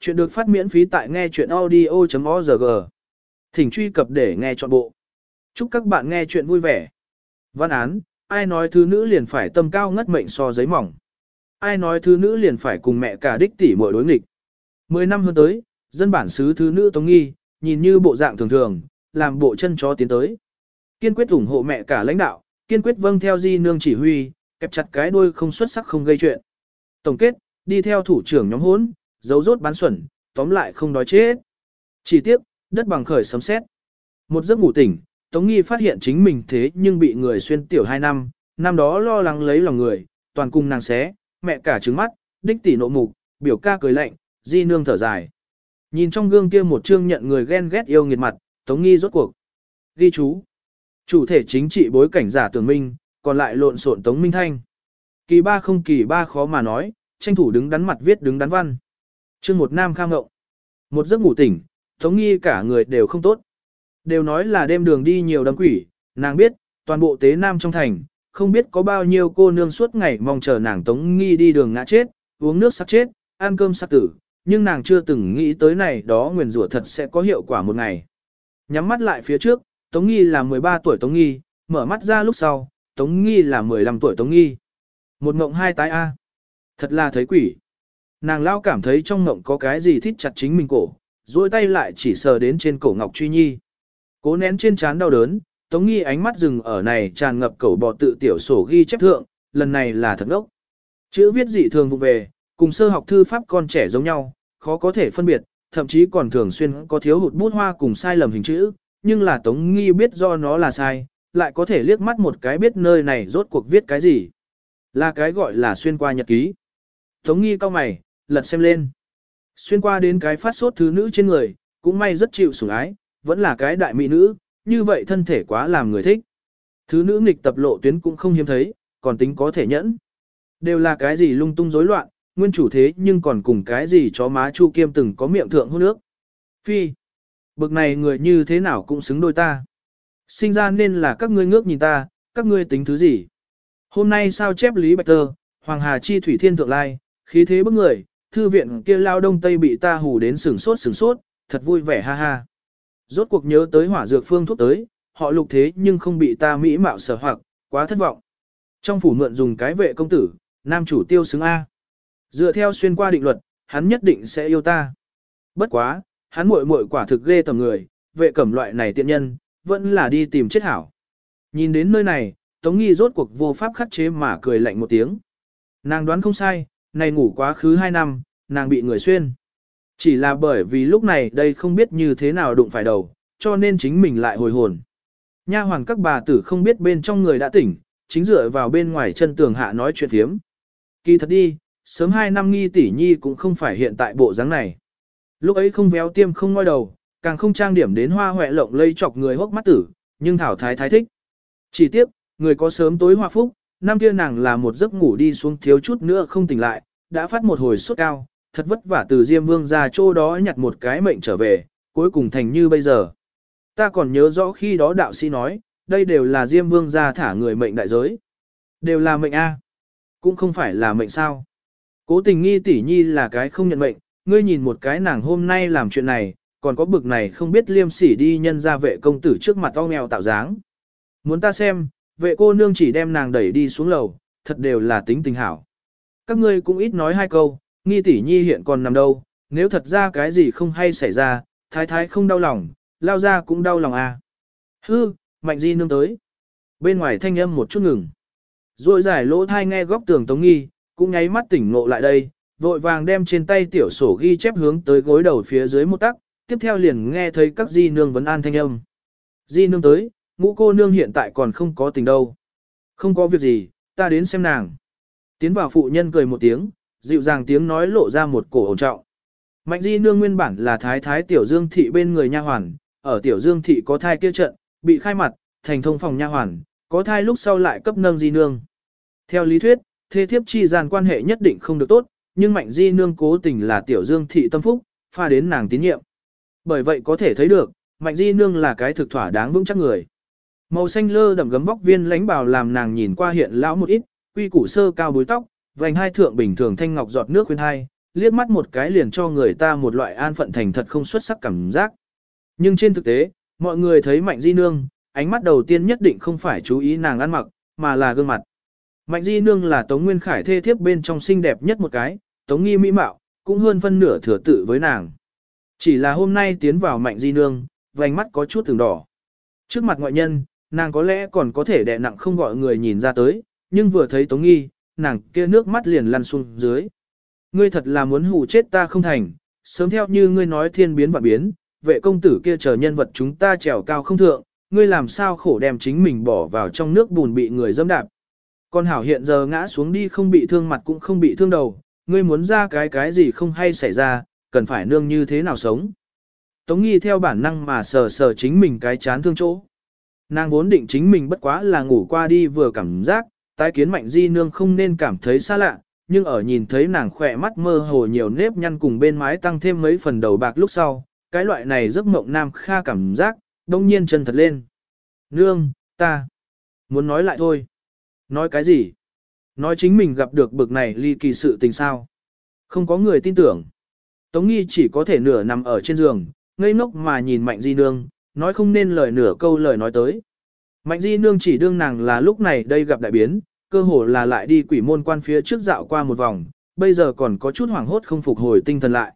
Chuyện được phát miễn phí tại nghe chuyện audio.org. Thỉnh truy cập để nghe trọn bộ. Chúc các bạn nghe chuyện vui vẻ. Văn án, ai nói thứ nữ liền phải tâm cao ngất mệnh so giấy mỏng. Ai nói thứ nữ liền phải cùng mẹ cả đích tỷ muội đối nghịch. Mười năm hơn tới, dân bản xứ thứ nữ Tống Nghi, nhìn như bộ dạng thường thường, làm bộ chân chó tiến tới. Kiên quyết ủng hộ mẹ cả lãnh đạo, kiên quyết vâng theo di nương chỉ huy, kẹp chặt cái đuôi không xuất sắc không gây chuyện. Tổng kết, đi theo thủ trưởng nhóm hốn, dấu rốt bán xuẩn, tóm lại không đói chết. Chỉ tiếc, đất bằng khởi sấm xét. Một giấc ngủ tỉnh, Tống Nghi phát hiện chính mình thế nhưng bị người xuyên tiểu hai năm, năm đó lo lắng lấy lòng người, toàn cùng nàng xé, mẹ cả trứng mắt, đích tỷ nộ mục, biểu ca cười lạnh, di nương thở dài. Nhìn trong gương kia một chương nhận người ghen ghét yêu nghiệt mặt, Tống Nghi rốt cuộc. Ghi chú. Chủ thể chính trị bối cảnh giả tưởng minh, còn lại lộn xộn Tống Minh Thanh. Kỳ ba không kỳ ba khó mà nói, tranh thủ đứng đắn mặt viết đứng đắn văn chương một nam khang ngộng. Một giấc ngủ tỉnh, Tống Nghi cả người đều không tốt. Đều nói là đêm đường đi nhiều đấm quỷ, nàng biết, toàn bộ tế nam trong thành, không biết có bao nhiêu cô nương suốt ngày mong chờ nàng Tống Nghi đi đường ngã chết, uống nước sắc chết, ăn cơm sắc tử, nhưng nàng chưa từng nghĩ tới này đó nguyền rủa thật sẽ có hiệu quả một ngày. Nhắm mắt lại phía trước, Tống Nghi là 13 tuổi Tống Nghi, mở mắt ra lúc sau, Tống Nghi là 15 tuổi Tống Nghi. Một ngộng hai tái A. Thật là thấy quỷ. Nàng lao cảm thấy trong ngộng có cái gì thít chặt chính mình cổ, duỗi tay lại chỉ sờ đến trên cổ Ngọc Truy Nhi. Cố nén trên trán đau đớn, Tống Nghi ánh mắt dừng ở này tràn ngập cẩu bò tự tiểu sổ ghi chép thượng, lần này là thật ngốc. Chữ viết dị thường vụ về, cùng sơ học thư pháp con trẻ giống nhau, khó có thể phân biệt, thậm chí còn thường xuyên có thiếu hụt bút hoa cùng sai lầm hình chữ, nhưng là Tống Nghi biết do nó là sai, lại có thể liếc mắt một cái biết nơi này rốt cuộc viết cái gì. Là cái gọi là xuyên qua nhật ký. Tống nghi cao mày, lật xem lên. Xuyên qua đến cái phát sốt thứ nữ trên người, cũng may rất chịu sủng ái, vẫn là cái đại mỹ nữ, như vậy thân thể quá làm người thích. Thứ nữ nghịch tập lộ tuyến cũng không hiếm thấy, còn tính có thể nhẫn. Đều là cái gì lung tung rối loạn, nguyên chủ thế nhưng còn cùng cái gì chó má chu kiêm từng có miệng thượng hôn nước. Phi, bực này người như thế nào cũng xứng đôi ta. Sinh ra nên là các ngươi ngước nhìn ta, các ngươi tính thứ gì. Hôm nay sao chép Lý Bạch Tơ, Hoàng Hà Chi Thủy Thiên Thượng Lai, khí thế bức người, thư viện kia lao đông tây bị ta hù đến sừng sốt sừng sốt, thật vui vẻ ha ha. Rốt cuộc nhớ tới hỏa dược phương thuốc tới, họ lục thế nhưng không bị ta mỹ mạo sở hoặc, quá thất vọng. Trong phủ mượn dùng cái vệ công tử, nam chủ tiêu xứng A. Dựa theo xuyên qua định luật, hắn nhất định sẽ yêu ta. Bất quá, hắn muội muội quả thực ghê tầm người, vệ cẩm loại này tiện nhân, vẫn là đi tìm chết hảo. Nhìn đến nơi này, Tống Nghi rốt cuộc vô pháp khắc chế mà cười lạnh một tiếng. Nàng đoán không sai, này ngủ quá khứ 2 năm, nàng bị người xuyên. Chỉ là bởi vì lúc này đây không biết như thế nào đụng phải đầu, cho nên chính mình lại hồi hồn. Nha hoàng các bà tử không biết bên trong người đã tỉnh, chính dựa vào bên ngoài chân tường hạ nói chuyện thiếm. Kỳ thật đi, sớm 2 năm nghi tỷ nhi cũng không phải hiện tại bộ dáng này. Lúc ấy không véo tiêm không ngoi đầu, càng không trang điểm đến hoa hoẹ lộng lây chọc người hốc mắt tử, nhưng Thảo Thái Thái thích. Chỉ tiếc, người có sớm tối hoa phúc, năm kia nàng là một giấc ngủ đi xuống thiếu chút nữa không tỉnh lại, đã phát một hồi sốt cao, thật vất vả từ Diêm Vương ra chỗ đó nhặt một cái mệnh trở về, cuối cùng thành như bây giờ. Ta còn nhớ rõ khi đó đạo sĩ nói, đây đều là Diêm Vương ra thả người mệnh đại giới. Đều là mệnh A. Cũng không phải là mệnh sao. Cố tình nghi tỷ nhi là cái không nhận mệnh, ngươi nhìn một cái nàng hôm nay làm chuyện này, còn có bực này không biết liêm sỉ đi nhân ra vệ công tử trước mặt to mèo tạo dáng. Muốn ta xem, vệ cô nương chỉ đem nàng đẩy đi xuống lầu, thật đều là tính tình hảo. Các ngươi cũng ít nói hai câu, nghi tỷ nhi hiện còn nằm đâu, nếu thật ra cái gì không hay xảy ra, thái thái không đau lòng, lao ra cũng đau lòng à. Hư, mạnh di nương tới. Bên ngoài thanh âm một chút ngừng. Rồi giải lỗ thai nghe góc tường tống nghi, cũng nháy mắt tỉnh ngộ lại đây, vội vàng đem trên tay tiểu sổ ghi chép hướng tới gối đầu phía dưới một tắc, tiếp theo liền nghe thấy các di nương vấn an thanh âm. Di nương tới, ngũ cô nương hiện tại còn không có tình đâu. Không có việc gì, ta đến xem nàng. Tiến vào phụ nhân cười một tiếng, dịu dàng tiếng nói lộ ra một cổ ổn trọng. Mạnh di nương nguyên bản là thái thái tiểu dương thị bên người nha hoàn, ở tiểu dương thị có thai kia trận, bị khai mặt, thành thông phòng nha hoàn, có thai lúc sau lại cấp nâng di nương. Theo lý thuyết, thế thiếp chi gian quan hệ nhất định không được tốt, nhưng mạnh di nương cố tình là tiểu dương thị tâm phúc, pha đến nàng tín nhiệm. Bởi vậy có thể thấy được, mạnh di nương là cái thực thỏa đáng vững chắc người. Màu xanh lơ đậm gấm vóc viên lãnh bào làm nàng nhìn qua hiện lão một ít, quy củ sơ cao búi tóc, vành hai thượng bình thường thanh ngọc giọt nước khuyên hai, liếc mắt một cái liền cho người ta một loại an phận thành thật không xuất sắc cảm giác. Nhưng trên thực tế, mọi người thấy Mạnh Di Nương, ánh mắt đầu tiên nhất định không phải chú ý nàng ăn mặc, mà là gương mặt. Mạnh Di Nương là Tống Nguyên Khải thê thiếp bên trong xinh đẹp nhất một cái, Tống Nghi mỹ mạo, cũng hơn phân nửa thừa tự với nàng. Chỉ là hôm nay tiến vào Mạnh Di Nương, vành mắt có chút từng đỏ. Trước mặt ngoại nhân, nàng có lẽ còn có thể đè nặng không gọi người nhìn ra tới, nhưng vừa thấy Tống Nghi, nàng kia nước mắt liền lăn xuống dưới. Ngươi thật là muốn hù chết ta không thành, sớm theo như ngươi nói thiên biến và biến, vệ công tử kia chờ nhân vật chúng ta trèo cao không thượng, ngươi làm sao khổ đem chính mình bỏ vào trong nước bùn bị người dâm đạp. Con hảo hiện giờ ngã xuống đi không bị thương mặt cũng không bị thương đầu, ngươi muốn ra cái cái gì không hay xảy ra, cần phải nương như thế nào sống. Tống nghi theo bản năng mà sờ sờ chính mình cái chán thương chỗ. Nàng vốn định chính mình bất quá là ngủ qua đi vừa cảm giác, tái kiến mạnh di nương không nên cảm thấy xa lạ, nhưng ở nhìn thấy nàng khỏe mắt mơ hồ nhiều nếp nhăn cùng bên mái tăng thêm mấy phần đầu bạc lúc sau, cái loại này giấc mộng nam kha cảm giác, đông nhiên chân thật lên. Nương, ta, muốn nói lại thôi. Nói cái gì? Nói chính mình gặp được bực này ly kỳ sự tình sao? Không có người tin tưởng. Tống nghi chỉ có thể nửa nằm ở trên giường, ngây ngốc mà nhìn mạnh di nương, nói không nên lời nửa câu lời nói tới. Mạnh di nương chỉ đương nàng là lúc này đây gặp đại biến, cơ hồ là lại đi quỷ môn quan phía trước dạo qua một vòng, bây giờ còn có chút hoảng hốt không phục hồi tinh thần lại.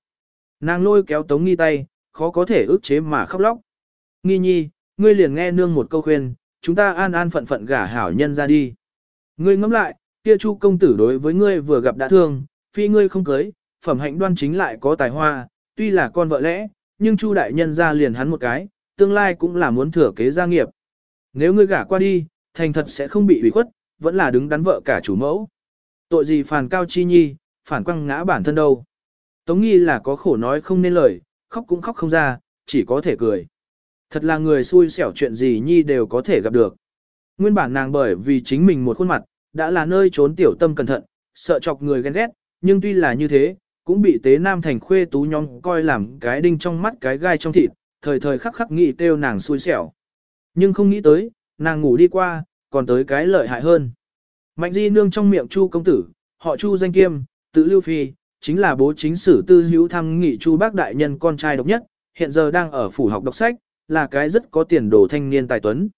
Nàng lôi kéo tống nghi tay, khó có thể ức chế mà khóc lóc. Nghi nhi, ngươi liền nghe nương một câu khuyên, chúng ta an an phận phận gả hảo nhân ra đi. Ngươi ngẫm lại, kia chu công tử đối với ngươi vừa gặp đã thương, phi ngươi không cưới, phẩm hạnh đoan chính lại có tài hoa, tuy là con vợ lẽ, nhưng chu đại nhân ra liền hắn một cái, tương lai cũng là muốn thừa kế gia nghiệp. Nếu ngươi gả qua đi, thành thật sẽ không bị ủy khuất, vẫn là đứng đắn vợ cả chủ mẫu. Tội gì phản cao chi nhi, phản quăng ngã bản thân đâu. Tống nghi là có khổ nói không nên lời, khóc cũng khóc không ra, chỉ có thể cười. Thật là người xui xẻo chuyện gì nhi đều có thể gặp được. Nguyên bản nàng bởi vì chính mình một khuôn mặt, đã là nơi trốn tiểu tâm cẩn thận, sợ chọc người ghen ghét, nhưng tuy là như thế, cũng bị tế nam thành khuê tú nhóm coi làm cái đinh trong mắt cái gai trong thịt, thời thời khắc khắc nghĩ kêu nàng xui xẻo. Nhưng không nghĩ tới, nàng ngủ đi qua, còn tới cái lợi hại hơn. Mạnh di nương trong miệng chu công tử, họ chu danh kiêm, tự lưu phi, chính là bố chính sử tư hữu thăm nghị chu bác đại nhân con trai độc nhất, hiện giờ đang ở phủ học đọc sách, là cái rất có tiền đồ thanh niên tài tuấn.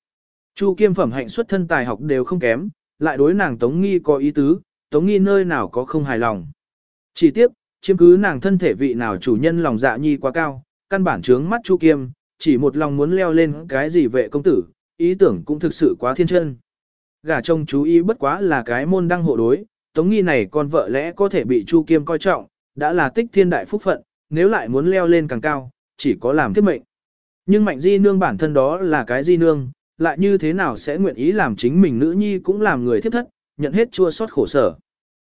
Chu kiêm phẩm hạnh xuất thân tài học đều không kém, lại đối nàng tống nghi có ý tứ, tống nghi nơi nào có không hài lòng. Chỉ tiếc, chiếm cứ nàng thân thể vị nào chủ nhân lòng dạ nhi quá cao, căn bản trướng mắt chu kiêm, chỉ một lòng muốn leo lên cái gì vệ công tử, ý tưởng cũng thực sự quá thiên chân. Gả chồng chú ý bất quá là cái môn đăng hộ đối, tống nghi này con vợ lẽ có thể bị chu kiêm coi trọng, đã là tích thiên đại phúc phận, nếu lại muốn leo lên càng cao, chỉ có làm thiết mệnh. Nhưng mạnh di nương bản thân đó là cái di nương, lại như thế nào sẽ nguyện ý làm chính mình nữ nhi cũng làm người thiết thất, nhận hết chua xót khổ sở.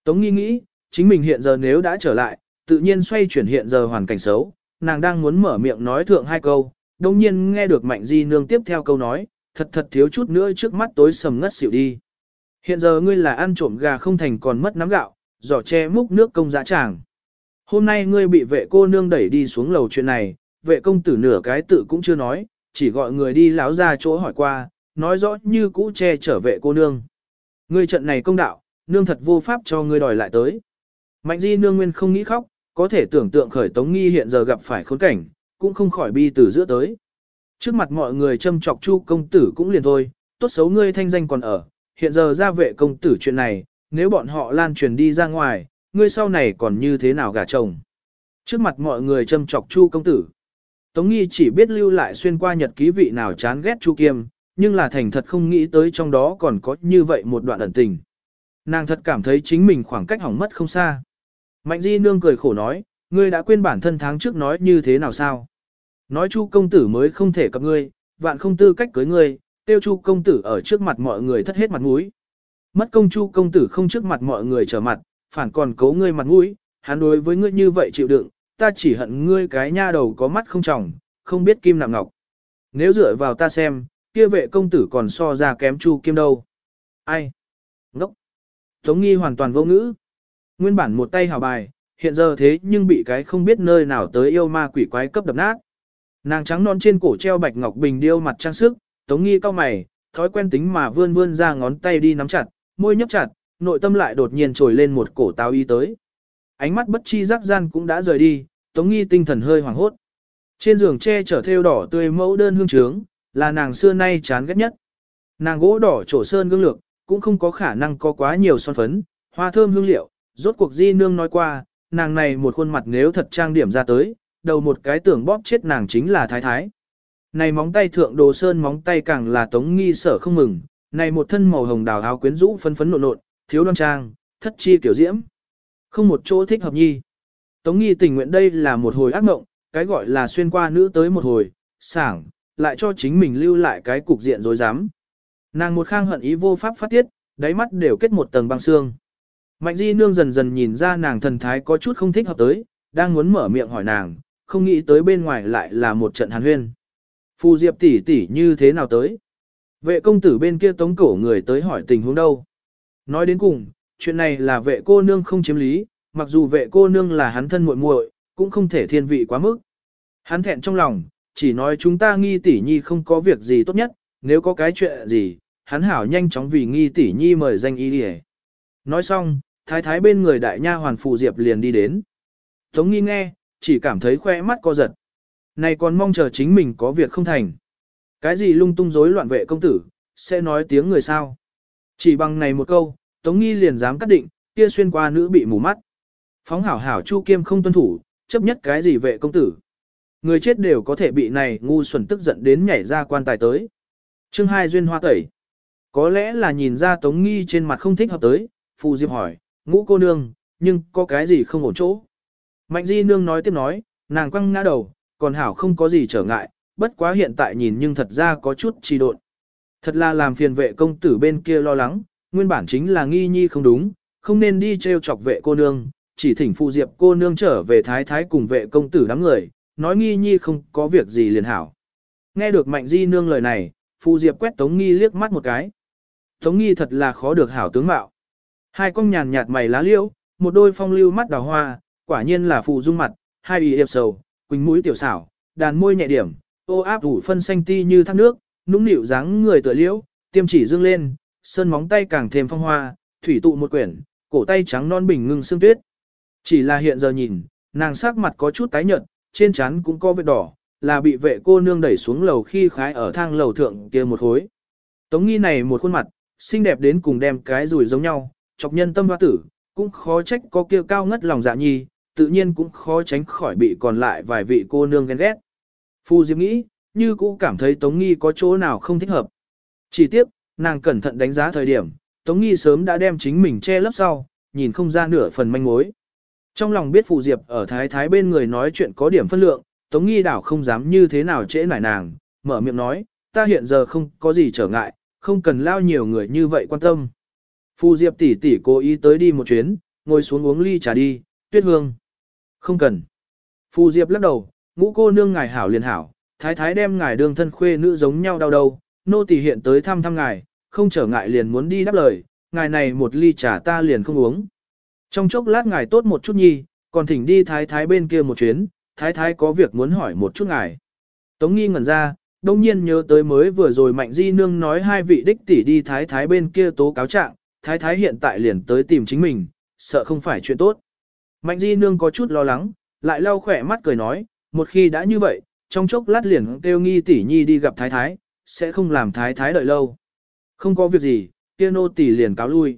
Tống nghi nghĩ, chính mình hiện giờ nếu đã trở lại, tự nhiên xoay chuyển hiện giờ hoàn cảnh xấu, nàng đang muốn mở miệng nói thượng hai câu, đồng nhiên nghe được mạnh di nương tiếp theo câu nói, thật thật thiếu chút nữa trước mắt tối sầm ngất xỉu đi. Hiện giờ ngươi là ăn trộm gà không thành còn mất nắm gạo, giỏ che múc nước công dã tràng. Hôm nay ngươi bị vệ cô nương đẩy đi xuống lầu chuyện này, vệ công tử nửa cái tự cũng chưa nói, chỉ gọi người đi láo ra chỗ hỏi qua, nói rõ như cũ che trở vệ cô nương. Ngươi trận này công đạo, nương thật vô pháp cho ngươi đòi lại tới. Mạnh di nương nguyên không nghĩ khóc, có thể tưởng tượng khởi tống nghi hiện giờ gặp phải khốn cảnh, cũng không khỏi bi từ giữa tới. Trước mặt mọi người châm chọc chu công tử cũng liền thôi, tốt xấu ngươi thanh danh còn ở, hiện giờ ra vệ công tử chuyện này, nếu bọn họ lan truyền đi ra ngoài, ngươi sau này còn như thế nào gả chồng. Trước mặt mọi người châm chọc chu công tử. Tống nghi chỉ biết lưu lại xuyên qua nhật ký vị nào chán ghét chu kiêm, nhưng là thành thật không nghĩ tới trong đó còn có như vậy một đoạn ẩn tình. Nàng thật cảm thấy chính mình khoảng cách hỏng mất không xa. Mạnh di nương cười khổ nói, ngươi đã quên bản thân tháng trước nói như thế nào sao? Nói chu công tử mới không thể cặp ngươi, vạn không tư cách cưới ngươi, tiêu chu công tử ở trước mặt mọi người thất hết mặt mũi. Mất công chu công tử không trước mặt mọi người trở mặt, phản còn cố ngươi mặt mũi, hắn đối với ngươi như vậy chịu đựng, ta chỉ hận ngươi cái nha đầu có mắt không tròng, không biết kim nạm ngọc. Nếu dựa vào ta xem, kia vệ công tử còn so ra kém chu kim đâu. Ai? Ngốc. Tống nghi hoàn toàn vô ngữ. Nguyên bản một tay hào bài, hiện giờ thế nhưng bị cái không biết nơi nào tới yêu ma quỷ quái cấp đập nát. Nàng trắng non trên cổ treo bạch ngọc bình điêu mặt trang sức, tống nghi cao mày, thói quen tính mà vươn vươn ra ngón tay đi nắm chặt, môi nhấp chặt, nội tâm lại đột nhiên trồi lên một cổ táo y tới. Ánh mắt bất chi giác gian cũng đã rời đi, Tống Nghi tinh thần hơi hoảng hốt. Trên giường che chở thêu đỏ tươi mẫu đơn hương trướng, là nàng xưa nay chán ghét nhất. Nàng gỗ đỏ trổ sơn gương lược, cũng không có khả năng có quá nhiều son phấn, hoa thơm hương liệu, rốt cuộc di nương nói qua, nàng này một khuôn mặt nếu thật trang điểm ra tới, đầu một cái tưởng bóp chết nàng chính là thái thái. Này móng tay thượng đồ sơn móng tay càng là tống nghi sở không mừng, này một thân màu hồng đào áo quyến rũ phấn phấn nộn nộn, thiếu đoan trang, thất chi kiểu diễm. Không một chỗ thích hợp nhi. Tống nghi tình nguyện đây là một hồi ác mộng, cái gọi là xuyên qua nữ tới một hồi, sảng, lại cho chính mình lưu lại cái cục diện dối dám. Nàng một khang hận ý vô pháp phát tiết, đáy mắt đều kết một tầng băng xương. Mạnh di nương dần dần nhìn ra nàng thần thái có chút không thích hợp tới, đang muốn mở miệng hỏi nàng, không nghĩ tới bên ngoài lại là một trận hàn huyên. Phù diệp tỷ tỷ như thế nào tới? Vệ công tử bên kia tống cổ người tới hỏi tình huống đâu? Nói đến cùng, chuyện này là vệ cô nương không chiếm lý, mặc dù vệ cô nương là hắn thân muội muội, cũng không thể thiên vị quá mức. Hắn thẹn trong lòng, chỉ nói chúng ta nghi tỷ nhi không có việc gì tốt nhất, nếu có cái chuyện gì, hắn hảo nhanh chóng vì nghi tỷ nhi mời danh y đi Nói xong, thái thái bên người đại nha hoàn phù diệp liền đi đến. Tống nghi nghe, chỉ cảm thấy khoe mắt co giật. Này còn mong chờ chính mình có việc không thành. Cái gì lung tung rối loạn vệ công tử, sẽ nói tiếng người sao. Chỉ bằng này một câu, Tống nghi liền dám cắt định, kia xuyên qua nữ bị mù mắt. Phóng hảo hảo chu kiêm không tuân thủ, chấp nhất cái gì vệ công tử. Người chết đều có thể bị này ngu xuẩn tức giận đến nhảy ra quan tài tới. Chương hai duyên hoa tẩy. Có lẽ là nhìn ra Tống Nghi trên mặt không thích hợp tới, Phù Diệp hỏi, ngũ cô nương, nhưng có cái gì không ổn chỗ? Mạnh Di nương nói tiếp nói, nàng quăng ngã đầu, còn hảo không có gì trở ngại, bất quá hiện tại nhìn nhưng thật ra có chút trì độn. Thật là làm phiền vệ công tử bên kia lo lắng, nguyên bản chính là nghi nhi không đúng, không nên đi treo chọc vệ cô nương, chỉ thỉnh phụ Diệp cô nương trở về thái thái cùng vệ công tử đám người, nói nghi nhi không có việc gì liền hảo. Nghe được Mạnh Di nương lời này, phụ Diệp quét Tống Nghi liếc mắt một cái. Tống Nghi thật là khó được hảo tướng mạo. Hai con nhàn nhạt mày lá liễu, một đôi phong lưu mắt đào hoa, quả nhiên là phụ dung mặt, hai y hiệp sầu, quỳnh mũi tiểu xảo, đàn môi nhẹ điểm, ô áp ủ phân xanh ti như thác nước, nũng nịu dáng người tựa liễu, tiêm chỉ dương lên, sơn móng tay càng thêm phong hoa, thủy tụ một quyển, cổ tay trắng non bình ngưng xương tuyết. Chỉ là hiện giờ nhìn, nàng sắc mặt có chút tái nhợt, trên trán cũng có vết đỏ, là bị vệ cô nương đẩy xuống lầu khi khái ở thang lầu thượng kia một khối. Tống nghi này một khuôn mặt, xinh đẹp đến cùng đem cái rùi giống nhau, chọc nhân tâm hoa tử, cũng khó trách có kia cao ngất lòng dạ nhi, tự nhiên cũng khó tránh khỏi bị còn lại vài vị cô nương ghen ghét. Phu Diệp nghĩ, như cũ cảm thấy Tống Nghi có chỗ nào không thích hợp. Chỉ tiếc, nàng cẩn thận đánh giá thời điểm, Tống Nghi sớm đã đem chính mình che lấp sau, nhìn không ra nửa phần manh mối. Trong lòng biết Phu Diệp ở thái thái bên người nói chuyện có điểm phân lượng, Tống Nghi đảo không dám như thế nào trễ nải nàng, mở miệng nói, ta hiện giờ không có gì trở ngại, không cần lao nhiều người như vậy quan tâm. Phu Diệp tỷ tỷ cố ý tới đi một chuyến, ngồi xuống uống ly trà đi, tuyết hương. Không cần. Phù Diệp lắc đầu, ngũ cô nương ngài hảo liền hảo, thái thái đem ngài đương thân khuê nữ giống nhau đau đầu, nô tỳ hiện tới thăm thăm ngài, không trở ngại liền muốn đi đáp lời, ngài này một ly trà ta liền không uống. Trong chốc lát ngài tốt một chút nhi, còn thỉnh đi thái thái bên kia một chuyến, thái thái có việc muốn hỏi một chút ngài. Tống nghi ngẩn ra, đông nhiên nhớ tới mới vừa rồi mạnh di nương nói hai vị đích tỷ đi thái thái bên kia tố cáo trạng, thái thái hiện tại liền tới tìm chính mình, sợ không phải chuyện tốt. Mạnh di nương có chút lo lắng, lại lau khỏe mắt cười nói, một khi đã như vậy, trong chốc lát liền kêu nghi tỷ nhi đi gặp thái thái, sẽ không làm thái thái đợi lâu. Không có việc gì, kia nô tỷ liền cáo lui.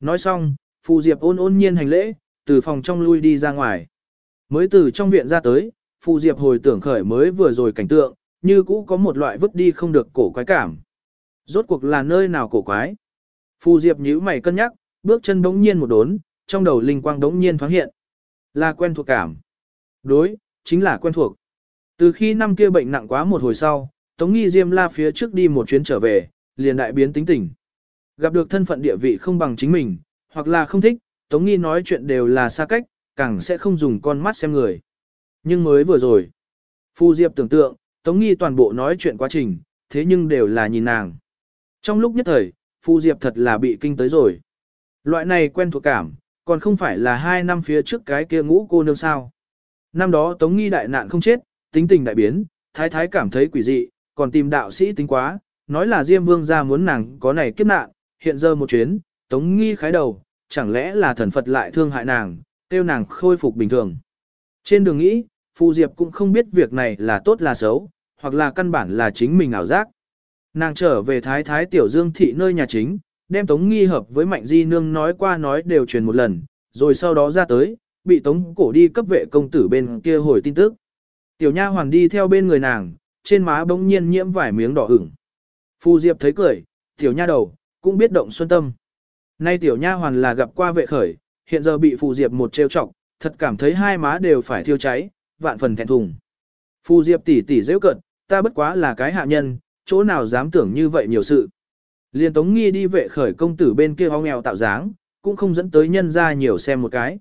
Nói xong, phù diệp ôn ôn nhiên hành lễ, từ phòng trong lui đi ra ngoài. Mới từ trong viện ra tới, phù diệp hồi tưởng khởi mới vừa rồi cảnh tượng, như cũ có một loại vứt đi không được cổ quái cảm. Rốt cuộc là nơi nào cổ quái? Phù Diệp nhíu mày cân nhắc, bước chân đống nhiên một đốn, trong đầu linh quang đống nhiên thoáng hiện. Là quen thuộc cảm. Đối, chính là quen thuộc. Từ khi năm kia bệnh nặng quá một hồi sau, Tống Nghi Diêm la phía trước đi một chuyến trở về, liền đại biến tính tình. Gặp được thân phận địa vị không bằng chính mình, hoặc là không thích, Tống Nghi nói chuyện đều là xa cách, càng sẽ không dùng con mắt xem người. Nhưng mới vừa rồi, Phu Diệp tưởng tượng, Tống Nghi toàn bộ nói chuyện quá trình, thế nhưng đều là nhìn nàng. Trong lúc nhất thời, Phu Diệp thật là bị kinh tới rồi. Loại này quen thuộc cảm, còn không phải là hai năm phía trước cái kia ngũ cô nương sao. Năm đó Tống Nghi đại nạn không chết, tính tình đại biến, thái thái cảm thấy quỷ dị, còn tìm đạo sĩ tính quá, nói là Diêm Vương ra muốn nàng có này kiếp nạn, hiện giờ một chuyến, Tống Nghi khái đầu, chẳng lẽ là thần Phật lại thương hại nàng, tiêu nàng khôi phục bình thường. Trên đường nghĩ, Phù Diệp cũng không biết việc này là tốt là xấu, hoặc là căn bản là chính mình ảo giác. Nàng trở về thái thái tiểu dương thị nơi nhà chính, đem Tống nghi hợp với Mạnh Di Nương nói qua nói đều truyền một lần, rồi sau đó ra tới, bị Tống cổ đi cấp vệ công tử bên kia hồi tin tức. Tiểu nha hoàn đi theo bên người nàng, trên má bỗng nhiên nhiễm vài miếng đỏ ửng. Phu Diệp thấy cười, tiểu nha đầu, cũng biết động xuân tâm. Nay tiểu nha hoàn là gặp qua vệ khởi, hiện giờ bị Phù Diệp một trêu chọc, thật cảm thấy hai má đều phải thiêu cháy, vạn phần thẹn thùng. Phù Diệp tỷ tỷ dễ cận, ta bất quá là cái hạ nhân, chỗ nào dám tưởng như vậy nhiều sự. Liên Tống Nghi đi vệ khởi công tử bên kia ho nghèo tạo dáng, cũng không dẫn tới nhân ra nhiều xem một cái.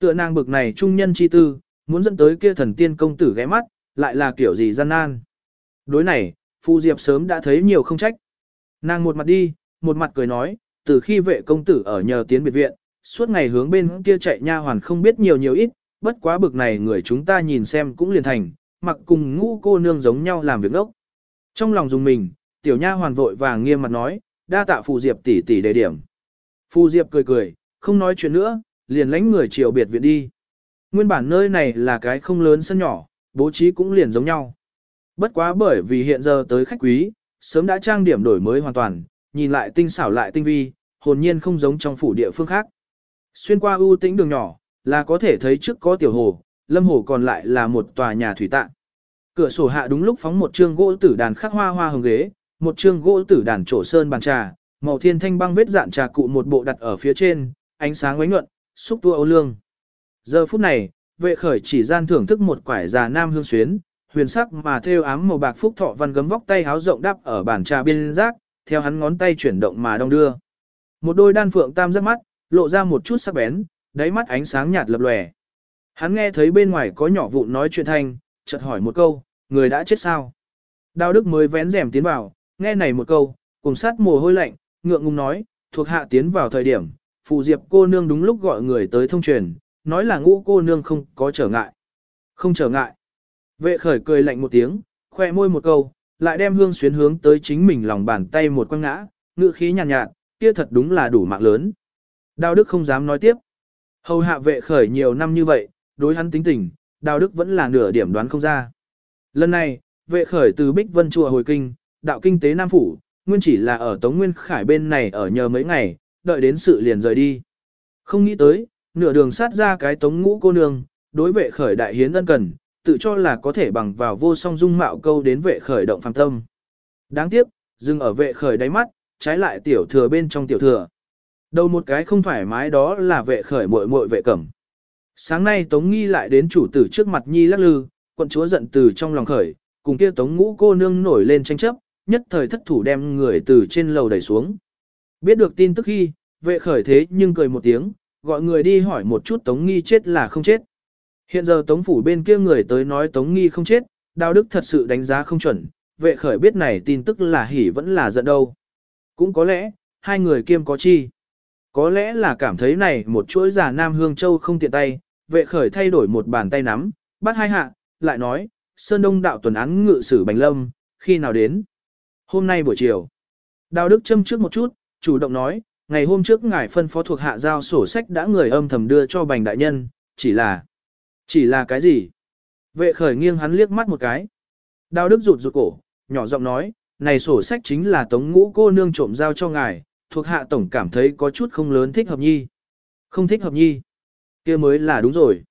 Tựa nàng bực này trung nhân chi tư, muốn dẫn tới kia thần tiên công tử ghé mắt, lại là kiểu gì gian nan. Đối này, Phu Diệp sớm đã thấy nhiều không trách. Nàng một mặt đi, một mặt cười nói, từ khi vệ công tử ở nhờ tiến biệt viện, suốt ngày hướng bên kia chạy nha hoàn không biết nhiều nhiều ít, bất quá bực này người chúng ta nhìn xem cũng liền thành, mặc cùng ngũ cô nương giống nhau làm việc ốc. Trong lòng dùng mình, tiểu nha hoàn vội vàng nghiêm mặt nói, đa tạ Phù Diệp tỷ tỷ đề điểm. Phù Diệp cười cười, không nói chuyện nữa, liền lánh người chiều biệt viện đi. Nguyên bản nơi này là cái không lớn sân nhỏ, bố trí cũng liền giống nhau. Bất quá bởi vì hiện giờ tới khách quý, sớm đã trang điểm đổi mới hoàn toàn, nhìn lại tinh xảo lại tinh vi, hồn nhiên không giống trong phủ địa phương khác. Xuyên qua ưu tĩnh đường nhỏ, là có thể thấy trước có tiểu hồ, lâm hồ còn lại là một tòa nhà thủy tạng. Cửa sổ hạ đúng lúc phóng một trương gỗ tử đàn khắc hoa hoa hồng ghế, một chương gỗ tử đàn trổ sơn bàn trà, màu thiên thanh băng vết dạn trà cụ một bộ đặt ở phía trên, ánh sáng ánh nhuận, xúc tua âu lương. Giờ phút này, vệ khởi chỉ gian thưởng thức một quải già nam hương xuyến, huyền sắc mà thêu ám màu bạc phúc thọ văn gấm vóc tay háo rộng đắp ở bàn trà biên giác, theo hắn ngón tay chuyển động mà đong đưa. Một đôi đan phượng tam giác mắt, lộ ra một chút sắc bén, đáy mắt ánh sáng nhạt lập lòe. Hắn nghe thấy bên ngoài có nhỏ vụn nói chuyện thanh, chợt hỏi một câu, người đã chết sao? Đào Đức mới vén rèm tiến vào, nghe này một câu, cùng sát mồ hôi lạnh, ngượng ngùng nói, thuộc hạ tiến vào thời điểm, phụ diệp cô nương đúng lúc gọi người tới thông truyền, nói là ngũ cô nương không có trở ngại. Không trở ngại. Vệ khởi cười lạnh một tiếng, khoe môi một câu, lại đem hương xuyến hướng tới chính mình lòng bàn tay một quăng ngã, ngữ khí nhàn nhạt, nhạt, kia thật đúng là đủ mạng lớn. Đào Đức không dám nói tiếp. Hầu hạ vệ khởi nhiều năm như vậy, đối hắn tính tình, Đào Đức vẫn là nửa điểm đoán không ra. Lần này, vệ khởi từ Bích Vân Chùa hồi kinh, đạo kinh tế Nam Phủ, nguyên chỉ là ở Tống Nguyên Khải bên này ở nhờ mấy ngày, đợi đến sự liền rời đi. Không nghĩ tới, nửa đường sát ra cái Tống Ngũ cô nương, đối vệ khởi đại hiến ân cần, tự cho là có thể bằng vào vô song dung mạo câu đến vệ khởi động phàm tâm. Đáng tiếc, dừng ở vệ khởi đáy mắt, trái lại tiểu thừa bên trong tiểu thừa. Đầu một cái không thoải mái đó là vệ khởi muội muội vệ cẩm. Sáng nay Tống Nghi lại đến chủ tử trước mặt Nhi lắc lư, quận chúa giận từ trong lòng khởi, cùng kia Tống Ngũ cô nương nổi lên tranh chấp, nhất thời thất thủ đem người từ trên lầu đẩy xuống. Biết được tin tức khi, vệ khởi thế nhưng cười một tiếng, gọi người đi hỏi một chút Tống Nghi chết là không chết. Hiện giờ Tống phủ bên kia người tới nói Tống Nghi không chết, Đào Đức thật sự đánh giá không chuẩn, vệ khởi biết này tin tức là hỉ vẫn là giận đâu. Cũng có lẽ, hai người kiêm có chi. Có lẽ là cảm thấy này một chuỗi giả Nam Hương Châu không tiện tay, vệ khởi thay đổi một bàn tay nắm, bắt hai hạ, lại nói, Sơn Đông đạo tuần án ngự sử Bành Lâm, khi nào đến? Hôm nay buổi chiều. Đào Đức châm trước một chút, chủ động nói, ngày hôm trước ngài phân phó thuộc hạ giao sổ sách đã người âm thầm đưa cho Bành Đại Nhân, chỉ là... Chỉ là cái gì? Vệ khởi nghiêng hắn liếc mắt một cái. Đào Đức rụt rụt cổ, nhỏ giọng nói, này sổ sách chính là tống ngũ cô nương trộm giao cho ngài, thuộc hạ tổng cảm thấy có chút không lớn thích hợp nhi. Không thích hợp nhi. kia mới là đúng rồi.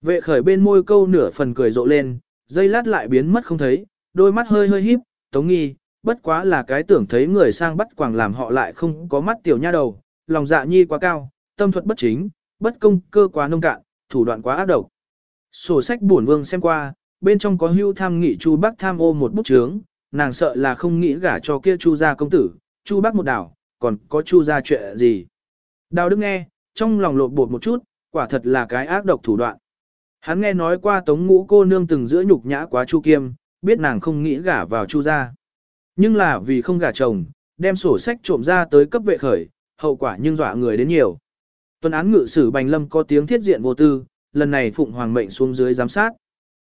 Vệ khởi bên môi câu nửa phần cười rộ lên, dây lát lại biến mất không thấy, đôi mắt hơi hơi híp, tống nghi, bất quá là cái tưởng thấy người sang bắt quàng làm họ lại không có mắt tiểu nha đầu, lòng dạ nhi quá cao, tâm thuật bất chính, bất công cơ quá nông cạn, thủ đoạn quá ác độc. Sổ sách buồn vương xem qua, bên trong có hưu tham nghị Chu Bắc tham ô một bút chướng, nàng sợ là không nghĩ gả cho kia Chu gia công tử, Chu Bắc một đảo, còn có Chu gia chuyện gì. Đào Đức nghe, trong lòng lột bột một chút, quả thật là cái ác độc thủ đoạn. Hắn nghe nói qua tống ngũ cô nương từng giữa nhục nhã quá Chu Kiêm, biết nàng không nghĩ gả vào Chu gia. Nhưng là vì không gả chồng, đem sổ sách trộm ra tới cấp vệ khởi, hậu quả nhưng dọa người đến nhiều. Tuần án ngự sử Bành Lâm có tiếng thiết diện vô tư, lần này Phụng Hoàng mệnh xuống dưới giám sát.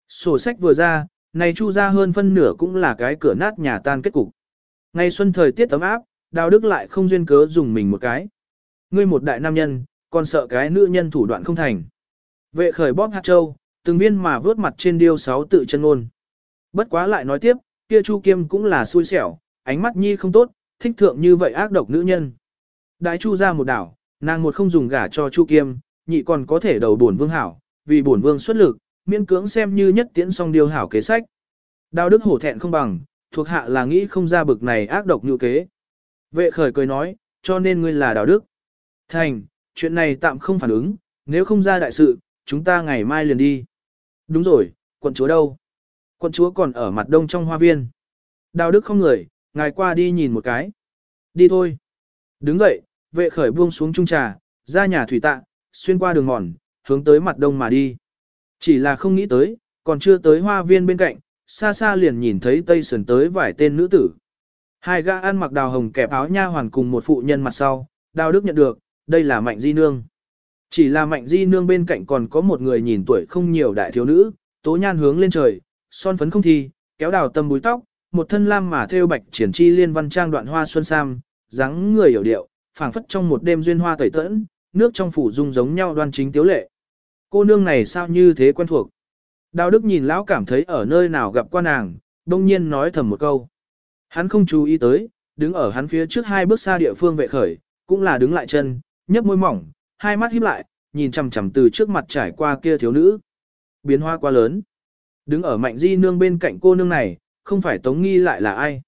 Sổ sách vừa ra, này chu ra hơn phân nửa cũng là cái cửa nát nhà tan kết cục. Ngày xuân thời tiết ấm áp, Đào Đức lại không duyên cớ dùng mình một cái. Ngươi một đại nam nhân, còn sợ cái nữ nhân thủ đoạn không thành. Vệ khởi bóp hạt châu, từng viên mà vớt mặt trên điêu sáu tự chân ngôn. Bất quá lại nói tiếp, kia Chu Kiêm cũng là xui xẻo, ánh mắt nhi không tốt, thích thượng như vậy ác độc nữ nhân. Đại Chu ra một đảo, nàng một không dùng gả cho Chu Kiêm, nhị còn có thể đầu bổn vương hảo, vì bổn vương xuất lực, miễn cưỡng xem như nhất tiễn song điều hảo kế sách. Đào đức hổ thẹn không bằng, thuộc hạ là nghĩ không ra bực này ác độc như kế. Vệ khởi cười nói, cho nên ngươi là đào đức. Thành, chuyện này tạm không phản ứng, nếu không ra đại sự, chúng ta ngày mai liền đi. Đúng rồi, quận chúa đâu? Quận chúa còn ở mặt đông trong hoa viên. Đào đức không người, ngài qua đi nhìn một cái. Đi thôi. Đứng dậy, vệ khởi buông xuống trung trà, ra nhà thủy tạ, xuyên qua đường mòn, hướng tới mặt đông mà đi. Chỉ là không nghĩ tới, còn chưa tới hoa viên bên cạnh, xa xa liền nhìn thấy tây sườn tới vài tên nữ tử. Hai gã ăn mặc đào hồng kẹp áo nha hoàn cùng một phụ nhân mặt sau, đào đức nhận được, đây là mạnh di nương. Chỉ là mạnh di nương bên cạnh còn có một người nhìn tuổi không nhiều đại thiếu nữ, tố nhan hướng lên trời, son phấn không thi, kéo đào tâm búi tóc, một thân lam mà theo bạch triển chi liên văn trang đoạn hoa xuân sam, dáng người hiểu điệu, phảng phất trong một đêm duyên hoa tẩy tẫn, nước trong phủ dung giống nhau đoan chính tiếu lệ. Cô nương này sao như thế quen thuộc? Đào Đức nhìn lão cảm thấy ở nơi nào gặp qua nàng, đông nhiên nói thầm một câu. Hắn không chú ý tới, đứng ở hắn phía trước hai bước xa địa phương vệ khởi, cũng là đứng lại chân, nhấp môi mỏng, hai mắt híp lại, nhìn chằm chằm từ trước mặt trải qua kia thiếu nữ. Biến hoa quá lớn. Đứng ở mạnh di nương bên cạnh cô nương này, không phải tống nghi lại là ai.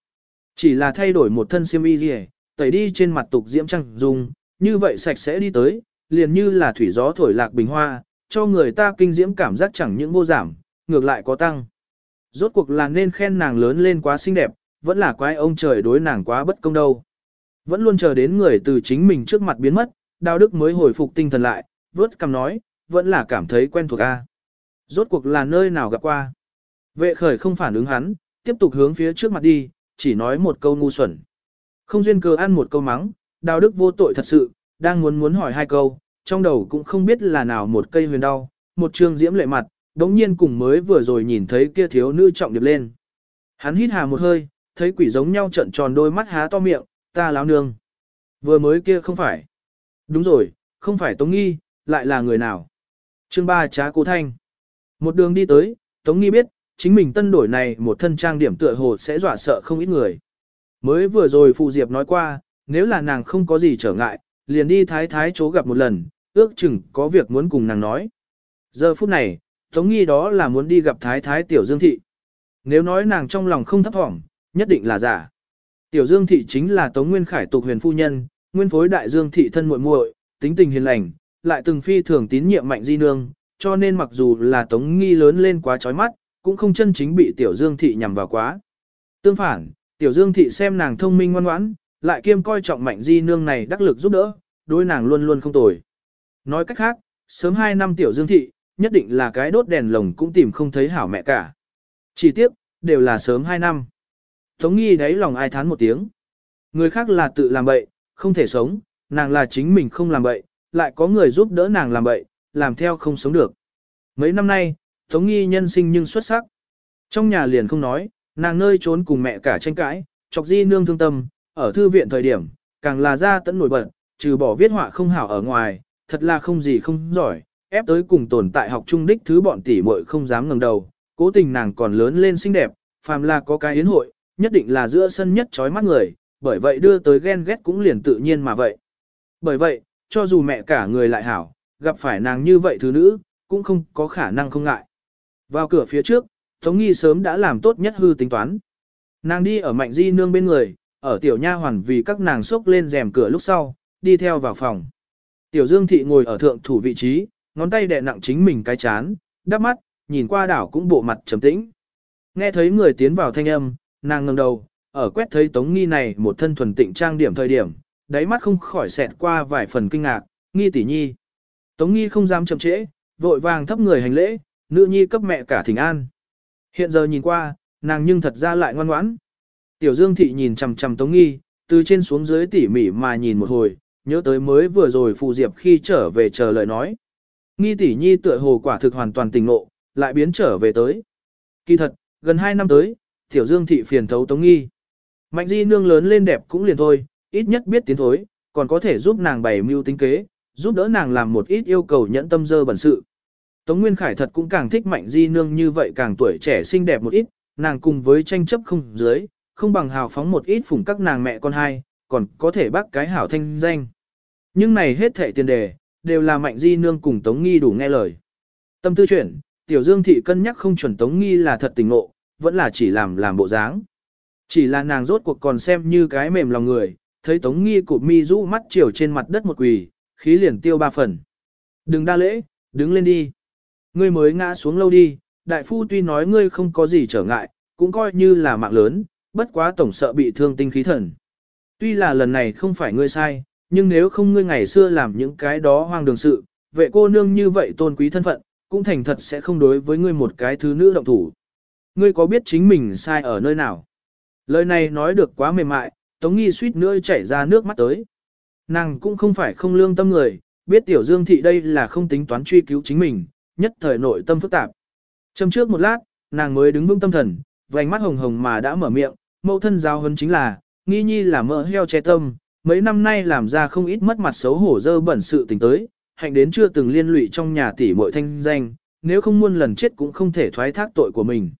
Chỉ là thay đổi một thân xiêm y gì, tẩy đi trên mặt tục diễm trăng dùng, như vậy sạch sẽ đi tới, liền như là thủy gió thổi lạc bình hoa, cho người ta kinh diễm cảm giác chẳng những vô giảm, ngược lại có tăng. Rốt cuộc là nên khen nàng lớn lên quá xinh đẹp, vẫn là quái ông trời đối nàng quá bất công đâu. Vẫn luôn chờ đến người từ chính mình trước mặt biến mất, Đào Đức mới hồi phục tinh thần lại, vớt cầm nói, vẫn là cảm thấy quen thuộc a. Rốt cuộc là nơi nào gặp qua. Vệ khởi không phản ứng hắn, tiếp tục hướng phía trước mặt đi, chỉ nói một câu ngu xuẩn. Không duyên cớ ăn một câu mắng, Đào Đức vô tội thật sự, đang muốn muốn hỏi hai câu, trong đầu cũng không biết là nào một cây huyền đau, một trương diễm lệ mặt, đống nhiên cùng mới vừa rồi nhìn thấy kia thiếu nữ trọng điệp lên. Hắn hít hà một hơi, thấy quỷ giống nhau trận tròn đôi mắt há to miệng, ta láo nương. Vừa mới kia không phải. Đúng rồi, không phải Tống Nghi, lại là người nào. chương ba trá cố thanh. Một đường đi tới, Tống Nghi biết, chính mình tân đổi này một thân trang điểm tựa hồ sẽ dọa sợ không ít người. Mới vừa rồi Phụ Diệp nói qua, nếu là nàng không có gì trở ngại, liền đi thái thái chỗ gặp một lần, ước chừng có việc muốn cùng nàng nói. Giờ phút này, Tống Nghi đó là muốn đi gặp thái thái Tiểu Dương Thị. Nếu nói nàng trong lòng không thấp thỏm, nhất định là giả. Tiểu Dương Thị chính là Tống Nguyên Khải tục huyền phu nhân, nguyên phối đại Dương Thị thân muội muội, tính tình hiền lành, lại từng phi thường tín nhiệm mạnh di nương, cho nên mặc dù là Tống Nghi lớn lên quá chói mắt, cũng không chân chính bị Tiểu Dương Thị nhằm vào quá. Tương phản, Tiểu Dương Thị xem nàng thông minh ngoan ngoãn, lại kiêm coi trọng mạnh di nương này đắc lực giúp đỡ, đối nàng luôn luôn không tồi. Nói cách khác, sớm 2 năm Tiểu Dương Thị, nhất định là cái đốt đèn lồng cũng tìm không thấy hảo mẹ cả. Chỉ tiếp, đều là sớm 2 năm. Tống nghi đáy lòng ai thán một tiếng. Người khác là tự làm bậy, không thể sống, nàng là chính mình không làm bậy, lại có người giúp đỡ nàng làm bậy, làm theo không sống được. Mấy năm nay, Tống nghi nhân sinh nhưng xuất sắc. Trong nhà liền không nói, nàng nơi trốn cùng mẹ cả tranh cãi, chọc di nương thương tâm, ở thư viện thời điểm, càng là ra tận nổi bật, trừ bỏ viết họa không hảo ở ngoài, thật là không gì không giỏi, ép tới cùng tồn tại học trung đích thứ bọn tỷ muội không dám ngẩng đầu, cố tình nàng còn lớn lên xinh đẹp, phàm là có cái yến hội, nhất định là giữa sân nhất chói mắt người, bởi vậy đưa tới ghen ghét cũng liền tự nhiên mà vậy. Bởi vậy, cho dù mẹ cả người lại hảo, gặp phải nàng như vậy thứ nữ, cũng không có khả năng không ngại. Vào cửa phía trước, Tống Nghi sớm đã làm tốt nhất hư tính toán. Nàng đi ở mạnh di nương bên người, ở tiểu nha hoàn vì các nàng xốc lên rèm cửa lúc sau, đi theo vào phòng. Tiểu Dương Thị ngồi ở thượng thủ vị trí, ngón tay đè nặng chính mình cái chán, đắp mắt, nhìn qua đảo cũng bộ mặt trầm tĩnh. Nghe thấy người tiến vào thanh âm, nàng ngẩng đầu, ở quét thấy Tống Nghi này một thân thuần tịnh trang điểm thời điểm, đáy mắt không khỏi xẹt qua vài phần kinh ngạc, nghi tỷ nhi. Tống Nghi không dám chậm trễ, vội vàng thấp người hành lễ, nữ nhi cấp mẹ cả thỉnh an. Hiện giờ nhìn qua, nàng nhưng thật ra lại ngoan ngoãn. Tiểu Dương Thị nhìn chằm chằm Tống Nghi, từ trên xuống dưới tỉ mỉ mà nhìn một hồi, nhớ tới mới vừa rồi Phù Diệp khi trở về chờ lời nói. Nghi tỷ nhi tựa hồ quả thực hoàn toàn tỉnh nộ, lại biến trở về tới. Kỳ thật, gần 2 năm tới, Tiểu Dương thị phiền thấu Tống Nghi. Mạnh Di nương lớn lên đẹp cũng liền thôi, ít nhất biết tiến thối, còn có thể giúp nàng bày mưu tính kế, giúp đỡ nàng làm một ít yêu cầu nhẫn tâm dơ bẩn sự. Tống Nguyên Khải thật cũng càng thích Mạnh Di Nương như vậy càng tuổi trẻ xinh đẹp một ít, nàng cùng với tranh chấp không dưới, không bằng hào phóng một ít phủng các nàng mẹ con hai, còn có thể bác cái hảo thanh danh. Nhưng này hết thệ tiền đề, đều là Mạnh Di Nương cùng Tống Nghi đủ nghe lời. Tâm tư chuyển, Tiểu Dương Thị cân nhắc không chuẩn Tống Nghi là thật tình ngộ, vẫn là chỉ làm làm bộ dáng. Chỉ là nàng rốt cuộc còn xem như cái mềm lòng người, thấy Tống Nghi cụp mi rũ mắt chiều trên mặt đất một quỳ, khí liền tiêu ba phần. Đừng đa lễ, đứng lên đi. Ngươi mới ngã xuống lâu đi, đại phu tuy nói ngươi không có gì trở ngại, cũng coi như là mạng lớn, bất quá tổng sợ bị thương tinh khí thần. Tuy là lần này không phải ngươi sai, nhưng nếu không ngươi ngày xưa làm những cái đó hoang đường sự, vệ cô nương như vậy tôn quý thân phận, cũng thành thật sẽ không đối với ngươi một cái thứ nữ động thủ. Ngươi có biết chính mình sai ở nơi nào? Lời này nói được quá mềm mại, Tống Nghi suýt nữa chảy ra nước mắt tới. Nàng cũng không phải không lương tâm người, biết tiểu dương thị đây là không tính toán truy cứu chính mình, nhất thời nội tâm phức tạp. Châm trước một lát, nàng mới đứng vững tâm thần, vành mắt hồng hồng mà đã mở miệng, mẫu thân giáo huấn chính là, nghi nhi là mỡ heo che tâm, mấy năm nay làm ra không ít mất mặt xấu hổ dơ bẩn sự tình tới, hạnh đến chưa từng liên lụy trong nhà tỷ muội thanh danh, nếu không muôn lần chết cũng không thể thoái thác tội của mình.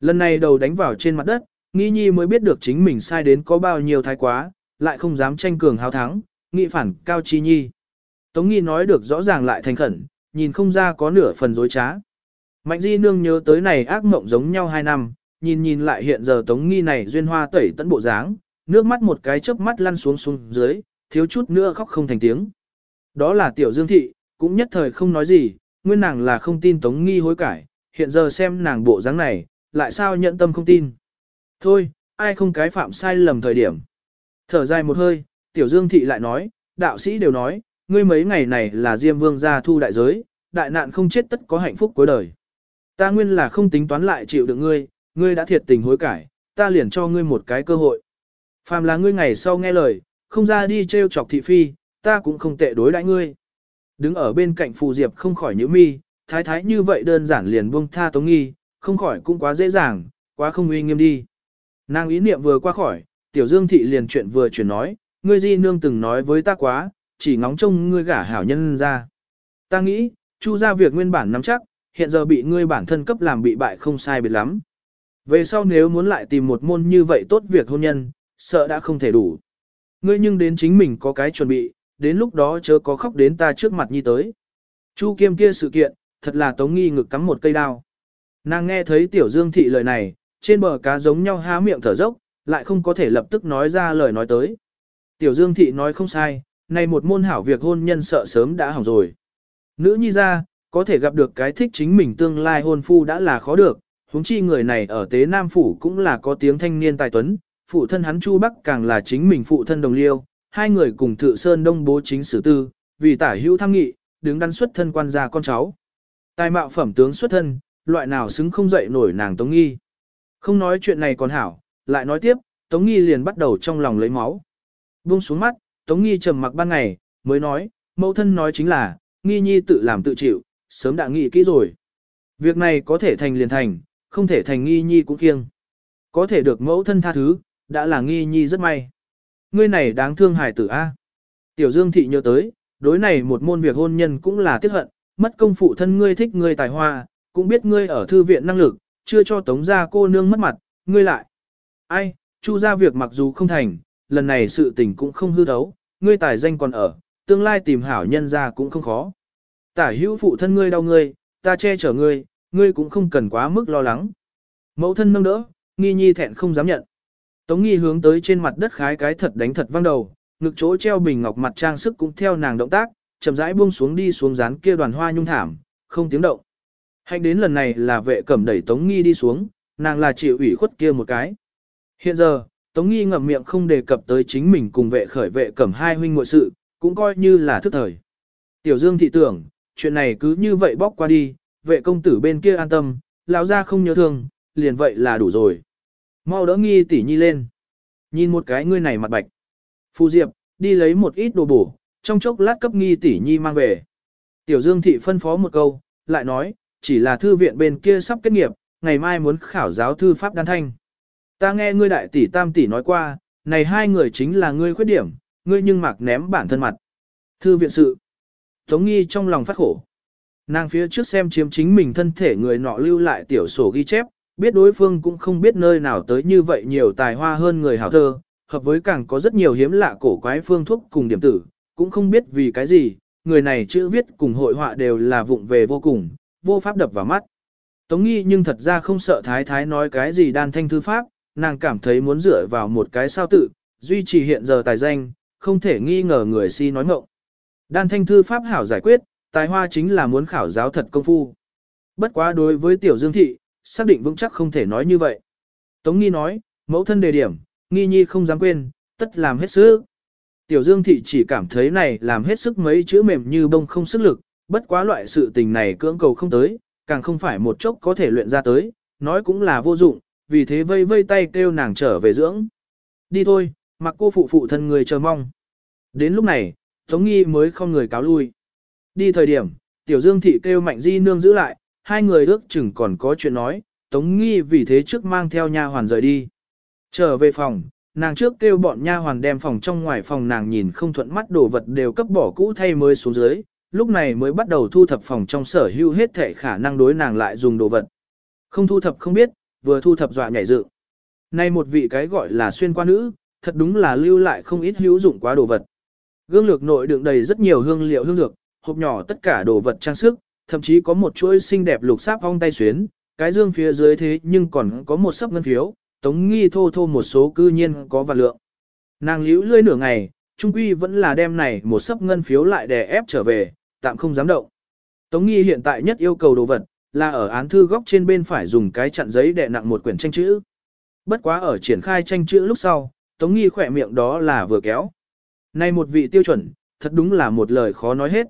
Lần này đầu đánh vào trên mặt đất, nghi nhi mới biết được chính mình sai đến có bao nhiêu thái quá, lại không dám tranh cường hào thắng, nghị phản cao chi nhi. Tống nghi nói được rõ ràng lại thành khẩn, nhìn không ra có nửa phần dối trá. Mạnh di nương nhớ tới này ác mộng giống nhau hai năm, nhìn nhìn lại hiện giờ tống nghi này duyên hoa tẩy tận bộ dáng, nước mắt một cái chớp mắt lăn xuống xuống dưới, thiếu chút nữa khóc không thành tiếng. Đó là tiểu dương thị, cũng nhất thời không nói gì, nguyên nàng là không tin tống nghi hối cải, hiện giờ xem nàng bộ dáng này, lại sao nhận tâm không tin. Thôi, ai không cái phạm sai lầm thời điểm. Thở dài một hơi, tiểu dương thị lại nói, đạo sĩ đều nói, ngươi mấy ngày này là Diêm Vương gia thu đại giới, đại nạn không chết tất có hạnh phúc cuối đời. Ta nguyên là không tính toán lại chịu được ngươi, ngươi đã thiệt tình hối cải, ta liền cho ngươi một cái cơ hội. Phàm là ngươi ngày sau nghe lời, không ra đi trêu chọc thị phi, ta cũng không tệ đối đãi ngươi. Đứng ở bên cạnh Phù Diệp không khỏi nhíu mi, thái thái như vậy đơn giản liền buông tha Tống Nghi, không khỏi cũng quá dễ dàng, quá không uy nghiêm đi. Nàng ý niệm vừa qua khỏi, Tiểu Dương thị liền chuyện vừa chuyển nói, ngươi di nương từng nói với ta quá, chỉ ngóng trông ngươi gả hảo nhân ra. Ta nghĩ, chu ra việc nguyên bản nắm chắc, hiện giờ bị ngươi bản thân cấp làm bị bại không sai biệt lắm. Về sau nếu muốn lại tìm một môn như vậy tốt việc hôn nhân, sợ đã không thể đủ. Ngươi nhưng đến chính mình có cái chuẩn bị, đến lúc đó chớ có khóc đến ta trước mặt nhi tới. Chu kiêm kia sự kiện, thật là tống nghi ngực cắm một cây đao. Nàng nghe thấy tiểu dương thị lời này, trên bờ cá giống nhau há miệng thở dốc, lại không có thể lập tức nói ra lời nói tới. Tiểu dương thị nói không sai, này một môn hảo việc hôn nhân sợ sớm đã hỏng rồi. Nữ nhi ra, có thể gặp được cái thích chính mình tương lai hôn phu đã là khó được, huống chi người này ở tế Nam Phủ cũng là có tiếng thanh niên tài tuấn, phụ thân hắn Chu Bắc càng là chính mình phụ thân đồng liêu, hai người cùng thự sơn đông bố chính sử tư, vì tả hữu tham nghị, đứng đắn xuất thân quan gia con cháu. Tài mạo phẩm tướng xuất thân, loại nào xứng không dậy nổi nàng Tống Nghi. Không nói chuyện này còn hảo, lại nói tiếp, Tống Nghi liền bắt đầu trong lòng lấy máu. Buông xuống mắt, Tống Nghi trầm mặc ban ngày, mới nói, mẫu thân nói chính là, Nghi Nhi tự làm tự chịu, sớm đã nghĩ kỹ rồi. Việc này có thể thành liền thành, không thể thành Nghi Nhi cũng kiêng. Có thể được mẫu thân tha thứ, đã là Nghi Nhi rất may. Ngươi này đáng thương hài tử A. Tiểu Dương Thị nhớ tới, đối này một môn việc hôn nhân cũng là tiếc hận, mất công phụ thân ngươi thích ngươi tài hoa, cũng biết ngươi ở thư viện năng lực, chưa cho tống gia cô nương mất mặt, ngươi lại. Ai, chu ra việc mặc dù không thành, lần này sự tình cũng không hư thấu, ngươi tài danh còn ở, tương lai tìm hảo nhân ra cũng không khó. Tả hữu phụ thân ngươi đau ngươi, ta che chở ngươi, ngươi cũng không cần quá mức lo lắng. Mẫu thân nâng đỡ, nghi nhi thẹn không dám nhận. Tống nghi hướng tới trên mặt đất khái cái thật đánh thật văng đầu, ngực chỗ treo bình ngọc mặt trang sức cũng theo nàng động tác, chậm rãi buông xuống đi xuống dán kia đoàn hoa nhung thảm, không tiếng động. Hành đến lần này là vệ cẩm đẩy Tống nghi đi xuống, nàng là chịu ủy khuất kia một cái. Hiện giờ, Tống Nghi ngậm miệng không đề cập tới chính mình cùng vệ khởi vệ cẩm hai huynh muội sự, cũng coi như là thức thời. Tiểu Dương thị tưởng, chuyện này cứ như vậy bóc qua đi, vệ công tử bên kia an tâm, lão ra không nhớ thương, liền vậy là đủ rồi. Mau đỡ Nghi tỷ nhi lên. Nhìn một cái ngươi này mặt bạch. Phu Diệp, đi lấy một ít đồ bổ, trong chốc lát cấp Nghi tỷ nhi mang về. Tiểu Dương thị phân phó một câu, lại nói, chỉ là thư viện bên kia sắp kết nghiệp, ngày mai muốn khảo giáo thư pháp đan thanh. Ta nghe ngươi đại tỷ tam tỷ nói qua, này hai người chính là ngươi khuyết điểm, ngươi nhưng mặc ném bản thân mặt. Thư viện sự. Tống nghi trong lòng phát khổ. Nàng phía trước xem chiếm chính mình thân thể người nọ lưu lại tiểu sổ ghi chép, biết đối phương cũng không biết nơi nào tới như vậy nhiều tài hoa hơn người hảo thơ, hợp với càng có rất nhiều hiếm lạ cổ quái phương thuốc cùng điểm tử, cũng không biết vì cái gì, người này chữ viết cùng hội họa đều là vụng về vô cùng, vô pháp đập vào mắt. Tống nghi nhưng thật ra không sợ thái thái nói cái gì đan thanh thư pháp, nàng cảm thấy muốn dựa vào một cái sao tự, duy trì hiện giờ tài danh, không thể nghi ngờ người si nói ngộng. Đan thanh thư pháp hảo giải quyết, tài hoa chính là muốn khảo giáo thật công phu. Bất quá đối với tiểu dương thị, xác định vững chắc không thể nói như vậy. Tống nghi nói, mẫu thân đề điểm, nghi nhi không dám quên, tất làm hết sức. Tiểu dương thị chỉ cảm thấy này làm hết sức mấy chữ mềm như bông không sức lực, bất quá loại sự tình này cưỡng cầu không tới, càng không phải một chốc có thể luyện ra tới, nói cũng là vô dụng, vì thế vây vây tay kêu nàng trở về dưỡng. Đi thôi, mặc cô phụ phụ thân người chờ mong. Đến lúc này, Tống Nghi mới không người cáo lui. Đi thời điểm, Tiểu Dương Thị kêu Mạnh Di Nương giữ lại, hai người ước chừng còn có chuyện nói, Tống Nghi vì thế trước mang theo nha hoàn rời đi. Trở về phòng, nàng trước kêu bọn nha hoàn đem phòng trong ngoài phòng nàng nhìn không thuận mắt đồ vật đều cấp bỏ cũ thay mới xuống dưới, lúc này mới bắt đầu thu thập phòng trong sở hữu hết thể khả năng đối nàng lại dùng đồ vật. Không thu thập không biết, vừa thu thập dọa nhảy dựng. Nay một vị cái gọi là xuyên qua nữ, thật đúng là lưu lại không ít hữu dụng quá đồ vật. Gương lược nội đựng đầy rất nhiều hương liệu hương dược, hộp nhỏ tất cả đồ vật trang sức, thậm chí có một chuỗi xinh đẹp lục sáp ong tay xuyến, cái dương phía dưới thế nhưng còn có một sấp ngân phiếu, tống nghi thô thô một số cư nhiên có vạn lượng. Nàng liễu lươi nửa ngày, trung quy vẫn là đem này một sấp ngân phiếu lại đè ép trở về, tạm không dám động. Tống nghi hiện tại nhất yêu cầu đồ vật, là ở án thư góc trên bên phải dùng cái chặn giấy đè nặng một quyển tranh chữ. Bất quá ở triển khai tranh chữ lúc sau, Tống nghi khỏe miệng đó là vừa kéo. Nay một vị tiêu chuẩn, thật đúng là một lời khó nói hết.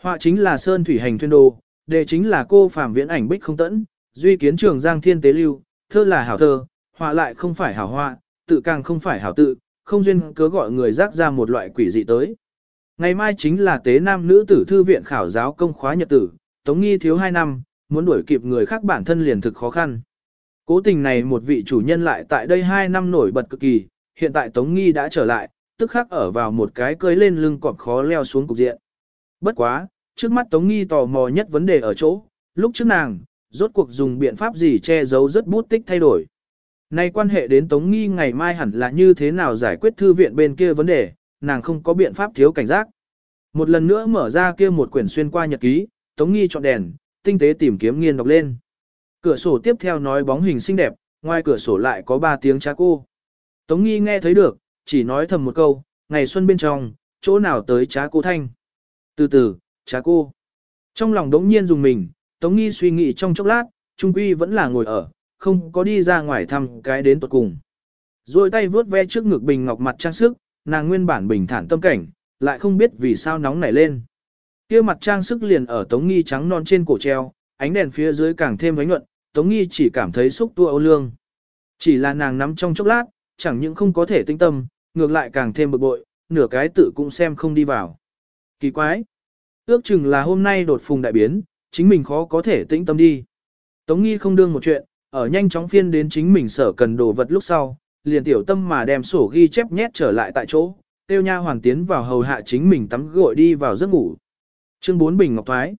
Họa chính là Sơn Thủy Hành Thuyên Đồ, đề chính là cô Phạm Viễn Ảnh Bích Không Tẫn, duy kiến trường Giang Thiên Tế Lưu, thơ là hảo thơ, họa lại không phải hảo họa, tự càng không phải hảo tự, không duyên cớ gọi người rác ra một loại quỷ dị tới. Ngày mai chính là tế nam nữ tử thư viện khảo giáo công khóa nhật tử, Tống Nghi thiếu 2 năm, muốn đuổi kịp người khác bản thân liền thực khó khăn. Cố tình này một vị chủ nhân lại tại đây 2 năm nổi bật cực kỳ, hiện tại Tống Nghi đã trở lại, tức khắc ở vào một cái cơi lên lưng cọp khó leo xuống cục diện. Bất quá, trước mắt Tống Nghi tò mò nhất vấn đề ở chỗ, lúc trước nàng, rốt cuộc dùng biện pháp gì che giấu rất bút tích thay đổi. Nay quan hệ đến Tống Nghi ngày mai hẳn là như thế nào giải quyết thư viện bên kia vấn đề, nàng không có biện pháp thiếu cảnh giác. Một lần nữa mở ra kia một quyển xuyên qua nhật ký, Tống Nghi chọn đèn, tinh tế tìm kiếm nghiên đọc lên. Cửa sổ tiếp theo nói bóng hình xinh đẹp, ngoài cửa sổ lại có ba tiếng cha cô. Tống Nghi nghe thấy được, chỉ nói thầm một câu, ngày xuân bên trong, chỗ nào tới cha cô thanh. Từ từ, cha cô. Trong lòng đống nhiên dùng mình, Tống Nghi suy nghĩ trong chốc lát, Trung Quy vẫn là ngồi ở, không có đi ra ngoài thăm cái đến tuột cùng. Rồi tay vướt ve trước ngực bình ngọc mặt trang sức, nàng nguyên bản bình thản tâm cảnh, lại không biết vì sao nóng nảy lên kia mặt trang sức liền ở Tống Nghi trắng non trên cổ treo, ánh đèn phía dưới càng thêm ánh nhuận, Tống Nghi chỉ cảm thấy xúc tua âu lương. Chỉ là nàng nắm trong chốc lát, chẳng những không có thể tinh tâm, ngược lại càng thêm bực bội, nửa cái tự cũng xem không đi vào. Kỳ quái! Ước chừng là hôm nay đột phùng đại biến, chính mình khó có thể tĩnh tâm đi. Tống nghi không đương một chuyện, ở nhanh chóng phiên đến chính mình sở cần đồ vật lúc sau, liền tiểu tâm mà đem sổ ghi chép nhét trở lại tại chỗ, tiêu nha hoàng tiến vào hầu hạ chính mình tắm gội đi vào giấc ngủ. Chương 4 Bình Ngọc Thoái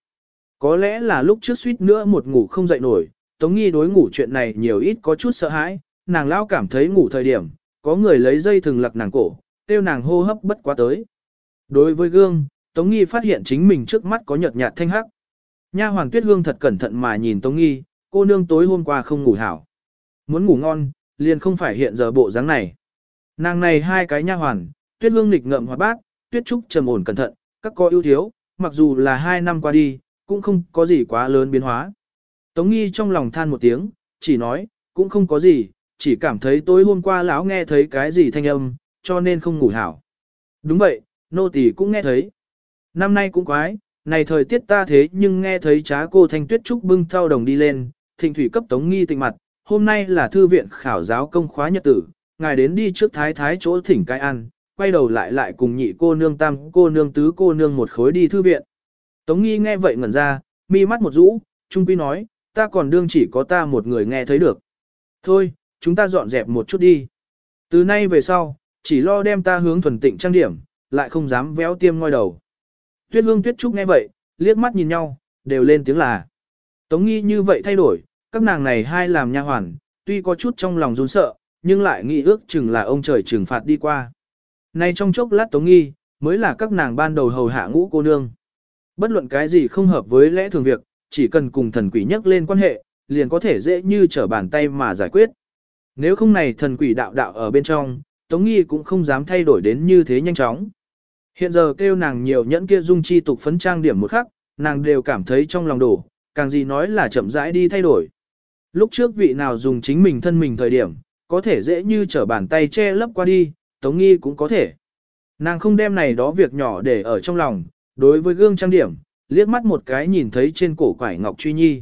Có lẽ là lúc trước suýt nữa một ngủ không dậy nổi, Tống Nghi đối ngủ chuyện này nhiều ít có chút sợ hãi, nàng lao cảm thấy ngủ thời điểm, có người lấy dây thừng lặc nàng cổ, tiêu nàng hô hấp bất quá tới. Đối với gương, Tống Nghi phát hiện chính mình trước mắt có nhợt nhạt thanh hắc. Nha hoàng Tuyết Hương thật cẩn thận mà nhìn Tống Nghi, cô nương tối hôm qua không ngủ hảo. Muốn ngủ ngon, liền không phải hiện giờ bộ dáng này. Nàng này hai cái nha hoàn, Tuyết Hương nghịch ngợm hoạt bát, Tuyết Trúc trầm ổn cẩn thận, các có ưu thiếu, mặc dù là hai năm qua đi, cũng không có gì quá lớn biến hóa. Tống Nghi trong lòng than một tiếng, chỉ nói, cũng không có gì, chỉ cảm thấy tối hôm qua lão nghe thấy cái gì thanh âm, cho nên không ngủ hảo. Đúng vậy, nô tỳ cũng nghe thấy. Năm nay cũng quái, này thời tiết ta thế nhưng nghe thấy trá cô Thanh Tuyết Trúc bưng thao đồng đi lên, thịnh thủy cấp tống nghi tịnh mặt, hôm nay là thư viện khảo giáo công khóa nhật tử, ngài đến đi trước thái thái chỗ thỉnh cái ăn, quay đầu lại lại cùng nhị cô nương tam cô nương tứ cô nương một khối đi thư viện. Tống nghi nghe vậy ngẩn ra, mi mắt một rũ, trung quy nói, ta còn đương chỉ có ta một người nghe thấy được. Thôi, chúng ta dọn dẹp một chút đi. Từ nay về sau, chỉ lo đem ta hướng thuần tịnh trang điểm, lại không dám véo tiêm ngoi đầu. Tuyết hương tuyết trúc nghe vậy, liếc mắt nhìn nhau, đều lên tiếng là. Tống nghi như vậy thay đổi, các nàng này hai làm nha hoàn, tuy có chút trong lòng run sợ, nhưng lại nghĩ ước chừng là ông trời trừng phạt đi qua. Nay trong chốc lát Tống nghi, mới là các nàng ban đầu hầu hạ ngũ cô nương. Bất luận cái gì không hợp với lẽ thường việc, chỉ cần cùng thần quỷ nhắc lên quan hệ, liền có thể dễ như trở bàn tay mà giải quyết. Nếu không này thần quỷ đạo đạo ở bên trong, Tống Nghi cũng không dám thay đổi đến như thế nhanh chóng. Hiện giờ kêu nàng nhiều nhẫn kia dung chi tục phấn trang điểm một khắc, nàng đều cảm thấy trong lòng đổ, càng gì nói là chậm rãi đi thay đổi. Lúc trước vị nào dùng chính mình thân mình thời điểm, có thể dễ như trở bàn tay che lấp qua đi, Tống Nghi cũng có thể. Nàng không đem này đó việc nhỏ để ở trong lòng, đối với gương trang điểm, liếc mắt một cái nhìn thấy trên cổ quải ngọc truy nhi.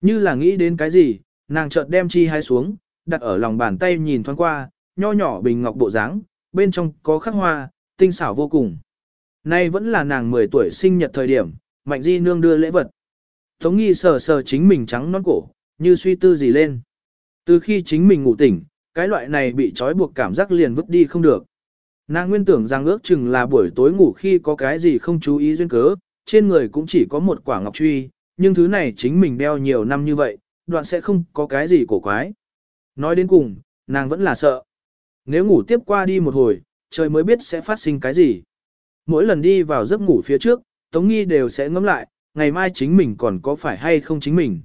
Như là nghĩ đến cái gì, nàng chợt đem chi hai xuống, đặt ở lòng bàn tay nhìn thoáng qua, nho nhỏ bình ngọc bộ dáng, bên trong có khắc hoa, tinh xảo vô cùng. Nay vẫn là nàng 10 tuổi sinh nhật thời điểm, Mạnh Di Nương đưa lễ vật. Tống nghi sờ sờ chính mình trắng nõn cổ, như suy tư gì lên. Từ khi chính mình ngủ tỉnh, cái loại này bị trói buộc cảm giác liền vứt đi không được. Nàng nguyên tưởng rằng ước chừng là buổi tối ngủ khi có cái gì không chú ý duyên cớ, trên người cũng chỉ có một quả ngọc truy, nhưng thứ này chính mình đeo nhiều năm như vậy, đoạn sẽ không có cái gì cổ quái. Nói đến cùng, nàng vẫn là sợ. Nếu ngủ tiếp qua đi một hồi, trời mới biết sẽ phát sinh cái gì. Mỗi lần đi vào giấc ngủ phía trước, Tống Nghi đều sẽ ngẫm lại, ngày mai chính mình còn có phải hay không chính mình.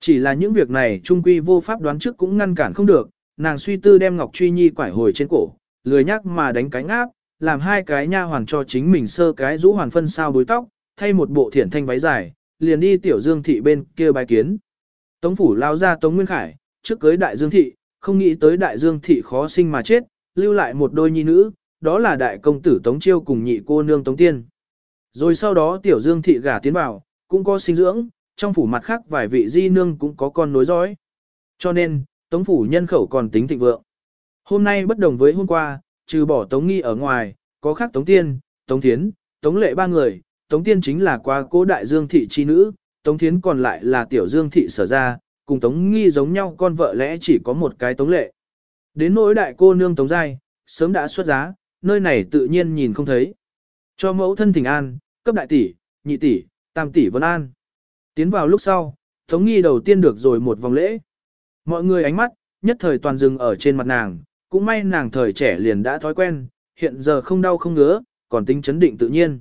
Chỉ là những việc này trung quy vô pháp đoán trước cũng ngăn cản không được, nàng suy tư đem Ngọc Truy Nhi quải hồi trên cổ, lười nhắc mà đánh cánh áp, làm hai cái nha hoàn cho chính mình sơ cái rũ hoàn phân sao bối tóc, thay một bộ thiển thanh váy dài, liền đi tiểu dương thị bên kia bài kiến. Tống phủ lao ra Tống Nguyên Khải, trước cưới đại dương thị, không nghĩ tới đại dương thị khó sinh mà chết, lưu lại một đôi nhi nữ, đó là đại công tử Tống Chiêu cùng nhị cô nương Tống Tiên. Rồi sau đó tiểu dương thị gả tiến vào, cũng có sinh dưỡng, trong phủ mặt khác vài vị di nương cũng có con nối dõi. Cho nên, Tống phủ nhân khẩu còn tính thịnh vượng. Hôm nay bất đồng với hôm qua, trừ bỏ Tống Nghi ở ngoài, có khác Tống Tiên, Tống Thiến, Tống Lệ ba người, Tống Tiên chính là qua cố đại dương thị chi nữ, Tống Thiến còn lại là tiểu dương thị sở ra, cùng Tống Nghi giống nhau con vợ lẽ chỉ có một cái Tống Lệ. Đến nỗi đại cô nương Tống Giai, sớm đã xuất giá, nơi này tự nhiên nhìn không thấy. Cho mẫu thân thỉnh an, cấp đại tỷ, nhị tỷ, tam tỷ vân an. Tiến vào lúc sau, Tống Nghi đầu tiên được rồi một vòng lễ. Mọi người ánh mắt, nhất thời toàn dừng ở trên mặt nàng, cũng may nàng thời trẻ liền đã thói quen, hiện giờ không đau không ngứa, còn tính chấn định tự nhiên.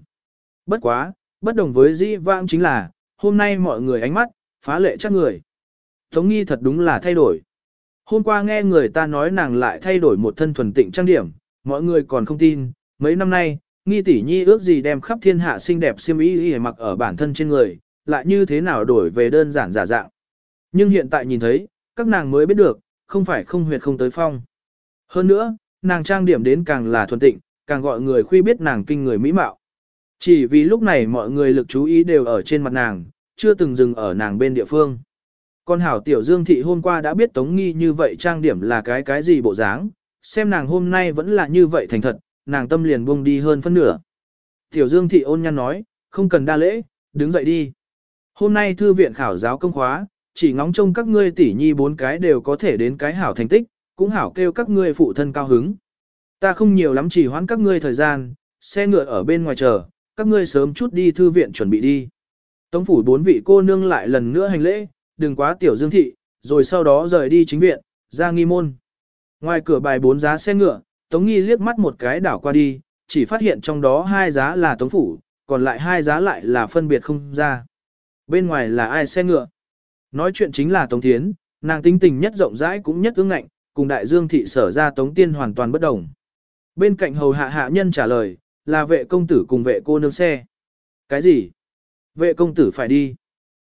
Bất quá, bất đồng với dĩ vãng chính là, hôm nay mọi người ánh mắt, phá lệ chắc người. Tống nghi thật đúng là thay đổi. Hôm qua nghe người ta nói nàng lại thay đổi một thân thuần tịnh trang điểm, mọi người còn không tin, mấy năm nay, nghi tỷ nhi ước gì đem khắp thiên hạ xinh đẹp xiêm y y mặc ở bản thân trên người, lại như thế nào đổi về đơn giản giả dạng. Nhưng hiện tại nhìn thấy, các nàng mới biết được, không phải không huyệt không tới phong. Hơn nữa, nàng trang điểm đến càng là thuần tịnh, càng gọi người khuy biết nàng kinh người mỹ mạo. Chỉ vì lúc này mọi người lực chú ý đều ở trên mặt nàng, chưa từng dừng ở nàng bên địa phương. Con hảo tiểu dương thị hôm qua đã biết tống nghi như vậy trang điểm là cái cái gì bộ dáng, xem nàng hôm nay vẫn là như vậy thành thật, nàng tâm liền buông đi hơn phân nửa. Tiểu dương thị ôn nhăn nói, không cần đa lễ, đứng dậy đi. Hôm nay thư viện khảo giáo công khóa, chỉ ngóng trông các ngươi tỷ nhi bốn cái đều có thể đến cái hảo thành tích, cũng hảo kêu các ngươi phụ thân cao hứng. Ta không nhiều lắm chỉ hoãn các ngươi thời gian, xe ngựa ở bên ngoài chờ, các ngươi sớm chút đi thư viện chuẩn bị đi. Tống phủ bốn vị cô nương lại lần nữa hành lễ, đừng quá tiểu dương thị, rồi sau đó rời đi chính viện, ra nghi môn. Ngoài cửa bài bốn giá xe ngựa, Tống nghi liếc mắt một cái đảo qua đi, chỉ phát hiện trong đó hai giá là tống phủ, còn lại hai giá lại là phân biệt không ra. Bên ngoài là ai xe ngựa? Nói chuyện chính là Tống Thiến, nàng tính tình nhất rộng rãi cũng nhất ương ngạnh, cùng đại dương thị sở ra Tống Tiên hoàn toàn bất đồng. Bên cạnh hầu hạ hạ nhân trả lời, là vệ công tử cùng vệ cô nương xe. Cái gì? Vệ công tử phải đi.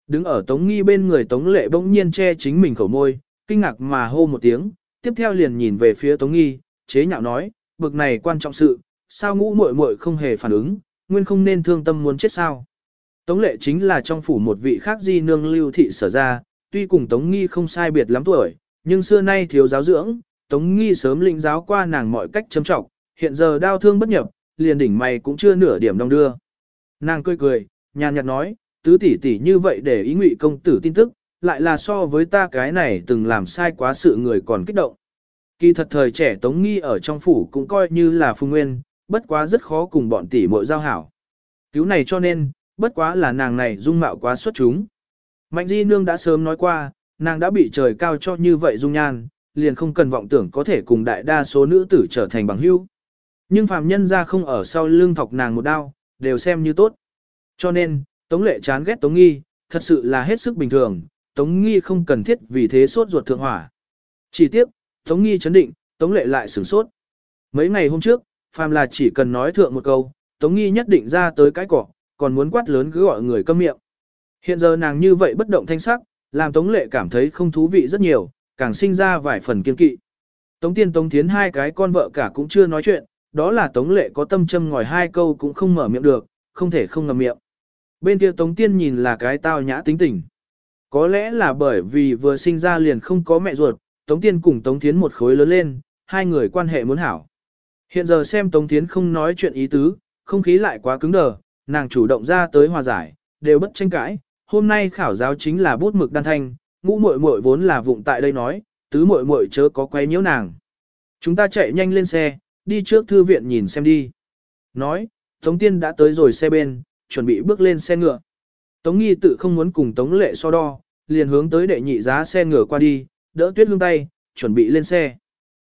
Đứng ở Tống Nghi bên người Tống Lệ bỗng nhiên che chính mình khẩu môi, kinh ngạc mà hô một tiếng, tiếp theo liền nhìn về phía Tống Nghi, chế nhạo nói, bực này quan trọng sự, sao ngũ muội muội không hề phản ứng, nguyên không nên thương tâm muốn chết sao. Tống Lệ chính là trong phủ một vị khác di nương lưu thị sở ra, tuy cùng Tống Nghi không sai biệt lắm tuổi, nhưng xưa nay thiếu giáo dưỡng, Tống Nghi sớm lĩnh giáo qua nàng mọi cách châm trọng, hiện giờ đau thương bất nhập, liền đỉnh mày cũng chưa nửa điểm đong đưa. Nàng cười cười, nhàn nhạt nói, tứ tỷ tỷ như vậy để ý ngụy công tử tin tức, lại là so với ta cái này từng làm sai quá sự người còn kích động. Kỳ thật thời trẻ Tống Nghi ở trong phủ cũng coi như là phu nguyên, bất quá rất khó cùng bọn tỷ muội giao hảo. Cứu này cho nên, bất quá là nàng này dung mạo quá xuất chúng. Mạnh di nương đã sớm nói qua, nàng đã bị trời cao cho như vậy dung nhan, liền không cần vọng tưởng có thể cùng đại đa số nữ tử trở thành bằng hữu. Nhưng phàm nhân ra không ở sau lưng thọc nàng một đao, đều xem như tốt. Cho nên, Tống lệ chán ghét Tống nghi, thật sự là hết sức bình thường, Tống nghi không cần thiết vì thế sốt ruột thượng hỏa. Chỉ tiếc, Tống nghi chấn định, Tống lệ lại sửng sốt. Mấy ngày hôm trước, phàm là chỉ cần nói thượng một câu, Tống nghi nhất định ra tới cái cỏ, còn muốn quát lớn cứ gọi người câm miệng. Hiện giờ nàng như vậy bất động thanh sắc, làm Tống lệ cảm thấy không thú vị rất nhiều, càng sinh ra vài phần kiên kỵ. Tống tiên Tống Thiến hai cái con vợ cả cũng chưa nói chuyện, đó là Tống lệ có tâm châm ngòi hai câu cũng không mở miệng được, không thể không ngậm miệng. Bên kia Tống tiên nhìn là cái tao nhã tính tình. Có lẽ là bởi vì vừa sinh ra liền không có mẹ ruột, Tống tiên cùng Tống Thiến một khối lớn lên, hai người quan hệ muốn hảo. Hiện giờ xem Tống Thiến không nói chuyện ý tứ, không khí lại quá cứng đờ, nàng chủ động ra tới hòa giải, đều bất tranh cãi. Hôm nay khảo giáo chính là bút mực đan thanh, ngũ muội muội vốn là vụng tại đây nói, tứ muội muội chớ có quấy nhiễu nàng. Chúng ta chạy nhanh lên xe, đi trước thư viện nhìn xem đi. Nói, Tống Tiên đã tới rồi xe bên, chuẩn bị bước lên xe ngựa. Tống Nghi tự không muốn cùng Tống Lệ so đo, liền hướng tới đệ nhị giá xe ngựa qua đi, đỡ tuyết hương tay, chuẩn bị lên xe.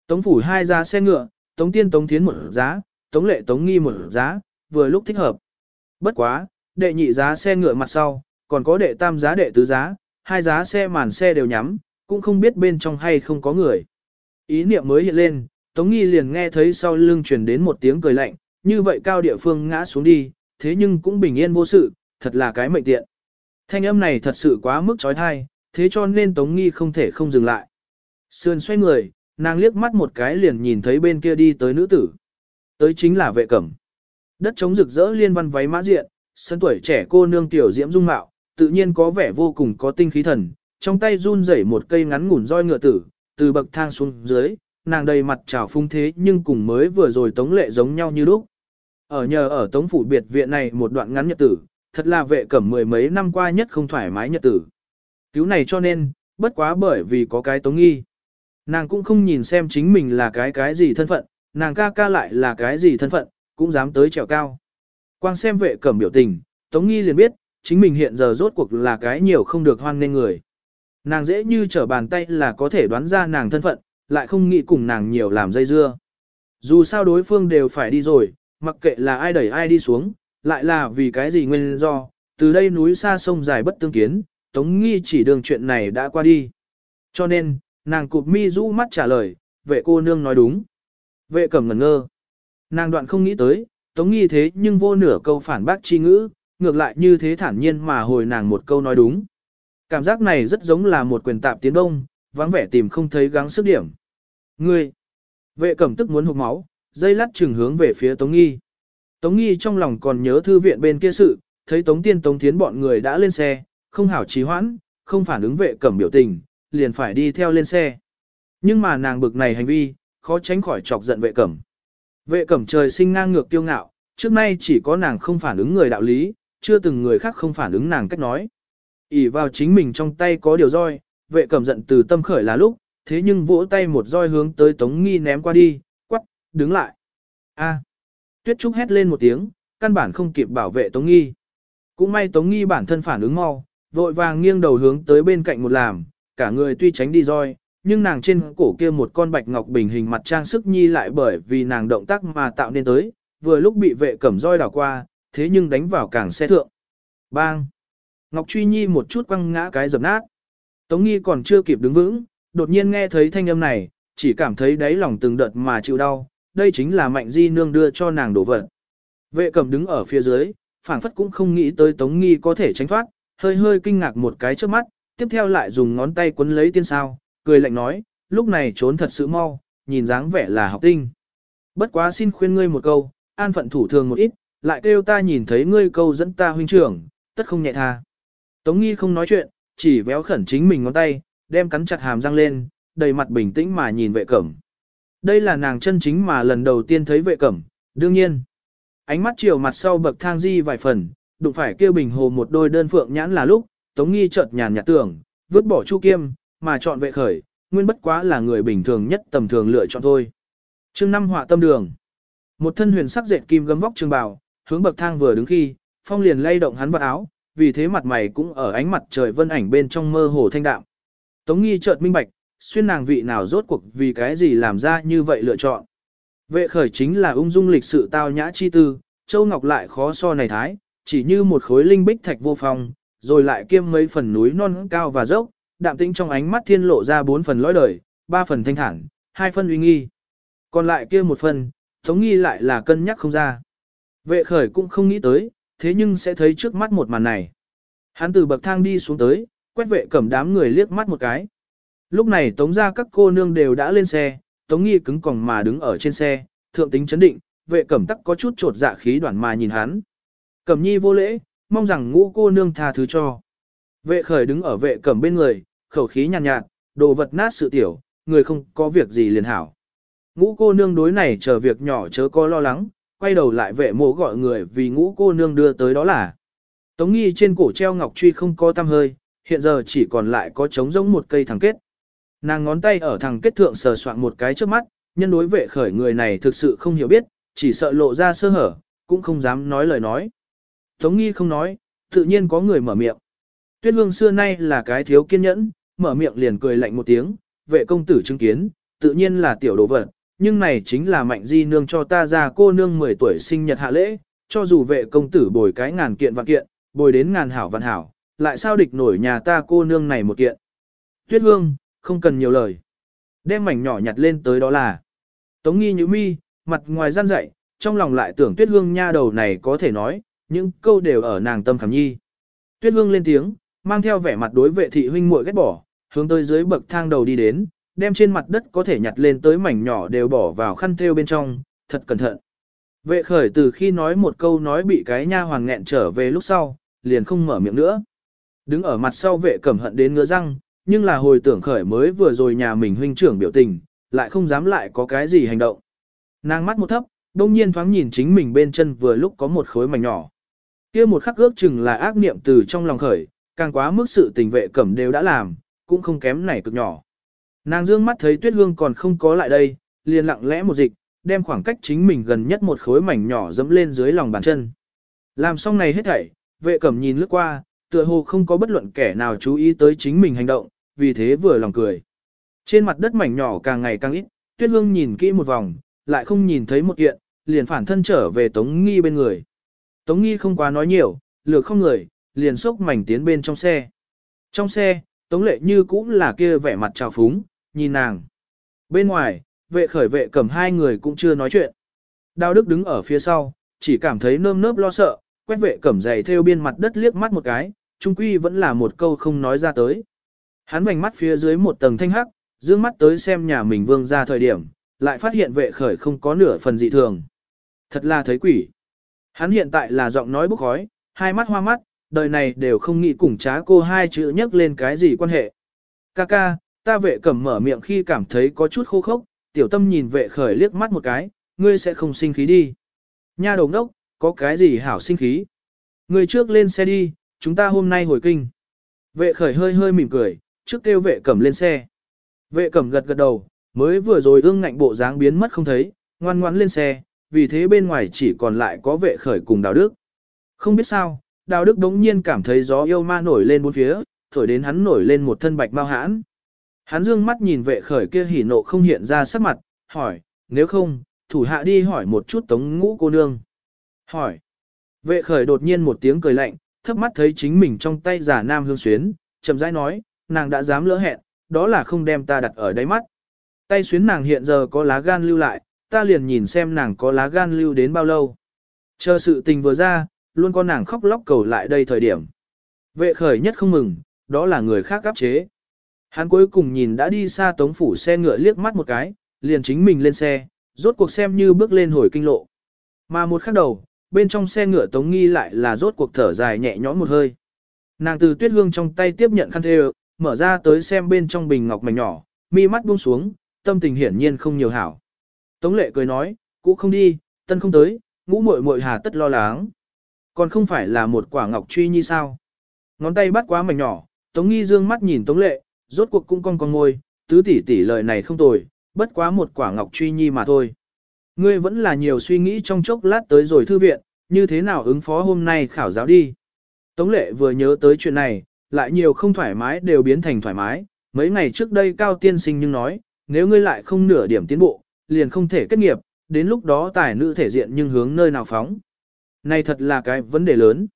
Tống phủ hai giá xe ngựa, Tống Tiên Tống Thiến một giá, Tống Lệ Tống Nghi một giá, vừa lúc thích hợp. Bất quá, đệ nhị giá xe ngựa mặt sau, còn có đệ tam giá đệ tứ giá, hai giá xe màn xe đều nhắm, cũng không biết bên trong hay không có người. Ý niệm mới hiện lên, Tống Nghi liền nghe thấy sau lưng truyền đến một tiếng cười lạnh, như vậy cao địa phương ngã xuống đi, thế nhưng cũng bình yên vô sự, thật là cái mệnh tiện. Thanh âm này thật sự quá mức trói thai, thế cho nên Tống Nghi không thể không dừng lại. Sườn xoay người, nàng liếc mắt một cái liền nhìn thấy bên kia đi tới nữ tử. Tới chính là vệ cẩm. Đất trống rực rỡ liên văn váy mã diện, sân tuổi trẻ cô nương tiểu diễm dung mạo, tự nhiên có vẻ vô cùng có tinh khí thần, trong tay run rẩy một cây ngắn ngủn roi ngựa tử, từ bậc thang xuống dưới, nàng đầy mặt trào phung thế nhưng cùng mới vừa rồi tống lệ giống nhau như lúc. Ở nhờ ở tống phủ biệt viện này một đoạn ngắn nhật tử, thật là vệ cẩm mười mấy năm qua nhất không thoải mái nhật tử. Cứu này cho nên, bất quá bởi vì có cái tống nghi. Nàng cũng không nhìn xem chính mình là cái cái gì thân phận, nàng ca ca lại là cái gì thân phận, cũng dám tới trèo cao. Quang xem vệ cẩm biểu tình, tống nghi liền biết, chính mình hiện giờ rốt cuộc là cái nhiều không được hoan nên người. Nàng dễ như trở bàn tay là có thể đoán ra nàng thân phận, lại không nghĩ cùng nàng nhiều làm dây dưa. Dù sao đối phương đều phải đi rồi, mặc kệ là ai đẩy ai đi xuống, lại là vì cái gì nguyên do, từ đây núi xa sông dài bất tương kiến, Tống Nghi chỉ đường chuyện này đã qua đi. Cho nên, nàng cụp mi rũ mắt trả lời, vệ cô nương nói đúng. Vệ cẩm ngẩn ngơ. Nàng đoạn không nghĩ tới, Tống Nghi thế nhưng vô nửa câu phản bác chi ngữ, ngược lại như thế thản nhiên mà hồi nàng một câu nói đúng. Cảm giác này rất giống là một quyền tạp tiến đông, vắng vẻ tìm không thấy gắng sức điểm. Ngươi! Vệ cẩm tức muốn hụt máu, dây lắt trừng hướng về phía Tống Nghi. Tống Nghi trong lòng còn nhớ thư viện bên kia sự, thấy Tống Tiên Tống Thiến bọn người đã lên xe, không hảo trì hoãn, không phản ứng vệ cẩm biểu tình, liền phải đi theo lên xe. Nhưng mà nàng bực này hành vi, khó tránh khỏi chọc giận vệ cẩm. Vệ cẩm trời sinh ngang ngược kiêu ngạo, trước nay chỉ có nàng không phản ứng người đạo lý, chưa từng người khác không phản ứng nàng cách nói. ỉ vào chính mình trong tay có điều roi, vệ cẩm giận từ tâm khởi là lúc, thế nhưng vỗ tay một roi hướng tới Tống Nghi ném qua đi, quắc, đứng lại. A. Tuyết Trúc hét lên một tiếng, căn bản không kịp bảo vệ Tống Nghi. Cũng may Tống Nghi bản thân phản ứng mau, vội vàng nghiêng đầu hướng tới bên cạnh một làm, cả người tuy tránh đi roi, nhưng nàng trên cổ kia một con bạch ngọc bình hình mặt trang sức nhi lại bởi vì nàng động tác mà tạo nên tới, vừa lúc bị vệ cẩm roi đảo qua, thế nhưng đánh vào càng xe thượng. Bang! Ngọc Truy Nhi một chút quăng ngã cái dập nát. Tống Nghi còn chưa kịp đứng vững, đột nhiên nghe thấy thanh âm này, chỉ cảm thấy đáy lòng từng đợt mà chịu đau, đây chính là mạnh di nương đưa cho nàng đổ vật. Vệ cầm đứng ở phía dưới, phảng phất cũng không nghĩ tới Tống Nghi có thể tránh thoát, hơi hơi kinh ngạc một cái trước mắt, tiếp theo lại dùng ngón tay quấn lấy tiên sao, cười lạnh nói, lúc này trốn thật sự mau, nhìn dáng vẻ là học tinh. Bất quá xin khuyên ngươi một câu, an phận thủ thường một ít, lại kêu ta nhìn thấy ngươi câu dẫn ta huynh trưởng, tất không nhẹ tha. Tống Nghi không nói chuyện, chỉ véo khẩn chính mình ngón tay, đem cắn chặt hàm răng lên, đầy mặt bình tĩnh mà nhìn vệ cẩm. Đây là nàng chân chính mà lần đầu tiên thấy vệ cẩm, đương nhiên. Ánh mắt chiều mặt sau bậc thang di vài phần, đụng phải kêu bình hồ một đôi đơn phượng nhãn là lúc, Tống Nghi chợt nhàn nhạt tưởng, vứt bỏ Chu Kiêm, mà chọn vệ khởi, nguyên bất quá là người bình thường nhất tầm thường lựa chọn thôi. Chương năm họa tâm đường. Một thân huyền sắc dệt kim gấm vóc trường bào, hướng bậc thang vừa đứng khi, phong liền lay động hắn vào áo, vì thế mặt mày cũng ở ánh mặt trời vân ảnh bên trong mơ hồ thanh đạm. Tống nghi chợt minh bạch, xuyên nàng vị nào rốt cuộc vì cái gì làm ra như vậy lựa chọn. Vệ khởi chính là ung dung lịch sự tao nhã chi tư, Châu Ngọc lại khó so này thái, chỉ như một khối linh bích thạch vô phong, rồi lại kiêm mấy phần núi non cao và dốc, đạm tĩnh trong ánh mắt thiên lộ ra bốn phần lõi đời, ba phần thanh thản, hai phần uy nghi. Còn lại kia một phần, Tống Nghi lại là cân nhắc không ra. Vệ khởi cũng không nghĩ tới, thế nhưng sẽ thấy trước mắt một màn này. Hắn từ bậc thang đi xuống tới, quét vệ cẩm đám người liếc mắt một cái. Lúc này tống ra các cô nương đều đã lên xe, tống nghi cứng còng mà đứng ở trên xe, thượng tính chấn định, vệ cẩm tắc có chút trột dạ khí đoạn mà nhìn hắn. Cẩm nhi vô lễ, mong rằng ngũ cô nương tha thứ cho. Vệ khởi đứng ở vệ cẩm bên người, khẩu khí nhàn nhạt, nhạt, đồ vật nát sự tiểu, người không có việc gì liền hảo. Ngũ cô nương đối này chờ việc nhỏ chớ có lo lắng, quay đầu lại vệ mộ gọi người vì ngũ cô nương đưa tới đó là. Tống nghi trên cổ treo ngọc truy không có tăm hơi, hiện giờ chỉ còn lại có trống giống một cây thằng kết. Nàng ngón tay ở thằng kết thượng sờ soạn một cái trước mắt, nhân đối vệ khởi người này thực sự không hiểu biết, chỉ sợ lộ ra sơ hở, cũng không dám nói lời nói. Tống nghi không nói, tự nhiên có người mở miệng. Tuyết hương xưa nay là cái thiếu kiên nhẫn, mở miệng liền cười lạnh một tiếng, vệ công tử chứng kiến, tự nhiên là tiểu đồ vật, nhưng này chính là mạnh di nương cho ta ra cô nương 10 tuổi sinh nhật hạ lễ, cho dù vệ công tử bồi cái ngàn kiện vạn kiện, bồi đến ngàn hảo vạn hảo, lại sao địch nổi nhà ta cô nương này một kiện. Tuyết hương, không cần nhiều lời. Đem mảnh nhỏ nhặt lên tới đó là. Tống nghi như mi, mặt ngoài gian dậy, trong lòng lại tưởng tuyết hương nha đầu này có thể nói, những câu đều ở nàng tâm khảm nhi. Tuyết hương lên tiếng, mang theo vẻ mặt đối vệ thị huynh muội ghét bỏ, hướng tới dưới bậc thang đầu đi đến, đem trên mặt đất có thể nhặt lên tới mảnh nhỏ đều bỏ vào khăn thêu bên trong, thật cẩn thận. Vệ khởi từ khi nói một câu nói bị cái nha hoàng nghẹn trở về lúc sau, liền không mở miệng nữa. Đứng ở mặt sau vệ cẩm hận đến ngứa răng, nhưng là hồi tưởng khởi mới vừa rồi nhà mình huynh trưởng biểu tình, lại không dám lại có cái gì hành động. Nàng mắt một thấp, đông nhiên thoáng nhìn chính mình bên chân vừa lúc có một khối mảnh nhỏ. kia một khắc ước chừng là ác niệm từ trong lòng khởi, càng quá mức sự tình vệ cẩm đều đã làm, cũng không kém này cực nhỏ. Nàng dương mắt thấy tuyết hương còn không có lại đây, liền lặng lẽ một dịch, đem khoảng cách chính mình gần nhất một khối mảnh nhỏ dẫm lên dưới lòng bàn chân. Làm xong này hết thảy, vệ cẩm nhìn lướt qua, tựa hồ không có bất luận kẻ nào chú ý tới chính mình hành động, vì thế vừa lòng cười. Trên mặt đất mảnh nhỏ càng ngày càng ít, tuyết hương nhìn kỹ một vòng, lại không nhìn thấy một kiện, liền phản thân trở về Tống Nghi bên người. Tống Nghi không quá nói nhiều, lược không người, liền xốc mảnh tiến bên trong xe. Trong xe, Tống Lệ như cũng là kia vẻ mặt trào phúng, nhìn nàng. Bên ngoài, vệ khởi vệ cầm hai người cũng chưa nói chuyện. Đào Đức đứng ở phía sau, chỉ cảm thấy nơm nớp lo sợ, quét vệ cẩm giày theo biên mặt đất liếc mắt một cái, trung quy vẫn là một câu không nói ra tới. Hắn vành mắt phía dưới một tầng thanh hắc, dương mắt tới xem nhà mình vương ra thời điểm, lại phát hiện vệ khởi không có nửa phần dị thường. Thật là thấy quỷ. Hắn hiện tại là giọng nói bốc khói, hai mắt hoa mắt, đời này đều không nghĩ cùng trá cô hai chữ nhắc lên cái gì quan hệ. Ca ca, ta vệ cẩm mở miệng khi cảm thấy có chút khô khốc, tiểu tâm nhìn vệ khởi liếc mắt một cái, ngươi sẽ không sinh khí đi. Nha đồng đốc, có cái gì hảo sinh khí. Ngươi trước lên xe đi, chúng ta hôm nay hồi kinh. Vệ khởi hơi hơi mỉm cười, trước kêu vệ cẩm lên xe. Vệ cẩm gật gật đầu, mới vừa rồi ương ngạnh bộ dáng biến mất không thấy, ngoan ngoãn lên xe, vì thế bên ngoài chỉ còn lại có vệ khởi cùng đào đức. Không biết sao, đào đức đống nhiên cảm thấy gió yêu ma nổi lên bốn phía, thổi đến hắn nổi lên một thân bạch mau hãn. Hắn dương mắt nhìn vệ khởi kia hỉ nộ không hiện ra sắc mặt, hỏi, nếu không, thủ hạ đi hỏi một chút tống ngũ cô nương. Hỏi, vệ khởi đột nhiên một tiếng cười lạnh, thấp mắt thấy chính mình trong tay giả nam hương xuyến, chậm rãi nói, nàng đã dám lỡ hẹn, đó là không đem ta đặt ở đáy mắt. Tay xuyến nàng hiện giờ có lá gan lưu lại, ta liền nhìn xem nàng có lá gan lưu đến bao lâu. Chờ sự tình vừa ra, luôn có nàng khóc lóc cầu lại đây thời điểm. Vệ khởi nhất không mừng, đó là người khác áp chế. Hắn cuối cùng nhìn đã đi xa tống phủ xe ngựa liếc mắt một cái, liền chính mình lên xe, rốt cuộc xem như bước lên hồi kinh lộ. Mà một khắc đầu, bên trong xe ngựa tống nghi lại là rốt cuộc thở dài nhẹ nhõm một hơi. Nàng từ tuyết hương trong tay tiếp nhận khăn thê mở ra tới xem bên trong bình ngọc mảnh nhỏ, mi mắt buông xuống, tâm tình hiển nhiên không nhiều hảo. Tống lệ cười nói, cũ không đi, tân không tới, ngũ muội muội hà tất lo lắng. Còn không phải là một quả ngọc truy như sao. Ngón tay bắt quá mảnh nhỏ, tống nghi dương mắt nhìn tống lệ, rốt cuộc cũng con con ngôi, tứ tỷ tỷ lời này không tồi, bất quá một quả ngọc truy nhi mà thôi. Ngươi vẫn là nhiều suy nghĩ trong chốc lát tới rồi thư viện, như thế nào ứng phó hôm nay khảo giáo đi. Tống lệ vừa nhớ tới chuyện này, lại nhiều không thoải mái đều biến thành thoải mái, mấy ngày trước đây cao tiên sinh nhưng nói, nếu ngươi lại không nửa điểm tiến bộ, liền không thể kết nghiệp, đến lúc đó tài nữ thể diện nhưng hướng nơi nào phóng. Này thật là cái vấn đề lớn.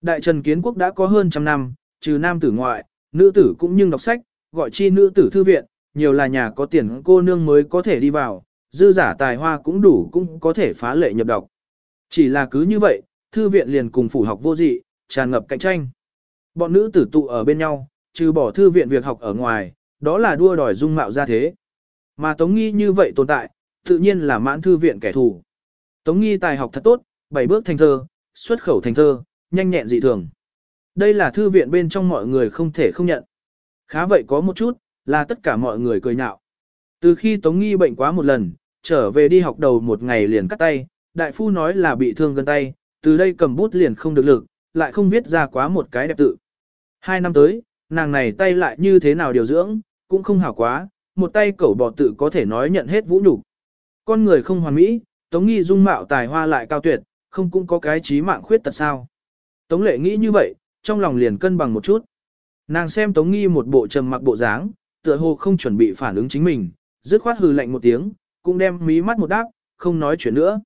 Đại Trần Kiến Quốc đã có hơn trăm năm, trừ nam tử ngoại, nữ tử cũng nhưng đọc sách, gọi chi nữ tử thư viện, nhiều là nhà có tiền cô nương mới có thể đi vào, dư giả tài hoa cũng đủ cũng có thể phá lệ nhập đọc. Chỉ là cứ như vậy, thư viện liền cùng phủ học vô dị, tràn ngập cạnh tranh. Bọn nữ tử tụ ở bên nhau, trừ bỏ thư viện việc học ở ngoài, đó là đua đòi dung mạo ra thế. Mà Tống Nghi như vậy tồn tại, tự nhiên là mãn thư viện kẻ thù. Tống Nghi tài học thật tốt, bảy bước thành thơ, xuất khẩu thành thơ, nhanh nhẹn dị thường. Đây là thư viện bên trong mọi người không thể không nhận. Khá vậy có một chút, là tất cả mọi người cười nhạo. Từ khi Tống Nghi bệnh quá một lần, trở về đi học đầu một ngày liền cắt tay, đại phu nói là bị thương gần tay, từ đây cầm bút liền không được lực, lại không viết ra quá một cái đẹp tự. Hai năm tới, nàng này tay lại như thế nào điều dưỡng, cũng không hảo quá, một tay cẩu bò tự có thể nói nhận hết vũ nhục. Con người không hoàn mỹ, Tống Nghi dung mạo tài hoa lại cao tuyệt, không cũng có cái trí mạng khuyết tật sao. Tống lệ nghĩ như vậy, trong lòng liền cân bằng một chút. Nàng xem Tống Nghi một bộ trầm mặc bộ dáng, tựa hồ không chuẩn bị phản ứng chính mình, dứt khoát hừ lạnh một tiếng, cũng đem mí mắt một đáp, không nói chuyện nữa.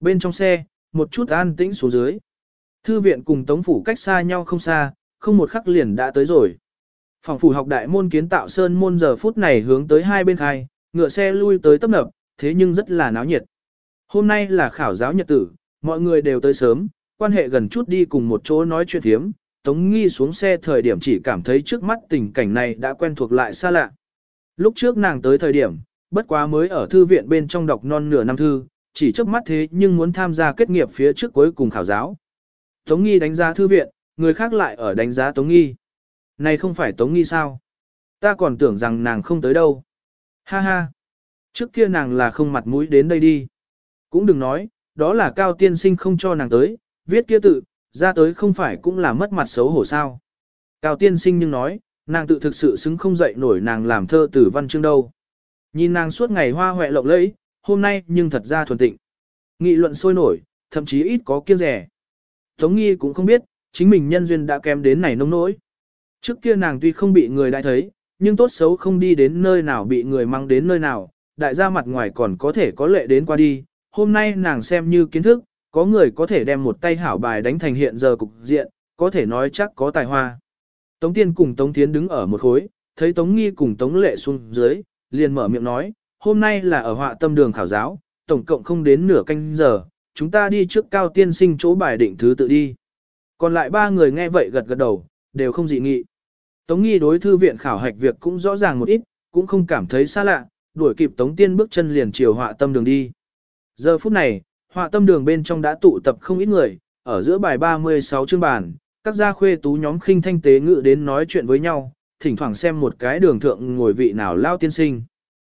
Bên trong xe, một chút an tĩnh xuống dưới. Thư viện cùng Tống phủ cách xa nhau không xa, không một khắc liền đã tới rồi. Phòng phủ học đại môn kiến tạo sơn môn giờ phút này hướng tới hai bên khai, ngựa xe lui tới tấp nập, thế nhưng rất là náo nhiệt. Hôm nay là khảo giáo nhật tử, mọi người đều tới sớm, quan hệ gần chút đi cùng một chỗ nói chuyện thiếm, Tống Nghi xuống xe thời điểm chỉ cảm thấy trước mắt tình cảnh này đã quen thuộc lại xa lạ. Lúc trước nàng tới thời điểm, bất quá mới ở thư viện bên trong đọc non nửa năm thư, chỉ trước mắt thế nhưng muốn tham gia kết nghiệp phía trước cuối cùng khảo giáo. Tống Nghi đánh giá thư viện, người khác lại ở đánh giá Tống Nghi. Này không phải Tống Nghi sao? Ta còn tưởng rằng nàng không tới đâu. Ha ha. Trước kia nàng là không mặt mũi đến đây đi. Cũng đừng nói, đó là cao tiên sinh không cho nàng tới, viết kia tự, ra tới không phải cũng là mất mặt xấu hổ sao. Cao tiên sinh nhưng nói, nàng tự thực sự xứng không dậy nổi nàng làm thơ tử văn chương đâu. Nhìn nàng suốt ngày hoa hoẹ lộng lẫy, hôm nay nhưng thật ra thuần tịnh. Nghị luận sôi nổi, thậm chí ít có kiêng rẻ. Tống nghi cũng không biết, chính mình nhân duyên đã kém đến này nông nỗi. Trước kia nàng tuy không bị người đại thấy, nhưng tốt xấu không đi đến nơi nào bị người mang đến nơi nào, đại gia mặt ngoài còn có thể có lệ đến qua đi. Hôm nay nàng xem như kiến thức, có người có thể đem một tay hảo bài đánh thành hiện giờ cục diện, có thể nói chắc có tài hoa. Tống Tiên cùng Tống Thiến đứng ở một khối, thấy Tống Nghi cùng Tống Lệ xuống dưới, liền mở miệng nói, hôm nay là ở họa tâm đường khảo giáo, tổng cộng không đến nửa canh giờ, chúng ta đi trước cao tiên sinh chỗ bài định thứ tự đi. Còn lại ba người nghe vậy gật gật đầu, đều không dị nghị. Tống Nghi đối thư viện khảo hạch việc cũng rõ ràng một ít, cũng không cảm thấy xa lạ, đuổi kịp Tống Tiên bước chân liền chiều họa tâm đường đi. Giờ phút này, họa tâm đường bên trong đã tụ tập không ít người, ở giữa bài 36 chương bản, các gia khuê tú nhóm khinh thanh tế ngự đến nói chuyện với nhau, thỉnh thoảng xem một cái đường thượng ngồi vị nào lao tiên sinh.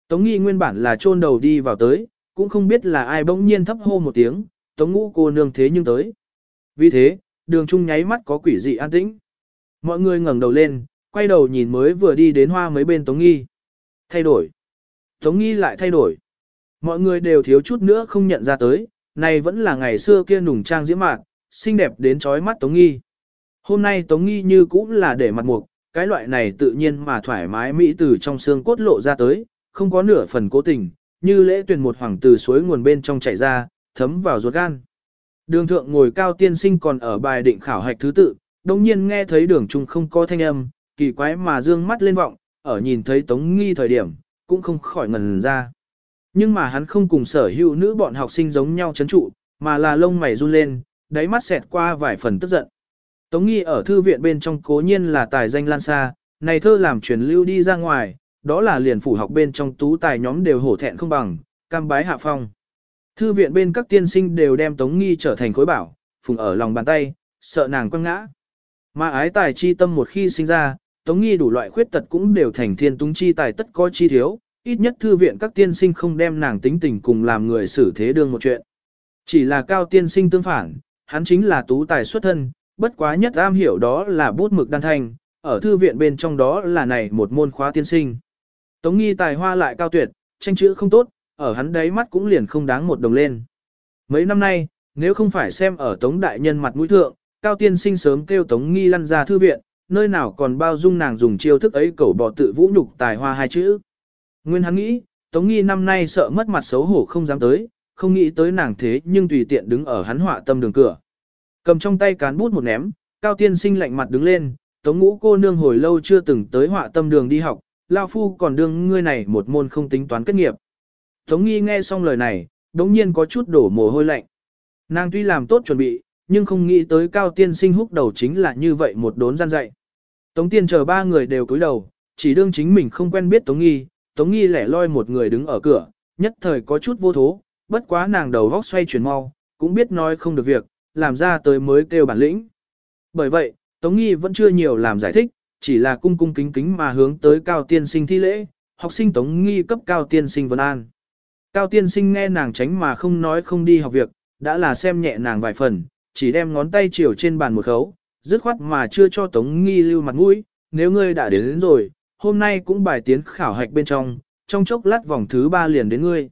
Tống nghi nguyên bản là chôn đầu đi vào tới, cũng không biết là ai bỗng nhiên thấp hô một tiếng, tống ngũ cô nương thế nhưng tới. Vì thế, đường trung nháy mắt có quỷ dị an tĩnh. Mọi người ngẩng đầu lên, quay đầu nhìn mới vừa đi đến hoa mấy bên tống nghi. Thay đổi. Tống nghi lại thay đổi. Mọi người đều thiếu chút nữa không nhận ra tới, này vẫn là ngày xưa kia nùng trang diễm mạn, xinh đẹp đến chói mắt tống nghi. Hôm nay tống nghi như cũng là để mặt mục, cái loại này tự nhiên mà thoải mái mỹ từ trong xương cốt lộ ra tới, không có nửa phần cố tình, như lễ tuyển một hoàng từ suối nguồn bên trong chảy ra, thấm vào ruột gan. Đường thượng ngồi cao tiên sinh còn ở bài định khảo hạch thứ tự, đồng nhiên nghe thấy đường trung không có thanh âm, kỳ quái mà dương mắt lên vọng, ở nhìn thấy tống nghi thời điểm, cũng không khỏi ngần ra. Nhưng mà hắn không cùng sở hữu nữ bọn học sinh giống nhau chấn trụ, mà là lông mày run lên, đáy mắt xẹt qua vài phần tức giận. Tống nghi ở thư viện bên trong cố nhiên là tài danh lan xa, này thơ làm truyền lưu đi ra ngoài, đó là liền phủ học bên trong tú tài nhóm đều hổ thẹn không bằng, cam bái hạ phong. Thư viện bên các tiên sinh đều đem Tống Nghi trở thành khối bảo, phùng ở lòng bàn tay, sợ nàng quăng ngã. Mà ái tài chi tâm một khi sinh ra, Tống Nghi đủ loại khuyết tật cũng đều thành thiên túng chi tài tất có chi thiếu, ít nhất thư viện các tiên sinh không đem nàng tính tình cùng làm người xử thế đương một chuyện. Chỉ là cao tiên sinh tương phản, hắn chính là tú tài xuất thân, bất quá nhất am hiểu đó là bút mực đan thanh, ở thư viện bên trong đó là này một môn khóa tiên sinh. Tống nghi tài hoa lại cao tuyệt, tranh chữ không tốt, ở hắn đáy mắt cũng liền không đáng một đồng lên. Mấy năm nay, nếu không phải xem ở Tống Đại Nhân mặt mũi thượng, Cao Tiên Sinh sớm kêu Tống Nghi lăn ra thư viện, nơi nào còn bao dung nàng dùng chiêu thức ấy cẩu bỏ tự vũ nhục tài hoa hai chữ. Nguyên hắn nghĩ, Tống Nghi năm nay sợ mất mặt xấu hổ không dám tới, không nghĩ tới nàng thế nhưng tùy tiện đứng ở hắn họa tâm đường cửa. Cầm trong tay cán bút một ném, Cao Tiên Sinh lạnh mặt đứng lên, Tống Ngũ cô nương hồi lâu chưa từng tới họa tâm đường đi học, Lao Phu còn đương ngươi này một môn không tính toán kết nghiệp. Tống Nghi nghe xong lời này, đống nhiên có chút đổ mồ hôi lạnh. Nàng tuy làm tốt chuẩn bị, nhưng không nghĩ tới Cao Tiên Sinh húc đầu chính là như vậy một đốn gian dạy. Tống Tiên chờ ba người đều cúi đầu, chỉ đương chính mình không quen biết Tống Nghi, Tống Nghi lẻ loi một người đứng ở cửa, nhất thời có chút vô thố, bất quá nàng đầu góc xoay chuyển mau, cũng biết nói không được việc, làm ra tới mới kêu bản lĩnh. Bởi vậy, Tống Nghi vẫn chưa nhiều làm giải thích, chỉ là cung cung kính kính mà hướng tới Cao Tiên Sinh thi lễ, học sinh Tống Nghi cấp Cao Tiên Sinh Vân an. Cao Tiên Sinh nghe nàng tránh mà không nói không đi học việc, đã là xem nhẹ nàng vài phần, chỉ đem ngón tay chiều trên bàn một khấu, dứt khoát mà chưa cho Tống Nghi lưu mặt mũi, nếu ngươi đã đến, đến rồi, hôm nay cũng bài tiến khảo hạch bên trong, trong chốc lát vòng thứ ba liền đến ngươi.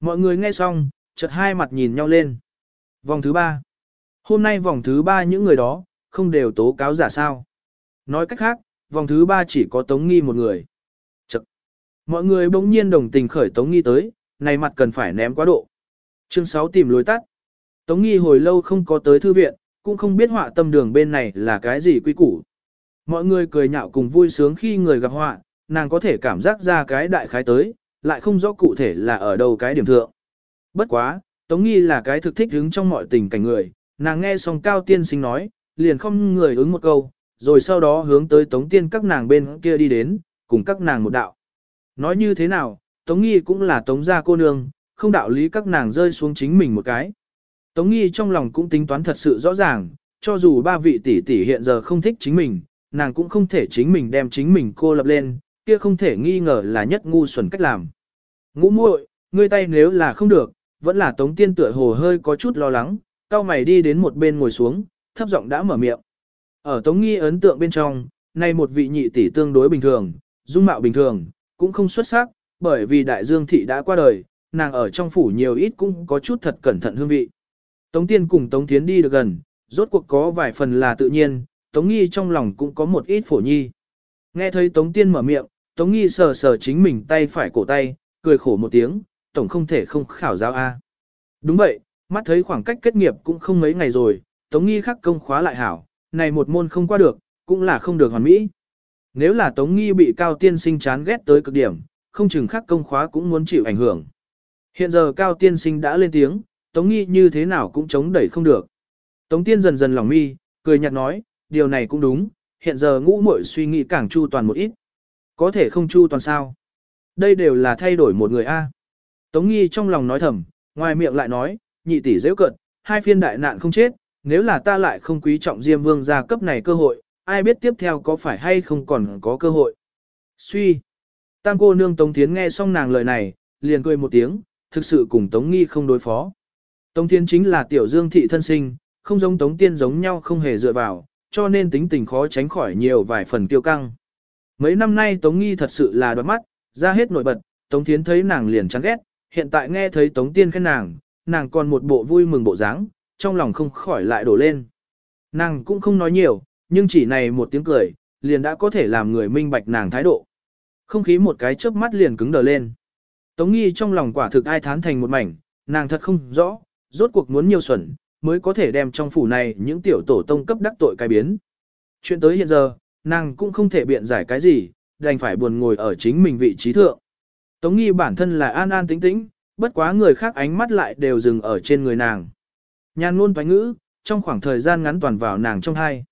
Mọi người nghe xong, chợt hai mặt nhìn nhau lên. Vòng thứ ba. Hôm nay vòng thứ ba những người đó, không đều tố cáo giả sao. Nói cách khác, vòng thứ ba chỉ có Tống Nghi một người. Chật. Mọi người bỗng nhiên đồng tình khởi Tống Nghi tới, này mặt cần phải ném quá độ. Chương 6 tìm lối tắt. Tống Nghi hồi lâu không có tới thư viện, cũng không biết họa tâm đường bên này là cái gì quy củ. Mọi người cười nhạo cùng vui sướng khi người gặp họa, nàng có thể cảm giác ra cái đại khái tới, lại không rõ cụ thể là ở đâu cái điểm thượng. Bất quá, Tống Nghi là cái thực thích hứng trong mọi tình cảnh người, nàng nghe xong Cao Tiên Sinh nói, liền không người ứng một câu, rồi sau đó hướng tới Tống Tiên các nàng bên kia đi đến, cùng các nàng một đạo. Nói như thế nào, Tống Nghi cũng là Tống gia cô nương, không đạo lý các nàng rơi xuống chính mình một cái. Tống Nghi trong lòng cũng tính toán thật sự rõ ràng, cho dù ba vị tỷ tỷ hiện giờ không thích chính mình, nàng cũng không thể chính mình đem chính mình cô lập lên, kia không thể nghi ngờ là nhất ngu xuẩn cách làm. Ngũ muội, ngươi tay nếu là không được, vẫn là Tống Tiên tựa hồ hơi có chút lo lắng, cao mày đi đến một bên ngồi xuống, thấp giọng đã mở miệng. Ở Tống Nghi ấn tượng bên trong, nay một vị nhị tỷ tương đối bình thường, dung mạo bình thường, cũng không xuất sắc, bởi vì đại dương thị đã qua đời, nàng ở trong phủ nhiều ít cũng có chút thật cẩn thận hương vị. Tống Tiên cùng Tống Thiến đi được gần, rốt cuộc có vài phần là tự nhiên, Tống Nghi trong lòng cũng có một ít phổ nhi. Nghe thấy Tống Tiên mở miệng, Tống Nghi sờ sờ chính mình tay phải cổ tay, cười khổ một tiếng, tổng không thể không khảo giáo A. Đúng vậy, mắt thấy khoảng cách kết nghiệp cũng không mấy ngày rồi, Tống Nghi khắc công khóa lại hảo, này một môn không qua được, cũng là không được hoàn mỹ. Nếu là Tống Nghi bị Cao Tiên Sinh chán ghét tới cực điểm, không chừng khắc công khóa cũng muốn chịu ảnh hưởng. Hiện giờ Cao Tiên Sinh đã lên tiếng, Tống Nghi như thế nào cũng chống đẩy không được. Tống Tiên dần dần lòng mi, cười nhạt nói, điều này cũng đúng, hiện giờ ngũ muội suy nghĩ càng chu toàn một ít. Có thể không chu toàn sao? Đây đều là thay đổi một người A. Tống Nghi trong lòng nói thầm, ngoài miệng lại nói, nhị tỷ dễ cận, hai phiên đại nạn không chết, nếu là ta lại không quý trọng Diêm Vương gia cấp này cơ hội, ai biết tiếp theo có phải hay không còn có cơ hội. Suy. Tam cô nương Tống Thiến nghe xong nàng lời này, liền cười một tiếng, thực sự cùng Tống Nghi không đối phó. Tống Thiến chính là tiểu dương thị thân sinh, không giống Tống Tiên giống nhau không hề dựa vào, cho nên tính tình khó tránh khỏi nhiều vài phần kiêu căng. Mấy năm nay Tống Nghi thật sự là đoán mắt, ra hết nổi bật, Tống Thiến thấy nàng liền chán ghét, hiện tại nghe thấy Tống Tiên khen nàng, nàng còn một bộ vui mừng bộ dáng, trong lòng không khỏi lại đổ lên. Nàng cũng không nói nhiều, nhưng chỉ này một tiếng cười, liền đã có thể làm người minh bạch nàng thái độ. Không khí một cái chớp mắt liền cứng đờ lên. Tống nghi trong lòng quả thực ai thán thành một mảnh, nàng thật không rõ, rốt cuộc muốn nhiều xuẩn, mới có thể đem trong phủ này những tiểu tổ tông cấp đắc tội cái biến. Chuyện tới hiện giờ, nàng cũng không thể biện giải cái gì, đành phải buồn ngồi ở chính mình vị trí thượng. Tống nghi bản thân là an an tĩnh tĩnh, bất quá người khác ánh mắt lại đều dừng ở trên người nàng. Nhàn ngôn toán ngữ, trong khoảng thời gian ngắn toàn vào nàng trong hai.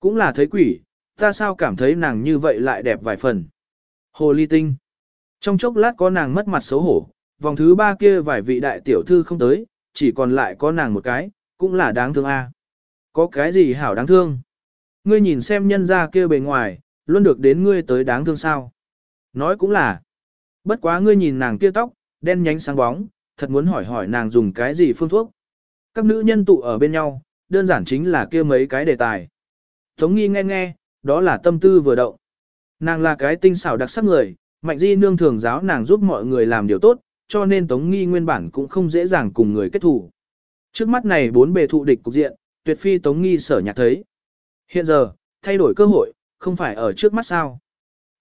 Cũng là thấy quỷ, ta sao cảm thấy nàng như vậy lại đẹp vài phần. Hồ ly tinh. Trong chốc lát có nàng mất mặt xấu hổ, vòng thứ ba kia vài vị đại tiểu thư không tới, chỉ còn lại có nàng một cái, cũng là đáng thương a. À. Có cái gì hảo đáng thương? Ngươi nhìn xem nhân ra kia bề ngoài, luôn được đến ngươi tới đáng thương sao? Nói cũng là. Bất quá ngươi nhìn nàng kia tóc, đen nhánh sáng bóng, thật muốn hỏi hỏi nàng dùng cái gì phương thuốc. Các nữ nhân tụ ở bên nhau, đơn giản chính là kia mấy cái đề tài. Tống nghi nghe nghe, đó là tâm tư vừa động. Nàng là cái tinh xảo đặc sắc người, mạnh di nương thường giáo nàng giúp mọi người làm điều tốt, cho nên Tống nghi nguyên bản cũng không dễ dàng cùng người kết thủ. Trước mắt này bốn bề thụ địch cục diện, tuyệt phi Tống Nghi sở nhạc thấy. Hiện giờ, thay đổi cơ hội, không phải ở trước mắt sao.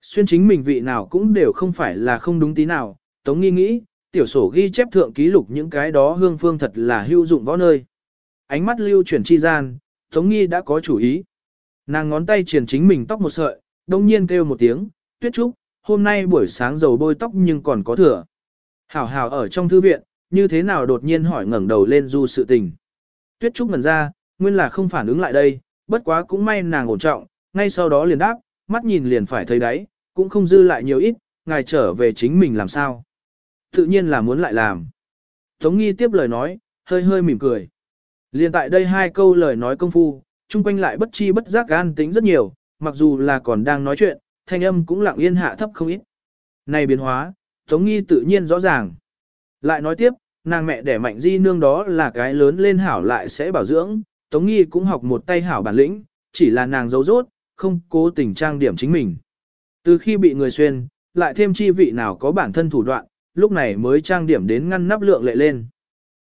Xuyên chính mình vị nào cũng đều không phải là không đúng tí nào, Tống Nghi nghĩ, tiểu sổ ghi chép thượng ký lục những cái đó hương phương thật là hữu dụng võ nơi. Ánh mắt lưu chuyển chi gian, Tống Nghi đã có chủ ý. Nàng ngón tay triển chính mình tóc một sợi, đông nhiên kêu một tiếng, tuyết trúc, hôm nay buổi sáng dầu bôi tóc nhưng còn có thừa. Hảo hảo ở trong thư viện, như thế nào đột nhiên hỏi ngẩng đầu lên du sự tình. Tuyết trúc ngẩn ra, nguyên là không phản ứng lại đây, bất quá cũng may nàng ổn trọng, ngay sau đó liền đáp, mắt nhìn liền phải thấy đấy, cũng không dư lại nhiều ít, ngài trở về chính mình làm sao. Tự nhiên là muốn lại làm. Tống nghi tiếp lời nói, hơi hơi mỉm cười. liền tại đây hai câu lời nói công phu, chung quanh lại bất chi bất giác gan tính rất nhiều, mặc dù là còn đang nói chuyện, thanh âm cũng lặng yên hạ thấp không ít. Này biến hóa, Tống Nghi tự nhiên rõ ràng. Lại nói tiếp, nàng mẹ đẻ mạnh di nương đó là cái lớn lên hảo lại sẽ bảo dưỡng, Tống Nghi cũng học một tay hảo bản lĩnh, chỉ là nàng giấu rốt, không cố tình trang điểm chính mình. Từ khi bị người xuyên, lại thêm chi vị nào có bản thân thủ đoạn, lúc này mới trang điểm đến ngăn nắp lượng lệ lên.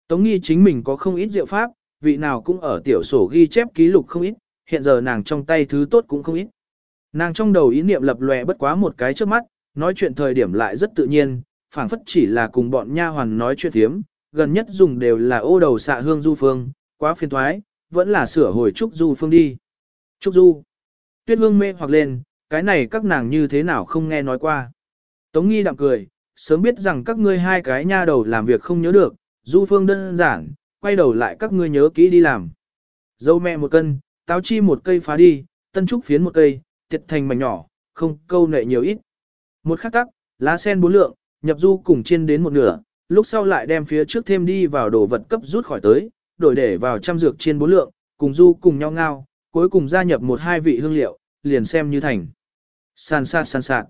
Tống Nghi chính mình có không ít diệu pháp, vị nào cũng ở tiểu sổ ghi chép ký lục không ít, hiện giờ nàng trong tay thứ tốt cũng không ít. Nàng trong đầu ý niệm lập lòe bất quá một cái trước mắt, nói chuyện thời điểm lại rất tự nhiên, phảng phất chỉ là cùng bọn nha hoàn nói chuyện thiếm, gần nhất dùng đều là ô đầu xạ hương du phương, quá phiền thoái, vẫn là sửa hồi trúc du phương đi. Trúc du. Tuyết hương mê hoặc lên, cái này các nàng như thế nào không nghe nói qua. Tống nghi đạm cười, sớm biết rằng các ngươi hai cái nha đầu làm việc không nhớ được, du phương đơn giản, quay đầu lại các ngươi nhớ kỹ đi làm. Dâu mẹ một cân, táo chi một cây phá đi, tân trúc phiến một cây, tiệt thành mảnh nhỏ, không câu nệ nhiều ít. Một khắc tắc, lá sen bốn lượng, nhập du cùng chiên đến một nửa, lúc sau lại đem phía trước thêm đi vào đồ vật cấp rút khỏi tới, đổi để vào trăm dược chiên bốn lượng, cùng du cùng nhau ngao, cuối cùng gia nhập một hai vị hương liệu, liền xem như thành. San sạt san sạt.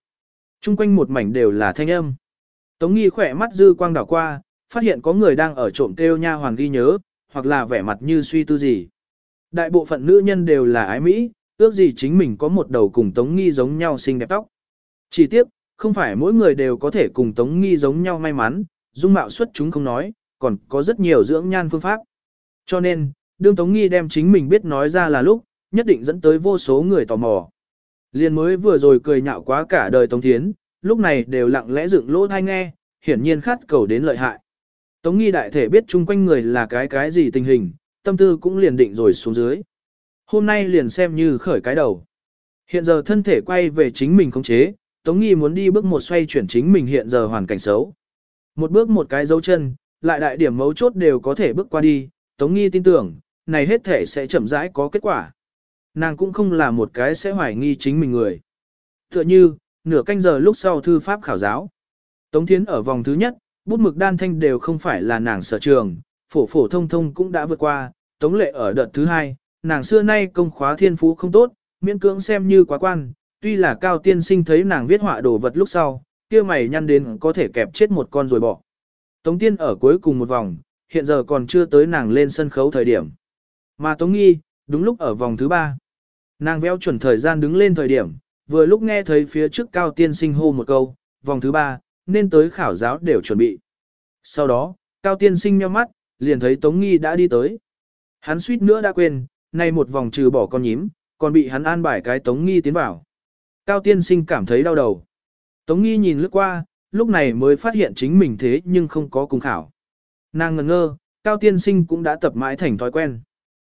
Trung quanh một mảnh đều là thanh âm. Tống nghi khỏe mắt dư quang đảo qua, phát hiện có người đang ở trộm kêu nha hoàng ghi nhớ, hoặc là vẻ mặt như suy tư gì. Đại bộ phận nữ nhân đều là ái Mỹ, ước gì chính mình có một đầu cùng Tống Nghi giống nhau xinh đẹp tóc. Chỉ tiếc, không phải mỗi người đều có thể cùng Tống Nghi giống nhau may mắn, dung mạo xuất chúng không nói, còn có rất nhiều dưỡng nhan phương pháp. Cho nên, đương Tống Nghi đem chính mình biết nói ra là lúc, nhất định dẫn tới vô số người tò mò. Liên mới vừa rồi cười nhạo quá cả đời Tống Thiến, lúc này đều lặng lẽ dựng lỗ thai nghe, hiển nhiên khát cầu đến lợi hại. Tống nghi đại thể biết chung quanh người là cái cái gì tình hình, tâm tư cũng liền định rồi xuống dưới. Hôm nay liền xem như khởi cái đầu. Hiện giờ thân thể quay về chính mình khống chế, Tống nghi muốn đi bước một xoay chuyển chính mình hiện giờ hoàn cảnh xấu. Một bước một cái dấu chân, lại đại điểm mấu chốt đều có thể bước qua đi, Tống nghi tin tưởng, này hết thể sẽ chậm rãi có kết quả. Nàng cũng không là một cái sẽ hoài nghi chính mình người. Tựa như, nửa canh giờ lúc sau thư pháp khảo giáo. Tống Thiến ở vòng thứ nhất, bút mực đan thanh đều không phải là nàng sở trường, phổ phổ thông thông cũng đã vượt qua, tống lệ ở đợt thứ hai, nàng xưa nay công khóa thiên phú không tốt, miễn cưỡng xem như quá quan, tuy là cao tiên sinh thấy nàng viết họa đồ vật lúc sau, kia mày nhăn đến có thể kẹp chết một con rồi bỏ. Tống tiên ở cuối cùng một vòng, hiện giờ còn chưa tới nàng lên sân khấu thời điểm. Mà Tống nghi, đúng lúc ở vòng thứ ba. Nàng véo chuẩn thời gian đứng lên thời điểm, vừa lúc nghe thấy phía trước cao tiên sinh hô một câu, vòng thứ ba, nên tới khảo giáo đều chuẩn bị. Sau đó, Cao Tiên Sinh nhíu mắt, liền thấy Tống Nghi đã đi tới. Hắn suýt nữa đã quên, nay một vòng trừ bỏ con nhím, còn bị hắn an bài cái Tống Nghi tiến vào. Cao Tiên Sinh cảm thấy đau đầu. Tống Nghi nhìn lướt qua, lúc này mới phát hiện chính mình thế nhưng không có cùng khảo. Nàng ngần ngơ, Cao Tiên Sinh cũng đã tập mãi thành thói quen.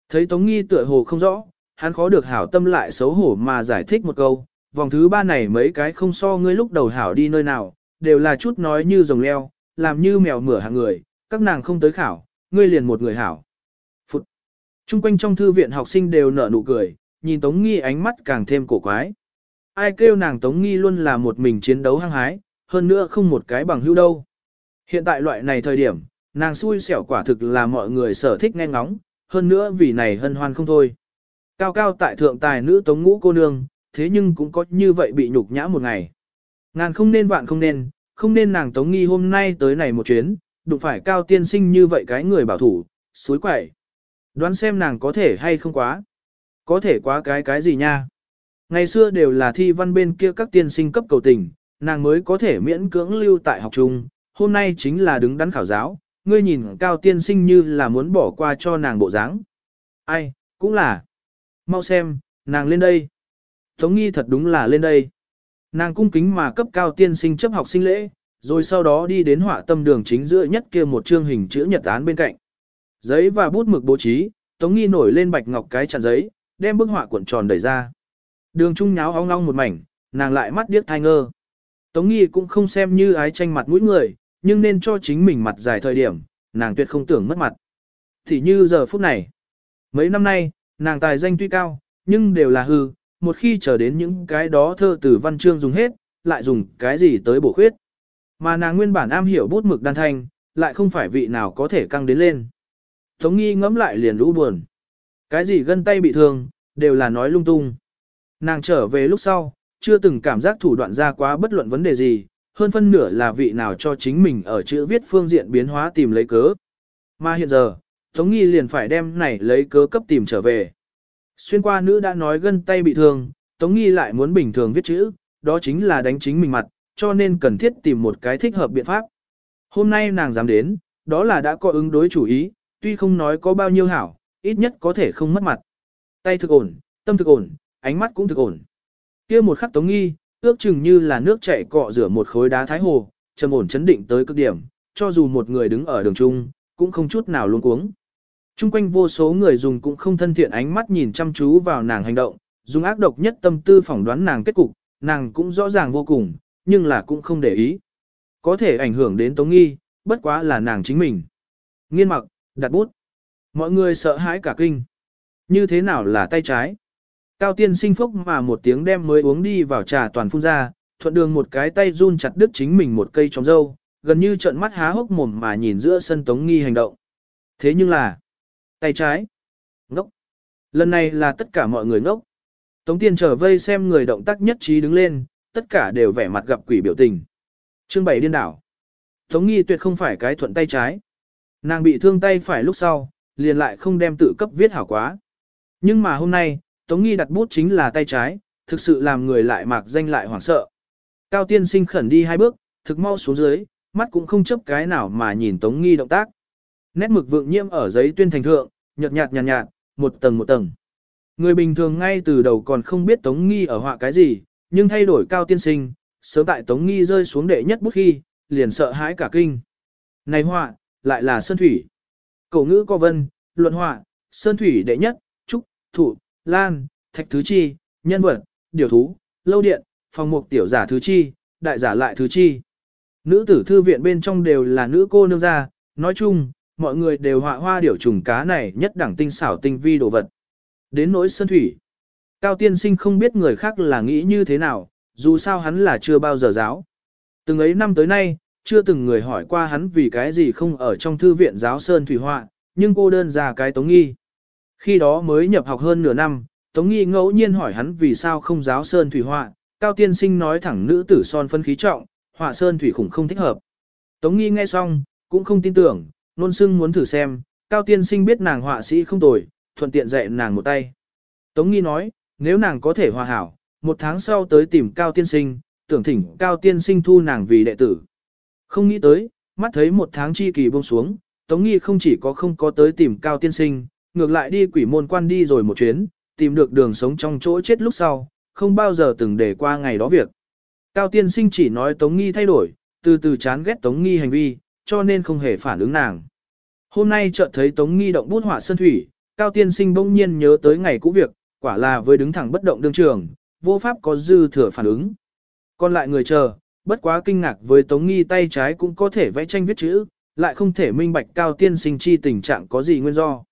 Thấy Tống Nghi tựa hồ không rõ, hắn khó được hảo tâm lại xấu hổ mà giải thích một câu, vòng thứ ba này mấy cái không so ngươi lúc đầu hảo đi nơi nào, đều là chút nói như rồng leo, làm như mèo mửa hàng người, các nàng không tới khảo, ngươi liền một người hảo. Phụt. Trung quanh trong thư viện học sinh đều nở nụ cười, nhìn Tống Nghi ánh mắt càng thêm cổ quái. Ai kêu nàng Tống Nghi luôn là một mình chiến đấu hăng hái, hơn nữa không một cái bằng hữu đâu. Hiện tại loại này thời điểm, nàng xui xẻo quả thực là mọi người sở thích nghe ngóng, hơn nữa vì này hân hoan không thôi. Cao cao tại thượng tài nữ Tống Ngũ cô nương, thế nhưng cũng có như vậy bị nhục nhã một ngày. Ngàn không nên vạn không nên, không nên nàng Tống Nghi hôm nay tới này một chuyến, đụng phải cao tiên sinh như vậy cái người bảo thủ, suối quậy. Đoán xem nàng có thể hay không quá. Có thể quá cái cái gì nha. Ngày xưa đều là thi văn bên kia các tiên sinh cấp cầu tình, nàng mới có thể miễn cưỡng lưu tại học trung, hôm nay chính là đứng đắn khảo giáo, ngươi nhìn cao tiên sinh như là muốn bỏ qua cho nàng bộ dáng. Ai, cũng là. Mau xem, nàng lên đây. Tống nghi thật đúng là lên đây. Nàng cung kính mà cấp cao tiên sinh chấp học sinh lễ, rồi sau đó đi đến họa tâm đường chính giữa nhất kia một chương hình chữ nhật án bên cạnh. Giấy và bút mực bố trí, Tống nghi nổi lên bạch ngọc cái chặn giấy, đem bức họa cuộn tròn đẩy ra. Đường trung nháo ong long một mảnh, nàng lại mắt điếc thai ngơ. Tống nghi cũng không xem như ái tranh mặt mũi người, nhưng nên cho chính mình mặt dài thời điểm, nàng tuyệt không tưởng mất mặt. Thì như giờ phút này, mấy năm nay, nàng tài danh tuy cao, nhưng đều là hư, một khi trở đến những cái đó thơ từ văn chương dùng hết, lại dùng cái gì tới bổ khuyết. Mà nàng nguyên bản am hiểu bút mực đan thanh, lại không phải vị nào có thể căng đến lên. Tống nghi ngẫm lại liền lũ buồn. Cái gì gân tay bị thương, đều là nói lung tung. Nàng trở về lúc sau, chưa từng cảm giác thủ đoạn ra quá bất luận vấn đề gì, hơn phân nửa là vị nào cho chính mình ở chữ viết phương diện biến hóa tìm lấy cớ. Mà hiện giờ, Tống Nghi liền phải đem này lấy cớ cấp tìm trở về. Xuyên qua nữ đã nói gân tay bị thương, Tống Nghi lại muốn bình thường viết chữ, đó chính là đánh chính mình mặt, cho nên cần thiết tìm một cái thích hợp biện pháp. Hôm nay nàng dám đến, đó là đã có ứng đối chủ ý, tuy không nói có bao nhiêu hảo, ít nhất có thể không mất mặt. Tay thực ổn, tâm thực ổn, ánh mắt cũng thực ổn. kia một khắc Tống Nghi, ước chừng như là nước chảy cọ rửa một khối đá thái hồ, trầm ổn chấn định tới cực điểm, cho dù một người đứng ở đường trung, cũng không chút nào luống cuống. Trung quanh vô số người dùng cũng không thân thiện ánh mắt nhìn chăm chú vào nàng hành động, dùng ác độc nhất tâm tư phỏng đoán nàng kết cục, nàng cũng rõ ràng vô cùng, nhưng là cũng không để ý. Có thể ảnh hưởng đến Tống Nghi, bất quá là nàng chính mình. Nghiên mặc, đặt bút. Mọi người sợ hãi cả kinh. Như thế nào là tay trái? Cao tiên sinh phúc mà một tiếng đem mới uống đi vào trà toàn phun ra, thuận đường một cái tay run chặt đứt chính mình một cây trong dâu, gần như trợn mắt há hốc mồm mà nhìn giữa sân Tống Nghi hành động. Thế nhưng là, tay trái, ngốc. Lần này là tất cả mọi người ngốc. Tống tiên trở vây xem người động tác nhất trí đứng lên, tất cả đều vẻ mặt gặp quỷ biểu tình. Chương bảy điên đảo. Tống Nghi tuyệt không phải cái thuận tay trái. Nàng bị thương tay phải lúc sau, liền lại không đem tự cấp viết hảo quá. Nhưng mà hôm nay, Tống Nghi đặt bút chính là tay trái, thực sự làm người lại mạc danh lại hoảng sợ. Cao tiên sinh khẩn đi hai bước, thực mau xuống dưới, mắt cũng không chấp cái nào mà nhìn Tống Nghi động tác. Nét mực vượng nhiễm ở giấy tuyên thành thượng, nhợt nhạt nhạt nhạt, một tầng một tầng. Người bình thường ngay từ đầu còn không biết Tống Nghi ở họa cái gì, nhưng thay đổi cao tiên sinh, sớm tại Tống Nghi rơi xuống đệ nhất bút khi, liền sợ hãi cả kinh. Này họa, lại là Sơn Thủy. Cổ ngữ có vân, luận họa, Sơn Thủy đệ nhất, trúc, thủ, lan, thạch thứ chi, nhân vật, điều thú, lâu điện, phòng mục tiểu giả thứ chi, đại giả lại thứ chi. Nữ tử thư viện bên trong đều là nữ cô nương gia, nói chung, mọi người đều họa hoa điểu trùng cá này nhất đẳng tinh xảo tinh vi đồ vật. Đến nỗi sơn thủy. Cao tiên sinh không biết người khác là nghĩ như thế nào, dù sao hắn là chưa bao giờ giáo. Từng ấy năm tới nay, chưa từng người hỏi qua hắn vì cái gì không ở trong thư viện giáo sơn thủy họa, nhưng cô đơn ra cái tống nghi. Khi đó mới nhập học hơn nửa năm, Tống Nghi ngẫu nhiên hỏi hắn vì sao không giáo sơn thủy họa, Cao Tiên Sinh nói thẳng nữ tử son phân khí trọng, họa sơn thủy khủng không thích hợp. Tống Nghi nghe xong, cũng không tin tưởng, nôn sưng muốn thử xem, Cao Tiên Sinh biết nàng họa sĩ không tồi, thuận tiện dạy nàng một tay. Tống Nghi nói, nếu nàng có thể hòa hảo, một tháng sau tới tìm Cao Tiên Sinh, tưởng thỉnh Cao Tiên Sinh thu nàng vì đệ tử. Không nghĩ tới, mắt thấy một tháng chi kỳ buông xuống, Tống Nghi không chỉ có không có tới tìm Cao Tiên Sinh, ngược lại đi quỷ môn quan đi rồi một chuyến, tìm được đường sống trong chỗ chết lúc sau, không bao giờ từng để qua ngày đó việc. Cao tiên sinh chỉ nói Tống Nghi thay đổi, từ từ chán ghét Tống Nghi hành vi, cho nên không hề phản ứng nàng. Hôm nay chợt thấy Tống Nghi động bút họa sơn thủy, Cao tiên sinh bỗng nhiên nhớ tới ngày cũ việc, quả là với đứng thẳng bất động đương trường, vô pháp có dư thừa phản ứng. Còn lại người chờ, bất quá kinh ngạc với Tống Nghi tay trái cũng có thể vẽ tranh viết chữ, lại không thể minh bạch Cao tiên sinh chi tình trạng có gì nguyên do.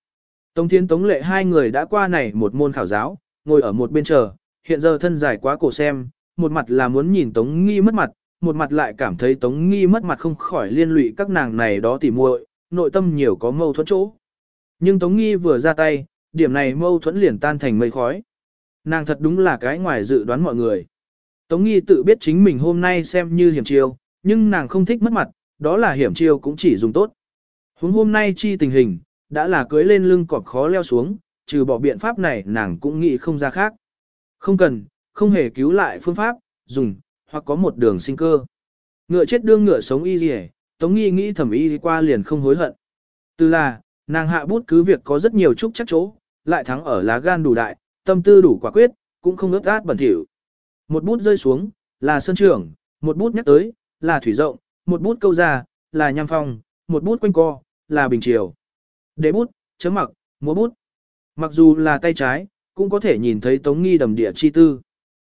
Tống Thiên Tống Lệ hai người đã qua này một môn khảo giáo, ngồi ở một bên chờ, hiện giờ thân dài quá cổ xem, một mặt là muốn nhìn Tống Nghi mất mặt, một mặt lại cảm thấy Tống Nghi mất mặt không khỏi liên lụy các nàng này đó tỉ muội, nội tâm nhiều có mâu thuẫn chỗ. Nhưng Tống Nghi vừa ra tay, điểm này mâu thuẫn liền tan thành mây khói. Nàng thật đúng là cái ngoài dự đoán mọi người. Tống Nghi tự biết chính mình hôm nay xem như hiểm chiêu, nhưng nàng không thích mất mặt, đó là hiểm chiêu cũng chỉ dùng tốt. Huống hôm nay chi tình hình, đã là cưới lên lưng cọp khó leo xuống, trừ bỏ biện pháp này nàng cũng nghĩ không ra khác. Không cần, không hề cứu lại phương pháp, dùng, hoặc có một đường sinh cơ. Ngựa chết đương ngựa sống y gì Tống Nghi nghĩ thẩm y qua liền không hối hận. Từ là, nàng hạ bút cứ việc có rất nhiều chút chắc chỗ, lại thắng ở lá gan đủ đại, tâm tư đủ quả quyết, cũng không ướt át bẩn thỉu. Một bút rơi xuống, là sơn trưởng, một bút nhắc tới, là thủy rộng, một bút câu ra, là nham phong, một bút quanh co, là bình chiều. Đế bút, chấm mặc, múa bút. Mặc dù là tay trái, cũng có thể nhìn thấy tống nghi đầm địa chi tư.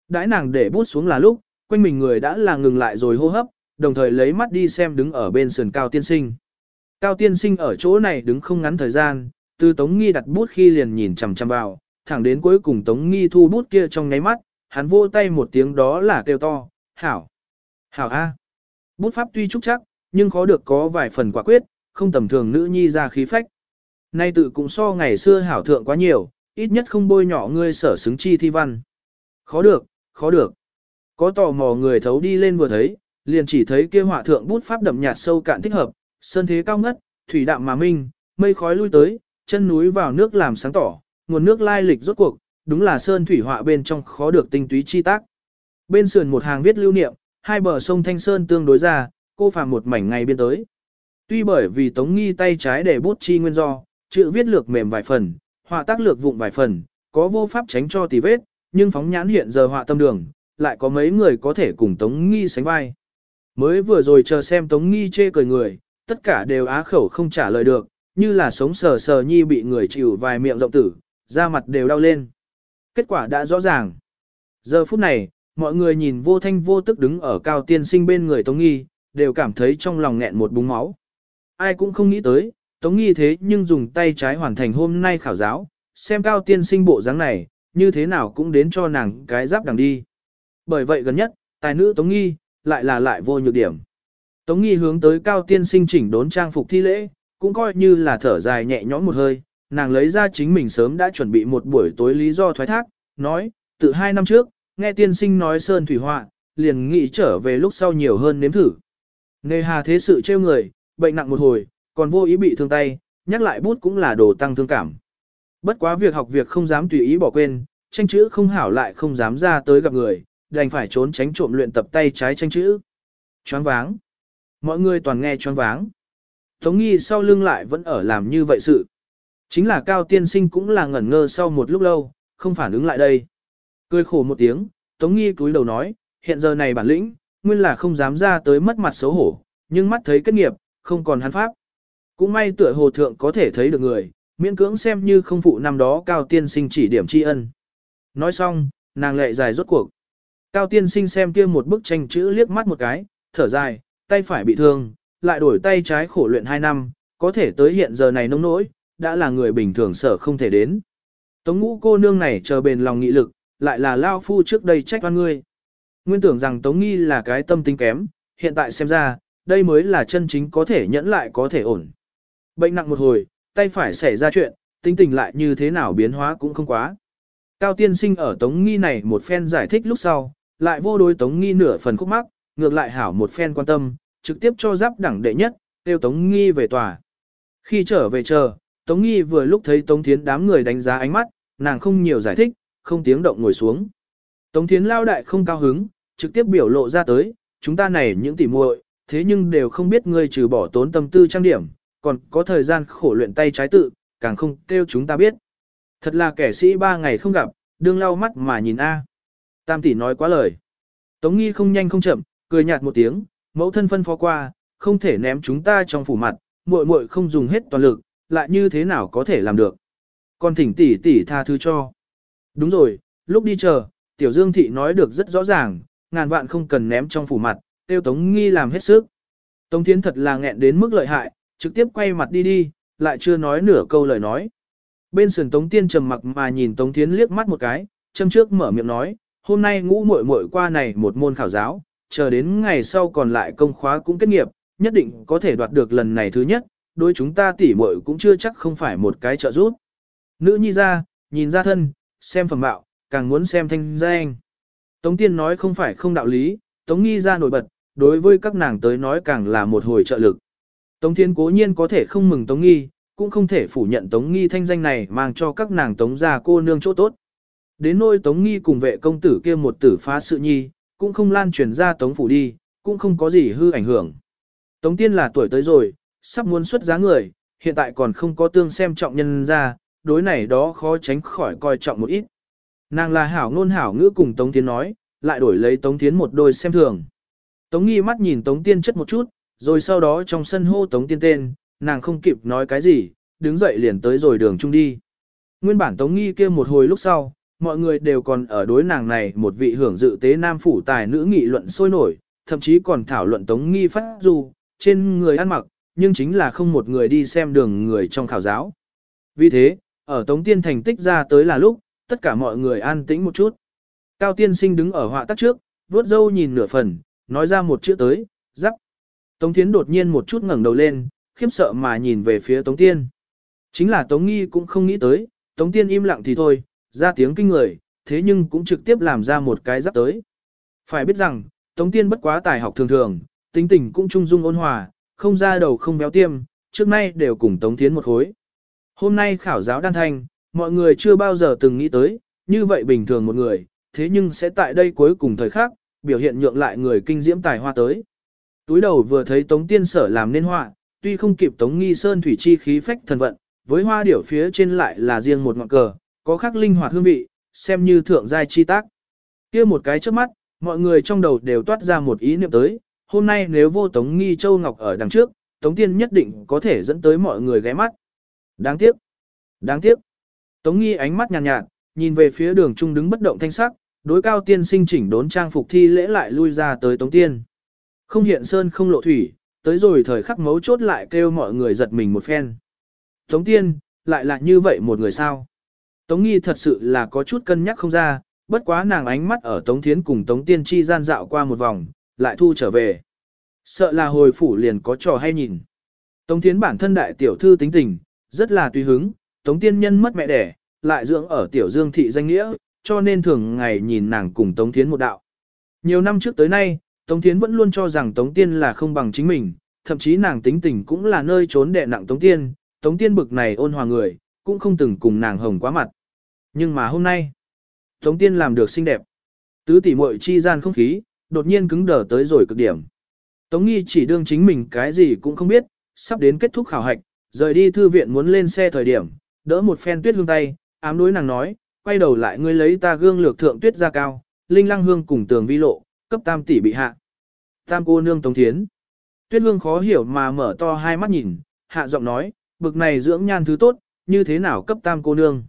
Đãi nàng để bút xuống là lúc, quanh mình người đã là ngừng lại rồi hô hấp, đồng thời lấy mắt đi xem đứng ở bên sườn cao tiên sinh. Cao tiên sinh ở chỗ này đứng không ngắn thời gian, từ tống nghi đặt bút khi liền nhìn chằm chằm vào, thẳng đến cuối cùng tống nghi thu bút kia trong nháy mắt, hắn vô tay một tiếng đó là kêu to, hảo, hảo a. Bút pháp tuy trúc chắc, nhưng khó được có vài phần quả quyết, không tầm thường nữ nhi ra khí phách. Nay tự cũng so ngày xưa hảo thượng quá nhiều, ít nhất không bôi nhỏ ngươi sở xứng chi thi văn. Khó được, khó được. Có tò mò người thấu đi lên vừa thấy, liền chỉ thấy kia họa thượng bút pháp đậm nhạt sâu cạn thích hợp, sơn thế cao ngất, thủy đạm mà minh, mây khói lui tới, chân núi vào nước làm sáng tỏ, nguồn nước lai lịch rốt cuộc, đúng là sơn thủy họa bên trong khó được tinh túy chi tác. Bên sườn một hàng viết lưu niệm, hai bờ sông Thanh Sơn tương đối ra, cô phàm một mảnh ngày biên tới. Tuy bởi vì Tống Nghi tay trái để bút chi nguyên do, chữ viết lược mềm vài phần, họa tác lược vụng vài phần, có vô pháp tránh cho tì vết, nhưng phóng nhãn hiện giờ họa tâm đường, lại có mấy người có thể cùng Tống Nghi sánh vai. Mới vừa rồi chờ xem Tống Nghi chê cười người, tất cả đều á khẩu không trả lời được, như là sống sờ sờ nhi bị người chịu vài miệng rộng tử, da mặt đều đau lên. Kết quả đã rõ ràng. Giờ phút này, mọi người nhìn vô thanh vô tức đứng ở cao tiên sinh bên người Tống Nghi, đều cảm thấy trong lòng nghẹn một búng máu. Ai cũng không nghĩ tới, Tống Nghi thế nhưng dùng tay trái hoàn thành hôm nay khảo giáo, xem cao tiên sinh bộ dáng này, như thế nào cũng đến cho nàng cái giáp đằng đi. Bởi vậy gần nhất, tài nữ Tống Nghi, lại là lại vô nhược điểm. Tống Nghi hướng tới cao tiên sinh chỉnh đốn trang phục thi lễ, cũng coi như là thở dài nhẹ nhõm một hơi, nàng lấy ra chính mình sớm đã chuẩn bị một buổi tối lý do thoái thác, nói, từ hai năm trước, nghe tiên sinh nói sơn thủy họa, liền nghĩ trở về lúc sau nhiều hơn nếm thử. Nề hà thế sự trêu người, bệnh nặng một hồi, còn vô ý bị thương tay, nhắc lại bút cũng là đồ tăng thương cảm. Bất quá việc học việc không dám tùy ý bỏ quên, tranh chữ không hảo lại không dám ra tới gặp người, đành phải trốn tránh trộm luyện tập tay trái tranh chữ. Choáng váng. Mọi người toàn nghe choáng váng. Tống nghi sau lưng lại vẫn ở làm như vậy sự. Chính là cao tiên sinh cũng là ngẩn ngơ sau một lúc lâu, không phản ứng lại đây. Cười khổ một tiếng, Tống nghi cúi đầu nói, hiện giờ này bản lĩnh, nguyên là không dám ra tới mất mặt xấu hổ, nhưng mắt thấy kết nghiệp, không còn hắn pháp. Cũng may tựa hồ thượng có thể thấy được người, miễn cưỡng xem như không phụ năm đó cao tiên sinh chỉ điểm tri ân. Nói xong, nàng lệ dài rốt cuộc. Cao tiên sinh xem kia một bức tranh chữ liếc mắt một cái, thở dài, tay phải bị thương, lại đổi tay trái khổ luyện 2 năm, có thể tới hiện giờ này nông nỗi, đã là người bình thường sở không thể đến. Tống ngũ cô nương này chờ bền lòng nghị lực, lại là lao phu trước đây trách oan ngươi. Nguyên tưởng rằng Tống nghi là cái tâm tính kém, hiện tại xem ra, đây mới là chân chính có thể nhẫn lại có thể ổn. Bệnh nặng một hồi, tay phải xảy ra chuyện, tính tình lại như thế nào biến hóa cũng không quá. Cao tiên sinh ở Tống Nghi này một phen giải thích lúc sau, lại vô đối Tống Nghi nửa phần khúc mắc, ngược lại hảo một phen quan tâm, trực tiếp cho giáp đẳng đệ nhất, tiêu Tống Nghi về tòa. Khi trở về chờ, Tống Nghi vừa lúc thấy Tống Thiến đám người đánh giá ánh mắt, nàng không nhiều giải thích, không tiếng động ngồi xuống. Tống Thiến lao đại không cao hứng, trực tiếp biểu lộ ra tới, chúng ta này những tỉ muội, thế nhưng đều không biết ngươi trừ bỏ tốn tâm tư trang điểm, còn có thời gian khổ luyện tay trái tự, càng không kêu chúng ta biết. Thật là kẻ sĩ ba ngày không gặp, đương lau mắt mà nhìn A. Tam tỷ nói quá lời. Tống nghi không nhanh không chậm, cười nhạt một tiếng, mẫu thân phân phó qua, không thể ném chúng ta trong phủ mặt, muội muội không dùng hết toàn lực, lại như thế nào có thể làm được. Còn thỉnh tỷ tỷ tha thứ cho. Đúng rồi, lúc đi chờ, tiểu dương thị nói được rất rõ ràng, ngàn vạn không cần ném trong phủ mặt, tiêu tống nghi làm hết sức. Tống thiến thật là nghẹn đến mức lợi hại, trực tiếp quay mặt đi đi, lại chưa nói nửa câu lời nói. Bên sườn Tống Tiên trầm mặc mà nhìn Tống Thiến liếc mắt một cái, châm trước mở miệng nói, hôm nay ngũ muội muội qua này một môn khảo giáo, chờ đến ngày sau còn lại công khóa cũng kết nghiệp, nhất định có thể đoạt được lần này thứ nhất, đối chúng ta tỷ muội cũng chưa chắc không phải một cái trợ giúp. Nữ nhi ra, nhìn ra thân, xem phẩm bạo, càng muốn xem thanh danh. Tống Tiên nói không phải không đạo lý, Tống Nghi ra nổi bật, đối với các nàng tới nói càng là một hồi trợ lực. Tống Thiên cố nhiên có thể không mừng Tống Nghi, cũng không thể phủ nhận Tống Nghi thanh danh này mang cho các nàng Tống gia cô nương chỗ tốt. Đến nôi Tống Nghi cùng vệ công tử kia một tử phá sự nhi, cũng không lan truyền ra Tống phủ đi, cũng không có gì hư ảnh hưởng. Tống tiên là tuổi tới rồi, sắp muốn xuất giá người, hiện tại còn không có tương xem trọng nhân ra, đối này đó khó tránh khỏi coi trọng một ít. Nàng là hảo ngôn hảo ngữ cùng Tống Tiến nói, lại đổi lấy Tống Tiến một đôi xem thường. Tống nghi mắt nhìn Tống Tiên chất một chút, rồi sau đó trong sân hô Tống Tiên tên, nàng không kịp nói cái gì, đứng dậy liền tới rồi đường chung đi. Nguyên bản Tống nghi kia một hồi lúc sau, mọi người đều còn ở đối nàng này một vị hưởng dự tế nam phủ tài nữ nghị luận sôi nổi, thậm chí còn thảo luận Tống nghi phát dù trên người ăn mặc, nhưng chính là không một người đi xem đường người trong khảo giáo. Vì thế, ở Tống Tiên thành tích ra tới là lúc, tất cả mọi người an tĩnh một chút. Cao tiên sinh đứng ở họa tắc trước, vuốt dâu nhìn nửa phần, nói ra một chữ tới, rắc. Tống Thiến đột nhiên một chút ngẩng đầu lên, khiếp sợ mà nhìn về phía Tống Tiên. Chính là Tống Nghi cũng không nghĩ tới, Tống Tiên im lặng thì thôi, ra tiếng kinh người, thế nhưng cũng trực tiếp làm ra một cái giáp tới. Phải biết rằng, Tống Tiên bất quá tài học thường thường, tính tình cũng trung dung ôn hòa, không ra đầu không béo tiêm, trước nay đều cùng Tống Thiến một khối. Hôm nay khảo giáo đan thanh, mọi người chưa bao giờ từng nghĩ tới, như vậy bình thường một người, thế nhưng sẽ tại đây cuối cùng thời khắc, biểu hiện nhượng lại người kinh diễm tài hoa tới. Túi đầu vừa thấy Tống Tiên Sở làm nên họa, tuy không kịp Tống Nghi Sơn thủy chi khí phách thần vận, với hoa điểu phía trên lại là riêng một ngọn cờ, có khắc linh hoạt hương vị, xem như thượng giai chi tác. kia một cái trước mắt, mọi người trong đầu đều toát ra một ý niệm tới, hôm nay nếu vô Tống Nghi Châu Ngọc ở đằng trước, Tống Tiên nhất định có thể dẫn tới mọi người ghé mắt. Đáng tiếc. Đáng tiếc. Tống Nghi ánh mắt nhàn nhạt, nhạt, nhìn về phía đường trung đứng bất động thanh sắc, đối cao tiên sinh chỉnh đốn trang phục thi lễ lại lui ra tới Tống Tiên. Không hiện sơn không lộ thủy, tới rồi thời khắc mấu chốt lại kêu mọi người giật mình một phen. Tống Tiên, lại là như vậy một người sao? Tống Nghi thật sự là có chút cân nhắc không ra, bất quá nàng ánh mắt ở Tống Thiến cùng Tống Tiên chi gian dạo qua một vòng, lại thu trở về. Sợ là hồi phủ liền có trò hay nhìn. Tống Thiến bản thân đại tiểu thư tính tình, rất là tùy hứng, Tống Tiên Nhân mất mẹ đẻ, lại dưỡng ở tiểu dương thị danh nghĩa, cho nên thường ngày nhìn nàng cùng Tống Thiến một đạo. Nhiều năm trước tới nay, Tống Thiến vẫn luôn cho rằng Tống Tiên là không bằng chính mình, thậm chí nàng tính tình cũng là nơi trốn đè nặng Tống Tiên, Tống Tiên bực này ôn hòa người, cũng không từng cùng nàng hồng quá mặt. Nhưng mà hôm nay, Tống Tiên làm được xinh đẹp. Tứ tỷ muội chi gian không khí, đột nhiên cứng đờ tới rồi cực điểm. Tống Nghi chỉ đương chính mình cái gì cũng không biết, sắp đến kết thúc khảo hạch, rời đi thư viện muốn lên xe thời điểm, đỡ một phen tuyết hương tay, ám đối nàng nói, quay đầu lại ngươi lấy ta gương lược thượng tuyết ra cao, linh lăng hương cùng tường vi lộ, cấp tam tỷ bị hạ. Tam cô nương tống thiến. Tuyết hương khó hiểu mà mở to hai mắt nhìn, hạ giọng nói, bực này dưỡng nhan thứ tốt, như thế nào cấp tam cô nương.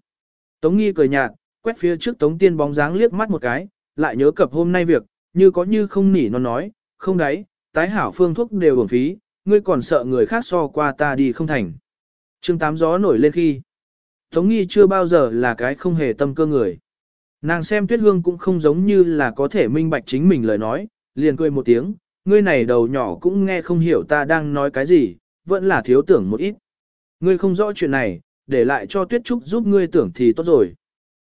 Tống nghi cười nhạt, quét phía trước tống tiên bóng dáng liếc mắt một cái, lại nhớ cập hôm nay việc, như có như không nỉ nó nói, không đấy, tái hảo phương thuốc đều bổng phí, ngươi còn sợ người khác so qua ta đi không thành. Trương tám gió nổi lên khi. Tống nghi chưa bao giờ là cái không hề tâm cơ người. Nàng xem tuyết hương cũng không giống như là có thể minh bạch chính mình lời nói, liền cười một tiếng, ngươi này đầu nhỏ cũng nghe không hiểu ta đang nói cái gì, vẫn là thiếu tưởng một ít. Ngươi không rõ chuyện này, để lại cho tuyết trúc giúp ngươi tưởng thì tốt rồi.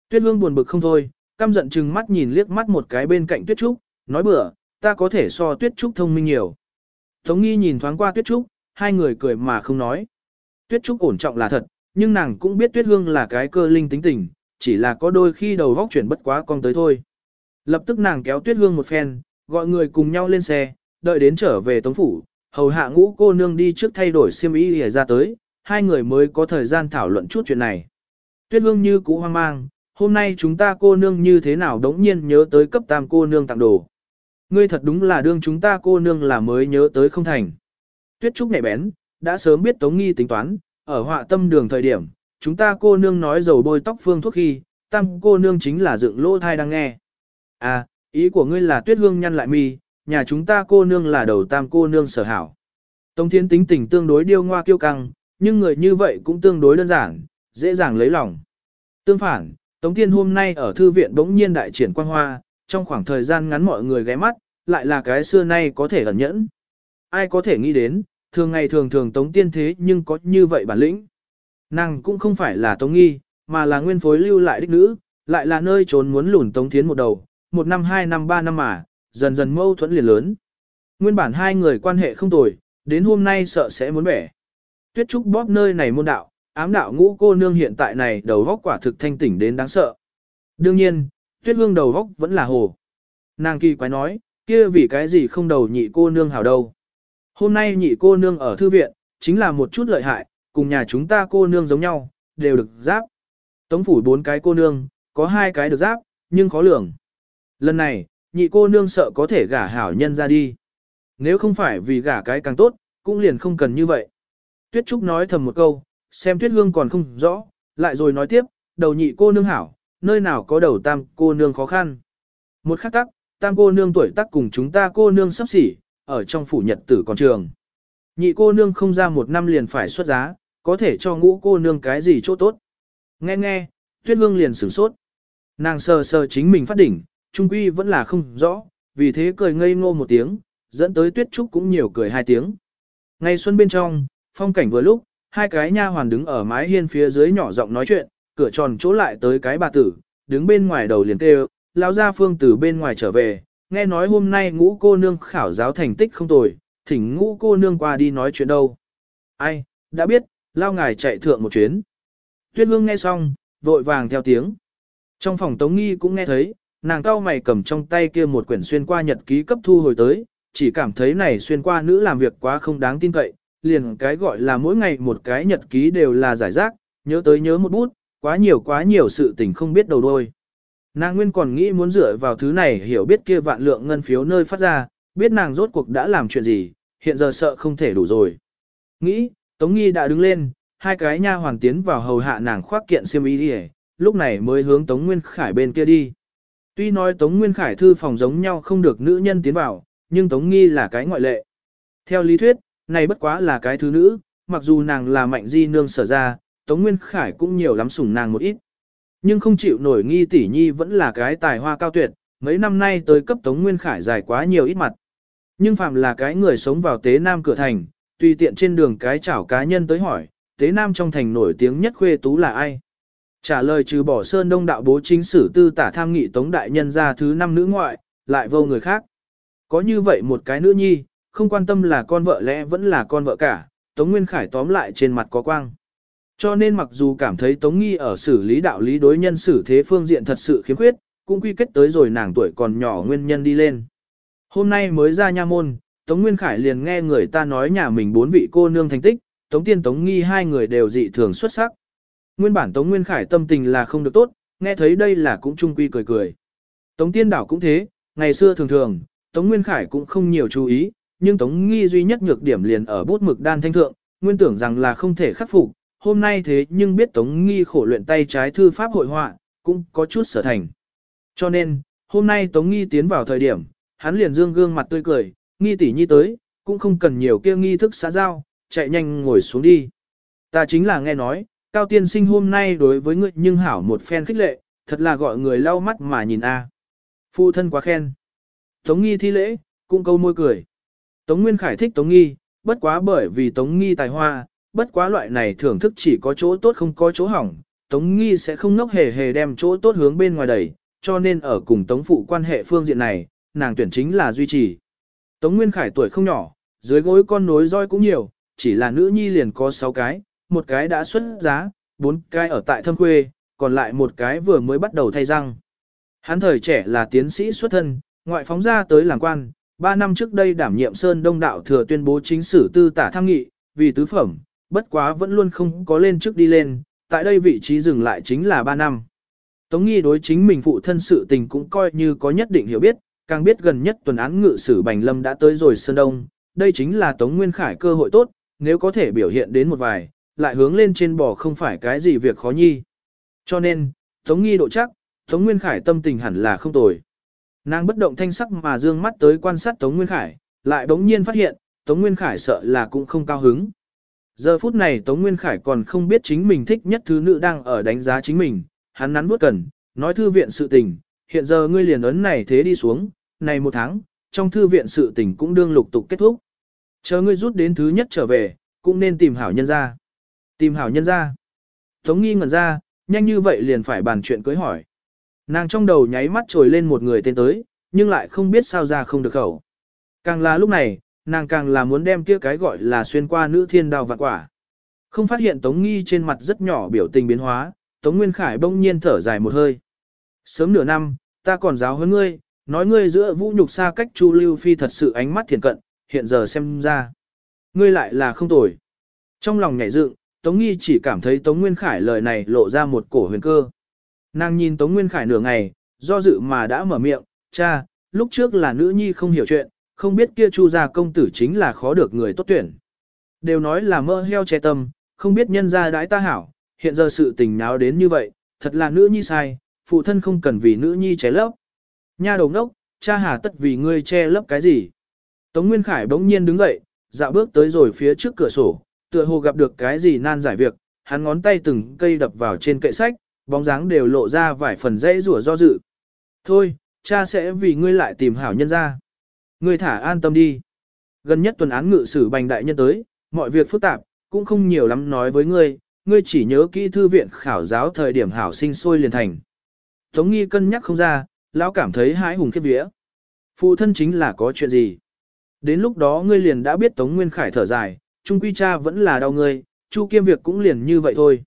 Tuyết hương buồn bực không thôi, căm giận chừng mắt nhìn liếc mắt một cái bên cạnh tuyết trúc, nói bừa, ta có thể so tuyết trúc thông minh nhiều. Tống nghi nhìn thoáng qua tuyết trúc, hai người cười mà không nói. Tuyết trúc ổn trọng là thật, nhưng nàng cũng biết tuyết hương là cái cơ linh tính tình, chỉ là có đôi khi đầu vóc chuyển bất quá con tới thôi. Lập tức nàng kéo tuyết hương một phen, gọi người cùng nhau lên xe, đợi đến trở về tống phủ, hầu hạ ngũ cô nương đi trước thay đổi xiêm y để ra tới, hai người mới có thời gian thảo luận chút chuyện này. Tuyết hương như cũ hoang mang, hôm nay chúng ta cô nương như thế nào đống nhiên nhớ tới cấp tam cô nương tặng đồ. Ngươi thật đúng là đương chúng ta cô nương là mới nhớ tới không thành. Tuyết trúc nhạy bén, đã sớm biết tống nghi tính toán, ở họa tâm đường thời điểm, chúng ta cô nương nói dầu bôi tóc phương thuốc khi, tam cô nương chính là dựng lỗ thai đang nghe. À, ý của ngươi là tuyết hương nhăn lại mi, nhà chúng ta cô nương là đầu tam cô nương sở hảo. Tống thiên tính tình tương đối điêu ngoa kiêu căng, nhưng người như vậy cũng tương đối đơn giản, dễ dàng lấy lòng. Tương phản, Tống Thiên hôm nay ở thư viện bỗng nhiên đại triển quang hoa, trong khoảng thời gian ngắn mọi người ghé mắt, lại là cái xưa nay có thể ẩn nhẫn. Ai có thể nghĩ đến, thường ngày thường thường Tống Tiên thế nhưng có như vậy bản lĩnh. Nàng cũng không phải là Tống Nghi, mà là nguyên phối lưu lại đích nữ, lại là nơi trốn muốn lùn Tống Thiến một đầu, một năm hai năm ba năm mà, dần dần mâu thuẫn liền lớn. Nguyên bản hai người quan hệ không tồi, đến hôm nay sợ sẽ muốn bẻ. Tuyết Trúc bóp nơi này môn đạo, ám đạo ngũ cô nương hiện tại này đầu góc quả thực thanh tỉnh đến đáng sợ. Đương nhiên, Tuyết Hương đầu góc vẫn là hồ. Nàng kỳ quái nói, kia vì cái gì không đầu nhị cô nương hảo đâu. Hôm nay nhị cô nương ở thư viện, chính là một chút lợi hại, cùng nhà chúng ta cô nương giống nhau, đều được giáp. Tống phủ bốn cái cô nương, có hai cái được giáp, nhưng khó lường. Lần này, nhị cô nương sợ có thể gả hảo nhân ra đi. Nếu không phải vì gả cái càng tốt, cũng liền không cần như vậy. Tuyết Trúc nói thầm một câu, xem Tuyết Hương còn không rõ, lại rồi nói tiếp, đầu nhị cô nương hảo, nơi nào có đầu tam cô nương khó khăn. Một khắc tắc, tam cô nương tuổi tác cùng chúng ta cô nương sắp xỉ, ở trong phủ nhật tử còn trường. Nhị cô nương không ra một năm liền phải xuất giá, có thể cho ngũ cô nương cái gì chỗ tốt. Nghe nghe, tuyết hương liền sửng sốt. Nàng sờ sờ chính mình phát đỉnh, trung quy vẫn là không rõ, vì thế cười ngây ngô một tiếng, dẫn tới tuyết trúc cũng nhiều cười hai tiếng. Ngày xuân bên trong, phong cảnh vừa lúc, hai cái nha hoàn đứng ở mái hiên phía dưới nhỏ giọng nói chuyện, cửa tròn chỗ lại tới cái bà tử, đứng bên ngoài đầu liền kêu, lão gia phương từ bên ngoài trở về, nghe nói hôm nay ngũ cô nương khảo giáo thành tích không tồi, thỉnh ngũ cô nương qua đi nói chuyện đâu. Ai, đã biết, lao ngài chạy thượng một chuyến. Tuyết hương nghe xong, vội vàng theo tiếng. Trong phòng tống nghi cũng nghe thấy, nàng cao mày cầm trong tay kia một quyển xuyên qua nhật ký cấp thu hồi tới, chỉ cảm thấy này xuyên qua nữ làm việc quá không đáng tin cậy, liền cái gọi là mỗi ngày một cái nhật ký đều là giải rác, nhớ tới nhớ một bút, quá nhiều quá nhiều sự tình không biết đầu đuôi. Nàng nguyên còn nghĩ muốn dựa vào thứ này hiểu biết kia vạn lượng ngân phiếu nơi phát ra, biết nàng rốt cuộc đã làm chuyện gì, hiện giờ sợ không thể đủ rồi. Nghĩ, Tống Nghi đã đứng lên, hai cái nha hoàng tiến vào hầu hạ nàng khoác kiện xiêm y đi lúc này mới hướng Tống Nguyên Khải bên kia đi. Tuy nói Tống Nguyên Khải thư phòng giống nhau không được nữ nhân tiến vào, nhưng Tống Nghi là cái ngoại lệ. Theo lý thuyết, này bất quá là cái thứ nữ, mặc dù nàng là mạnh di nương sở ra, Tống Nguyên Khải cũng nhiều lắm sủng nàng một ít. Nhưng không chịu nổi nghi tỷ nhi vẫn là cái tài hoa cao tuyệt, mấy năm nay tới cấp Tống Nguyên Khải dài quá nhiều ít mặt. Nhưng phạm là cái người sống vào tế nam cửa thành, tùy tiện trên đường cái chảo cá nhân tới hỏi, tế nam trong thành nổi tiếng nhất khuê tú là ai? Trả lời trừ bỏ sơn đông đạo bố chính sử tư tả tham nghị Tống Đại Nhân ra thứ năm nữ ngoại, lại vô người khác. Có như vậy một cái nữ nhi, không quan tâm là con vợ lẽ vẫn là con vợ cả, Tống Nguyên Khải tóm lại trên mặt có quang. Cho nên mặc dù cảm thấy Tống Nghi ở xử lý đạo lý đối nhân xử thế phương diện thật sự khiếm khuyết, cũng quy kết tới rồi nàng tuổi còn nhỏ nguyên nhân đi lên. Hôm nay mới ra nha môn, Tống Nguyên Khải liền nghe người ta nói nhà mình bốn vị cô nương thành tích, Tống Tiên Tống Nghi hai người đều dị thường xuất sắc. Nguyên bản Tống Nguyên Khải tâm tình là không được tốt, nghe thấy đây là cũng trung quy cười cười. Tống Tiên Đảo cũng thế, ngày xưa thường thường, Tống Nguyên Khải cũng không nhiều chú ý, nhưng Tống Nghi duy nhất nhược điểm liền ở bút mực đan thanh thượng, nguyên tưởng rằng là không thể khắc phục, hôm nay thế nhưng biết Tống Nghi khổ luyện tay trái thư pháp hội họa, cũng có chút sở thành. Cho nên, hôm nay Tống Nghi tiến vào thời điểm, hắn liền dương gương mặt tươi cười, Nghi tỷ nhi tới, cũng không cần nhiều kia nghi thức xã giao, chạy nhanh ngồi xuống đi. Ta chính là nghe nói, Cao Tiên Sinh hôm nay đối với ngươi nhưng hảo một phen khích lệ, thật là gọi người lau mắt mà nhìn a. À. Phu thân quá khen. Tống Nghi thi lễ, cũng câu môi cười. Tống Nguyên Khải thích Tống Nghi, bất quá bởi vì Tống Nghi tài hoa, bất quá loại này thưởng thức chỉ có chỗ tốt không có chỗ hỏng, Tống Nghi sẽ không nốc hề hề đem chỗ tốt hướng bên ngoài đẩy, cho nên ở cùng Tống Phụ quan hệ phương diện này, nàng tuyển chính là duy trì. Tống Nguyên Khải tuổi không nhỏ, dưới gối con nối roi cũng nhiều, chỉ là nữ nhi liền có 6 cái, một cái đã xuất giá, bốn cái ở tại thâm quê, còn lại một cái vừa mới bắt đầu thay răng. Hắn thời trẻ là tiến sĩ xuất thân, ngoại phóng ra tới làm quan, ba năm trước đây đảm nhiệm Sơn Đông Đạo thừa tuyên bố chính sử tư tả tham nghị, vì tứ phẩm, bất quá vẫn luôn không có lên trước đi lên, tại đây vị trí dừng lại chính là ba năm. Tống nghi đối chính mình phụ thân sự tình cũng coi như có nhất định hiểu biết, càng biết gần nhất tuần án ngự sử Bành Lâm đã tới rồi Sơn Đông, đây chính là Tống Nguyên Khải cơ hội tốt, nếu có thể biểu hiện đến một vài, lại hướng lên trên bò không phải cái gì việc khó nhi. Cho nên, Tống nghi độ chắc, Tống Nguyên Khải tâm tình hẳn là không tồi. Nàng bất động thanh sắc mà dương mắt tới quan sát Tống Nguyên Khải, lại bỗng nhiên phát hiện, Tống Nguyên Khải sợ là cũng không cao hứng. Giờ phút này Tống Nguyên Khải còn không biết chính mình thích nhất thứ nữ đang ở đánh giá chính mình, hắn nắn bước cần, nói thư viện sự tình, hiện giờ ngươi liền ấn này thế đi xuống, này một tháng, trong thư viện sự tình cũng đương lục tục kết thúc. Chờ ngươi rút đến thứ nhất trở về, cũng nên tìm hảo nhân ra. Tìm hảo nhân ra. Tống nghi ngẩn ra, nhanh như vậy liền phải bàn chuyện cưới hỏi. Nàng trong đầu nháy mắt trồi lên một người tên tới, nhưng lại không biết sao ra không được khẩu. Càng là lúc này, nàng càng là muốn đem kia cái gọi là xuyên qua nữ thiên đào vạn quả. Không phát hiện Tống Nghi trên mặt rất nhỏ biểu tình biến hóa, Tống Nguyên Khải bỗng nhiên thở dài một hơi. Sớm nửa năm, ta còn giáo hơn ngươi, nói ngươi giữa vũ nhục xa cách Chu Lưu Phi thật sự ánh mắt thiền cận, hiện giờ xem ra. Ngươi lại là không tồi. Trong lòng nhảy dựng, Tống Nghi chỉ cảm thấy Tống Nguyên Khải lời này lộ ra một cổ huyền cơ. Nàng nhìn Tống Nguyên Khải nửa ngày, do dự mà đã mở miệng, cha, lúc trước là nữ nhi không hiểu chuyện, không biết kia chu gia công tử chính là khó được người tốt tuyển. Đều nói là mơ heo che tâm, không biết nhân gia đãi ta hảo, hiện giờ sự tình náo đến như vậy, thật là nữ nhi sai, phụ thân không cần vì nữ nhi che lấp. Nha đầu ngốc, cha hà tất vì ngươi che lấp cái gì. Tống Nguyên Khải bỗng nhiên đứng dậy, dạo bước tới rồi phía trước cửa sổ, tựa hồ gặp được cái gì nan giải việc, hắn ngón tay từng cây đập vào trên kệ sách, bóng dáng đều lộ ra vài phần dễ rủa do dự. Thôi, cha sẽ vì ngươi lại tìm hảo nhân ra. Ngươi thả an tâm đi. Gần nhất tuần án ngự sử bành đại nhân tới, mọi việc phức tạp, cũng không nhiều lắm nói với ngươi, ngươi chỉ nhớ kỹ thư viện khảo giáo thời điểm hảo sinh sôi liền thành. Tống nghi cân nhắc không ra, lão cảm thấy hãi hùng khiếp vía. Phụ thân chính là có chuyện gì? Đến lúc đó ngươi liền đã biết Tống Nguyên Khải thở dài, trung quy cha vẫn là đau ngươi, chu kiêm việc cũng liền như vậy thôi.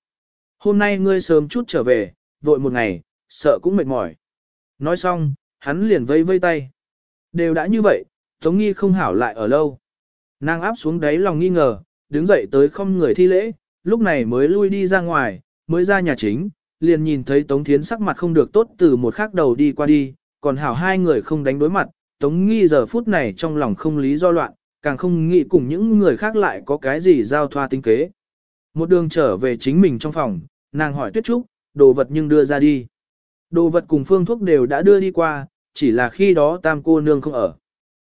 Hôm nay ngươi sớm chút trở về, vội một ngày, sợ cũng mệt mỏi. Nói xong, hắn liền vây vây tay. Đều đã như vậy, Tống Nghi không hảo lại ở lâu. Nàng áp xuống đáy lòng nghi ngờ, đứng dậy tới không người thi lễ, lúc này mới lui đi ra ngoài, mới ra nhà chính, liền nhìn thấy Tống Thiến sắc mặt không được tốt từ một khắc đầu đi qua đi, còn hảo hai người không đánh đối mặt, Tống Nghi giờ phút này trong lòng không lý do loạn, càng không nghĩ cùng những người khác lại có cái gì giao thoa tinh kế. Một đường trở về chính mình trong phòng, nàng hỏi Tuyết Trúc, đồ vật nhưng đưa ra đi. Đồ vật cùng phương thuốc đều đã đưa đi qua, chỉ là khi đó tam cô nương không ở.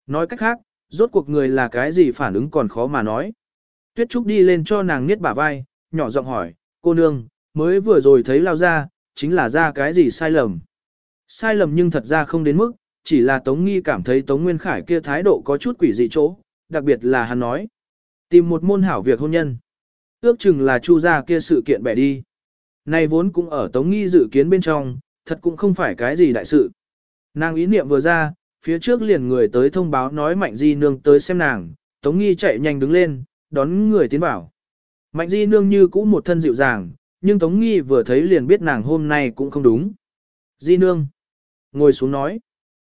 Nói cách khác, rốt cuộc người là cái gì phản ứng còn khó mà nói. Tuyết Trúc đi lên cho nàng niết bả vai, nhỏ giọng hỏi, cô nương, mới vừa rồi thấy lao ra, chính là ra cái gì sai lầm. Sai lầm nhưng thật ra không đến mức, chỉ là Tống Nghi cảm thấy Tống Nguyên Khải kia thái độ có chút quỷ dị chỗ, đặc biệt là hắn nói. Tìm một môn hảo việc hôn nhân. Ước chừng là chu gia kia sự kiện bẻ đi. nay vốn cũng ở Tống Nghi dự kiến bên trong, thật cũng không phải cái gì đại sự. Nàng ý niệm vừa ra, phía trước liền người tới thông báo nói Mạnh Di Nương tới xem nàng, Tống Nghi chạy nhanh đứng lên, đón người tiến vào. Mạnh Di Nương như cũ một thân dịu dàng, nhưng Tống Nghi vừa thấy liền biết nàng hôm nay cũng không đúng. Di Nương. Ngồi xuống nói.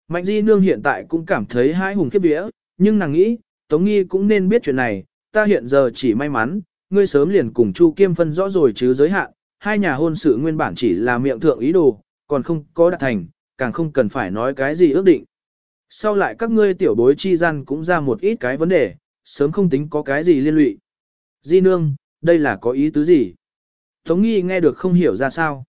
Mạnh Di Nương hiện tại cũng cảm thấy hãi hùng khiếp vía, nhưng nàng nghĩ, Tống Nghi cũng nên biết chuyện này, ta hiện giờ chỉ may mắn, ngươi sớm liền cùng Chu Kiêm phân rõ rồi chứ giới hạn, hai nhà hôn sự nguyên bản chỉ là miệng thượng ý đồ, còn không có đạt thành, càng không cần phải nói cái gì ước định. Sau lại các ngươi tiểu bối chi gian cũng ra một ít cái vấn đề, sớm không tính có cái gì liên lụy. Di nương, đây là có ý tứ gì? Tống nghi nghe được không hiểu ra sao.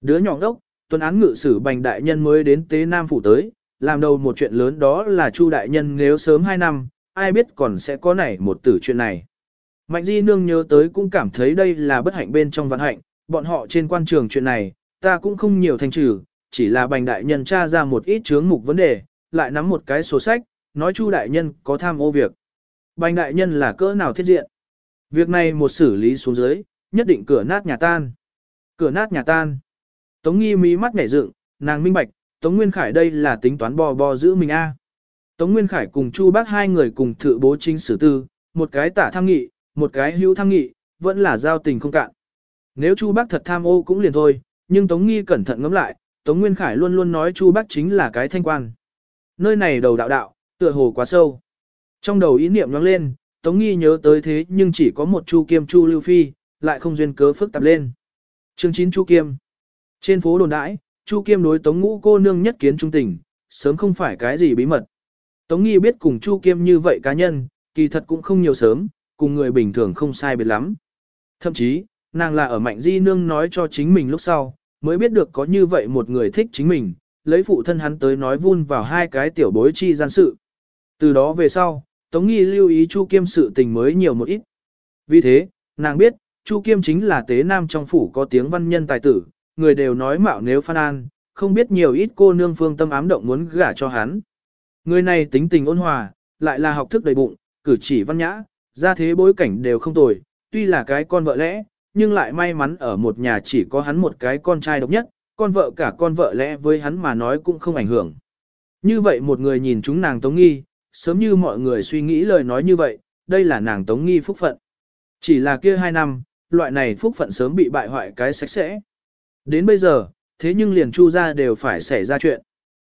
Đứa nhỏ đốc, tuần án ngự sử bành đại nhân mới đến tế Nam Phủ tới, làm đầu một chuyện lớn đó là Chu đại nhân nếu sớm 2 năm, ai biết còn sẽ có nảy một tử chuyện này. Mạnh di nương nhớ tới cũng cảm thấy đây là bất hạnh bên trong vận hạnh, bọn họ trên quan trường chuyện này, ta cũng không nhiều thành trừ, chỉ là bành đại nhân tra ra một ít chướng mục vấn đề, lại nắm một cái sổ sách, nói chu đại nhân có tham ô việc. Bành đại nhân là cỡ nào thiết diện. Việc này một xử lý xuống dưới, nhất định cửa nát nhà tan. Cửa nát nhà tan. Tống nghi mí mắt nhảy dựng, nàng minh bạch, Tống Nguyên Khải đây là tính toán bò bò giữ mình a. Tống Nguyên Khải cùng Chu Bác hai người cùng thự bố chính sử tư, một cái tả tham nghị, một cái hữu tham nghị, vẫn là giao tình không cạn. Nếu Chu Bác thật tham ô cũng liền thôi, nhưng Tống Nghi cẩn thận ngẫm lại, Tống Nguyên Khải luôn luôn nói Chu Bác chính là cái thanh quan. Nơi này đầu đạo đạo, tựa hồ quá sâu. Trong đầu ý niệm nhoáng lên, Tống Nghi nhớ tới thế nhưng chỉ có một Chu Kiêm Chu Lưu Phi, lại không duyên cớ phức tạp lên. Chương 9 Chu Kiêm Trên phố đồn đãi, Chu Kiêm đối Tống Ngũ cô nương nhất kiến trung tình, sớm không phải cái gì bí mật. Tống Nghi biết cùng Chu Kiêm như vậy cá nhân, kỳ thật cũng không nhiều sớm, cùng người bình thường không sai biệt lắm. Thậm chí, nàng là ở Mạnh Di Nương nói cho chính mình lúc sau, mới biết được có như vậy một người thích chính mình, lấy phụ thân hắn tới nói vun vào hai cái tiểu bối chi gian sự. Từ đó về sau, Tống Nghi lưu ý Chu Kiêm sự tình mới nhiều một ít. Vì thế, nàng biết, Chu Kiêm chính là tế nam trong phủ có tiếng văn nhân tài tử, người đều nói mạo nếu phan an, không biết nhiều ít cô nương phương tâm ám động muốn gả cho hắn. Người này tính tình ôn hòa, lại là học thức đầy bụng, cử chỉ văn nhã, ra thế bối cảnh đều không tồi, tuy là cái con vợ lẽ, nhưng lại may mắn ở một nhà chỉ có hắn một cái con trai độc nhất, con vợ cả con vợ lẽ với hắn mà nói cũng không ảnh hưởng. Như vậy một người nhìn chúng nàng Tống Nghi, sớm như mọi người suy nghĩ lời nói như vậy, đây là nàng Tống Nghi phúc phận. Chỉ là kia hai năm, loại này phúc phận sớm bị bại hoại cái sạch sẽ. Đến bây giờ, thế nhưng liền Chu gia đều phải xảy ra chuyện.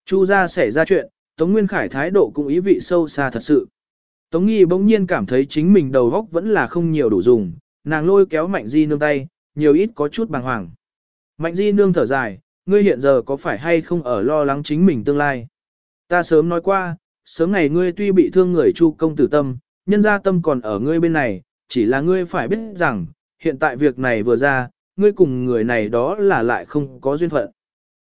Chu gia xảy ra chuyện, Tống Nguyên Khải thái độ cũng ý vị sâu xa thật sự. Tống Nghi bỗng nhiên cảm thấy chính mình đầu óc vẫn là không nhiều đủ dùng, nàng lôi kéo Mạnh Di nương tay, nhiều ít có chút bàng hoàng. Mạnh Di nương thở dài, ngươi hiện giờ có phải hay không ở lo lắng chính mình tương lai? Ta sớm nói qua, sớm ngày ngươi tuy bị thương người chu công tử tâm, nhân gia tâm còn ở ngươi bên này, chỉ là ngươi phải biết rằng, hiện tại việc này vừa ra, ngươi cùng người này đó là lại không có duyên phận.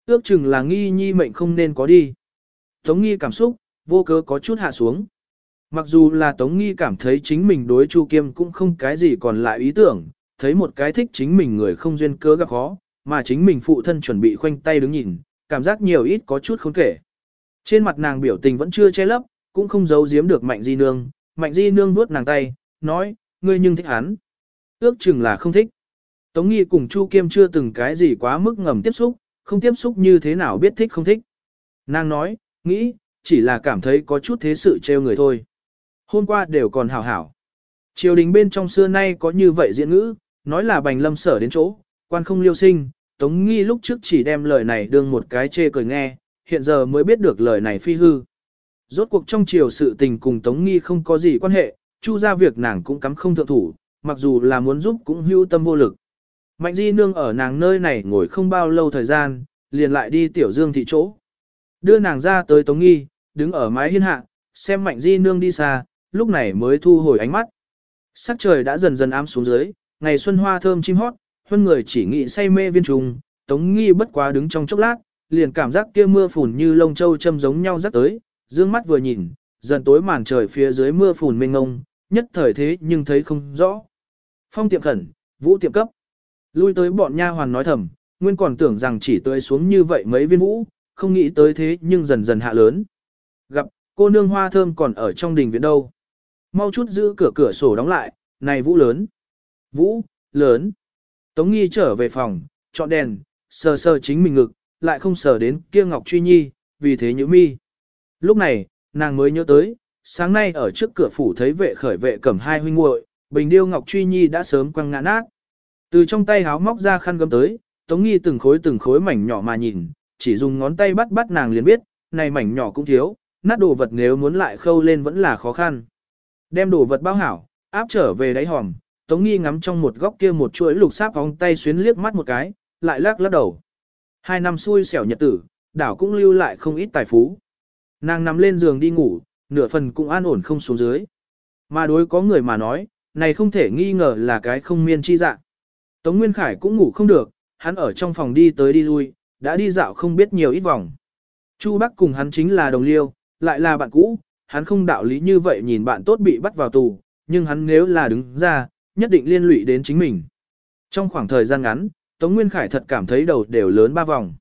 Ước chừng là nghi nhi mệnh không nên có đi. Tống nghi cảm xúc, vô cớ có chút hạ xuống. Mặc dù là Tống nghi cảm thấy chính mình đối Chu Kiêm cũng không cái gì còn lại ý tưởng, thấy một cái thích chính mình người không duyên cớ gặp khó, mà chính mình phụ thân chuẩn bị khoanh tay đứng nhìn, cảm giác nhiều ít có chút khốn kể. Trên mặt nàng biểu tình vẫn chưa che lấp, cũng không giấu giếm được Mạnh Di Nương, Mạnh Di Nương vuốt nàng tay, nói, ngươi nhưng thích hắn. Ước chừng là không thích. Tống Nghi cùng Chu Kiêm chưa từng cái gì quá mức ngầm tiếp xúc, không tiếp xúc như thế nào biết thích không thích. Nàng nói, nghĩ, chỉ là cảm thấy có chút thế sự trêu người thôi. Hôm qua đều còn hảo hảo. Triều đình bên trong xưa nay có như vậy diễn ngữ, nói là bành lâm sở đến chỗ, quan không liêu sinh, Tống Nghi lúc trước chỉ đem lời này đương một cái chê cười nghe, hiện giờ mới biết được lời này phi hư. Rốt cuộc trong triều sự tình cùng Tống Nghi không có gì quan hệ, chu ra việc nàng cũng cắm không thượng thủ, mặc dù là muốn giúp cũng hưu tâm vô lực. Mạnh di nương ở nàng nơi này ngồi không bao lâu thời gian, liền lại đi tiểu dương thị chỗ. Đưa nàng ra tới Tống Nghi, đứng ở mái hiên hạ, xem mạnh di nương đi xa, lúc này mới thu hồi ánh mắt. Sắc trời đã dần dần ám xuống dưới, ngày xuân hoa thơm chim hót, hơn người chỉ nghĩ say mê viên trùng, Tống Nghi bất quá đứng trong chốc lát, liền cảm giác kia mưa phùn như lông châu châm giống nhau rắc tới, dương mắt vừa nhìn, dần tối màn trời phía dưới mưa phùn mênh ngông, nhất thời thế nhưng thấy không rõ. Phong tiệm khẩn, vũ tiệm cấp. Lui tới bọn nha hoàn nói thầm, nguyên còn tưởng rằng chỉ tới xuống như vậy mấy viên vũ, không nghĩ tới thế nhưng dần dần hạ lớn. Gặp, cô nương hoa thơm còn ở trong đình viện đâu. Mau chút giữ cửa cửa sổ đóng lại, này vũ lớn. Vũ, lớn. Tống nghi trở về phòng, chọn đèn, sờ sờ chính mình ngực, lại không sờ đến kia ngọc truy nhi, vì thế nhữ mi. Lúc này, nàng mới nhớ tới, sáng nay ở trước cửa phủ thấy vệ khởi vệ cầm hai huynh muội, bình điêu ngọc truy nhi đã sớm quăng ngã nát. Từ trong tay háo móc ra khăn gấm tới, Tống Nghi từng khối từng khối mảnh nhỏ mà nhìn, chỉ dùng ngón tay bắt bắt nàng liền biết, này mảnh nhỏ cũng thiếu, nát đồ vật nếu muốn lại khâu lên vẫn là khó khăn. Đem đồ vật bao hảo, áp trở về đáy hòm, Tống Nghi ngắm trong một góc kia một chuỗi lục sáp vòng tay xuyến liếc mắt một cái, lại lắc lắc đầu. Hai năm xui xẻo nhật tử, đảo cũng lưu lại không ít tài phú. Nàng nằm lên giường đi ngủ, nửa phần cũng an ổn không xuống dưới. Mà đối có người mà nói, này không thể nghi ngờ là cái không miên chi dạng. Tống Nguyên Khải cũng ngủ không được, hắn ở trong phòng đi tới đi lui, đã đi dạo không biết nhiều ít vòng. Chu Bắc cùng hắn chính là đồng liêu, lại là bạn cũ, hắn không đạo lý như vậy nhìn bạn tốt bị bắt vào tù, nhưng hắn nếu là đứng ra, nhất định liên lụy đến chính mình. Trong khoảng thời gian ngắn, Tống Nguyên Khải thật cảm thấy đầu đều lớn ba vòng.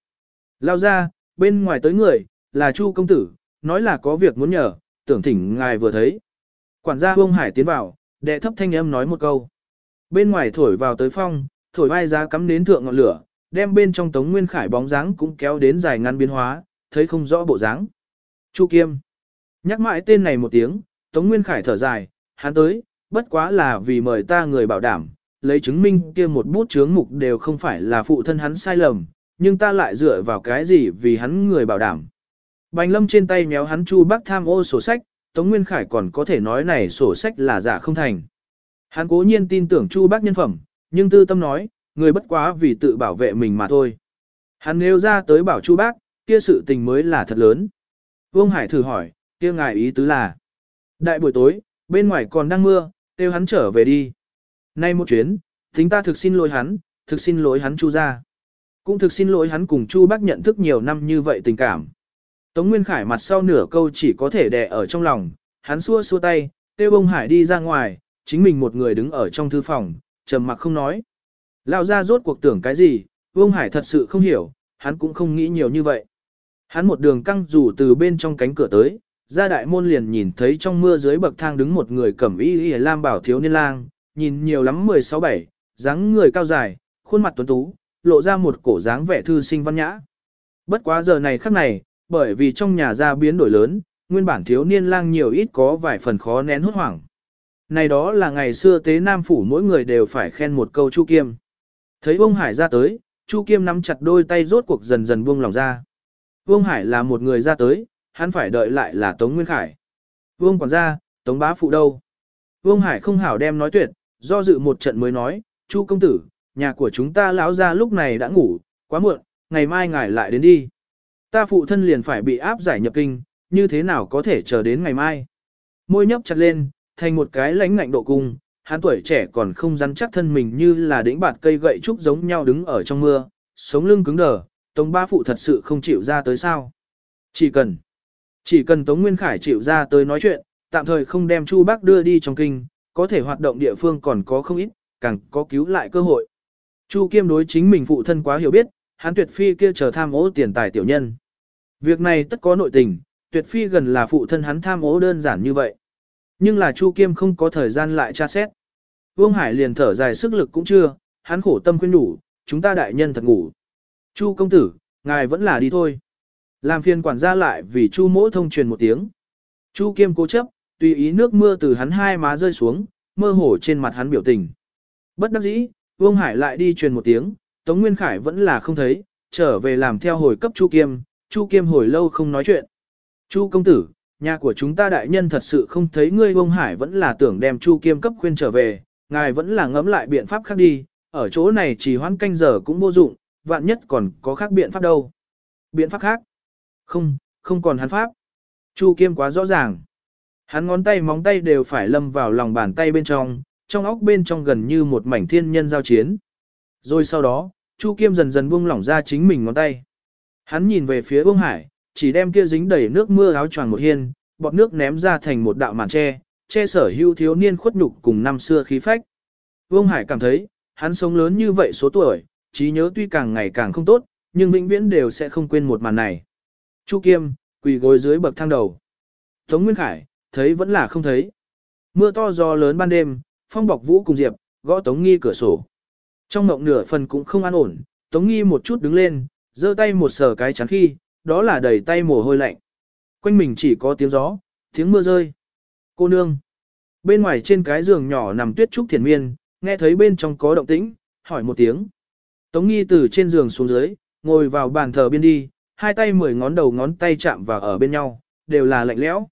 Lao ra, bên ngoài tới người, là Chu công tử, nói là có việc muốn nhờ, tưởng thỉnh ngài vừa thấy. Quản gia Vương Hải tiến vào, đệ thấp thanh âm nói một câu. Bên ngoài thổi vào tới phong, thổi vai giá cắm đến thượng ngọn lửa, đem bên trong Tống Nguyên Khải bóng dáng cũng kéo đến dài ngăn biến hóa, thấy không rõ bộ dáng. Chu Kiêm. Nhắc mãi tên này một tiếng, Tống Nguyên Khải thở dài, hắn tới, bất quá là vì mời ta người bảo đảm, lấy chứng minh kia một bút chướng mục đều không phải là phụ thân hắn sai lầm, nhưng ta lại dựa vào cái gì vì hắn người bảo đảm. Bành lâm trên tay méo hắn chu bắc tham ô sổ sách, Tống Nguyên Khải còn có thể nói này sổ sách là giả không thành. Hắn cố nhiên tin tưởng chu bắc nhân phẩm, nhưng tư tâm nói, người bất quá vì tự bảo vệ mình mà thôi. Hắn nêu ra tới bảo chu bác, kia sự tình mới là thật lớn. Vương Hải thử hỏi, kia ngài ý tứ là. Đại buổi tối, bên ngoài còn đang mưa, kêu hắn trở về đi. Nay một chuyến, tính ta thực xin lỗi hắn, thực xin lỗi hắn chu ra. Cũng thực xin lỗi hắn cùng chu bác nhận thức nhiều năm như vậy tình cảm. Tống Nguyên Khải mặt sau nửa câu chỉ có thể đè ở trong lòng, hắn xua xua tay, kêu bông hải đi ra ngoài, chính mình một người đứng ở trong thư phòng, trầm mặc không nói. Lao ra rốt cuộc tưởng cái gì, Vương Hải thật sự không hiểu, hắn cũng không nghĩ nhiều như vậy. Hắn một đường căng rủ từ bên trong cánh cửa tới, ra đại môn liền nhìn thấy trong mưa dưới bậc thang đứng một người cẩm y y lam bảo thiếu niên lang, nhìn nhiều lắm 16-7, dáng người cao dài, khuôn mặt tuấn tú, lộ ra một cổ dáng vẻ thư sinh văn nhã. Bất quá giờ này khắc này, bởi vì trong nhà ra biến đổi lớn, nguyên bản thiếu niên lang nhiều ít có vài phần khó nén hốt hoảng. Này đó là ngày xưa tế Nam Phủ mỗi người đều phải khen một câu Chu Kiêm. Thấy Vương Hải ra tới, Chu Kiêm nắm chặt đôi tay rốt cuộc dần dần buông lòng ra. Vương Hải là một người ra tới, hắn phải đợi lại là Tống Nguyên Khải. Vương quản gia, Tống bá phụ đâu? Vương Hải không hảo đem nói tuyệt, do dự một trận mới nói, Chu công tử, nhà của chúng ta lão ra lúc này đã ngủ, quá muộn, ngày mai ngài lại đến đi. Ta phụ thân liền phải bị áp giải nhập kinh, như thế nào có thể chờ đến ngày mai. Môi nhấp chặt lên, thành một cái lánh ngạnh độ cung, hắn tuổi trẻ còn không rắn chắc thân mình như là đĩnh bạt cây gậy trúc giống nhau đứng ở trong mưa, sống lưng cứng đờ, Tống ba phụ thật sự không chịu ra tới sao. Chỉ cần, chỉ cần Tống Nguyên Khải chịu ra tới nói chuyện, tạm thời không đem Chu Bác đưa đi trong kinh, có thể hoạt động địa phương còn có không ít, càng có cứu lại cơ hội. Chu Kiêm đối chính mình phụ thân quá hiểu biết, hắn tuyệt phi kia chờ tham ô tiền tài tiểu nhân. Việc này tất có nội tình, tuyệt phi gần là phụ thân hắn tham ô đơn giản như vậy. Nhưng là Chu Kiêm không có thời gian lại tra xét. Vương Hải liền thở dài sức lực cũng chưa, hắn khổ tâm khuyên đủ, chúng ta đại nhân thật ngủ. Chu công tử, ngài vẫn là đi thôi. Làm phiền quản gia lại vì Chu mỗ thông truyền một tiếng. Chu Kiêm cố chấp, tùy ý nước mưa từ hắn hai má rơi xuống, mơ hồ trên mặt hắn biểu tình. Bất đắc dĩ, Vương Hải lại đi truyền một tiếng, Tống Nguyên Khải vẫn là không thấy, trở về làm theo hồi cấp Chu Kiêm, Chu Kiêm hồi lâu không nói chuyện. Chu công tử, nhà của chúng ta đại nhân thật sự không thấy ngươi Vương Hải vẫn là tưởng đem Chu Kiêm cấp khuyên trở về, ngài vẫn là ngẫm lại biện pháp khác đi, ở chỗ này chỉ hoãn canh giờ cũng vô dụng, vạn nhất còn có khác biện pháp đâu. Biện pháp khác? Không, không còn hắn pháp. Chu Kiêm quá rõ ràng. Hắn ngón tay móng tay đều phải lâm vào lòng bàn tay bên trong, trong óc bên trong gần như một mảnh thiên nhân giao chiến. Rồi sau đó, Chu Kiêm dần dần buông lỏng ra chính mình ngón tay. Hắn nhìn về phía Vương Hải, chỉ đem kia dính đầy nước mưa áo choàng một hiên, bọt nước ném ra thành một đạo màn che, che sở hưu thiếu niên khuất nhục cùng năm xưa khí phách. Vương Hải cảm thấy, hắn sống lớn như vậy số tuổi, trí nhớ tuy càng ngày càng không tốt, nhưng vĩnh viễn đều sẽ không quên một màn này. Chu Kiêm, quỳ gối dưới bậc thang đầu. Tống Nguyên Khải, thấy vẫn là không thấy. Mưa to gió lớn ban đêm, phong bọc vũ cùng Diệp, gõ Tống Nghi cửa sổ. Trong mộng nửa phần cũng không an ổn, Tống Nghi một chút đứng lên, giơ tay một sờ cái chắn khi, đó là đầy tay mồ hôi lạnh. Quanh mình chỉ có tiếng gió, tiếng mưa rơi. Cô nương. Bên ngoài trên cái giường nhỏ nằm tuyết trúc thiền miên, nghe thấy bên trong có động tĩnh, hỏi một tiếng. Tống Nghi từ trên giường xuống dưới, ngồi vào bàn thờ biên đi, hai tay mười ngón đầu ngón tay chạm vào ở bên nhau, đều là lạnh lẽo.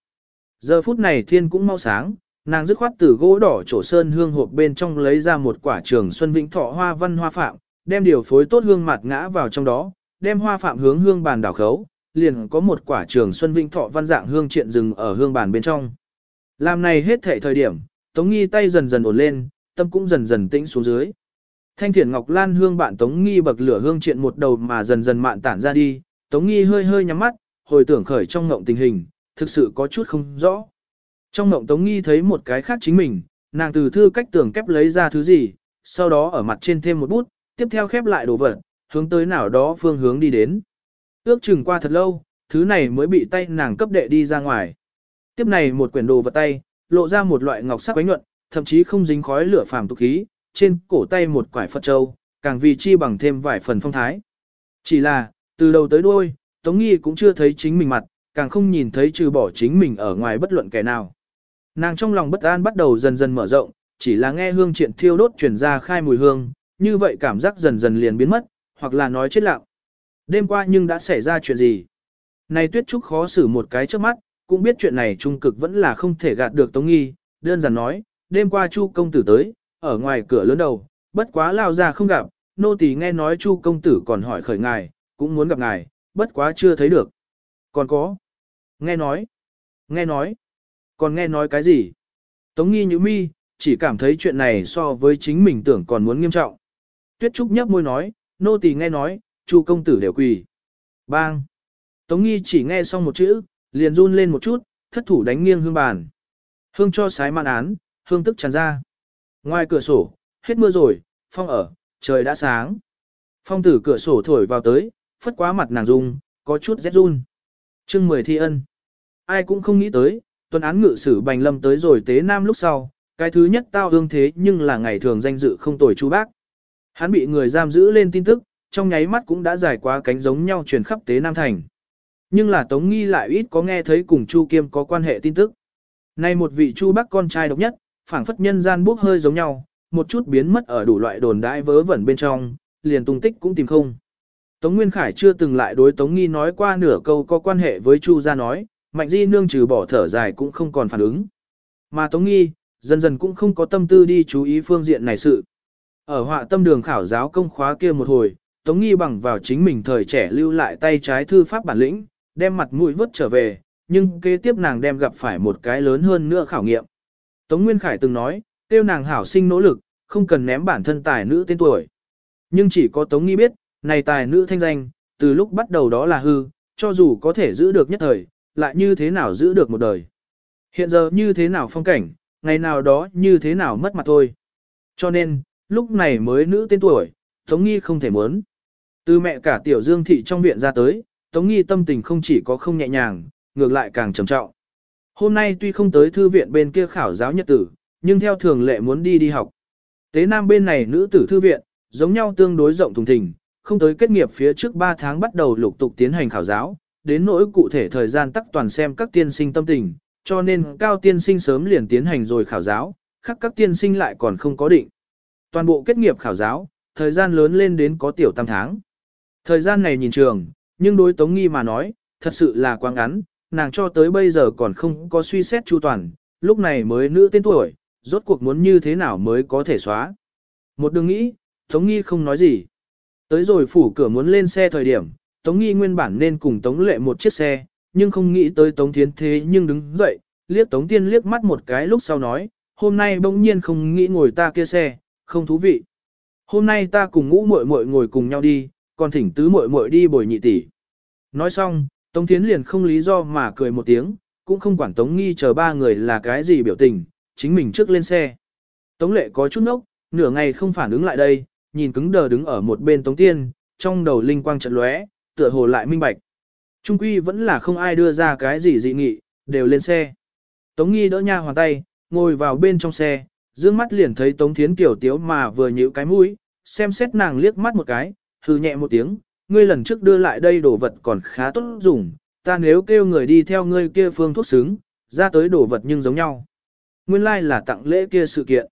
Giờ phút này thiên cũng mau sáng, nàng dứt khoát từ gỗ đỏ trổ sơn hương hộp bên trong lấy ra một quả trường xuân vĩnh thọ hoa văn hoa phạm, đem điều phối tốt hương mặt ngã vào trong đó, đem hoa phạm hướng hương bàn đảo khấu, liền có một quả trường xuân vĩnh thọ văn dạng hương triện rừng ở hương bàn bên trong. Làm này hết thể thời điểm, Tống Nghi tay dần dần ổn lên, tâm cũng dần dần tĩnh xuống dưới. Thanh thiển ngọc lan hương bạn Tống Nghi bậc lửa hương triện một đầu mà dần dần mạn tản ra đi, Tống Nghi hơi hơi nhắm mắt, hồi tưởng khởi trong ngộng tình hình, thực sự có chút không rõ. Trong ngộng Tống Nghi thấy một cái khác chính mình, nàng từ thư cách tưởng kép lấy ra thứ gì, sau đó ở mặt trên thêm một bút, tiếp theo khép lại đồ vật, hướng tới nào đó phương hướng đi đến. Ước chừng qua thật lâu, thứ này mới bị tay nàng cấp đệ đi ra ngoài. Tiếp này một quyển đồ vật tay, lộ ra một loại ngọc sắc quánh nhuận, thậm chí không dính khói lửa phàm tục khí, trên cổ tay một quải Phật châu, càng vì chi bằng thêm vài phần phong thái. Chỉ là, từ đầu tới đuôi, Tống Nghi cũng chưa thấy chính mình mặt, càng không nhìn thấy trừ bỏ chính mình ở ngoài bất luận kẻ nào. Nàng trong lòng bất an bắt đầu dần dần mở rộng, chỉ là nghe hương triện thiêu đốt truyền ra khai mùi hương, như vậy cảm giác dần dần liền biến mất, hoặc là nói chết lặng. Đêm qua nhưng đã xảy ra chuyện gì? Này tuyết trúc khó xử một cái trước mắt, cũng biết chuyện này trung cực vẫn là không thể gạt được Tống Nghi, đơn giản nói, đêm qua Chu công tử tới, ở ngoài cửa lớn đầu, bất quá lao ra không gặp, nô tỳ nghe nói Chu công tử còn hỏi khởi ngài, cũng muốn gặp ngài, bất quá chưa thấy được. Còn có. Nghe nói. Nghe nói. Còn nghe nói cái gì? Tống nghi như mi, chỉ cảm thấy chuyện này so với chính mình tưởng còn muốn nghiêm trọng. Tuyết Trúc nhấp môi nói, nô tỳ nghe nói, chu công tử đều quỳ. Bang! Tống nghi chỉ nghe xong một chữ, liền run lên một chút, thất thủ đánh nghiêng hương bàn. Hương cho sái mạn án, hương tức tràn ra. Ngoài cửa sổ, hết mưa rồi, phong ở, trời đã sáng. Phong tử cửa sổ thổi vào tới, phất quá mặt nàng rung, có chút rét run. chương mười thi ân. Ai cũng không nghĩ tới, tuần án ngự sử bành lâm tới rồi tế nam lúc sau, cái thứ nhất tao hương thế nhưng là ngày thường danh dự không tồi chú bác. Hắn bị người giam giữ lên tin tức, trong nháy mắt cũng đã giải quá cánh giống nhau truyền khắp tế nam thành. Nhưng là Tống Nghi lại ít có nghe thấy cùng Chu Kiêm có quan hệ tin tức. Nay một vị Chu Bắc con trai độc nhất, phảng phất nhân gian bốc hơi giống nhau, một chút biến mất ở đủ loại đồn đãi vớ vẩn bên trong, liền tung tích cũng tìm không. Tống Nguyên Khải chưa từng lại đối Tống Nghi nói qua nửa câu có quan hệ với Chu gia nói, Mạnh Di Nương trừ bỏ thở dài cũng không còn phản ứng. Mà Tống Nghi, dần dần cũng không có tâm tư đi chú ý phương diện này sự. Ở họa tâm đường khảo giáo công khóa kia một hồi, Tống Nghi bằng vào chính mình thời trẻ lưu lại tay trái thư pháp bản lĩnh, đem mặt mũi vứt trở về, nhưng kế tiếp nàng đem gặp phải một cái lớn hơn nữa khảo nghiệm. Tống Nguyên Khải từng nói, tiêu nàng hảo sinh nỗ lực, không cần ném bản thân tài nữ tên tuổi. Nhưng chỉ có Tống Nghi biết, này tài nữ thanh danh, từ lúc bắt đầu đó là hư, cho dù có thể giữ được nhất thời, lại như thế nào giữ được một đời. Hiện giờ như thế nào phong cảnh, ngày nào đó như thế nào mất mặt thôi. Cho nên, lúc này mới nữ tên tuổi, Tống Nghi không thể muốn. Từ mẹ cả tiểu dương thị trong viện ra tới, Tống Nghi tâm tình không chỉ có không nhẹ nhàng, ngược lại càng trầm trọng. Hôm nay tuy không tới thư viện bên kia khảo giáo nhật tử, nhưng theo thường lệ muốn đi đi học. Tế Nam bên này nữ tử thư viện, giống nhau tương đối rộng thùng thình, không tới kết nghiệp phía trước 3 tháng bắt đầu lục tục tiến hành khảo giáo, đến nỗi cụ thể thời gian tắc toàn xem các tiên sinh tâm tình, cho nên cao tiên sinh sớm liền tiến hành rồi khảo giáo, khác các tiên sinh lại còn không có định. Toàn bộ kết nghiệp khảo giáo, thời gian lớn lên đến có tiểu tam tháng. Thời gian này nhìn trường, nhưng đối Tống Nghi mà nói, thật sự là quá ngắn, nàng cho tới bây giờ còn không có suy xét chu toàn, lúc này mới nữ tên tuổi, rốt cuộc muốn như thế nào mới có thể xóa. Một đường nghĩ, Tống Nghi không nói gì. Tới rồi phủ cửa muốn lên xe thời điểm, Tống Nghi nguyên bản nên cùng Tống Lệ một chiếc xe, nhưng không nghĩ tới Tống Thiến thế nhưng đứng dậy, liếc Tống Tiên liếc mắt một cái lúc sau nói, hôm nay bỗng nhiên không nghĩ ngồi ta kia xe, không thú vị. Hôm nay ta cùng ngũ muội muội ngồi cùng nhau đi, còn thỉnh tứ muội muội đi bồi nhị tỷ. Nói xong, Tống Thiến liền không lý do mà cười một tiếng, cũng không quản Tống Nghi chờ ba người là cái gì biểu tình, chính mình trước lên xe. Tống Lệ có chút nốc, nửa ngày không phản ứng lại đây, nhìn cứng đờ đứng ở một bên Tống Tiên, trong đầu linh quang trận lóe, tựa hồ lại minh bạch. Trung quy vẫn là không ai đưa ra cái gì dị nghị, đều lên xe. Tống Nghi đỡ nha hoàn tay, ngồi vào bên trong xe, dương mắt liền thấy Tống Thiến Kiều tiếu mà vừa nhíu cái mũi, xem xét nàng liếc mắt một cái, hừ nhẹ một tiếng, ngươi lần trước đưa lại đây đồ vật còn khá tốt dùng, ta nếu kêu người đi theo ngươi kia phương thuốc xứng, ra tới đồ vật nhưng giống nhau. Nguyên lai like là tặng lễ kia sự kiện.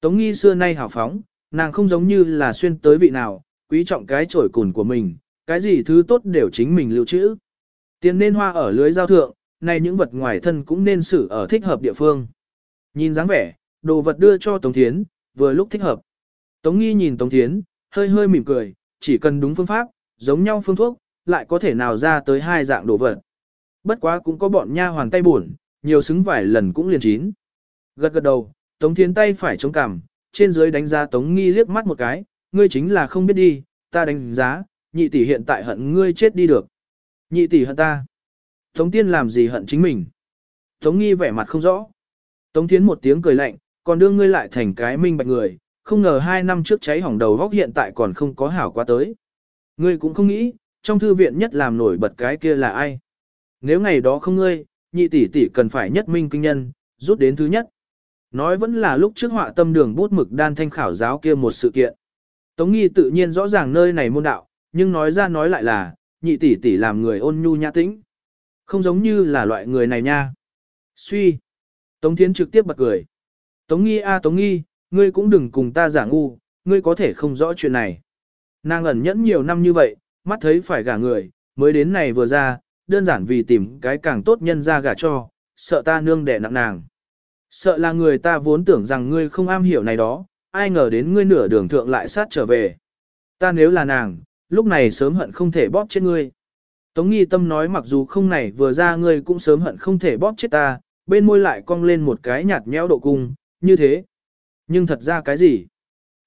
Tống Nghi xưa nay hào phóng, nàng không giống như là xuyên tới vị nào, quý trọng cái trổi cùn của mình, cái gì thứ tốt đều chính mình lưu trữ. Tiền nên hoa ở lưới giao thượng, nay những vật ngoài thân cũng nên xử ở thích hợp địa phương. Nhìn dáng vẻ, đồ vật đưa cho Tống Thiến, vừa lúc thích hợp. Tống Nghi nhìn Tống Thiến, hơi hơi mỉm cười, chỉ cần đúng phương pháp, giống nhau phương thuốc, lại có thể nào ra tới hai dạng đồ vật. Bất quá cũng có bọn nha hoàn tay buồn, nhiều xứng vài lần cũng liền chín. Gật gật đầu, Tống Thiến tay phải chống cằm, trên dưới đánh giá Tống Nghi liếc mắt một cái, ngươi chính là không biết đi, ta đánh giá, nhị tỷ hiện tại hận ngươi chết đi được. Nhị tỷ hận ta. Tống Tiên làm gì hận chính mình? Tống Nghi vẻ mặt không rõ. Tống Thiến một tiếng cười lạnh, còn đưa ngươi lại thành cái minh bạch người, không ngờ hai năm trước cháy hỏng đầu góc hiện tại còn không có hảo qua tới. Ngươi cũng không nghĩ, trong thư viện nhất làm nổi bật cái kia là ai. Nếu ngày đó không ngươi, nhị tỷ tỷ cần phải nhất minh kinh nhân, rút đến thứ nhất. Nói vẫn là lúc trước họa tâm đường bút mực đan thanh khảo giáo kia một sự kiện. Tống nghi tự nhiên rõ ràng nơi này môn đạo, nhưng nói ra nói lại là, nhị tỷ tỷ làm người ôn nhu nhã tĩnh. Không giống như là loại người này nha. Suy. Tống Thiến trực tiếp bật cười. Tống nghi a Tống nghi, ngươi cũng đừng cùng ta giả ngu, ngươi có thể không rõ chuyện này. Nàng ẩn nhẫn nhiều năm như vậy, mắt thấy phải gả người, mới đến này vừa ra, đơn giản vì tìm cái càng tốt nhân ra gả cho, sợ ta nương đẻ nặng nàng. Sợ là người ta vốn tưởng rằng ngươi không am hiểu này đó, ai ngờ đến ngươi nửa đường thượng lại sát trở về. Ta nếu là nàng, lúc này sớm hận không thể bóp chết ngươi. Tống nghi tâm nói mặc dù không này vừa ra ngươi cũng sớm hận không thể bóp chết ta, bên môi lại cong lên một cái nhạt nhẽo độ cung, như thế. Nhưng thật ra cái gì?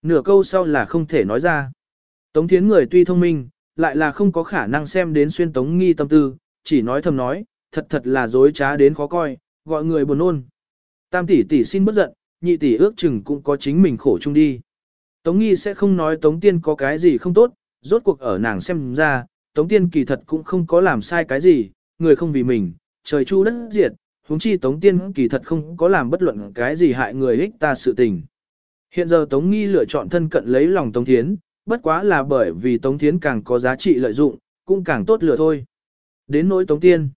Nửa câu sau là không thể nói ra. Tống thiến người tuy thông minh, lại là không có khả năng xem đến xuyên tống nghi tâm tư, chỉ nói thầm nói, thật thật là dối trá đến khó coi, gọi người buồn ôn. Tam tỷ tỷ xin bất giận, nhị tỷ ước chừng cũng có chính mình khổ chung đi. Tống nghi sẽ không nói tống tiên có cái gì không tốt, rốt cuộc ở nàng xem ra, tống tiên kỳ thật cũng không có làm sai cái gì, người không vì mình, trời chu đất diệt, huống chi tống tiên kỳ thật không có làm bất luận cái gì hại người ích ta sự tình. Hiện giờ tống nghi lựa chọn thân cận lấy lòng tống thiến, bất quá là bởi vì tống thiến càng có giá trị lợi dụng, cũng càng tốt lựa thôi. Đến nỗi tống tiên.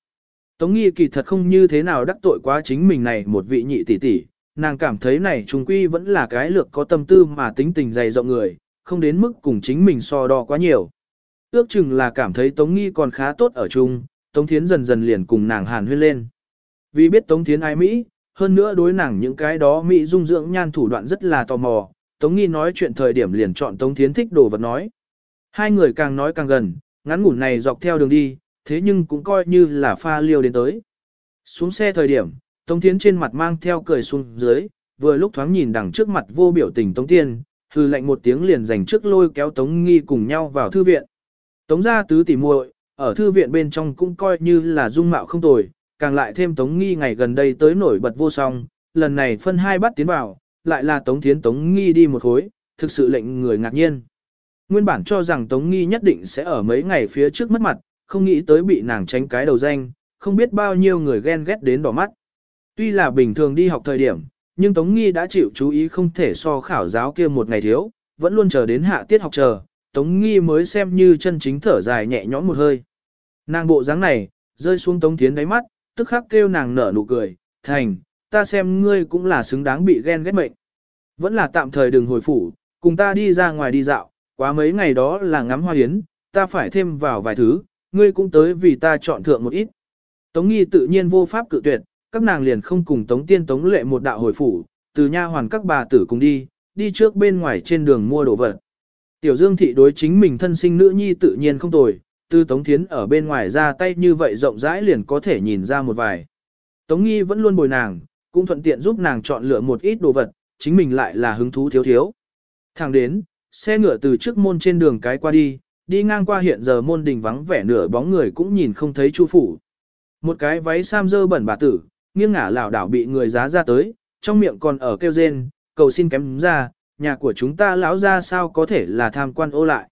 Tống nghi kỳ thật không như thế nào đắc tội quá chính mình này một vị nhị tỷ tỷ, nàng cảm thấy này trung quy vẫn là cái lược có tâm tư mà tính tình dày rộng người, không đến mức cùng chính mình so đo quá nhiều. Ước chừng là cảm thấy Tống nghi còn khá tốt ở chung, Tống Thiến dần dần liền cùng nàng hàn huyên lên. Vì biết Tống Thiến ai Mỹ, hơn nữa đối nàng những cái đó mỹ dung dưỡng nhan thủ đoạn rất là tò mò, Tống Nghi nói chuyện thời điểm liền chọn Tống Thiến thích đồ vật nói. Hai người càng nói càng gần, ngắn ngủn này dọc theo đường đi, thế nhưng cũng coi như là pha liêu đến tới. Xuống xe thời điểm, Tống Thiến trên mặt mang theo cười xuống dưới, vừa lúc thoáng nhìn đằng trước mặt vô biểu tình Tống Tiên, hư lệnh một tiếng liền dành trước lôi kéo Tống Nghi cùng nhau vào thư viện. Tống gia tứ tỷ muội ở thư viện bên trong cũng coi như là dung mạo không tồi, càng lại thêm Tống Nghi ngày gần đây tới nổi bật vô song, lần này phân hai bắt tiến vào, lại là Tống Thiến Tống Nghi đi một khối, thực sự lệnh người ngạc nhiên. Nguyên bản cho rằng Tống Nghi nhất định sẽ ở mấy ngày phía trước mất mặt, không nghĩ tới bị nàng tránh cái đầu danh, không biết bao nhiêu người ghen ghét đến đỏ mắt. Tuy là bình thường đi học thời điểm, nhưng Tống Nghi đã chịu chú ý không thể so khảo giáo kia một ngày thiếu, vẫn luôn chờ đến hạ tiết học chờ, Tống Nghi mới xem như chân chính thở dài nhẹ nhõm một hơi. Nàng bộ dáng này, rơi xuống Tống Thiến đáy mắt, tức khắc kêu nàng nở nụ cười, thành, ta xem ngươi cũng là xứng đáng bị ghen ghét mệnh. Vẫn là tạm thời đừng hồi phủ, cùng ta đi ra ngoài đi dạo, quá mấy ngày đó là ngắm hoa hiến, ta phải thêm vào vài thứ, ngươi cũng tới vì ta chọn thượng một ít. Tống nghi tự nhiên vô pháp cự tuyệt, các nàng liền không cùng tống tiên tống lệ một đạo hồi phủ, từ nha hoàn các bà tử cùng đi, đi trước bên ngoài trên đường mua đồ vật. Tiểu Dương thị đối chính mình thân sinh nữ nhi tự nhiên không tồi, từ Tống Thiến ở bên ngoài ra tay như vậy rộng rãi liền có thể nhìn ra một vài. Tống Nghi vẫn luôn bồi nàng, cũng thuận tiện giúp nàng chọn lựa một ít đồ vật, chính mình lại là hứng thú thiếu thiếu. Thẳng đến, xe ngựa từ trước môn trên đường cái qua đi, đi ngang qua hiện giờ môn đình vắng vẻ nửa bóng người cũng nhìn không thấy chu phủ. Một cái váy sam dơ bẩn bà tử, nghiêng ngả lảo đảo bị người giá ra tới, trong miệng còn ở kêu rên, cầu xin kém ra, nhà của chúng ta lão ra sao có thể là tham quan ô lại.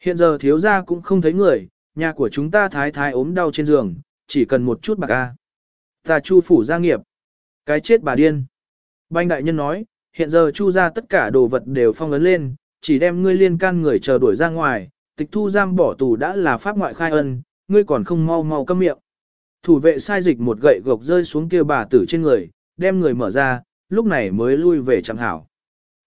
Hiện giờ thiếu gia cũng không thấy người, nhà của chúng ta thái thái ốm đau trên giường, chỉ cần một chút bạc a. Ta chu phủ gia nghiệp. Cái chết bà điên. Banh đại nhân nói, hiện giờ chu gia tất cả đồ vật đều phong ấn lên, chỉ đem ngươi liên can người chờ đuổi ra ngoài, tịch thu giam bỏ tù đã là pháp ngoại khai ân, ngươi còn không mau mau câm miệng. Thủ vệ sai dịch một gậy gộc rơi xuống kia bà tử trên người, đem người mở ra, lúc này mới lui về chẳng hảo.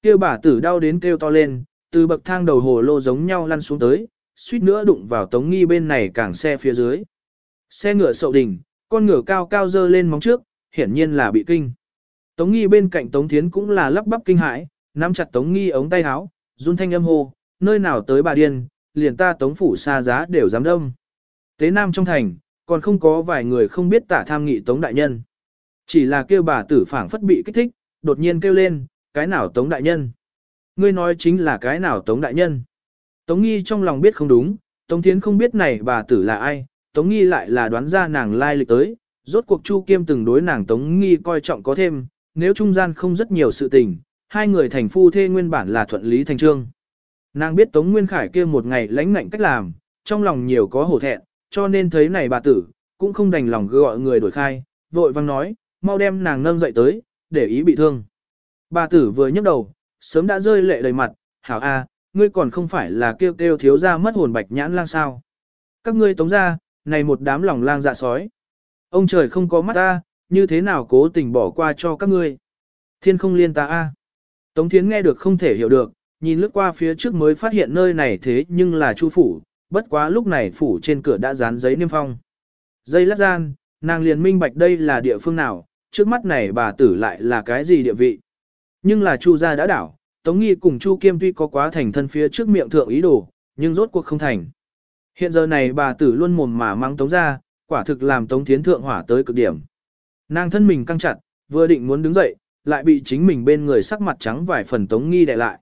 Kia bà tử đau đến kêu to lên, từ bậc thang đầu hồ lô giống nhau lăn xuống tới, suýt nữa đụng vào tống nghi bên này càng xe phía dưới. Xe ngựa sậu đỉnh, con ngựa cao cao dơ lên móng trước, hiển nhiên là bị kinh. Tống nghi bên cạnh tống thiến cũng là lắp bắp kinh hãi, nắm chặt tống nghi ống tay áo, run thanh âm hô, nơi nào tới bà điên, liền ta tống phủ xa giá đều dám đông. Tế nam trong thành, còn không có vài người không biết tả tham nghị tống đại nhân. Chỉ là kêu bà tử phảng phất bị kích thích, đột nhiên kêu lên, cái nào tống đại nhân. Ngươi nói chính là cái nào tống đại nhân. Tống nghi trong lòng biết không đúng, tống thiến không biết này bà tử là ai, tống nghi lại là đoán ra nàng lai lịch tới, rốt cuộc chu kiêm từng đối nàng tống nghi coi trọng có thêm, nếu trung gian không rất nhiều sự tình, hai người thành phu thê nguyên bản là thuận lý thành trương. Nàng biết Tống Nguyên Khải kia một ngày lãnh ngạnh cách làm, trong lòng nhiều có hổ thẹn, cho nên thấy này bà tử, cũng không đành lòng gọi người đổi khai, vội vang nói, mau đem nàng nâng dậy tới, để ý bị thương. Bà tử vừa nhấc đầu, sớm đã rơi lệ đầy mặt, hảo a, ngươi còn không phải là kêu kêu thiếu ra mất hồn bạch nhãn lang sao. Các ngươi tống ra, này một đám lòng lang dạ sói. Ông trời không có mắt ta, như thế nào cố tình bỏ qua cho các ngươi. Thiên không liên ta a. Tống Thiến nghe được không thể hiểu được, nhìn lướt qua phía trước mới phát hiện nơi này thế nhưng là chu phủ, bất quá lúc này phủ trên cửa đã dán giấy niêm phong. Dây lát gian, nàng liền minh bạch đây là địa phương nào, trước mắt này bà tử lại là cái gì địa vị. Nhưng là chu gia đã đảo, Tống Nghi cùng chu Kiêm tuy có quá thành thân phía trước miệng thượng ý đồ, nhưng rốt cuộc không thành. Hiện giờ này bà tử luôn mồm mà mang Tống ra, quả thực làm Tống Thiến thượng hỏa tới cực điểm. Nàng thân mình căng chặt, vừa định muốn đứng dậy, lại bị chính mình bên người sắc mặt trắng vài phần Tống Nghi đè lại.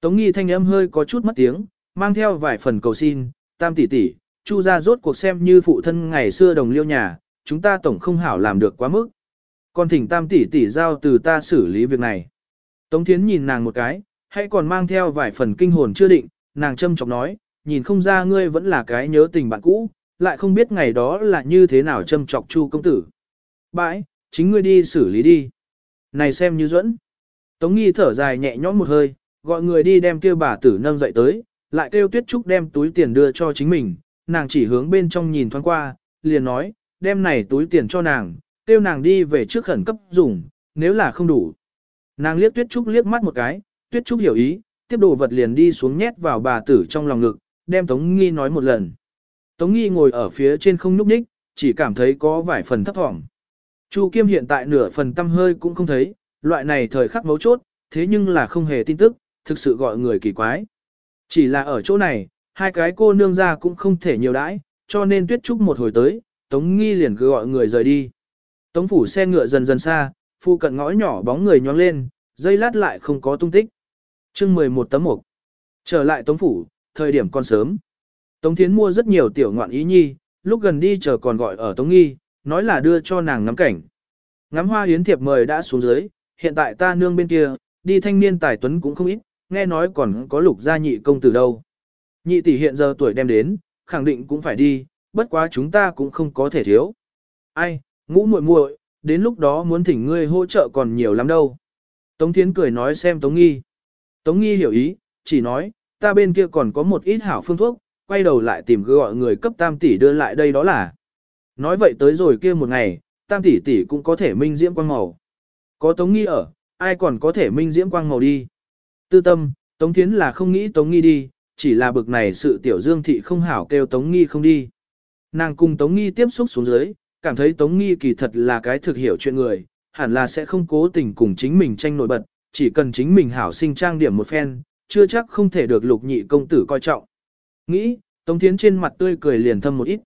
Tống Nghi thanh âm hơi có chút mất tiếng, mang theo vài phần cầu xin, tam tỷ tỷ, chu Gia rốt cuộc xem như phụ thân ngày xưa đồng liêu nhà, chúng ta tổng không hảo làm được quá mức. Còn thỉnh tam tỷ tỷ giao từ ta xử lý việc này. Tống Thiến nhìn nàng một cái, hãy còn mang theo vài phần kinh hồn chưa định, nàng châm chọc nói, nhìn không ra ngươi vẫn là cái nhớ tình bạn cũ, lại không biết ngày đó là như thế nào châm chọc chu công tử. Bãi, chính ngươi đi xử lý đi. Này xem như dẫn. Tống nghi thở dài nhẹ nhõm một hơi, gọi người đi đem kêu bà tử nâng dậy tới, lại kêu tuyết trúc đem túi tiền đưa cho chính mình, nàng chỉ hướng bên trong nhìn thoáng qua, liền nói, đem này túi tiền cho nàng, kêu nàng đi về trước khẩn cấp dùng, nếu là không đủ. Nàng liếc tuyết trúc liếc mắt một cái, tuyết trúc hiểu ý, tiếp đồ vật liền đi xuống nhét vào bà tử trong lòng ngực, đem Tống Nghi nói một lần. Tống Nghi ngồi ở phía trên không nhúc nhích, chỉ cảm thấy có vài phần thấp thỏm. Chu Kiêm hiện tại nửa phần tâm hơi cũng không thấy, loại này thời khắc mấu chốt, thế nhưng là không hề tin tức, thực sự gọi người kỳ quái. Chỉ là ở chỗ này, hai cái cô nương ra cũng không thể nhiều đãi, cho nên tuyết trúc một hồi tới, Tống Nghi liền cứ gọi người rời đi. Tống phủ xe ngựa dần dần xa, phu cận ngõ nhỏ bóng người nhoáng lên, dây lát lại không có tung tích. chương 11 tấm 1. Trở lại Tống phủ, thời điểm còn sớm. Tống Thiến mua rất nhiều tiểu ngoạn ý nhi, lúc gần đi chờ còn gọi ở Tống Nghi, nói là đưa cho nàng ngắm cảnh. Ngắm hoa hiến thiệp mời đã xuống dưới, hiện tại ta nương bên kia, đi thanh niên tài tuấn cũng không ít, nghe nói còn có lục gia nhị công tử đâu. Nhị tỷ hiện giờ tuổi đem đến, khẳng định cũng phải đi, bất quá chúng ta cũng không có thể thiếu. Ai, ngũ muội muội, đến lúc đó muốn thỉnh ngươi hỗ trợ còn nhiều lắm đâu. Tống Thiến cười nói xem Tống Nghi. Tống Nghi hiểu ý, chỉ nói, ta bên kia còn có một ít hảo phương thuốc, quay đầu lại tìm gọi người cấp tam tỷ đưa lại đây đó là. Nói vậy tới rồi kia một ngày, tam tỷ tỷ cũng có thể minh diễm quang màu. Có Tống Nghi ở, ai còn có thể minh diễm quang màu đi. Tư tâm, Tống Thiến là không nghĩ Tống Nghi đi, chỉ là bực này sự tiểu dương thị không hảo kêu Tống Nghi không đi. Nàng cùng Tống Nghi tiếp xúc xuống dưới, cảm thấy Tống Nghi kỳ thật là cái thực hiểu chuyện người, hẳn là sẽ không cố tình cùng chính mình tranh nổi bật, chỉ cần chính mình hảo sinh trang điểm một phen, chưa chắc không thể được lục nhị công tử coi trọng. Nghĩ, Tống Thiến trên mặt tươi cười liền thâm một ít.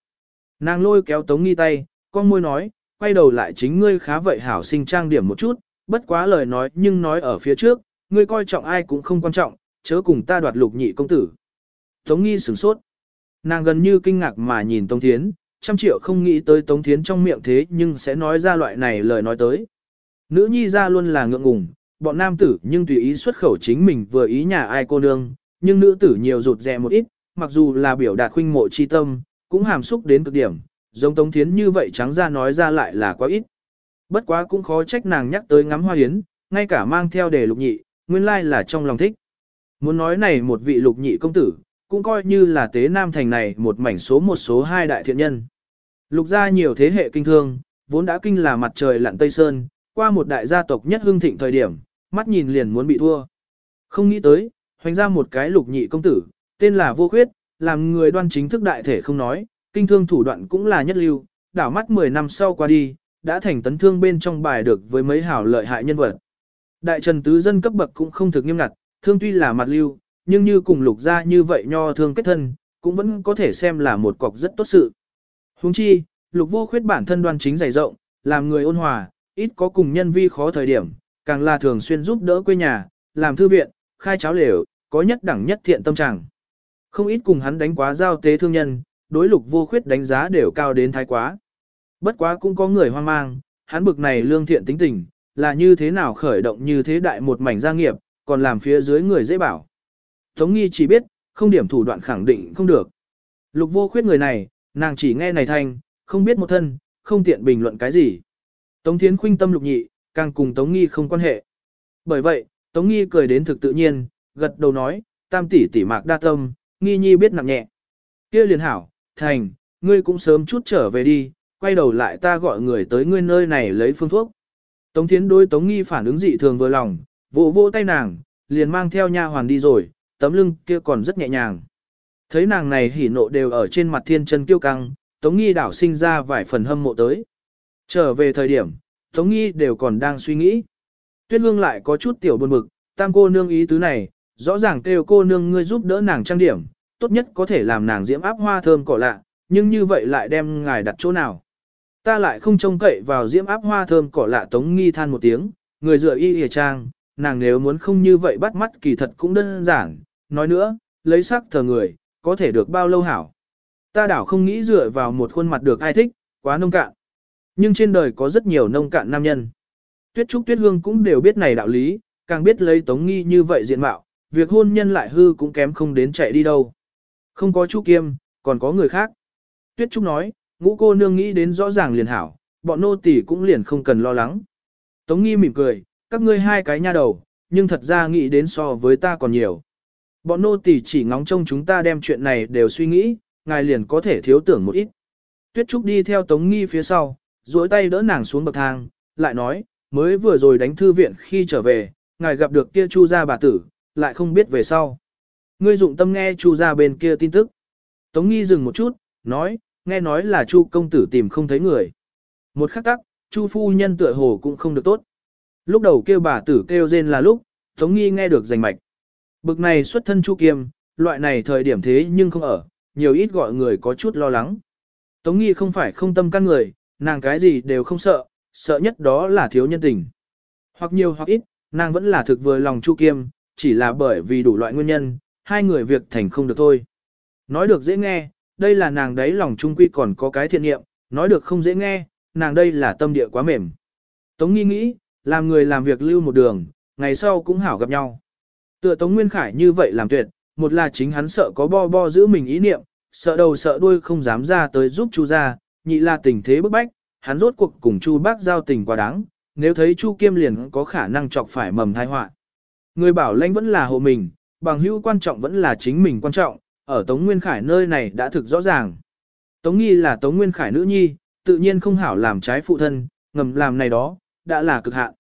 Nàng lôi kéo Tống Nghi tay, con môi nói, quay đầu lại chính ngươi khá vậy hảo sinh trang điểm một chút, bất quá lời nói nhưng nói ở phía trước, ngươi coi trọng ai cũng không quan trọng, chớ cùng ta đoạt lục nhị công tử. Tống Nghi sửng sốt. Nàng gần như kinh ngạc mà nhìn Tống Thiến, trăm triệu không nghĩ tới Tống Thiến trong miệng thế nhưng sẽ nói ra loại này lời nói tới. Nữ nhi ra luôn là ngượng ngùng, bọn nam tử nhưng tùy ý xuất khẩu chính mình vừa ý nhà ai cô nương, nhưng nữ tử nhiều rụt rè một ít, mặc dù là biểu đạt khuynh mộ chi tâm, cũng hàm xúc đến cực điểm, giống Tống Thiến như vậy trắng ra nói ra lại là quá ít. Bất quá cũng khó trách nàng nhắc tới ngắm hoa hiến, ngay cả mang theo đề lục nhị, nguyên lai là trong lòng thích. Muốn nói này một vị lục nhị công tử, cũng coi như là tế nam thành này một mảnh số một số hai đại thiện nhân. Lục gia nhiều thế hệ kinh thương, vốn đã kinh là mặt trời lặn Tây Sơn, qua một đại gia tộc nhất hưng thịnh thời điểm, mắt nhìn liền muốn bị thua. Không nghĩ tới, hoành ra một cái lục nhị công tử, tên là vô khuyết, làm người đoan chính thức đại thể không nói, kinh thương thủ đoạn cũng là nhất lưu, đảo mắt 10 năm sau qua đi, đã thành tấn thương bên trong bài được với mấy hảo lợi hại nhân vật. Đại trần tứ dân cấp bậc cũng không thực nghiêm ngặt, thương tuy là mặt lưu, nhưng như cùng lục gia như vậy nho thương kết thân, cũng vẫn có thể xem là một cọc rất tốt sự. Huống chi, lục vô khuyết bản thân đoan chính dày rộng, làm người ôn hòa, ít có cùng nhân vi khó thời điểm, càng là thường xuyên giúp đỡ quê nhà, làm thư viện, khai cháo lều, có nhất đẳng nhất thiện tâm trạng. Không ít cùng hắn đánh quá giao tế thương nhân, đối lục vô khuyết đánh giá đều cao đến thái quá. Bất quá cũng có người hoang mang, hắn bực này lương thiện tính tình, là như thế nào khởi động như thế đại một mảnh gia nghiệp, còn làm phía dưới người dễ bảo. Tống nghi chỉ biết, không điểm thủ đoạn khẳng định không được. Lục vô khuyết người này, nàng chỉ nghe này thanh, không biết một thân, không tiện bình luận cái gì. Tống thiến khuynh tâm lục nhị, càng cùng Tống nghi không quan hệ. Bởi vậy, Tống nghi cười đến thực tự nhiên, gật đầu nói, tam tỷ tỷ mạc đa tâm, nghi nhi biết nặng nhẹ. kia liền hảo, thành, ngươi cũng sớm chút trở về đi, quay đầu lại ta gọi người tới ngươi nơi này lấy phương thuốc. Tống thiến đối Tống nghi phản ứng dị thường vừa lòng, vỗ vỗ tay nàng, liền mang theo nha hoàn đi rồi, tấm lưng kia còn rất nhẹ nhàng. Thấy nàng này hỉ nộ đều ở trên mặt thiên chân kiêu căng, Tống Nghi đảo sinh ra vài phần hâm mộ tới. Trở về thời điểm, Tống Nghi đều còn đang suy nghĩ. Tuyết Hương lại có chút tiểu buồn bực, tam cô nương ý tứ này, rõ ràng kêu cô nương ngươi giúp đỡ nàng trang điểm, tốt nhất có thể làm nàng diễm áp hoa thơm cỏ lạ, nhưng như vậy lại đem ngài đặt chỗ nào. Ta lại không trông cậy vào diễm áp hoa thơm cỏ lạ Tống Nghi than một tiếng, người dựa y hề trang, nàng nếu muốn không như vậy bắt mắt kỳ thật cũng đơn giản, nói nữa, lấy sắc thờ người, có thể được bao lâu hảo. Ta đảo không nghĩ dựa vào một khuôn mặt được ai thích, quá nông cạn. Nhưng trên đời có rất nhiều nông cạn nam nhân. Tuyết Trúc Tuyết Hương cũng đều biết này đạo lý, càng biết lấy Tống Nghi như vậy diện mạo, việc hôn nhân lại hư cũng kém không đến chạy đi đâu. Không có Chu Kiêm, còn có người khác. Tuyết Trúc nói, ngũ cô nương nghĩ đến rõ ràng liền hảo, bọn nô tỳ cũng liền không cần lo lắng. Tống Nghi mỉm cười, các ngươi hai cái nha đầu, nhưng thật ra nghĩ đến so với ta còn nhiều. Bọn nô tỳ chỉ ngóng trông chúng ta đem chuyện này đều suy nghĩ, ngài liền có thể thiếu tưởng một ít. Tuyết Trúc đi theo Tống Nghi phía sau, duỗi tay đỡ nàng xuống bậc thang, lại nói, mới vừa rồi đánh thư viện khi trở về, ngài gặp được kia Chu gia bà tử, lại không biết về sau. Ngươi dụng tâm nghe Chu gia bên kia tin tức. Tống Nghi dừng một chút, nói, nghe nói là Chu công tử tìm không thấy người. Một khắc tắc, Chu phu nhân tựa hồ cũng không được tốt. Lúc đầu kêu bà tử kêu rên là lúc, Tống Nghi nghe được rành mạch. Bực này xuất thân Chu Kiêm, loại này thời điểm thế nhưng không ở, nhiều ít gọi người có chút lo lắng. Tống Nghi không phải không tâm căn người, nàng cái gì đều không sợ, sợ nhất đó là thiếu nhân tình. Hoặc nhiều hoặc ít, nàng vẫn là thực vừa lòng Chu Kiêm, chỉ là bởi vì đủ loại nguyên nhân, hai người việc thành không được thôi. Nói được dễ nghe, đây là nàng đấy lòng trung quy còn có cái thiện nghiệm, nói được không dễ nghe, nàng đây là tâm địa quá mềm. Tống nghi nghĩ, làm người làm việc lưu một đường, ngày sau cũng hảo gặp nhau. Tựa Tống Nguyên Khải như vậy làm tuyệt, một là chính hắn sợ có bo bo giữ mình ý niệm, sợ đầu sợ đuôi không dám ra tới giúp Chu gia. nhị là tình thế bức bách, hắn rốt cuộc cùng Chu bác giao tình quá đáng, nếu thấy Chu Kiêm liền có khả năng chọc phải mầm tai họa. Người bảo lãnh vẫn là hộ mình, bằng hữu quan trọng vẫn là chính mình quan trọng, ở Tống Nguyên Khải nơi này đã thực rõ ràng. Tống Nghi là Tống Nguyên Khải nữ nhi, tự nhiên không hảo làm trái phụ thân, ngầm làm này đó, đã là cực hạn.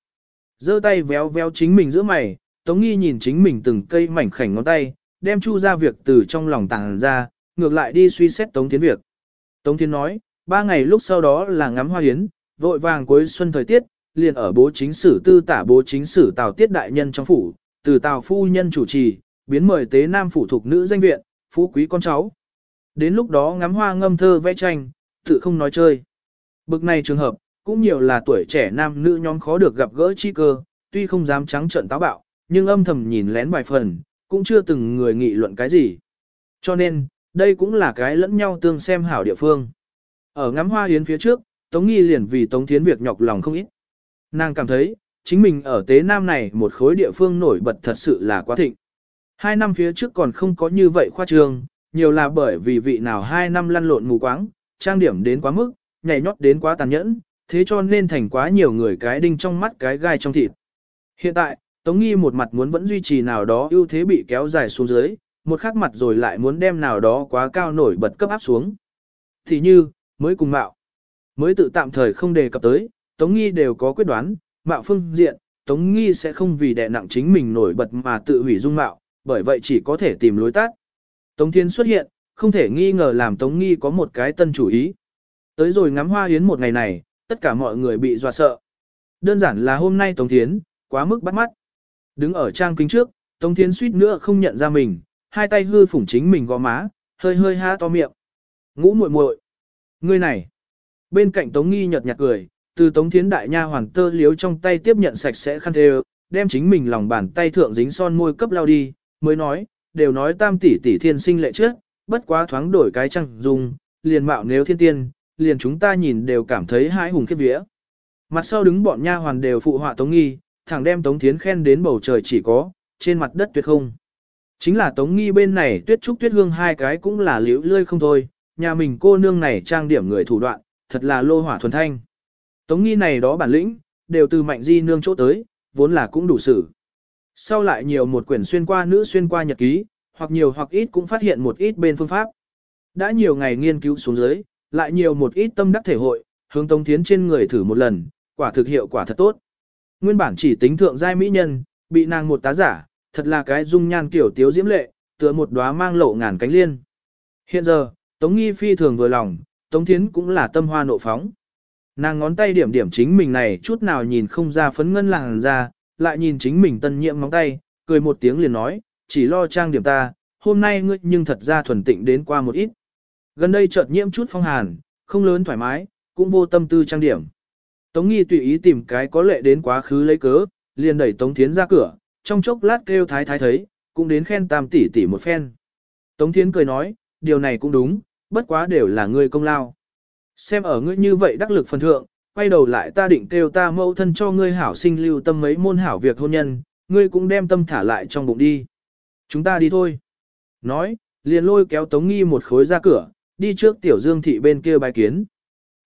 giơ tay véo véo chính mình giữa mày, Tống Nghi nhìn chính mình từng cây mảnh khảnh ngón tay, đem chu ra việc từ trong lòng tàng ra, ngược lại đi suy xét Tống Tiến việc. Tống Tiến nói, ba ngày lúc sau đó là ngắm hoa hiến, vội vàng cuối xuân thời tiết, liền ở bố chính sử tư tả bố chính sử tào tiết đại nhân trong phủ, từ tào phu nhân chủ trì, biến mời tế nam phủ thuộc nữ danh viện, phú quý con cháu. Đến lúc đó ngắm hoa ngâm thơ vẽ tranh, tự không nói chơi. Bực này trường hợp, cũng nhiều là tuổi trẻ nam nữ nhóm khó được gặp gỡ chi cơ, tuy không dám trắng trợn táo bạo, nhưng âm thầm nhìn lén vài phần, cũng chưa từng người nghị luận cái gì. Cho nên, đây cũng là cái lẫn nhau tương xem hảo địa phương. Ở ngắm hoa hiến phía trước, Tống Nghi liền vì Tống Thiến việc nhọc lòng không ít. Nàng cảm thấy, chính mình ở Tế Nam này một khối địa phương nổi bật thật sự là quá thịnh. Hai năm phía trước còn không có như vậy khoa trương, nhiều là bởi vì vị nào hai năm lăn lộn mù quáng, trang điểm đến quá mức, nhảy nhót đến quá tàn nhẫn, thế cho nên thành quá nhiều người cái đinh trong mắt cái gai trong thịt. Hiện tại, Tống Nghi một mặt muốn vẫn duy trì nào đó ưu thế bị kéo dài xuống dưới, một khác mặt rồi lại muốn đem nào đó quá cao nổi bật cấp áp xuống. Thì như, mới cùng mạo, mới tự tạm thời không đề cập tới, Tống Nghi đều có quyết đoán, mạo phương diện, Tống Nghi sẽ không vì đè nặng chính mình nổi bật mà tự hủy dung mạo, bởi vậy chỉ có thể tìm lối tắt. Tống Thiên xuất hiện, không thể nghi ngờ làm Tống Nghi có một cái tân chủ ý. Tới rồi ngắm hoa yến một ngày này, tất cả mọi người bị dọa sợ. Đơn giản là hôm nay Tống Thiến, quá mức bắt mắt. Đứng ở trang kính trước, Tống Thiến suýt nữa không nhận ra mình, hai tay hư phủng chính mình gò má, hơi hơi ha to miệng. Ngũ muội muội, Ngươi này. Bên cạnh Tống Nghi nhợt nhạt cười, từ Tống Thiến đại nha hoàng tơ liếu trong tay tiếp nhận sạch sẽ khăn thề, đem chính mình lòng bàn tay thượng dính son môi cấp lao đi, mới nói, đều nói tam tỷ tỷ thiên sinh lệ trước, bất quá thoáng đổi cái trăng dùng, liền mạo nếu thiên tiên, liền chúng ta nhìn đều cảm thấy hãi hùng khiếp vía. Mặt sau đứng bọn nha hoàn đều phụ họa Tống Nghi, thẳng đem Tống Thiến khen đến bầu trời chỉ có, trên mặt đất tuyệt không. Chính là Tống Nghi bên này tuyết trúc tuyết hương hai cái cũng là liễu lươi không thôi, nhà mình cô nương này trang điểm người thủ đoạn, thật là lô hỏa thuần thanh. Tống Nghi này đó bản lĩnh, đều từ mạnh di nương chỗ tới, vốn là cũng đủ sự. Sau lại nhiều một quyển xuyên qua nữ xuyên qua nhật ký, hoặc nhiều hoặc ít cũng phát hiện một ít bên phương pháp. Đã nhiều ngày nghiên cứu xuống dưới, lại nhiều một ít tâm đắc thể hội, hướng Tống Thiến trên người thử một lần, quả thực hiệu quả thật tốt. Nguyên bản chỉ tính thượng giai mỹ nhân, bị nàng một tá giả, thật là cái dung nhan kiểu tiếu diễm lệ, tựa một đóa mang lộ ngàn cánh liên. Hiện giờ, Tống Nghi phi thường vừa lòng, Tống Thiến cũng là tâm hoa nộ phóng. Nàng ngón tay điểm điểm chính mình này chút nào nhìn không ra phấn ngân làng ra, lại nhìn chính mình tân nhiệm móng tay, cười một tiếng liền nói, chỉ lo trang điểm ta, hôm nay ngươi nhưng thật ra thuần tịnh đến qua một ít. Gần đây chợt nhiễm chút phong hàn, không lớn thoải mái, cũng vô tâm tư trang điểm. Tống Nghi tùy ý tìm cái có lệ đến quá khứ lấy cớ, liền đẩy Tống Thiến ra cửa, trong chốc lát kêu thái thái thấy, cũng đến khen tam tỷ tỷ một phen. Tống Thiến cười nói, điều này cũng đúng, bất quá đều là ngươi công lao. Xem ở ngươi như vậy đắc lực phần thượng, quay đầu lại ta định kêu ta mẫu thân cho ngươi hảo sinh lưu tâm mấy môn hảo việc hôn nhân, ngươi cũng đem tâm thả lại trong bụng đi. Chúng ta đi thôi. Nói, liền lôi kéo Tống Nghi một khối ra cửa, đi trước Tiểu Dương Thị bên kia bài kiến.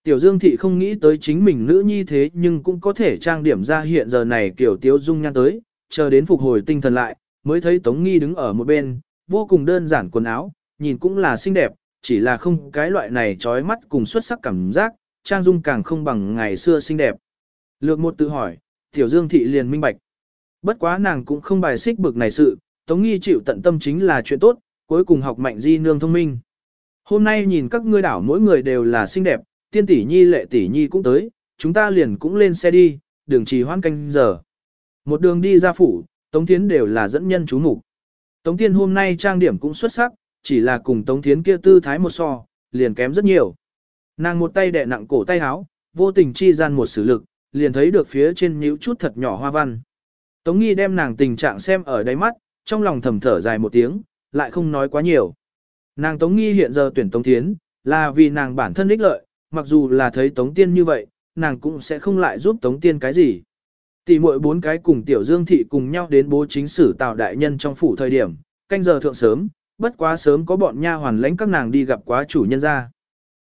Tiểu Dương Thị không nghĩ tới chính mình nữ nhi thế nhưng cũng có thể trang điểm ra hiện giờ này kiểu Tiếu Dung nhan tới, chờ đến phục hồi tinh thần lại, mới thấy Tống Nghi đứng ở một bên, vô cùng đơn giản quần áo, nhìn cũng là xinh đẹp, chỉ là không cái loại này trói mắt cùng xuất sắc cảm giác, trang dung càng không bằng ngày xưa xinh đẹp. Lược một tự hỏi, Tiểu Dương Thị liền minh bạch. Bất quá nàng cũng không bài xích bực này sự, Tống Nghi chịu tận tâm chính là chuyện tốt, cuối cùng học mạnh di nương thông minh. Hôm nay nhìn các ngươi đảo mỗi người đều là xinh đẹp, tiên tỷ nhi lệ tỷ nhi cũng tới, chúng ta liền cũng lên xe đi, đường trì hoãn canh giờ. Một đường đi ra phủ, Tống Thiến đều là dẫn nhân chú mục Tống Tiên hôm nay trang điểm cũng xuất sắc, chỉ là cùng Tống Thiến kia tư thái một so, liền kém rất nhiều. Nàng một tay đè nặng cổ tay áo, vô tình chi gian một sử lực, liền thấy được phía trên nhíu chút thật nhỏ hoa văn. Tống Nghi đem nàng tình trạng xem ở đáy mắt, trong lòng thầm thở dài một tiếng, lại không nói quá nhiều. Nàng Tống Nghi hiện giờ tuyển Tống Thiến, là vì nàng bản thân ích lợi, mặc dù là thấy Tống Tiên như vậy, nàng cũng sẽ không lại giúp Tống Tiên cái gì. Tỷ muội bốn cái cùng Tiểu Dương Thị cùng nhau đến bố chính sử tạo đại nhân trong phủ thời điểm, canh giờ thượng sớm, bất quá sớm có bọn nha hoàn lãnh các nàng đi gặp quá chủ nhân ra.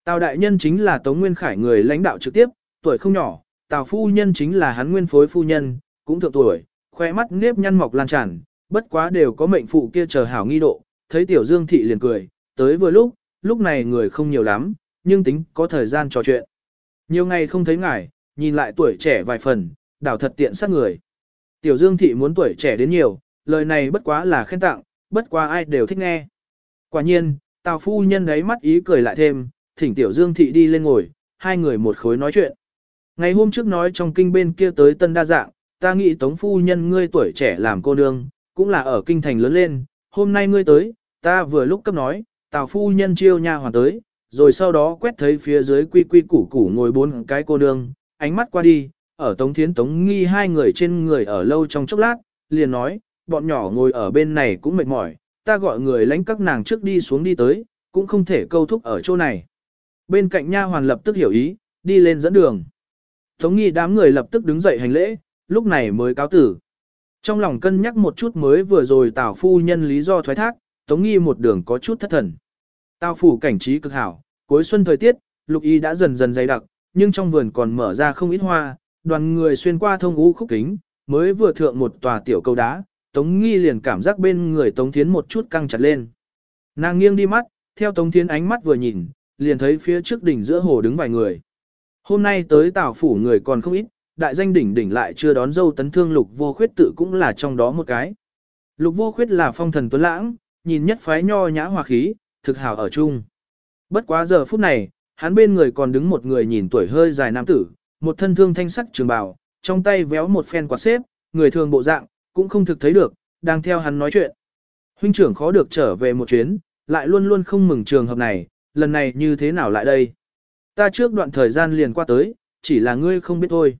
Tào đại nhân chính là Tống Nguyên Khải người lãnh đạo trực tiếp, tuổi không nhỏ, Tào phu nhân chính là hắn nguyên phối phu nhân, cũng thượng tuổi, khoe mắt nếp nhăn mọc lan tràn, bất quá đều có mệnh phụ kia chờ hảo nghi độ, thấy Tiểu Dương Thị liền cười, tới vừa lúc, lúc này người không nhiều lắm, nhưng tính có thời gian trò chuyện. Nhiều ngày không thấy ngài, nhìn lại tuổi trẻ vài phần, đảo thật tiện sát người. Tiểu Dương Thị muốn tuổi trẻ đến nhiều, lời này bất quá là khen tặng, bất quá ai đều thích nghe. Quả nhiên, Tào phu nhân đấy mắt ý cười lại thêm, thỉnh Tiểu Dương Thị đi lên ngồi, hai người một khối nói chuyện. Ngày hôm trước nói trong kinh bên kia tới tân đa dạng, ta nghĩ Tống phu nhân ngươi tuổi trẻ làm cô nương, cũng là ở kinh thành lớn lên, hôm nay ngươi tới, ta vừa lúc cấp nói, Tào phu nhân chiêu nha hoàn tới, rồi sau đó quét thấy phía dưới quy quy củ củ ngồi bốn cái cô nương, ánh mắt qua đi, ở Tống Thiến Tống Nghi hai người trên người ở lâu trong chốc lát, liền nói, bọn nhỏ ngồi ở bên này cũng mệt mỏi, ta gọi người lãnh các nàng trước đi xuống đi tới, cũng không thể câu thúc ở chỗ này. Bên cạnh nha hoàn lập tức hiểu ý, đi lên dẫn đường. Tống Nghi đám người lập tức đứng dậy hành lễ, lúc này mới cáo tử. Trong lòng cân nhắc một chút mới vừa rồi Tào phu nhân lý do thoái thác, Tống Nghi một đường có chút thất thần. Tào phủ cảnh trí cực hảo, cuối xuân thời tiết, lục y đã dần dần dày đặc, nhưng trong vườn còn mở ra không ít hoa, đoàn người xuyên qua thông ngũ khúc kính, mới vừa thượng một tòa tiểu câu đá, Tống Nghi liền cảm giác bên người Tống Thiến một chút căng chặt lên. Nàng nghiêng đi mắt, theo Tống Thiến ánh mắt vừa nhìn, liền thấy phía trước đỉnh giữa hồ đứng vài người. Hôm nay tới tảo phủ người còn không ít, đại danh đỉnh đỉnh lại chưa đón dâu tấn thương lục vô khuyết tự cũng là trong đó một cái. Lục vô khuyết là phong thần tuấn lãng, nhìn nhất phái nho nhã hòa khí, thực hào ở chung. Bất quá giờ phút này, hắn bên người còn đứng một người nhìn tuổi hơi dài nam tử, một thân thương thanh sắc trường bào, trong tay véo một phen quạt xếp, người thường bộ dạng, cũng không thực thấy được, đang theo hắn nói chuyện. Huynh trưởng khó được trở về một chuyến, lại luôn luôn không mừng trường hợp này, lần này như thế nào lại đây? Ta trước đoạn thời gian liền qua tới, chỉ là ngươi không biết thôi.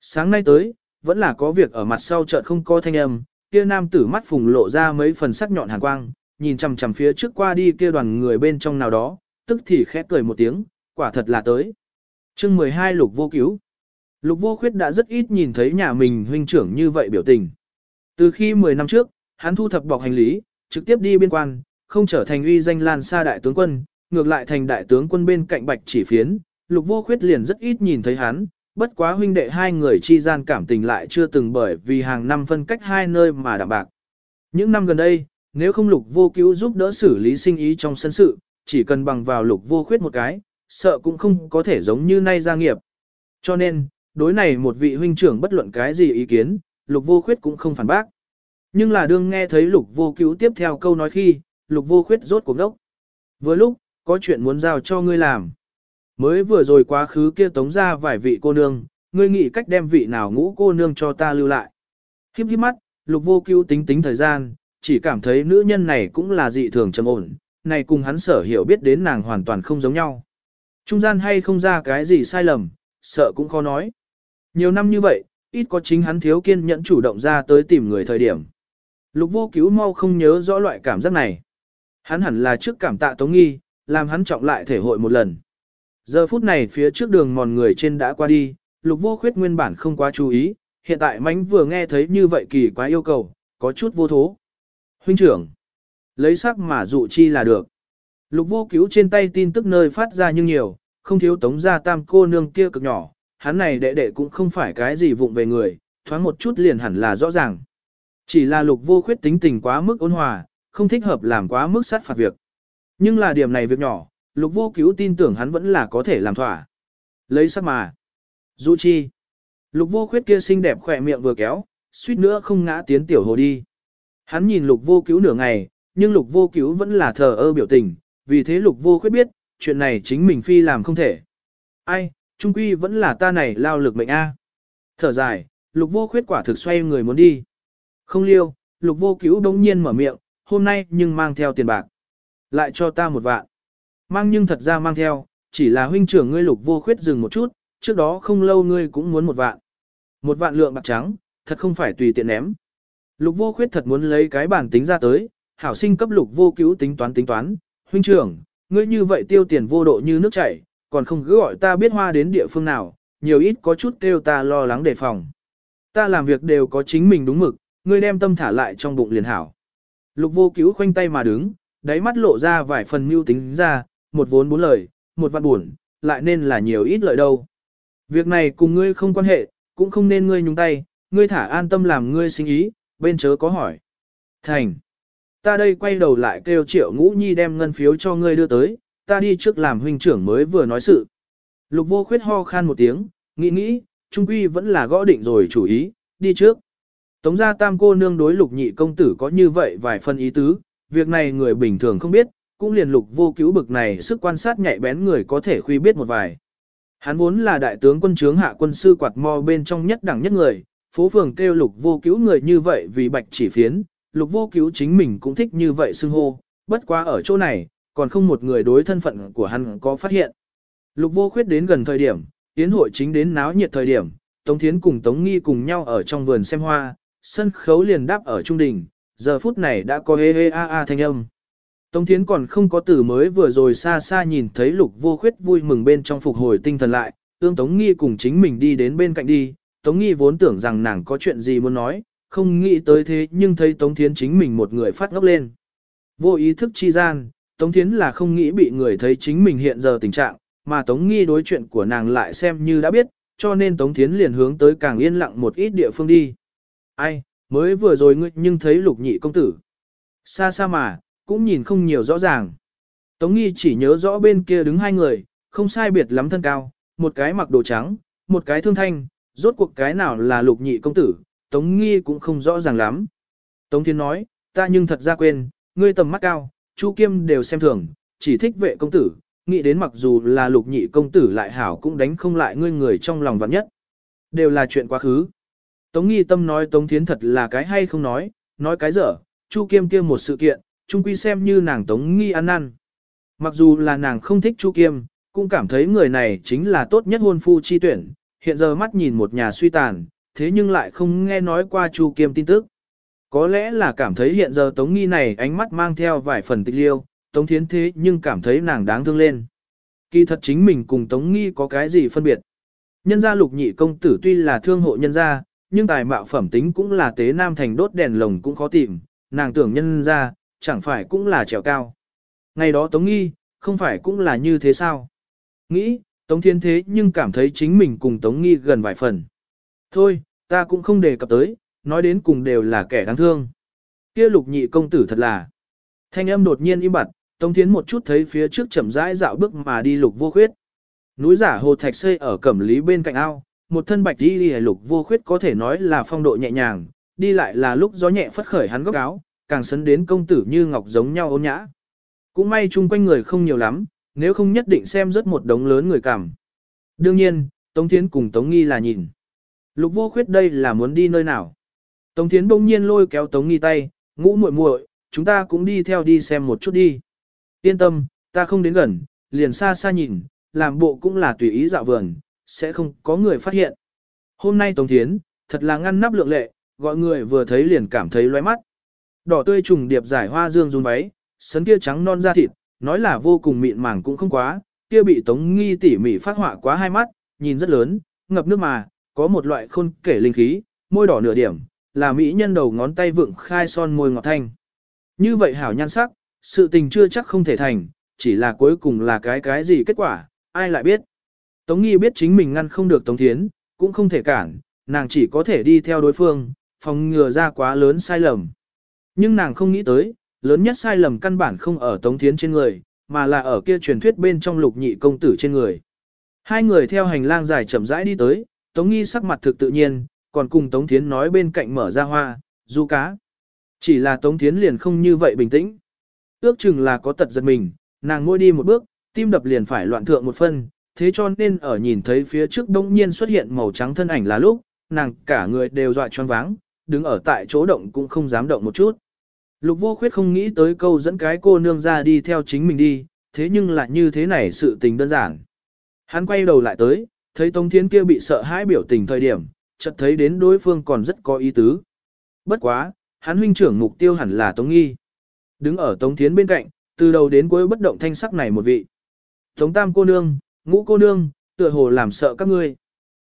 Sáng nay tới, vẫn là có việc ở mặt sau chợt không có thanh âm, kia nam tử mắt phùng lộ ra mấy phần sắc nhọn hàn quang, nhìn chằm chằm phía trước qua đi kia đoàn người bên trong nào đó, tức thì khẽ cười một tiếng, quả thật là tới. chương 12 lục vô cứu. Lục vô khuyết đã rất ít nhìn thấy nhà mình huynh trưởng như vậy biểu tình. Từ khi 10 năm trước, hắn thu thập bọc hành lý, trực tiếp đi biên quan, không trở thành uy danh lan xa đại tướng quân, ngược lại thành đại tướng quân bên cạnh bạch chỉ phiến, lục vô khuyết liền rất ít nhìn thấy hắn, bất quá huynh đệ hai người chi gian cảm tình lại chưa từng bởi vì hàng năm phân cách hai nơi mà đạm bạc. Những năm gần đây, nếu không lục vô cứu giúp đỡ xử lý sinh ý trong sân sự, chỉ cần bằng vào lục vô khuyết một cái, sợ cũng không có thể giống như nay gia nghiệp. Cho nên, đối này một vị huynh trưởng bất luận cái gì ý kiến, lục vô khuyết cũng không phản bác. Nhưng là đương nghe thấy lục vô cứu tiếp theo câu nói khi, lục vô khuyết rốt cuộc đốc. Vừa lúc, có chuyện muốn giao cho ngươi làm. Mới vừa rồi quá khứ kia tống ra vài vị cô nương, ngươi nghĩ cách đem vị nào ngũ cô nương cho ta lưu lại. Khiếp khiếp mắt, lục vô cứu tính tính thời gian, chỉ cảm thấy nữ nhân này cũng là dị thường trầm ổn, này cùng hắn sở hiểu biết đến nàng hoàn toàn không giống nhau. Trung gian hay không ra cái gì sai lầm, sợ cũng khó nói. Nhiều năm như vậy, ít có chính hắn thiếu kiên nhẫn chủ động ra tới tìm người thời điểm. Lục vô cứu mau không nhớ rõ loại cảm giác này. Hắn hẳn là trước cảm tạ Tống Nghi, làm hắn trọng lại thể hội một lần. Giờ phút này phía trước đường mòn người trên đã qua đi, lục vô khuyết nguyên bản không quá chú ý, hiện tại mánh vừa nghe thấy như vậy kỳ quá yêu cầu, có chút vô thố. Huynh trưởng, lấy sắc mà dụ chi là được. Lục vô cứu trên tay tin tức nơi phát ra nhưng nhiều, không thiếu tống gia tam cô nương kia cực nhỏ, hắn này đệ đệ cũng không phải cái gì vụng về người, thoáng một chút liền hẳn là rõ ràng. Chỉ là lục vô khuyết tính tình quá mức ôn hòa, không thích hợp làm quá mức sát phạt việc. Nhưng là điểm này việc nhỏ, lục vô cứu tin tưởng hắn vẫn là có thể làm thỏa. Lấy sắc mà. Dụ chi. Lục vô khuyết kia xinh đẹp khỏe miệng vừa kéo, suýt nữa không ngã tiến tiểu hồ đi. Hắn nhìn lục vô cứu nửa ngày, nhưng lục vô cứu vẫn là thờ ơ biểu tình, vì thế lục vô khuyết biết, chuyện này chính mình phi làm không thể. Ai, trung quy vẫn là ta này lao lực mệnh A. Thở dài, lục vô khuyết quả thực xoay người muốn đi. Không liêu, lục vô cứu đống nhiên mở miệng, hôm nay nhưng mang theo tiền bạc. Lại cho ta một vạn. Mang nhưng thật ra mang theo, chỉ là huynh trưởng ngươi lục vô khuyết dừng một chút, trước đó không lâu ngươi cũng muốn một vạn. Một vạn lượng bạc trắng, thật không phải tùy tiện ném. Lục vô khuyết thật muốn lấy cái bản tính ra tới, hảo sinh cấp lục vô cứu tính toán tính toán, huynh trưởng, ngươi như vậy tiêu tiền vô độ như nước chảy, còn không cứ gọi ta biết hoa đến địa phương nào, nhiều ít có chút kêu ta lo lắng đề phòng. Ta làm việc đều có chính mình đúng mực, ngươi đem tâm thả lại trong bụng liền hảo. Lục vô cứu khoanh tay mà đứng, đáy mắt lộ ra vài phần mưu tính ra, một vốn bốn lời, một vạn buồn, lại nên là nhiều ít lợi đâu. Việc này cùng ngươi không quan hệ, cũng không nên ngươi nhúng tay, ngươi thả an tâm làm ngươi sinh ý, bên chớ có hỏi. Thành. Ta đây quay đầu lại kêu triệu ngũ nhi đem ngân phiếu cho ngươi đưa tới, ta đi trước làm huynh trưởng mới vừa nói sự. Lục vô khuyết ho khan một tiếng, nghĩ nghĩ, trung quy vẫn là gõ định rồi chủ ý, đi trước. Tống gia tam cô nương đối lục nhị công tử có như vậy vài phân ý tứ, việc này người bình thường không biết, cũng liền lục vô cứu bực này sức quan sát nhạy bén người có thể khuy biết một vài. Hắn vốn là đại tướng quân trướng hạ quân sư quạt mò bên trong nhất đẳng nhất người, phố phường kêu lục vô cứu người như vậy vì bạch chỉ phiến, lục vô cứu chính mình cũng thích như vậy xưng hô, bất quá ở chỗ này, còn không một người đối thân phận của hắn có phát hiện. Lục vô khuyết đến gần thời điểm, tiến hội chính đến náo nhiệt thời điểm, Tống Thiến cùng Tống Nghi cùng nhau ở trong vườn xem hoa, sân khấu liền đáp ở trung đình, giờ phút này đã có hê hê a a thanh âm. Tống Thiến còn không có từ mới vừa rồi xa xa nhìn thấy lục vô khuyết vui mừng bên trong phục hồi tinh thần lại, ương Tống Nghi cùng chính mình đi đến bên cạnh đi, Tống Nghi vốn tưởng rằng nàng có chuyện gì muốn nói, không nghĩ tới thế nhưng thấy Tống Thiến chính mình một người phát ngốc lên. Vô ý thức chi gian, Tống Thiến là không nghĩ bị người thấy chính mình hiện giờ tình trạng, mà Tống Nghi đối chuyện của nàng lại xem như đã biết, cho nên Tống Thiến liền hướng tới càng yên lặng một ít địa phương đi. Ai, mới vừa rồi ngươi nhưng thấy lục nhị công tử. Xa xa mà, cũng nhìn không nhiều rõ ràng. Tống Nghi chỉ nhớ rõ bên kia đứng hai người, không sai biệt lắm thân cao, một cái mặc đồ trắng, một cái thương thanh, rốt cuộc cái nào là lục nhị công tử, Tống Nghi cũng không rõ ràng lắm. Tống Thiên nói, ta nhưng thật ra quên, ngươi tầm mắt cao, Chu Kiêm đều xem thường, chỉ thích vệ công tử, nghĩ đến mặc dù là lục nhị công tử lại hảo cũng đánh không lại ngươi người trong lòng vạn nhất. Đều là chuyện quá khứ. Tống Nghi Tâm nói Tống Thiến thật là cái hay không nói, nói cái dở, Chu Kiêm kia một sự kiện, chung quy xem như nàng Tống Nghi ăn năn. Mặc dù là nàng không thích Chu Kiêm, cũng cảm thấy người này chính là tốt nhất hôn phu chi tuyển, hiện giờ mắt nhìn một nhà suy tàn, thế nhưng lại không nghe nói qua Chu Kiêm tin tức. Có lẽ là cảm thấy hiện giờ Tống Nghi này ánh mắt mang theo vài phần tịch liêu, Tống Thiến thế nhưng cảm thấy nàng đáng thương lên. Kỳ thật chính mình cùng Tống Nghi có cái gì phân biệt. Nhân gia lục nhị công tử tuy là thương hộ nhân gia, nhưng tài mạo phẩm tính cũng là tế nam thành đốt đèn lồng cũng khó tìm, nàng tưởng nhân gia, chẳng phải cũng là trèo cao. Ngày đó Tống Nghi, không phải cũng là như thế sao? Nghĩ, Tống Thiên thế nhưng cảm thấy chính mình cùng Tống Nghi gần vài phần. Thôi, ta cũng không đề cập tới, nói đến cùng đều là kẻ đáng thương. Kia lục nhị công tử thật là. Thanh âm đột nhiên im bặt, Tống Thiến một chút thấy phía trước chậm rãi dạo bước mà đi lục vô khuyết. Núi giả hồ thạch xây ở cẩm lý bên cạnh ao, một thân bạch đi đi lục vô khuyết có thể nói là phong độ nhẹ nhàng, đi lại là lúc gió nhẹ phất khởi hắn góc áo, càng sấn đến công tử như ngọc giống nhau ôn nhã. Cũng may chung quanh người không nhiều lắm, nếu không nhất định xem rất một đống lớn người cảm. Đương nhiên, Tống Thiến cùng Tống Nghi là nhìn. Lục vô khuyết đây là muốn đi nơi nào. Tống Thiến bỗng nhiên lôi kéo Tống Nghi tay, ngũ muội muội, chúng ta cũng đi theo đi xem một chút đi. Yên tâm, ta không đến gần, liền xa xa nhìn, làm bộ cũng là tùy ý dạo vườn, sẽ không có người phát hiện. Hôm nay Tống Thiến, thật là ngăn nắp lượng lệ, gọi người vừa thấy liền cảm thấy loé mắt. Đỏ tươi trùng điệp giải hoa dương run váy, sấn kia trắng non da thịt, nói là vô cùng mịn màng cũng không quá, kia bị Tống Nghi tỉ mỉ phát họa quá hai mắt, nhìn rất lớn, ngập nước mà, có một loại khôn kể linh khí, môi đỏ nửa điểm, là mỹ nhân đầu ngón tay vượng khai son môi ngọt thanh. Như vậy hảo nhan sắc, sự tình chưa chắc không thể thành, chỉ là cuối cùng là cái cái gì kết quả, ai lại biết. Tống Nghi biết chính mình ngăn không được Tống Thiến, cũng không thể cản, nàng chỉ có thể đi theo đối phương, phòng ngừa ra quá lớn sai lầm. Nhưng nàng không nghĩ tới, lớn nhất sai lầm căn bản không ở Tống Thiến trên người, mà là ở kia truyền thuyết bên trong lục nhị công tử trên người. Hai người theo hành lang dài chậm rãi đi tới, Tống Nghi sắc mặt thực tự nhiên, còn cùng Tống Thiến nói bên cạnh mở ra hoa, du cá. Chỉ là Tống Thiến liền không như vậy bình tĩnh. Ước chừng là có tật giật mình, nàng ngôi đi một bước, tim đập liền phải loạn thượng một phân, thế cho nên ở nhìn thấy phía trước đông nhiên xuất hiện màu trắng thân ảnh là lúc, nàng cả người đều dọa choáng váng, đứng ở tại chỗ động cũng không dám động một chút. Lục vô khuyết không nghĩ tới câu dẫn cái cô nương ra đi theo chính mình đi, thế nhưng lại như thế này sự tình đơn giản. Hắn quay đầu lại tới, thấy Tống Thiến kia bị sợ hãi biểu tình thời điểm, chợt thấy đến đối phương còn rất có ý tứ. Bất quá, hắn huynh trưởng mục tiêu hẳn là Tống Nghi. Đứng ở Tống Thiến bên cạnh, từ đầu đến cuối bất động thanh sắc này một vị. Tống Tam cô nương, ngũ cô nương, tựa hồ làm sợ các ngươi.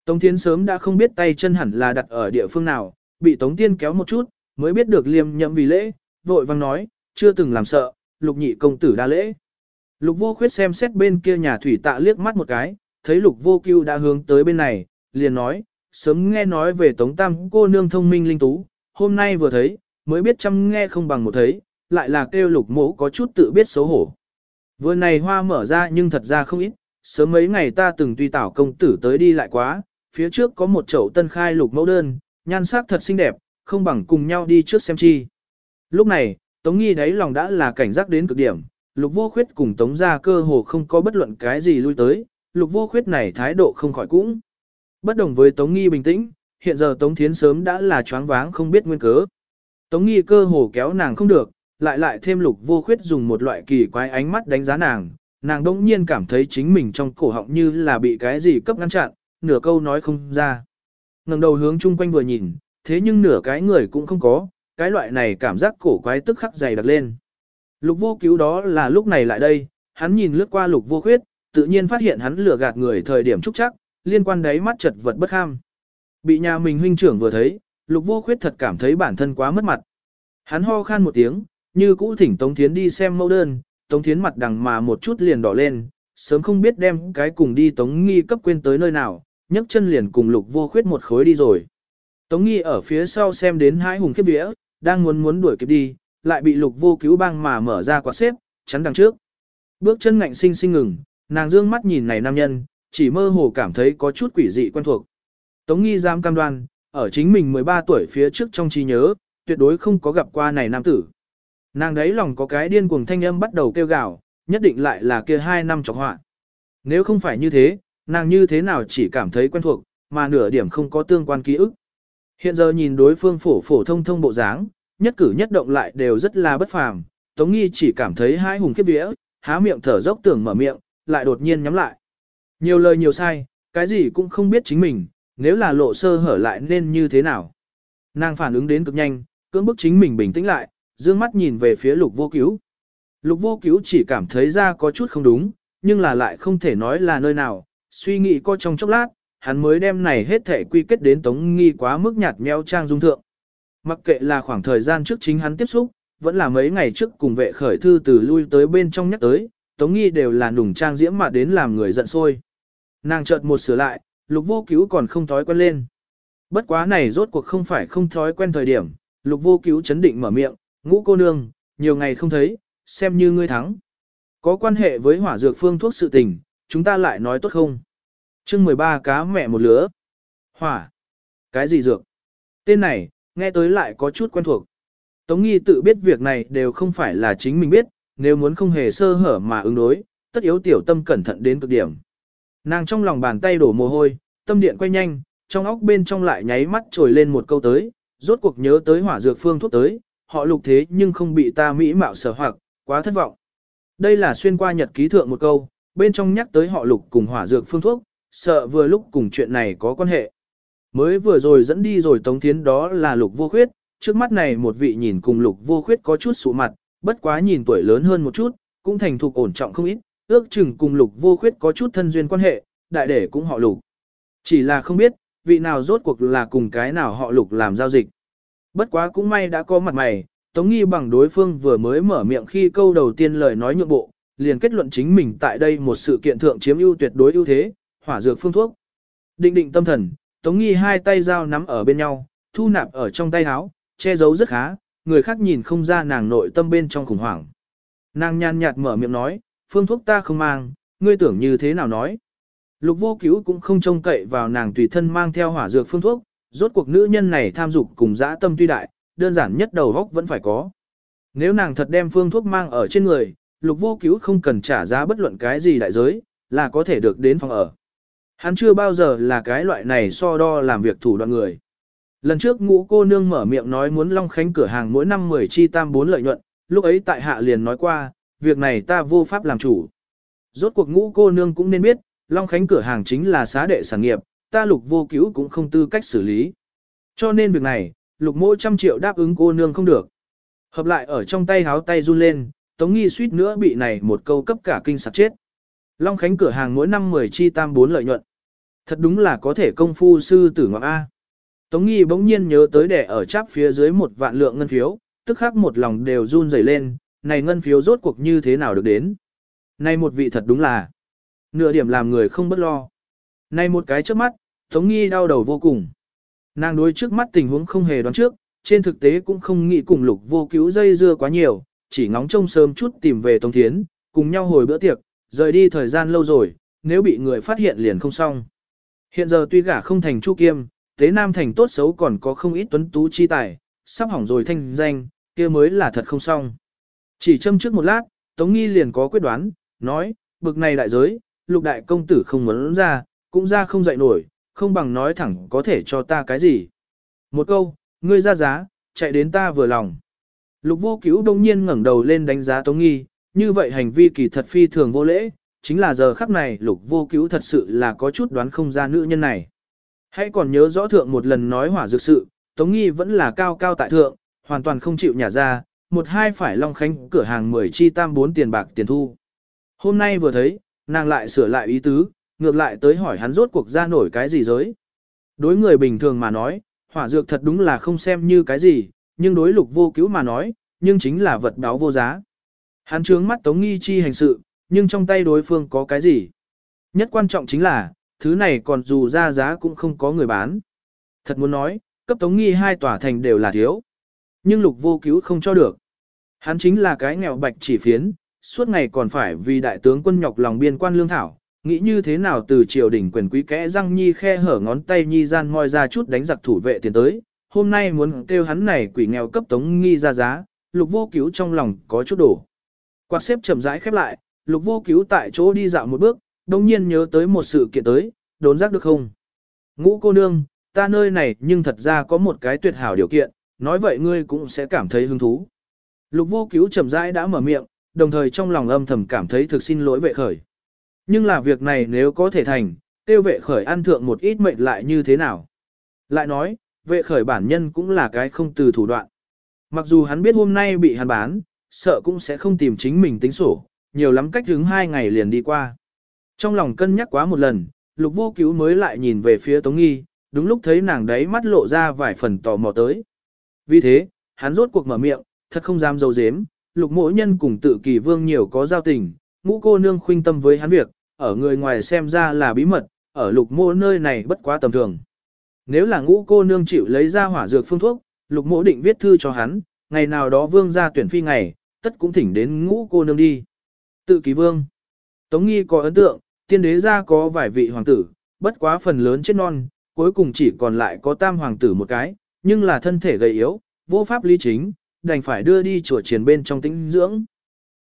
Tống Thiến sớm đã không biết tay chân hẳn là đặt ở địa phương nào, bị Tống Tiên kéo một chút, mới biết được liêm nhậm vì lễ, vội vang nói, chưa từng làm sợ, lục nhị công tử đa lễ. Lục vô khuyết xem xét bên kia nhà thủy tạ liếc mắt một cái, thấy lục vô cưu đã hướng tới bên này, liền nói, sớm nghe nói về tống tam cô nương thông minh linh tú, hôm nay vừa thấy, mới biết chăm nghe không bằng một thấy, lại là kêu lục mỗ có chút tự biết xấu hổ. Vừa này hoa mở ra nhưng thật ra không ít, sớm mấy ngày ta từng tuy tảo công tử tới đi lại quá, phía trước có một chậu tân khai lục mẫu đơn, nhan sắc thật xinh đẹp, không bằng cùng nhau đi trước xem chi. Lúc này, Tống Nghi đáy lòng đã là cảnh giác đến cực điểm, lục vô khuyết cùng Tống gia cơ hồ không có bất luận cái gì lui tới, lục vô khuyết này thái độ không khỏi cũng. Bất đồng với Tống Nghi bình tĩnh, hiện giờ Tống Thiến sớm đã là choáng váng không biết nguyên cớ. Tống Nghi cơ hồ kéo nàng không được, lại lại thêm lục vô khuyết dùng một loại kỳ quái ánh mắt đánh giá nàng, nàng đỗng nhiên cảm thấy chính mình trong cổ họng như là bị cái gì cấp ngăn chặn, nửa câu nói không ra. ngẩng đầu hướng chung quanh vừa nhìn, thế nhưng nửa cái người cũng không có, cái loại này cảm giác cổ quái tức khắc dày đặc lên. Lục vô cứu đó là lúc này lại đây, hắn nhìn lướt qua lục vô khuyết, tự nhiên phát hiện hắn lừa gạt người thời điểm trúc chắc, liên quan đấy mắt chật vật bất kham. Bị nhà mình huynh trưởng vừa thấy, lục vô khuyết thật cảm thấy bản thân quá mất mặt. Hắn ho khan một tiếng, như cũ thỉnh Tống Thiến đi xem mẫu đơn, Tống Thiến mặt đằng mà một chút liền đỏ lên, sớm không biết đem cái cùng đi Tống Nghi cấp quên tới nơi nào, nhấc chân liền cùng lục vô khuyết một khối đi rồi. Tống Nghi ở phía sau xem đến hai hùng khiếp vía, đang muốn muốn đuổi kịp đi, lại bị lục vô cứu băng mà mở ra quạt xếp, chắn đằng trước. Bước chân ngạnh sinh sinh ngừng, nàng dương mắt nhìn này nam nhân, chỉ mơ hồ cảm thấy có chút quỷ dị quen thuộc. Tống nghi giam cam đoan, ở chính mình 13 tuổi phía trước trong trí nhớ, tuyệt đối không có gặp qua này nam tử. Nàng đấy lòng có cái điên cuồng thanh âm bắt đầu kêu gào, nhất định lại là kia hai năm trọc họa. Nếu không phải như thế, nàng như thế nào chỉ cảm thấy quen thuộc, mà nửa điểm không có tương quan ký ức. Hiện giờ nhìn đối phương phổ phổ thông thông bộ dáng, nhất cử nhất động lại đều rất là bất phàm, Tống Nghi chỉ cảm thấy hai hùng kiếp vía, há miệng thở dốc tưởng mở miệng, lại đột nhiên nhắm lại. Nhiều lời nhiều sai, cái gì cũng không biết chính mình, nếu là lộ sơ hở lại nên như thế nào. Nàng phản ứng đến cực nhanh, cưỡng bức chính mình bình tĩnh lại, dương mắt nhìn về phía lục vô cứu. Lục vô cứu chỉ cảm thấy ra có chút không đúng, nhưng là lại không thể nói là nơi nào, suy nghĩ co trong chốc lát, hắn mới đem này hết thể quy kết đến tống nghi quá mức nhạt nheo trang dung thượng. Mặc kệ là khoảng thời gian trước chính hắn tiếp xúc, vẫn là mấy ngày trước cùng vệ khởi thư từ lui tới bên trong nhắc tới, tống nghi đều là nùng trang diễm mà đến làm người giận sôi Nàng chợt một sửa lại, lục vô cứu còn không thói quen lên. Bất quá này rốt cuộc không phải không thói quen thời điểm, lục vô cứu chấn định mở miệng, ngũ cô nương, nhiều ngày không thấy, xem như ngươi thắng. Có quan hệ với hỏa dược phương thuốc sự tình, chúng ta lại nói tốt không? Chương 13 cá mẹ một lứa. Hỏa. Cái gì dược? Tên này, nghe tới lại có chút quen thuộc. Tống nghi tự biết việc này đều không phải là chính mình biết, nếu muốn không hề sơ hở mà ứng đối, tất yếu tiểu tâm cẩn thận đến cực điểm. Nàng trong lòng bàn tay đổ mồ hôi, tâm điện quay nhanh, trong óc bên trong lại nháy mắt trồi lên một câu tới, rốt cuộc nhớ tới hỏa dược phương thuốc tới, họ lục thế nhưng không bị ta mỹ mạo sở hoặc, quá thất vọng. Đây là xuyên qua nhật ký thượng một câu, bên trong nhắc tới họ lục cùng hỏa dược phương thuốc, sợ vừa lúc cùng chuyện này có quan hệ. Mới vừa rồi dẫn đi rồi tống Thiến đó là lục vô khuyết, trước mắt này một vị nhìn cùng lục vô khuyết có chút sụ mặt, bất quá nhìn tuổi lớn hơn một chút, cũng thành thục ổn trọng không ít, ước chừng cùng lục vô khuyết có chút thân duyên quan hệ, đại để cũng họ lục. Chỉ là không biết, vị nào rốt cuộc là cùng cái nào họ lục làm giao dịch. Bất quá cũng may đã có mặt mày, Tống Nghi bằng đối phương vừa mới mở miệng khi câu đầu tiên lời nói nhượng bộ, liền kết luận chính mình tại đây một sự kiện thượng chiếm ưu tuyệt đối ưu thế, hỏa dược phương thuốc. Định định tâm thần, Tống Nghi hai tay dao nắm ở bên nhau, thu nạp ở trong tay áo, che giấu rất khá, người khác nhìn không ra nàng nội tâm bên trong khủng hoảng. Nàng nhàn nhạt mở miệng nói, phương thuốc ta không mang, ngươi tưởng như thế nào nói. Lục vô cứu cũng không trông cậy vào nàng tùy thân mang theo hỏa dược phương thuốc, rốt cuộc nữ nhân này tham dục cùng dã tâm tuy đại, đơn giản nhất đầu góc vẫn phải có. Nếu nàng thật đem phương thuốc mang ở trên người, lục vô cứu không cần trả giá bất luận cái gì đại giới, là có thể được đến phòng ở. Hắn chưa bao giờ là cái loại này so đo làm việc thủ đoạn người. Lần trước ngũ cô nương mở miệng nói muốn Long Khánh cửa hàng mỗi năm 10 chi tam 4 lợi nhuận, lúc ấy tại hạ liền nói qua, việc này ta vô pháp làm chủ. Rốt cuộc ngũ cô nương cũng nên biết, Long Khánh cửa hàng chính là xá đệ sản nghiệp, ta lục vô cứu cũng không tư cách xử lý. Cho nên việc này, lục mỗi trăm triệu đáp ứng cô nương không được. Hợp lại ở trong tay háo tay run lên, Tống Nghi suýt nữa bị này một câu cấp cả kinh sạc chết. Long Khánh cửa hàng mỗi năm 10 chi tam 4 lợi nhuận. Thật đúng là có thể công phu sư tử ngọc A. Tống Nghi bỗng nhiên nhớ tới đẻ ở cháp phía dưới một vạn lượng ngân phiếu, tức khắc một lòng đều run rẩy lên, này ngân phiếu rốt cuộc như thế nào được đến. Này một vị thật đúng là, nửa điểm làm người không bất lo. Này một cái trước mắt, Tống Nghi đau đầu vô cùng. Nàng đối trước mắt tình huống không hề đoán trước, trên thực tế cũng không nghĩ cùng lục vô cứu dây dưa quá nhiều, chỉ ngóng trông sớm chút tìm về Tống Thiến, cùng nhau hồi bữa tiệc, rời đi thời gian lâu rồi, nếu bị người phát hiện liền không xong. Hiện giờ tuy gả không thành Chu Kiêm, tế nam thành tốt xấu còn có không ít tuấn tú chi tài, sắp hỏng rồi thanh danh, kia mới là thật không xong. Chỉ châm trước một lát, Tống Nghi liền có quyết đoán, nói, bực này đại giới, lục đại công tử không muốn ra, cũng ra không dậy nổi, không bằng nói thẳng có thể cho ta cái gì. Một câu, ngươi ra giá, chạy đến ta vừa lòng. Lục vô cứu đông nhiên ngẩng đầu lên đánh giá Tống Nghi, như vậy hành vi kỳ thật phi thường vô lễ, chính là giờ khắc này lục vô cứu thật sự là có chút đoán không ra nữ nhân này. Hãy còn nhớ rõ thượng một lần nói hỏa dược sự, Tống Nghi vẫn là cao cao tại thượng, hoàn toàn không chịu nhả ra, một hai phải Long Khánh cửa hàng 10 chi tam bốn tiền bạc tiền thu. Hôm nay vừa thấy, nàng lại sửa lại ý tứ, ngược lại tới hỏi hắn rốt cuộc ra nổi cái gì giới. Đối người bình thường mà nói, hỏa dược thật đúng là không xem như cái gì, nhưng đối lục vô cứu mà nói, nhưng chính là vật báo vô giá. Hắn trướng mắt Tống Nghi chi hành sự, nhưng trong tay đối phương có cái gì? Nhất quan trọng chính là, thứ này còn dù ra giá cũng không có người bán. Thật muốn nói, cấp Tống Nghi hai tòa thành đều là thiếu. Nhưng lục vô cứu không cho được. Hắn chính là cái nghèo bạch chỉ phiến, suốt ngày còn phải vì đại tướng quân nhọc lòng biên quan lương thảo, nghĩ như thế nào từ triều đình quyền quý kẽ răng nhi khe hở ngón tay nhi gian moi ra chút đánh giặc thủ vệ tiền tới, hôm nay muốn kêu hắn này quỷ nghèo cấp tống nghi ra giá, lục vô cứu trong lòng có chút đổ. Quạt xếp chậm rãi khép lại, lục vô cứu tại chỗ đi dạo một bước, đồng nhiên nhớ tới một sự kiện tới, đốn giác được không? Ngũ cô nương, ta nơi này nhưng thật ra có một cái tuyệt hảo điều kiện, nói vậy ngươi cũng sẽ cảm thấy hứng thú. Lục vô cứu chậm rãi đã mở miệng, đồng thời trong lòng âm thầm cảm thấy thực xin lỗi vệ khởi. Nhưng là việc này nếu có thể thành, tiêu vệ khởi ăn thượng một ít mệnh lại như thế nào? Lại nói, vệ khởi bản nhân cũng là cái không từ thủ đoạn. Mặc dù hắn biết hôm nay bị hắn bán, sợ cũng sẽ không tìm chính mình tính sổ, nhiều lắm cách đứng hai ngày liền đi qua. Trong lòng cân nhắc quá một lần, lục vô cứu mới lại nhìn về phía Tống Nghi, đúng lúc thấy nàng đấy mắt lộ ra vài phần tò mò tới. Vì thế, hắn rốt cuộc mở miệng, thật không dám dâu dếm, lục mỗi nhân cùng tự kỳ vương nhiều có giao tình, ngũ cô nương khuynh tâm với hắn việc, ở người ngoài xem ra là bí mật, ở lục mỗ nơi này bất quá tầm thường. Nếu là ngũ cô nương chịu lấy ra hỏa dược phương thuốc, lục mỗ định viết thư cho hắn, ngày nào đó vương ra tuyển phi ngày, tất cũng thỉnh đến ngũ cô nương đi. Tự ký vương. Tống nghi có ấn tượng, tiên đế ra có vài vị hoàng tử, bất quá phần lớn chết non, cuối cùng chỉ còn lại có tam hoàng tử một cái, nhưng là thân thể gầy yếu, vô pháp lý chính, đành phải đưa đi chùa triền bên trong tĩnh dưỡng.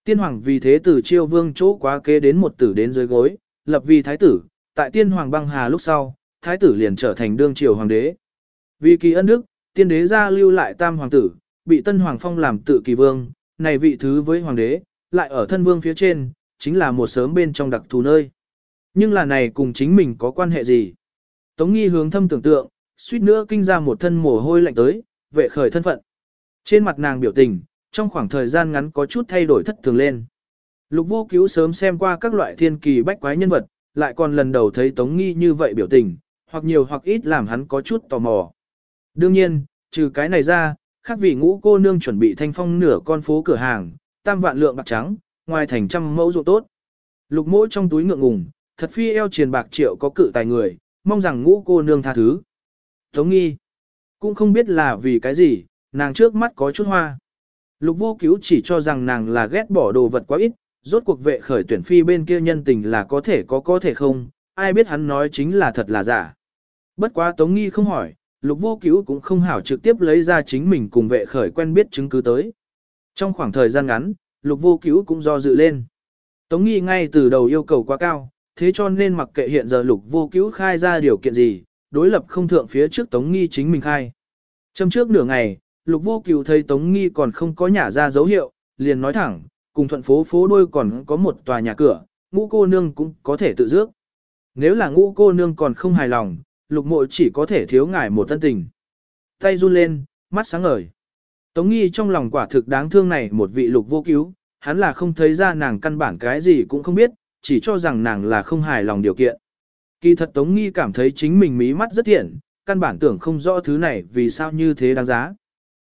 Tiên hoàng vì thế từ chiêu vương chỗ quá kế đến một tử đến dưới gối, lập vì thái tử, tại tiên hoàng băng hà lúc sau, thái tử liền trở thành đương triều hoàng đế. Vì kỳ ân đức, tiên đế ra lưu lại tam hoàng tử, bị tân hoàng phong làm tự kỳ vương, này vị thứ với hoàng đế, lại ở thân vương phía trên, chính là một sớm bên trong đặc thù nơi. Nhưng là này cùng chính mình có quan hệ gì? Tống nghi hướng thâm tưởng tượng, suýt nữa kinh ra một thân mồ hôi lạnh tới, vệ khởi thân phận. Trên mặt nàng biểu tình, trong khoảng thời gian ngắn có chút thay đổi thất thường lên. Lục vô cứu sớm xem qua các loại thiên kỳ bách quái nhân vật, lại còn lần đầu thấy Tống Nghi như vậy biểu tình, hoặc nhiều hoặc ít làm hắn có chút tò mò. Đương nhiên, trừ cái này ra, khác vì ngũ cô nương chuẩn bị thanh phong nửa con phố cửa hàng, tam vạn lượng bạc trắng, ngoài thành trăm mẫu ruộng tốt. Lục mỗi trong túi ngượng ngùng, thật phi eo triền bạc triệu có cự tài người, mong rằng ngũ cô nương tha thứ. Tống nghi, cũng không biết là vì cái gì, nàng trước mắt có chút hoa. Lục vô cứu chỉ cho rằng nàng là ghét bỏ đồ vật quá ít, rốt cuộc vệ khởi tuyển phi bên kia nhân tình là có thể có có thể không, ai biết hắn nói chính là thật là giả. Bất quá Tống Nghi không hỏi, lục vô cứu cũng không hảo trực tiếp lấy ra chính mình cùng vệ khởi quen biết chứng cứ tới. Trong khoảng thời gian ngắn, lục vô cứu cũng do dự lên. Tống Nghi ngay từ đầu yêu cầu quá cao, thế cho nên mặc kệ hiện giờ lục vô cứu khai ra điều kiện gì, đối lập không thượng phía trước Tống Nghi chính mình khai. Trong trước nửa ngày, lục vô cứu thấy Tống Nghi còn không có nhả ra dấu hiệu, liền nói thẳng, cùng thuận phố phố đôi còn có một tòa nhà cửa, ngũ cô nương cũng có thể tự dước. Nếu là ngũ cô nương còn không hài lòng, lục mộ chỉ có thể thiếu ngài một tân tình. Tay run lên, mắt sáng ngời. Tống nghi trong lòng quả thực đáng thương này một vị lục vô cứu, hắn là không thấy ra nàng căn bản cái gì cũng không biết, chỉ cho rằng nàng là không hài lòng điều kiện. Kỳ thật Tống nghi cảm thấy chính mình mí mắt rất thiện, căn bản tưởng không rõ thứ này vì sao như thế đáng giá.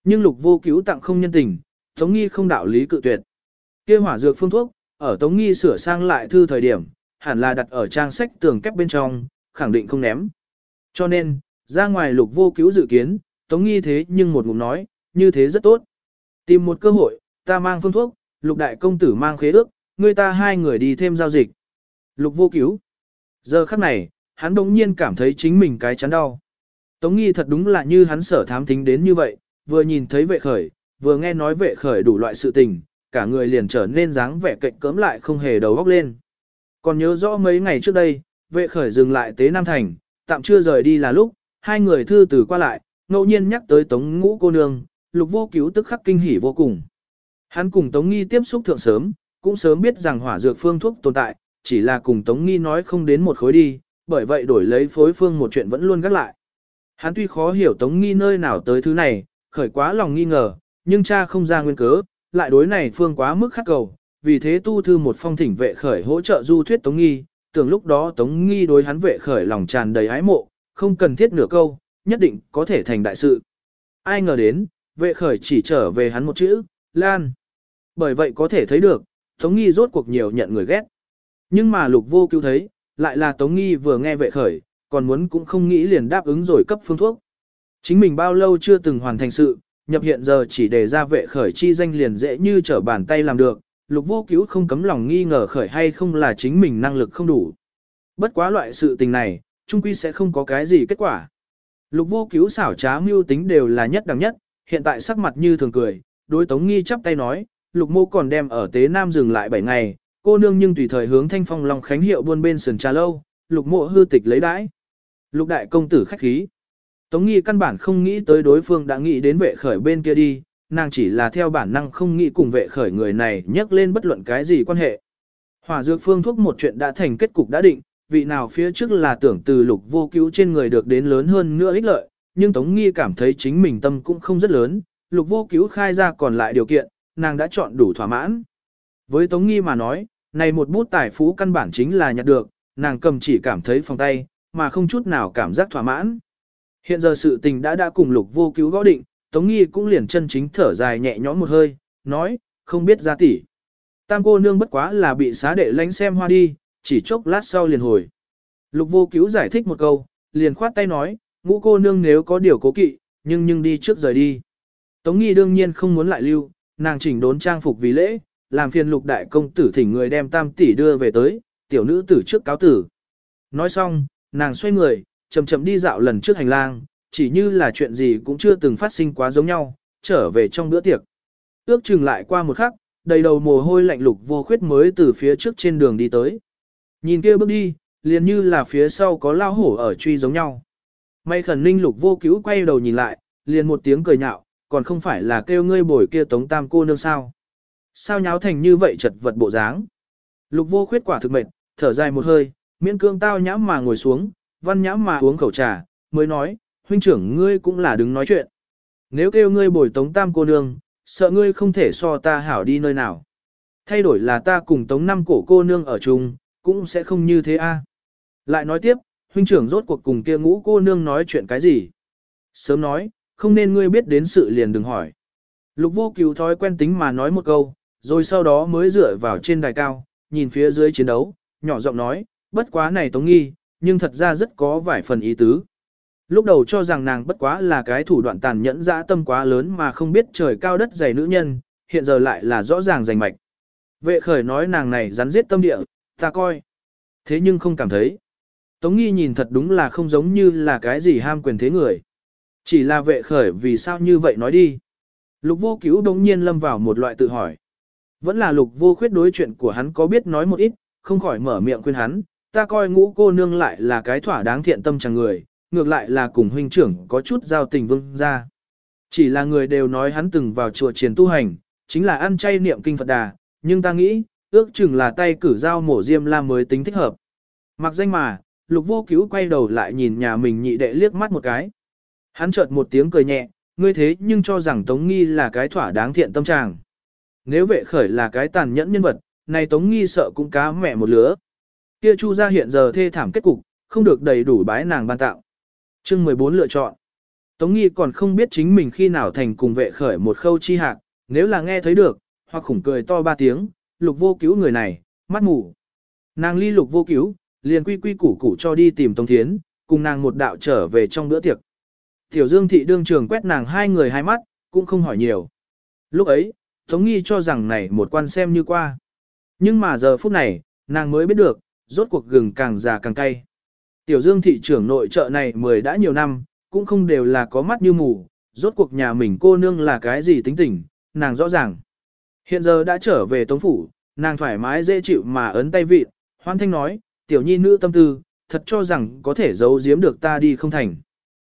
Nhưng lục vô cứu tặng không nhân tình, Tống nghi không đạo lý cự tuyệt. kia hỏa dược phương thuốc, ở Tống nghi sửa sang lại thư thời điểm, hẳn là đặt ở trang sách tường kép bên trong, khẳng định không ném. Cho nên, ra ngoài lục vô cứu dự kiến, Tống nghi thế nhưng một ngụm nói, như thế rất tốt. Tìm một cơ hội, ta mang phương thuốc, lục đại công tử mang khế ước, người ta hai người đi thêm giao dịch. Lục vô cứu. Giờ khắc này, hắn đống nhiên cảm thấy chính mình cái chắn đau. Tống nghi thật đúng là như hắn sở thám thính đến như vậy, vừa nhìn thấy vệ khởi, vừa nghe nói vệ khởi đủ loại sự tình, cả người liền trở nên dáng vẻ cạnh cỡm lại không hề đầu góc lên. Còn nhớ rõ mấy ngày trước đây, vệ khởi dừng lại tế Nam Thành, tạm chưa rời đi là lúc, hai người thư từ qua lại, ngẫu nhiên nhắc tới Tống Ngũ cô nương, Lục Vô Cứu tức khắc kinh hỉ vô cùng. Hắn cùng Tống Nghi tiếp xúc thượng sớm, cũng sớm biết rằng hỏa dược phương thuốc tồn tại, chỉ là cùng Tống Nghi nói không đến một khối đi, bởi vậy đổi lấy phối phương một chuyện vẫn luôn gác lại. Hắn tuy khó hiểu Tống Nghi nơi nào tới thứ này, khởi quá lòng nghi ngờ, nhưng cha không ra nguyên cớ, lại đối này phương quá mức khắc cầu, vì thế tu thư một phong thỉnh vệ khởi hỗ trợ du thuyết Tống Nghi, tưởng lúc đó Tống Nghi đối hắn vệ khởi lòng tràn đầy ái mộ, không cần thiết nửa câu, nhất định có thể thành đại sự. Ai ngờ đến, vệ khởi chỉ trở về hắn một chữ, Lan. Bởi vậy có thể thấy được, Tống Nghi rốt cuộc nhiều nhận người ghét. Nhưng mà lục vô cứu thấy, lại là Tống Nghi vừa nghe vệ khởi, còn muốn cũng không nghĩ liền đáp ứng rồi cấp phương thuốc. Chính mình bao lâu chưa từng hoàn thành sự, nhập hiện giờ chỉ để ra vệ khởi chi danh liền dễ như trở bàn tay làm được, lục vô cứu không cấm lòng nghi ngờ khởi hay không là chính mình năng lực không đủ. Bất quá loại sự tình này, trung quy sẽ không có cái gì kết quả. Lục vô cứu xảo trá mưu tính đều là nhất đẳng nhất, hiện tại sắc mặt như thường cười, đối tống nghi chắp tay nói, lục mô còn đem ở tế nam dừng lại 7 ngày, cô nương nhưng tùy thời hướng thanh phong long khánh hiệu buôn bên sườn trà lâu, lục mộ hư tịch lấy đãi. Lục đại công tử khách khí. Tống nghi căn bản không nghĩ tới đối phương đã nghĩ đến vệ khởi bên kia đi, nàng chỉ là theo bản năng không nghĩ cùng vệ khởi người này nhắc lên bất luận cái gì quan hệ. Hỏa dược phương thuốc một chuyện đã thành kết cục đã định, vị nào phía trước là tưởng từ lục vô cứu trên người được đến lớn hơn nữa ích lợi, nhưng Tống Nghi cảm thấy chính mình tâm cũng không rất lớn, lục vô cứu khai ra còn lại điều kiện, nàng đã chọn đủ thỏa mãn. Với Tống Nghi mà nói, này một bút tài phú căn bản chính là nhặt được, nàng cầm chỉ cảm thấy phòng tay, mà không chút nào cảm giác thỏa mãn. Hiện giờ sự tình đã đã cùng lục vô cứu gõ định, Tống Nghi cũng liền chân chính thở dài nhẹ nhõm một hơi, nói, không biết ra tỷ. Tam cô nương bất quá là bị xá đệ lánh xem hoa đi, chỉ chốc lát sau liền hồi. Lục vô cứu giải thích một câu, liền khoát tay nói, ngũ cô nương nếu có điều cố kỵ, nhưng nhưng đi trước rời đi. Tống nghi đương nhiên không muốn lại lưu, nàng chỉnh đốn trang phục vì lễ, làm phiền lục đại công tử thỉnh người đem tam tỷ đưa về tới, tiểu nữ tử trước cáo tử. Nói xong, nàng xoay người, chậm chậm đi dạo lần trước hành lang, chỉ như là chuyện gì cũng chưa từng phát sinh quá giống nhau, trở về trong bữa tiệc. Ước chừng lại qua một khắc, đầy đầu mồ hôi lạnh lục vô khuyết mới từ phía trước trên đường đi tới. Nhìn kia bước đi, liền như là phía sau có lao hổ ở truy giống nhau. May khẩn ninh lục vô cứu quay đầu nhìn lại, liền một tiếng cười nhạo, còn không phải là kêu ngươi bồi kia tống tam cô nương sao. Sao nháo thành như vậy chật vật bộ dáng. Lục vô khuyết quả thực mệt, thở dài một hơi, miễn cương tao nhãm mà ngồi xuống, văn nhãm mà uống khẩu trà, mới nói, huynh trưởng ngươi cũng là đứng nói chuyện. Nếu kêu ngươi bồi tống tam cô nương, sợ ngươi không thể so ta hảo đi nơi nào. Thay đổi là ta cùng tống năm cổ cô nương ở chung, cũng sẽ không như thế a. Lại nói tiếp, huynh trưởng rốt cuộc cùng kia ngũ cô nương nói chuyện cái gì? Sớm nói, không nên ngươi biết đến sự liền đừng hỏi. Lục vô cứu thói quen tính mà nói một câu, rồi sau đó mới dựa vào trên đài cao, nhìn phía dưới chiến đấu, nhỏ giọng nói, bất quá này tống nghi, nhưng thật ra rất có vài phần ý tứ. Lúc đầu cho rằng nàng bất quá là cái thủ đoạn tàn nhẫn dã tâm quá lớn mà không biết trời cao đất dày nữ nhân, hiện giờ lại là rõ ràng rành mạch. Vệ khởi nói nàng này rắn giết tâm địa, ta coi. Thế nhưng không cảm thấy. Tống nghi nhìn thật đúng là không giống như là cái gì ham quyền thế người. Chỉ là vệ khởi vì sao như vậy nói đi. Lục vô cứu đống nhiên lâm vào một loại tự hỏi. Vẫn là lục vô khuyết đối chuyện của hắn có biết nói một ít, không khỏi mở miệng khuyên hắn, ta coi ngũ cô nương lại là cái thỏa đáng thiện tâm chẳng người, ngược lại là cùng huynh trưởng có chút giao tình vương ra. Chỉ là người đều nói hắn từng vào chùa triền tu hành, chính là ăn chay niệm kinh Phật đà, nhưng ta nghĩ, ước chừng là tay cử dao mổ diêm la mới tính thích hợp. Mặc danh mà, lục vô cứu quay đầu lại nhìn nhà mình nhị đệ liếc mắt một cái. Hắn chợt một tiếng cười nhẹ, ngươi thế nhưng cho rằng Tống Nghi là cái thỏa đáng thiện tâm trạng. Nếu vệ khởi là cái tàn nhẫn nhân vật, này Tống Nghi sợ cũng cá mẹ một lứa. Kia Chu gia hiện giờ thê thảm kết cục, không được đầy đủ bái nàng ban tạo. Chương 14 lựa chọn. Tống Nghi còn không biết chính mình khi nào thành cùng vệ khởi một khâu chi hạc, nếu là nghe thấy được, hoặc khủng cười to ba tiếng, lục vô cứu người này, mắt mù. Nàng ly lục vô cứu, liền quy quy củ củ cho đi tìm Tống Thiến, cùng nàng một đạo trở về trong bữa tiệc. Tiểu Dương thị đương trường quét nàng hai người hai mắt, cũng không hỏi nhiều. Lúc ấy, Tống Nghi cho rằng này một quan xem như qua. Nhưng mà giờ phút này, nàng mới biết được, rốt cuộc gừng càng già càng cay. Tiểu Dương thị trưởng nội trợ này mười đã nhiều năm, cũng không đều là có mắt như mù, rốt cuộc nhà mình cô nương là cái gì tính tình, nàng rõ ràng. Hiện giờ đã trở về Tống Phủ, nàng thoải mái dễ chịu mà ấn tay vịt, hoan thanh nói, tiểu nhi nữ tâm tư, thật cho rằng có thể giấu giếm được ta đi không thành.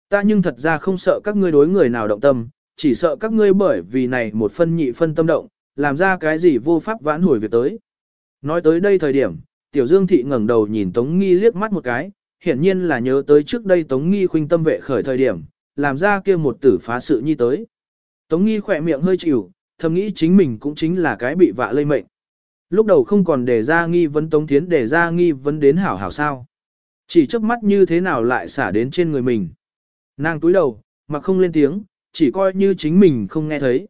Ta nhưng thật ra không sợ các ngươi đối người nào động tâm, chỉ sợ các ngươi bởi vì này một phân nhị phân tâm động, làm ra cái gì vô pháp vãn hồi việc tới. Nói tới đây thời điểm, tiểu dương thị ngẩng đầu nhìn Tống Nghi liếc mắt một cái, hiển nhiên là nhớ tới trước đây Tống Nghi khuynh tâm vệ khởi thời điểm, làm ra kia một tử phá sự nhi tới. Tống Nghi khỏe miệng hơi chịu, thầm nghĩ chính mình cũng chính là cái bị vạ lây mệnh. Lúc đầu không còn để ra nghi vấn Tống Thiến để ra nghi vấn đến hảo hảo sao. Chỉ trước mắt như thế nào lại xả đến trên người mình. Nàng túi đầu, mà không lên tiếng, chỉ coi như chính mình không nghe thấy.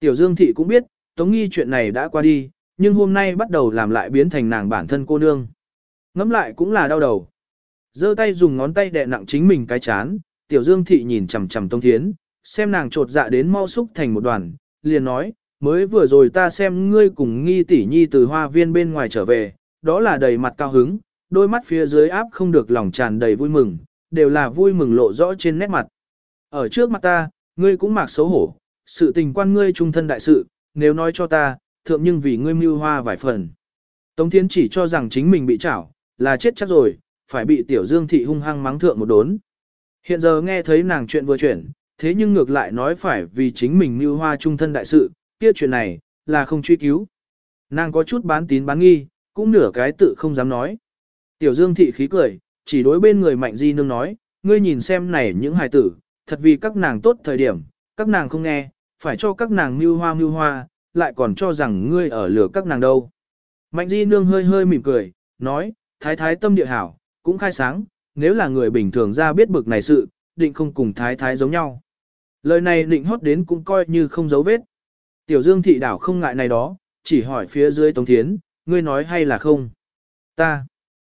Tiểu Dương Thị cũng biết, Tống Nghi chuyện này đã qua đi, nhưng hôm nay bắt đầu làm lại biến thành nàng bản thân cô nương. Ngắm lại cũng là đau đầu giơ tay dùng ngón tay đè nặng chính mình cái chán, Tiểu Dương Thị nhìn chằm chằm Tống Thiến, xem nàng trột dạ đến mau xúc thành một đoàn, liền nói, mới vừa rồi ta xem ngươi cùng nghi tỷ nhi từ hoa viên bên ngoài trở về, đó là đầy mặt cao hứng, đôi mắt phía dưới áp không được lòng tràn đầy vui mừng, đều là vui mừng lộ rõ trên nét mặt. Ở trước mặt ta, ngươi cũng mặc xấu hổ, sự tình quan ngươi trung thân đại sự, nếu nói cho ta, thượng nhưng vì ngươi mưu hoa vài phần. Tống Thiến chỉ cho rằng chính mình bị chảo, là chết chắc rồi, phải bị Tiểu Dương Thị hung hăng mắng thượng một đốn. Hiện giờ nghe thấy nàng chuyện vừa chuyển, thế nhưng ngược lại nói phải vì chính mình như hoa trung thân đại sự, kia chuyện này, là không truy cứu. Nàng có chút bán tín bán nghi, cũng nửa cái tự không dám nói. Tiểu Dương Thị khí cười, chỉ đối bên người Mạnh Di Nương nói, ngươi nhìn xem này những hài tử, thật vì các nàng tốt thời điểm, các nàng không nghe, phải cho các nàng mưu hoa mưu hoa, lại còn cho rằng ngươi ở lửa các nàng đâu. Mạnh Di Nương hơi hơi mỉm cười, nói, thái thái tâm địa hảo, cũng khai sáng, nếu là người bình thường ra biết bực này sự, định không cùng thái thái giống nhau. Lời này định hót đến cũng coi như không giấu vết. Tiểu Dương thị đảo không ngại này đó, chỉ hỏi phía dưới Tống Thiến, ngươi nói hay là không? Ta.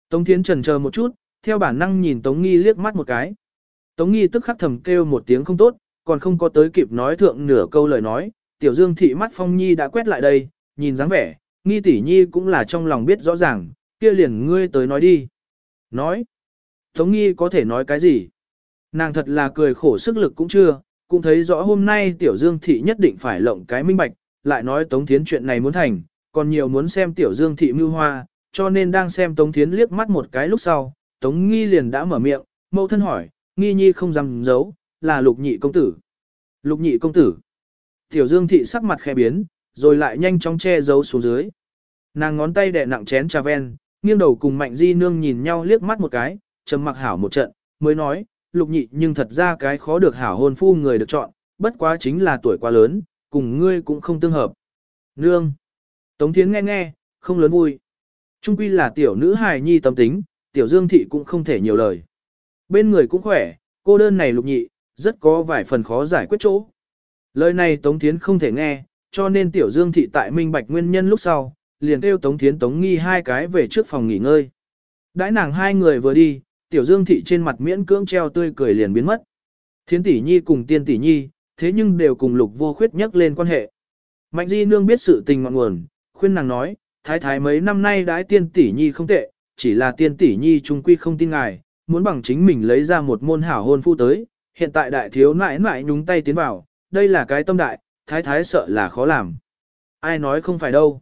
Tống Thiến trần chờ một chút, theo bản năng nhìn Tống Nghi liếc mắt một cái. Tống Nghi tức khắc thầm kêu một tiếng không tốt, còn không có tới kịp nói thượng nửa câu lời nói, Tiểu Dương thị mắt Phong Nhi đã quét lại đây, nhìn dáng vẻ, Nghi tỷ Nhi cũng là trong lòng biết rõ ràng, kia liền ngươi tới nói đi. Nói. Tống Nghi có thể nói cái gì? Nàng thật là cười khổ sức lực cũng chưa, cũng thấy rõ hôm nay Tiểu Dương thị nhất định phải lộng cái minh bạch, lại nói Tống Thiến chuyện này muốn thành, còn nhiều muốn xem Tiểu Dương thị mưu hoa, cho nên đang xem Tống Thiến liếc mắt một cái lúc sau, Tống Nghi liền đã mở miệng, mẫu thân hỏi, Nghi Nhi không dám giấu, là lục nhị công tử. Lục nhị công tử. Tiểu Dương thị sắc mặt khẽ biến, rồi lại nhanh chóng che giấu xuống dưới. Nàng ngón tay đè nặng chén trà ven, nghiêng đầu cùng Mạnh Di Nương nhìn nhau liếc mắt một cái, trầm mặc hảo một trận, mới nói, lục nhị nhưng thật ra cái khó được hảo hôn phu người được chọn, bất quá chính là tuổi quá lớn, cùng ngươi cũng không tương hợp. Nương. Tống Thiến nghe nghe, không lớn vui. Trung quy là tiểu nữ hài nhi tâm tính, tiểu dương thị cũng không thể nhiều lời. Bên người cũng khỏe, cô đơn này lục nhị, rất có vài phần khó giải quyết chỗ. Lời này Tống Thiến không thể nghe, cho nên tiểu dương thị tại minh bạch nguyên nhân lúc sau, liền kêu Tống Thiến Tống Nghi hai cái về trước phòng nghỉ ngơi. Đãi nàng hai người vừa đi, tiểu dương thị trên mặt miễn cưỡng treo tươi cười liền biến mất. Thiến tỷ nhi cùng tiên tỷ nhi, thế nhưng đều cùng lục vô khuyết nhắc lên quan hệ. Mạnh di nương biết sự tình ngọn nguồn, khuyên nàng nói, thái thái mấy năm nay đãi tiên tỷ nhi không tệ, chỉ là tiên tỷ nhi trung quy không tin ngài, muốn bằng chính mình lấy ra một môn hảo hôn phu tới, hiện tại đại thiếu nãi nãi nhúng tay tiến vào, đây là cái tâm đại, thái thái sợ là khó làm. Ai nói không phải đâu.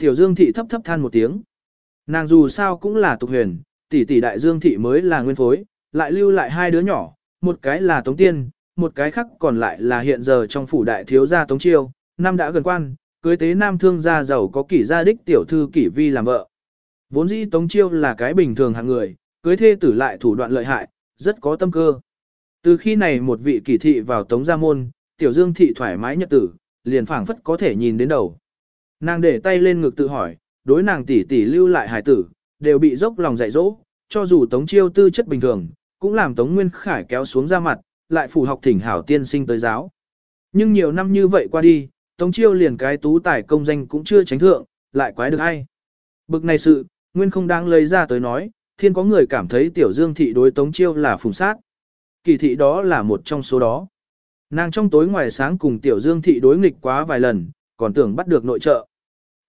Tiểu Dương thị thấp thấp than một tiếng. Nàng dù sao cũng là tục huyền, tỷ tỷ đại dương thị mới là nguyên phối, lại lưu lại hai đứa nhỏ, một cái là Tống Tiên, một cái khác còn lại là hiện giờ trong phủ đại thiếu gia Tống Chiêu, năm đã gần quan, cưới tế nam thương gia giàu có kỷ gia đích tiểu thư kỷ vi làm vợ. Vốn dĩ Tống Chiêu là cái bình thường hạng người, cưới thê tử lại thủ đoạn lợi hại, rất có tâm cơ. Từ khi này một vị kỷ thị vào Tống gia môn, tiểu dương thị thoải mái nhật tử, liền phảng phất có thể nhìn đến đầu. Nàng để tay lên ngực tự hỏi, đối nàng tỷ tỷ lưu lại hài tử, đều bị dốc lòng dạy dỗ, cho dù Tống Chiêu tư chất bình thường, cũng làm Tống Nguyên Khải kéo xuống ra mặt, lại phù học thỉnh hảo tiên sinh tới giáo. Nhưng nhiều năm như vậy qua đi, Tống Chiêu liền cái tú tài công danh cũng chưa tránh thượng, lại quái được ai. Bực này sự, Nguyên không đáng lấy ra tới nói, thiên có người cảm thấy Tiểu Dương Thị đối Tống Chiêu là phùng sát. Kỳ thị đó là một trong số đó. Nàng trong tối ngoài sáng cùng Tiểu Dương Thị đối nghịch quá vài lần, còn tưởng bắt được nội trợ.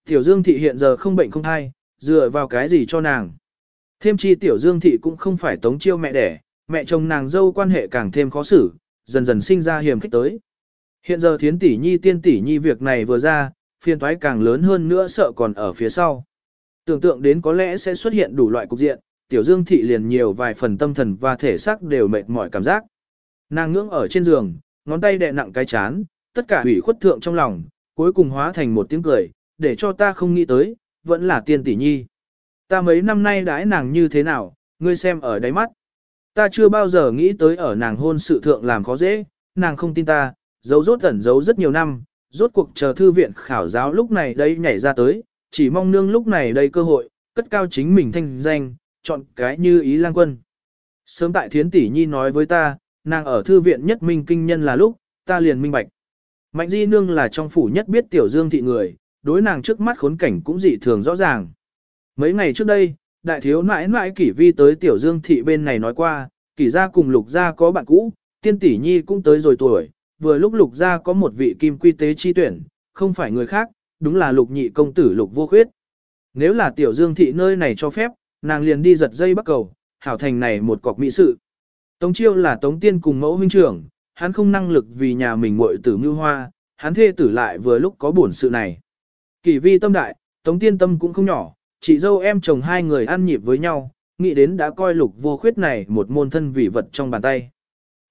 Tiểu Dương Thị hiện giờ không bệnh không thai, dựa vào cái gì cho nàng. Thêm chi Tiểu Dương Thị cũng không phải Tống Chiêu mẹ đẻ, mẹ chồng nàng dâu quan hệ càng thêm khó xử, dần dần sinh ra hiểm khích tới. Hiện giờ thiến tỷ nhi tiên tỷ nhi việc này vừa ra, phiền toái càng lớn hơn nữa sợ còn ở phía sau. Tưởng tượng đến có lẽ sẽ xuất hiện đủ loại cục diện, tiểu dương thị liền nhiều vài phần tâm thần và thể xác đều mệt mỏi cảm giác. Nàng ngưỡng ở trên giường, ngón tay đè nặng cái chán, tất cả hủy khuất thượng trong lòng, cuối cùng hóa thành một tiếng cười, để cho ta không nghĩ tới, vẫn là tiên tỷ nhi. Ta mấy năm nay đãi nàng như thế nào, ngươi xem ở đáy mắt. Ta chưa bao giờ nghĩ tới ở nàng hôn sự thượng làm khó dễ, nàng không tin ta, giấu rốt ẩn giấu rất nhiều năm, rốt cuộc chờ thư viện khảo giáo lúc này đây nhảy ra tới, chỉ mong nương lúc này đây cơ hội, cất cao chính mình thanh danh, chọn cái như ý lang quân. Sớm tại thiến tỷ nhi nói với ta, nàng ở thư viện nhất minh kinh nhân là lúc, ta liền minh bạch. Mạnh di nương là trong phủ nhất biết tiểu dương thị người, đối nàng trước mắt khốn cảnh cũng dị thường rõ ràng. Mấy ngày trước đây, đại thiếu nãi nãi kỷ vi tới tiểu dương thị bên này nói qua, kỷ gia cùng lục gia có bạn cũ, tiên tỷ nhi cũng tới rồi tuổi, vừa lúc lục gia có một vị kim quy tế chi tuyển, không phải người khác, đúng là lục nhị công tử lục vô khuyết. Nếu là tiểu dương thị nơi này cho phép, nàng liền đi giật dây bắt cầu, hảo thành này một cọc mỹ sự. Tống chiêu là tống tiên cùng mẫu huynh trưởng, hắn không năng lực vì nhà mình muội tử mưu hoa, hắn thê tử lại vừa lúc có buồn sự này. Kỳ vi tâm đại, tống tiên tâm cũng không nhỏ, chị dâu em chồng hai người ăn nhịp với nhau, nghĩ đến đã coi lục vô khuyết này một môn thân vị vật trong bàn tay.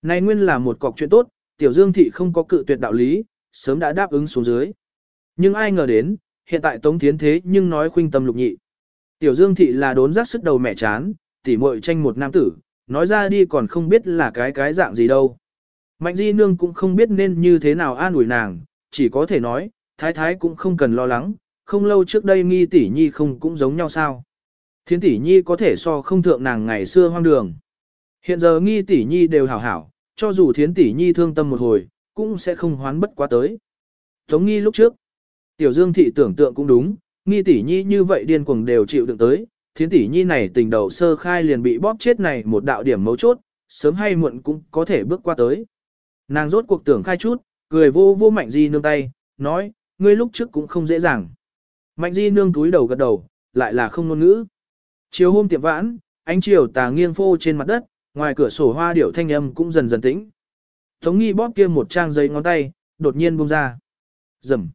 Này nguyên là một cọc chuyện tốt, tiểu dương thị không có cự tuyệt đạo lý, sớm đã đáp ứng xuống dưới. Nhưng ai ngờ đến, hiện tại tống tiến thế nhưng nói khuynh tâm lục nhị. Tiểu dương thị là đốn giác sức đầu mẹ chán, tỉ muội tranh một nam tử, nói ra đi còn không biết là cái cái dạng gì đâu. Mạnh di nương cũng không biết nên như thế nào an ủi nàng, chỉ có thể nói, thái thái cũng không cần lo lắng, không lâu trước đây nghi tỷ nhi không cũng giống nhau sao. Thiến tỷ nhi có thể so không thượng nàng ngày xưa hoang đường. Hiện giờ nghi tỷ nhi đều hảo hảo, cho dù thiến tỷ nhi thương tâm một hồi, cũng sẽ không hoán bất quá tới. Tống nghi lúc trước, tiểu dương thị tưởng tượng cũng đúng, nghi tỷ nhi như vậy điên cuồng đều chịu đựng tới, thiến tỷ nhi này tình đầu sơ khai liền bị bóp chết này một đạo điểm mấu chốt, sớm hay muộn cũng có thể bước qua tới. Nàng rốt cuộc tưởng khai chút, cười vô vô mạnh di nương tay, nói, ngươi lúc trước cũng không dễ dàng. Mạnh di nương túi đầu gật đầu, lại là không ngôn ngữ. Chiều hôm tiệm vãn, ánh chiều tà nghiêng phô trên mặt đất, ngoài cửa sổ hoa điểu thanh âm cũng dần dần tĩnh. Tống nghi bóp kia một trang giấy ngón tay, đột nhiên buông ra. Rầm.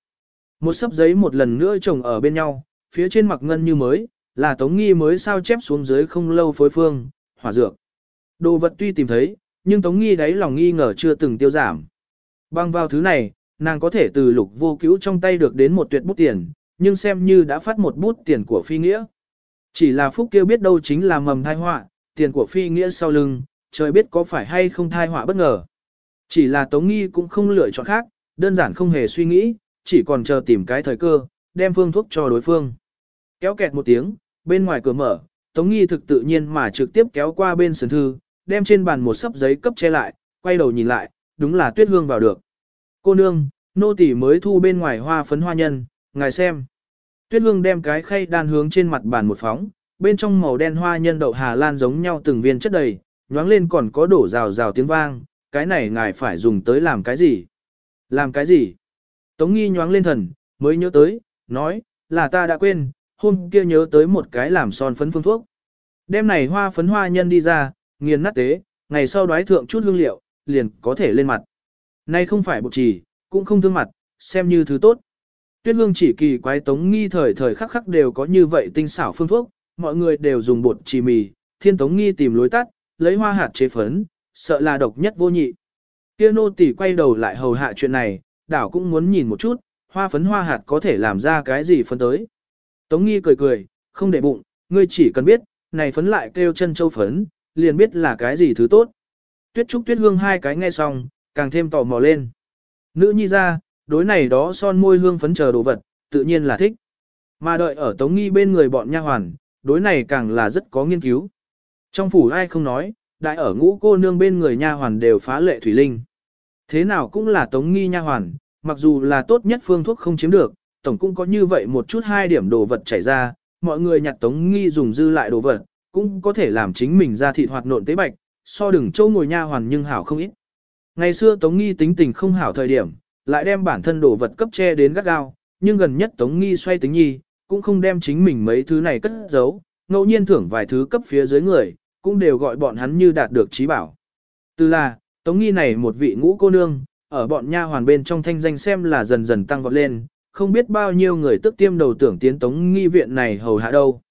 Một sấp giấy một lần nữa chồng ở bên nhau, phía trên mặt ngân như mới, là tống nghi mới sao chép xuống dưới không lâu phối phương, hỏa dược. Đồ vật tuy tìm thấy, nhưng tống nghi đáy lòng nghi ngờ chưa từng tiêu giảm. Bằng vào thứ này, nàng có thể từ lục vô cứu trong tay được đến một tuyệt bút tiền, nhưng xem như đã phát một bút tiền của phi nghĩa. Chỉ là phúc kêu biết đâu chính là mầm thai họa, tiền của phi nghĩa sau lưng, trời biết có phải hay không thai họa bất ngờ. Chỉ là Tống Nghi cũng không lựa chọn khác, đơn giản không hề suy nghĩ, chỉ còn chờ tìm cái thời cơ, đem phương thuốc cho đối phương. Kéo kẹt một tiếng, bên ngoài cửa mở, Tống Nghi thực tự nhiên mà trực tiếp kéo qua bên sườn thư, đem trên bàn một sấp giấy cấp che lại, quay đầu nhìn lại, đúng là tuyết hương vào được. Cô nương, nô tỳ mới thu bên ngoài hoa phấn hoa nhân, ngài xem. Tuyết hương đem cái khay đan hướng trên mặt bàn một phóng, bên trong màu đen hoa nhân đậu Hà Lan giống nhau từng viên chất đầy, nhoáng lên còn có đổ rào rào tiếng vang, cái này ngài phải dùng tới làm cái gì? Làm cái gì? Tống nghi nhoáng lên thần, mới nhớ tới, nói, là ta đã quên, hôm kia nhớ tới một cái làm son phấn phương thuốc. Đêm này hoa phấn hoa nhân đi ra, nghiền nát tế, ngày sau đoái thượng chút hương liệu, liền có thể lên mặt. Nay không phải bột trì, cũng không thương mặt, xem như thứ tốt. Tuyết hương chỉ kỳ quái tống nghi thời thời khắc khắc đều có như vậy tinh xảo phương thuốc, mọi người đều dùng bột trì mì, thiên tống nghi tìm lối tắt, lấy hoa hạt chế phấn, sợ là độc nhất vô nhị. Kia nô tỷ quay đầu lại hầu hạ chuyện này, đảo cũng muốn nhìn một chút, hoa phấn hoa hạt có thể làm ra cái gì phấn tới. Tống nghi cười cười, không để bụng, ngươi chỉ cần biết, này phấn lại kêu chân châu phấn, liền biết là cái gì thứ tốt. Tuyết trúc tuyết hương hai cái nghe xong, càng thêm tò mò lên. Nữ nhi ra, đối này đó son môi hương phấn chờ đồ vật, tự nhiên là thích. Mà đợi ở tống nghi bên người bọn nha hoàn, đối này càng là rất có nghiên cứu. Trong phủ ai không nói, đại ở ngũ cô nương bên người nha hoàn đều phá lệ thủy linh. Thế nào cũng là tống nghi nha hoàn, mặc dù là tốt nhất phương thuốc không chiếm được, tổng cũng có như vậy một chút hai điểm đồ vật chảy ra, mọi người nhặt tống nghi dùng dư lại đồ vật, cũng có thể làm chính mình ra thịt hoạt nộn tế bạch, so đừng châu ngồi nha hoàn nhưng hảo không ít. Ngày xưa tống nghi tính tình không hảo thời điểm, lại đem bản thân đồ vật cấp che đến gắt gao, nhưng gần nhất tống nghi xoay tính nhi, cũng không đem chính mình mấy thứ này cất giấu, ngẫu nhiên thưởng vài thứ cấp phía dưới người, cũng đều gọi bọn hắn như đạt được trí bảo. Từ là, Tống Nghi này một vị ngũ cô nương, ở bọn nha hoàn bên trong thanh danh xem là dần dần tăng vọt lên, không biết bao nhiêu người tức tiêm đầu tưởng tiến Tống Nghi viện này hầu hạ đâu.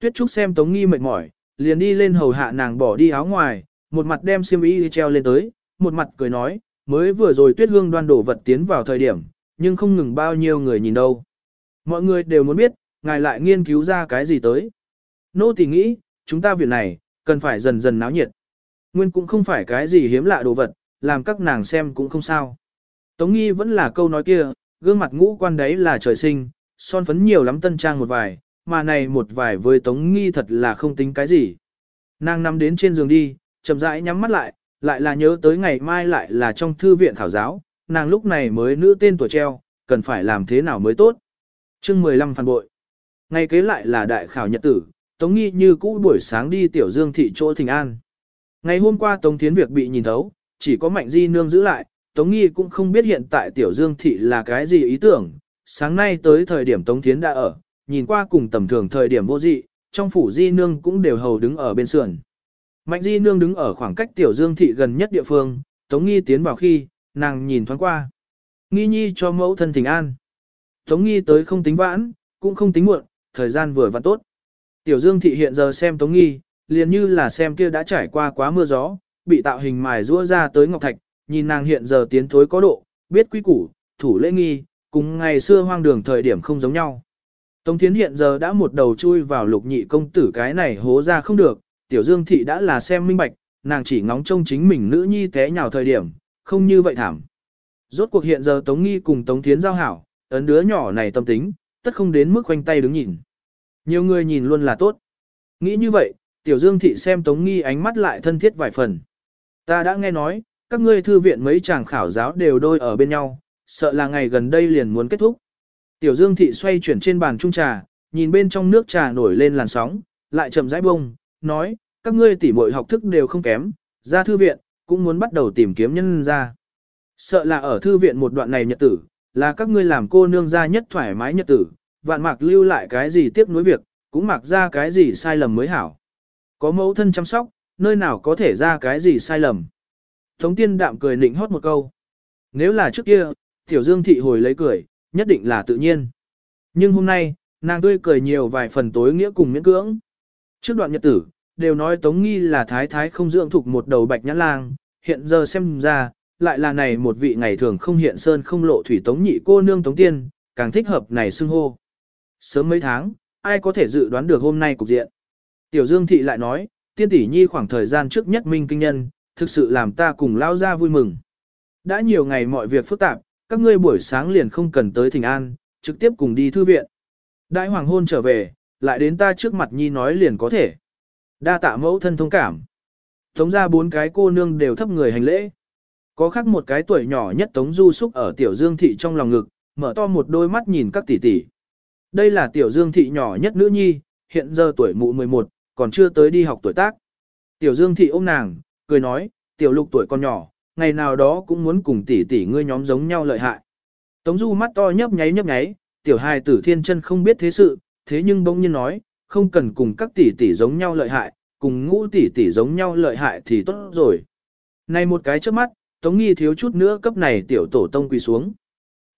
Tuyết Trúc xem Tống Nghi mệt mỏi, liền đi lên hầu hạ nàng bỏ đi áo ngoài, một mặt đem xiêm y treo lên tới, một mặt cười nói, mới vừa rồi Tuyết Hương đoan đổ vật tiến vào thời điểm, nhưng không ngừng bao nhiêu người nhìn đâu. Mọi người đều muốn biết, ngài lại nghiên cứu ra cái gì tới. Nô tỳ nghĩ, chúng ta việc này, cần phải dần dần náo nhiệt. Nguyên cũng không phải cái gì hiếm lạ đồ vật, làm các nàng xem cũng không sao. Tống nghi vẫn là câu nói kia, gương mặt ngũ quan đấy là trời sinh, son phấn nhiều lắm tân trang một vài, mà này một vài với tống nghi thật là không tính cái gì. Nàng nằm đến trên giường đi, chậm rãi nhắm mắt lại, lại là nhớ tới ngày mai lại là trong thư viện khảo giáo, nàng lúc này mới nữ tên tuổi treo, cần phải làm thế nào mới tốt. chương 15 phản bội. Ngày kế lại là đại khảo nhật tử, Tống Nghi như cũ buổi sáng đi tiểu dương thị chỗ thỉnh an. Ngày hôm qua Tống Thiến việc bị nhìn thấu, chỉ có Mạnh Di Nương giữ lại, Tống Nghi cũng không biết hiện tại tiểu dương thị là cái gì ý tưởng. Sáng nay tới thời điểm Tống Thiến đã ở, nhìn qua cùng tầm thường thời điểm vô dị, trong phủ Di Nương cũng đều hầu đứng ở bên sườn. Mạnh Di Nương đứng ở khoảng cách tiểu dương thị gần nhất địa phương, Tống Nghi tiến vào khi, nàng nhìn thoáng qua. Nghi nhi cho mẫu thân thỉnh an. Tống Nghi tới không tính vãn, cũng không tính muộn, thời gian vừa và tốt. Tiểu Dương thị hiện giờ xem Tống Nghi, liền như là xem kia đã trải qua quá mưa gió, bị tạo hình mài rũa ra tới ngọc thạch, nhìn nàng hiện giờ tiến thối có độ, biết quý củ, thủ lễ nghi, cùng ngày xưa hoang đường thời điểm không giống nhau. Tống Thiến hiện giờ đã một đầu chui vào lục nhị công tử cái này hố ra không được, Tiểu Dương thị đã là xem minh bạch, nàng chỉ ngóng trông chính mình nữ nhi té nhào thời điểm, không như vậy thảm. Rốt cuộc hiện giờ Tống Nghi cùng Tống Thiến giao hảo, ấn đứa nhỏ này tâm tính, tất không đến mức khoanh tay đứng nhìn. Nhiều người nhìn luôn là tốt. Nghĩ như vậy, Tiểu Dương Thị xem Tống Nghi ánh mắt lại thân thiết vài phần. Ta đã nghe nói, các ngươi thư viện mấy chàng khảo giáo đều đôi ở bên nhau, sợ là ngày gần đây liền muốn kết thúc. Tiểu Dương Thị xoay chuyển trên bàn trung trà, nhìn bên trong nước trà nổi lên làn sóng, lại chậm rãi bông, nói, các ngươi tỉ muội học thức đều không kém, ra thư viện, cũng muốn bắt đầu tìm kiếm nhân ra. Sợ là ở thư viện một đoạn này nhật tử, là các ngươi làm cô nương ra nhất thoải mái nhật tử, vạn mạc lưu lại cái gì tiếp nối việc, cũng mặc ra cái gì sai lầm mới hảo. Có mẫu thân chăm sóc, nơi nào có thể ra cái gì sai lầm. Tống tiên đạm cười nịnh hót một câu. Nếu là trước kia, tiểu dương thị hồi lấy cười, nhất định là tự nhiên. Nhưng hôm nay, nàng tươi cười nhiều vài phần tối nghĩa cùng miễn cưỡng. Trước đoạn nhật tử, đều nói Tống Nghi là thái thái không dưỡng thuộc một đầu bạch nhãn lang, hiện giờ xem ra, lại là này một vị ngày thường không hiện sơn không lộ thủy Tống nhị cô nương Tống Tiên, càng thích hợp này xưng hô. Sớm mấy tháng, ai có thể dự đoán được hôm nay cục diện. Tiểu Dương Thị lại nói, tiên tỷ nhi khoảng thời gian trước nhất minh kinh nhân, thực sự làm ta cùng lao ra vui mừng. Đã nhiều ngày mọi việc phức tạp, các ngươi buổi sáng liền không cần tới thỉnh an, trực tiếp cùng đi thư viện. Đại hoàng hôn trở về, lại đến ta trước mặt nhi nói liền có thể. Đa tạ mẫu thân thông cảm. Tống ra bốn cái cô nương đều thấp người hành lễ. Có khác một cái tuổi nhỏ nhất Tống Du Xúc ở Tiểu Dương Thị trong lòng ngực, mở to một đôi mắt nhìn các tỷ tỷ. Đây là tiểu dương thị nhỏ nhất nữ nhi, hiện giờ tuổi mụ 11, còn chưa tới đi học tuổi tác. Tiểu dương thị ôm nàng, cười nói, tiểu lục tuổi còn nhỏ, ngày nào đó cũng muốn cùng tỷ tỷ ngươi nhóm giống nhau lợi hại. Tống du mắt to nhấp nháy nhấp nháy, tiểu hài tử thiên chân không biết thế sự, thế nhưng bỗng nhiên nói, không cần cùng các tỷ tỷ giống nhau lợi hại, cùng ngũ tỷ tỷ giống nhau lợi hại thì tốt rồi. Này một cái trước mắt, Tống Nghi thiếu chút nữa cấp này tiểu tổ tông quỳ xuống.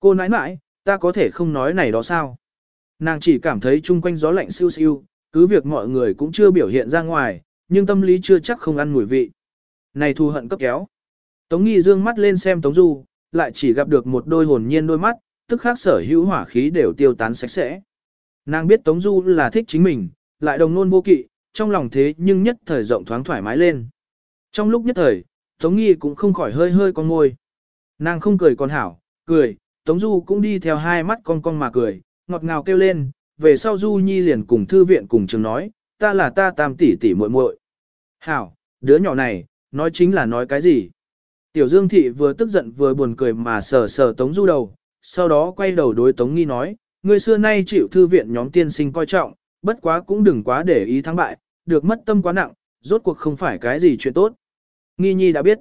Cô nãi nãi, ta có thể không nói này đó sao? Nàng chỉ cảm thấy chung quanh gió lạnh siêu siêu, cứ việc mọi người cũng chưa biểu hiện ra ngoài, nhưng tâm lý chưa chắc không ăn mùi vị. Này thù hận cấp kéo. Tống Nghi dương mắt lên xem Tống Du, lại chỉ gặp được một đôi hồn nhiên đôi mắt, tức khác sở hữu hỏa khí đều tiêu tán sạch sẽ. Nàng biết Tống Du là thích chính mình, lại đồng nôn vô kỵ, trong lòng thế nhưng nhất thời rộng thoáng thoải mái lên. Trong lúc nhất thời, Tống Nghi cũng không khỏi hơi hơi con ngôi. Nàng không cười còn hảo, cười, Tống Du cũng đi theo hai mắt con con mà cười, ngọt ngào kêu lên, về sau Du Nhi liền cùng thư viện cùng trường nói, ta là ta tam tỷ tỷ muội muội. Hảo, đứa nhỏ này, nói chính là nói cái gì? Tiểu Dương Thị vừa tức giận vừa buồn cười mà sờ sờ Tống Du đầu, sau đó quay đầu đối Tống Nghi nói, người xưa nay chịu thư viện nhóm tiên sinh coi trọng, bất quá cũng đừng quá để ý thắng bại, được mất tâm quá nặng, rốt cuộc không phải cái gì chuyện tốt. Nghi Nhi đã biết.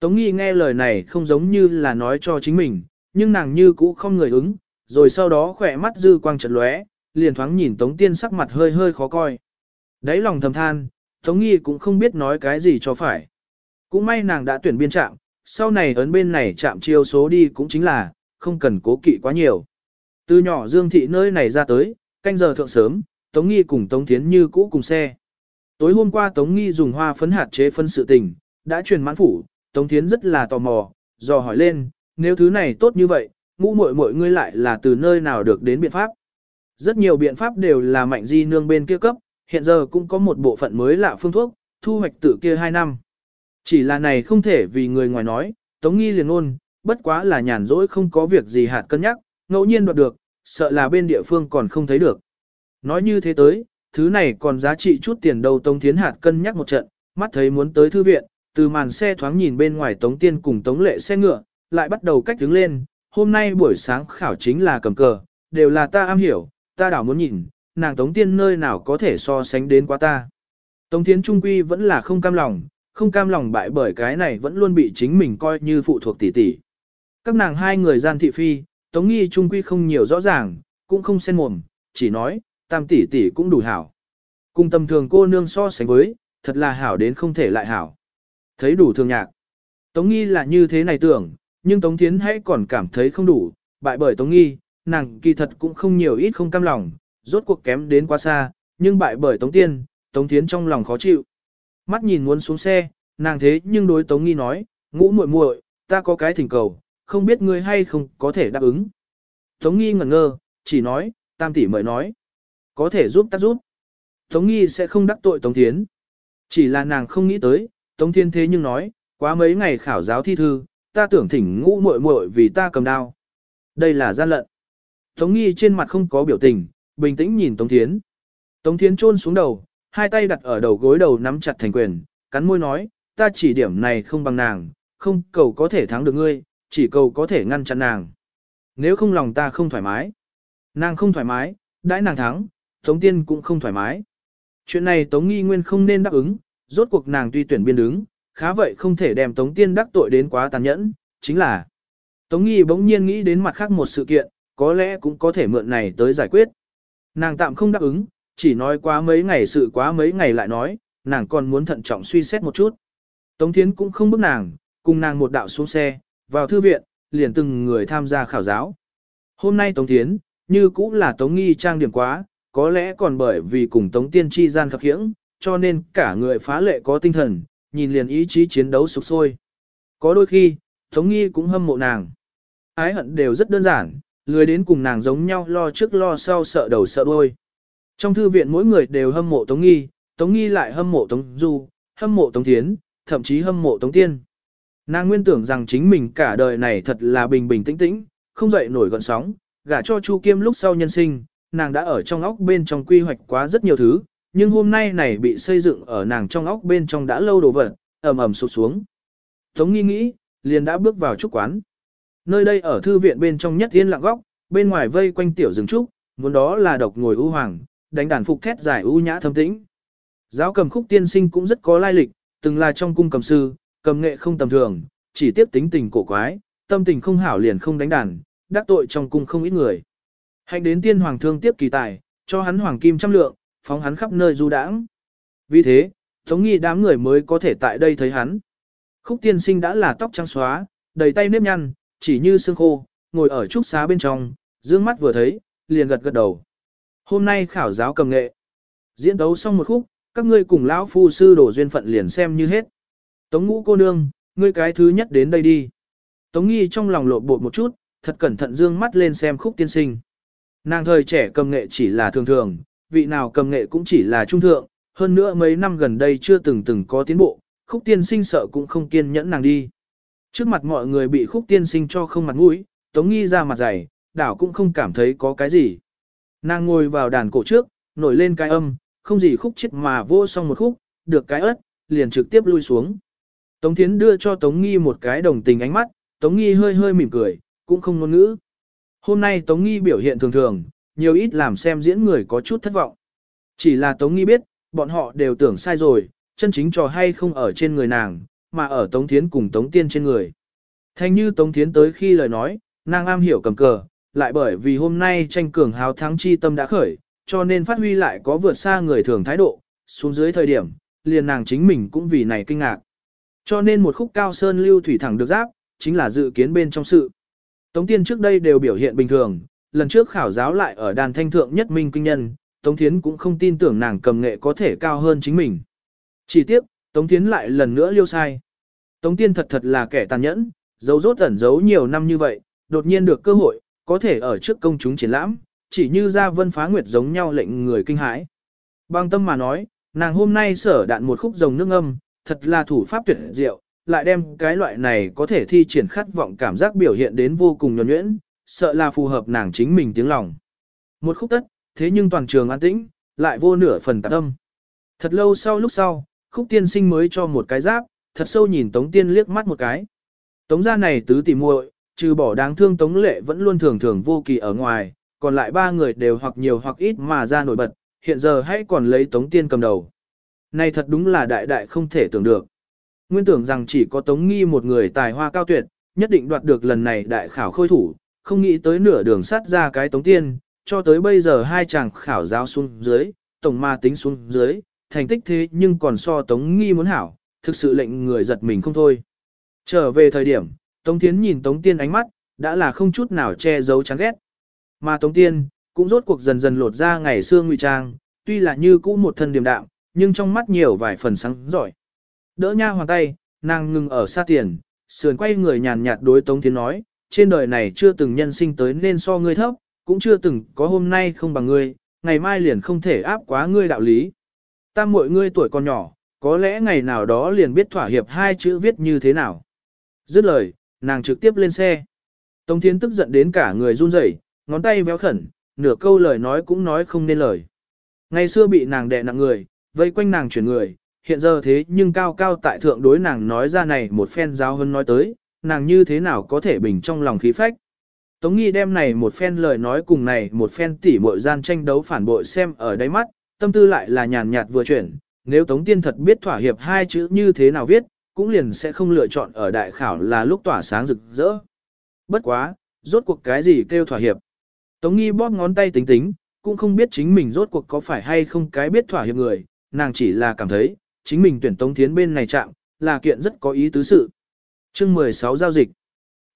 Tống Nghi nghe lời này không giống như là nói cho chính mình, nhưng nàng như cũ không người ứng, rồi sau đó khỏe mắt dư quang chật lóe, liền thoáng nhìn Tống Tiên sắc mặt hơi hơi khó coi. Đấy lòng thầm than, Tống Nghi cũng không biết nói cái gì cho phải. Cũng may nàng đã tuyển biên trạm, sau này ấn bên này chạm chiêu số đi cũng chính là, không cần cố kỵ quá nhiều. Từ nhỏ Dương Thị nơi này ra tới, canh giờ thượng sớm, Tống Nghi cùng Tống Thiến như cũ cùng xe. Tối hôm qua Tống Nghi dùng hoa phấn hạt chế phân sự tình, đã truyền mãn phủ, Tống Thiến rất là tò mò, dò hỏi lên, nếu thứ này tốt như vậy, ngũ muội muội ngươi lại là từ nơi nào được đến biện pháp. Rất nhiều biện pháp đều là mạnh di nương bên kia cấp, hiện giờ cũng có một bộ phận mới lạ phương thuốc, thu hoạch tự kia 2 năm. Chỉ là này không thể vì người ngoài nói, Tống Nghi liền ôn, bất quá là nhàn rỗi không có việc gì hạt cân nhắc, ngẫu nhiên đoạt được, sợ là bên địa phương còn không thấy được. Nói như thế tới, thứ này còn giá trị chút tiền đâu Tống Thiến Hạt cân nhắc một trận, mắt thấy muốn tới thư viện, từ màn xe thoáng nhìn bên ngoài Tống Tiên cùng Tống Lệ xe ngựa, lại bắt đầu cách đứng lên, hôm nay buổi sáng khảo chính là cầm cờ, đều là ta am hiểu, ta đảo muốn nhìn, nàng Tống Tiên nơi nào có thể so sánh đến quá ta. Tống Thiến Trung Quy vẫn là không cam lòng, không cam lòng bại bởi cái này vẫn luôn bị chính mình coi như phụ thuộc tỷ tỷ. Các nàng hai người gian thị phi, Tống Nghi Trung Quy không nhiều rõ ràng, cũng không xen mồm, chỉ nói, tam tỷ tỷ cũng đủ hảo. Cùng tầm thường cô nương so sánh với, thật là hảo đến không thể lại hảo. Thấy đủ thường nhạc. Tống Nghi là như thế này tưởng, nhưng Tống Thiến hãy còn cảm thấy không đủ, bại bởi Tống Nghi, nàng kỳ thật cũng không nhiều ít không cam lòng, rốt cuộc kém đến quá xa, nhưng bại bởi Tống Tiên, Tống Thiến trong lòng khó chịu. Mắt nhìn muốn xuống xe, nàng thế nhưng đối Tống Nghi nói, ngũ muội muội, ta có cái thỉnh cầu, không biết ngươi hay không có thể đáp ứng. Tống Nghi ngẩn ngơ, chỉ nói, tam tỷ mời nói. Có thể giúp ta giúp. Tống Nghi sẽ không đắc tội Tống Thiến. Chỉ là nàng không nghĩ tới, Tống Thiên thế nhưng nói, quá mấy ngày khảo giáo thi thư, ta tưởng thỉnh ngũ muội muội vì ta cầm đao. Đây là gian lận. Tống Nghi trên mặt không có biểu tình, bình tĩnh nhìn Tống Thiến. Tống Thiến chôn xuống đầu, hai tay đặt ở đầu gối đầu nắm chặt thành quyền, cắn môi nói, ta chỉ điểm này không bằng nàng, không cầu có thể thắng được ngươi, chỉ cầu có thể ngăn chặn nàng. Nếu không lòng ta không thoải mái, nàng không thoải mái, đãi nàng thắng, Tống Tiên cũng không thoải mái. Chuyện này Tống Nghi Nguyên không nên đáp ứng, rốt cuộc nàng tuy tuyển biên đứng, khá vậy không thể đem Tống Tiên đắc tội đến quá tàn nhẫn, chính là Tống Nghi bỗng nhiên nghĩ đến mặt khác một sự kiện, có lẽ cũng có thể mượn này tới giải quyết. Nàng tạm không đáp ứng, chỉ nói quá mấy ngày sự quá mấy ngày lại nói, nàng còn muốn thận trọng suy xét một chút. Tống Thiến cũng không bức nàng, cùng nàng một đạo xuống xe, vào thư viện, liền từng người tham gia khảo giáo. Hôm nay Tống Thiến, như cũng là Tống Nghi trang điểm quá, có lẽ còn bởi vì cùng Tống Tiên chi gian khắc hiễng, cho nên cả người phá lệ có tinh thần, nhìn liền ý chí chiến đấu sục sôi. Có đôi khi, Tống Nghi cũng hâm mộ nàng. Ái hận đều rất đơn giản, lười đến cùng nàng giống nhau lo trước lo sau sợ đầu sợ đuôi. Trong thư viện mỗi người đều hâm mộ Tống Nghi, Tống Nghi lại hâm mộ Tống Du, hâm mộ Tống Thiến, thậm chí hâm mộ Tống Tiên. Nàng nguyên tưởng rằng chính mình cả đời này thật là bình bình tĩnh tĩnh, không dậy nổi gọn sóng, gả cho Chu Kiêm lúc sau nhân sinh, nàng đã ở trong óc bên trong quy hoạch quá rất nhiều thứ, nhưng hôm nay này bị xây dựng ở nàng trong óc bên trong đã lâu đồ vật, ầm ầm sụp xuống. Tống nghi nghĩ, liền đã bước vào trúc quán. Nơi đây ở thư viện bên trong nhất yên lặng góc, bên ngoài vây quanh tiểu rừng trúc, muốn đó là độc ngồi ưu hoàng, đánh đàn phục thét giải ưu nhã thâm tĩnh. Giáo cầm khúc tiên sinh cũng rất có lai lịch, từng là trong cung cầm sư, cầm nghệ không tầm thường, chỉ tiếp tính tình cổ quái, tâm tình không hảo liền không đánh đàn, đắc tội trong cung không ít người. Hạnh đến tiên hoàng thương tiếp kỳ tài, cho hắn hoàng kim trăm lượng, phóng hắn khắp nơi du đãng. Vì thế, Tống nghi đám người mới có thể tại đây thấy hắn. Khúc tiên sinh đã là tóc trắng xóa, đầy tay nếp nhăn, chỉ như xương khô, ngồi ở trúc xá bên trong, dương mắt vừa thấy, liền gật gật đầu. Hôm nay khảo giáo cầm nghệ. Diễn đấu xong một khúc, các ngươi cùng lão phu sư đổ duyên phận liền xem như hết. Tống ngũ cô nương, ngươi cái thứ nhất đến đây đi. Tống nghi trong lòng lộ bột một chút, thật cẩn thận dương mắt lên xem khúc tiên sinh. Nàng thời trẻ cầm nghệ chỉ là thường thường, vị nào cầm nghệ cũng chỉ là trung thượng, hơn nữa mấy năm gần đây chưa từng từng có tiến bộ, khúc tiên sinh sợ cũng không kiên nhẫn nàng đi. Trước mặt mọi người bị khúc tiên sinh cho không mặt mũi, tống nghi ra mặt dày, đảo cũng không cảm thấy có cái gì. Nàng ngồi vào đàn cổ trước, nổi lên cái âm, không gì khúc chết mà vô xong một khúc, được cái ớt, liền trực tiếp lui xuống. Tống Thiến đưa cho Tống Nghi một cái đồng tình ánh mắt, Tống Nghi hơi hơi mỉm cười, cũng không ngôn ngữ. Hôm nay Tống Nghi biểu hiện thường thường, nhiều ít làm xem diễn người có chút thất vọng. Chỉ là Tống Nghi biết, bọn họ đều tưởng sai rồi, chân chính trò hay không ở trên người nàng, mà ở Tống Thiến cùng Tống Tiên trên người. Thanh như Tống Thiến tới khi lời nói, nàng am hiểu cầm cờ, lại bởi vì hôm nay tranh cường hào thắng chi tâm đã khởi, cho nên phát huy lại có vượt xa người thường thái độ, xuống dưới thời điểm, liền nàng chính mình cũng vì này kinh ngạc. Cho nên một khúc cao sơn lưu thủy thẳng được giáp, chính là dự kiến bên trong sự. Tống Tiên trước đây đều biểu hiện bình thường, lần trước khảo giáo lại ở đàn thanh thượng nhất minh kinh nhân, Tống Thiến cũng không tin tưởng nàng cầm nghệ có thể cao hơn chính mình. Chỉ tiếc, Tống Thiến lại lần nữa liêu sai. Tống Tiên thật thật là kẻ tàn nhẫn, giấu rốt ẩn giấu nhiều năm như vậy, đột nhiên được cơ hội, có thể ở trước công chúng triển lãm, chỉ như ra vân phá nguyệt giống nhau lệnh người kinh hãi. Bằng tâm mà nói, nàng hôm nay sở đạn một khúc rồng nước âm, thật là thủ pháp tuyệt diệu, lại đem cái loại này có thể thi triển khát vọng cảm giác biểu hiện đến vô cùng nhuần nhuyễn, sợ là phù hợp nàng chính mình tiếng lòng. Một khúc tất, thế nhưng toàn trường an tĩnh, lại vô nửa phần tạp âm. Thật lâu sau lúc sau, khúc tiên sinh mới cho một cái giáp, thật sâu nhìn Tống Tiên liếc mắt một cái. Tống gia này tứ tỉ muội, trừ bỏ đáng thương Tống Lệ vẫn luôn thường thường vô kỳ ở ngoài, còn lại ba người đều hoặc nhiều hoặc ít mà ra nổi bật, hiện giờ hãy còn lấy Tống Tiên cầm đầu. Này thật đúng là đại đại không thể tưởng được. Nguyên tưởng rằng chỉ có Tống Nghi một người tài hoa cao tuyệt, nhất định đoạt được lần này đại khảo khôi thủ, không nghĩ tới nửa đường sát ra cái Tống Tiên, cho tới bây giờ hai chàng khảo giáo xuống dưới, tổng ma tính xuống dưới, thành tích thế nhưng còn so Tống Nghi muốn hảo, thực sự lệnh người giật mình không thôi. Trở về thời điểm, Tống Thiến nhìn Tống Tiên ánh mắt, đã là không chút nào che giấu chán ghét. Mà Tống Tiên, cũng rốt cuộc dần dần lột ra ngày xưa ngụy trang, tuy là như cũ một thân điềm đạm, nhưng trong mắt nhiều vài phần sáng giỏi. Đỡ nha hoàng tay, nàng ngừng ở xa tiền, sườn quay người nhàn nhạt đối Tống Thiến nói, trên đời này chưa từng nhân sinh tới nên so ngươi thấp, cũng chưa từng có hôm nay không bằng ngươi, ngày mai liền không thể áp quá ngươi đạo lý. Ta muội ngươi tuổi còn nhỏ, có lẽ ngày nào đó liền biết thỏa hiệp hai chữ viết như thế nào. Dứt lời, nàng trực tiếp lên xe. Tống Thiến tức giận đến cả người run rẩy, ngón tay véo khẩn, nửa câu lời nói cũng nói không nên lời. Ngày xưa bị nàng đè nặng người, vây quanh nàng chuyển người, hiện giờ thế nhưng cao cao tại thượng đối nàng nói ra này một phen giáo hơn nói tới, nàng như thế nào có thể bình trong lòng khí phách. Tống nghi đem này một phen lời nói cùng này một phen tỉ mội gian tranh đấu phản bội xem ở đáy mắt, tâm tư lại là nhàn nhạt vừa chuyển, nếu Tống tiên thật biết thỏa hiệp hai chữ như thế nào viết, cũng liền sẽ không lựa chọn ở đại khảo là lúc tỏa sáng rực rỡ. Bất quá, rốt cuộc cái gì kêu thỏa hiệp. Tống nghi bóp ngón tay tính tính, cũng không biết chính mình rốt cuộc có phải hay không cái biết thỏa hiệp người, nàng chỉ là cảm thấy, chính mình tuyển Tống Thiến bên này chạm, là kiện rất có ý tứ sự. chương 16 giao dịch.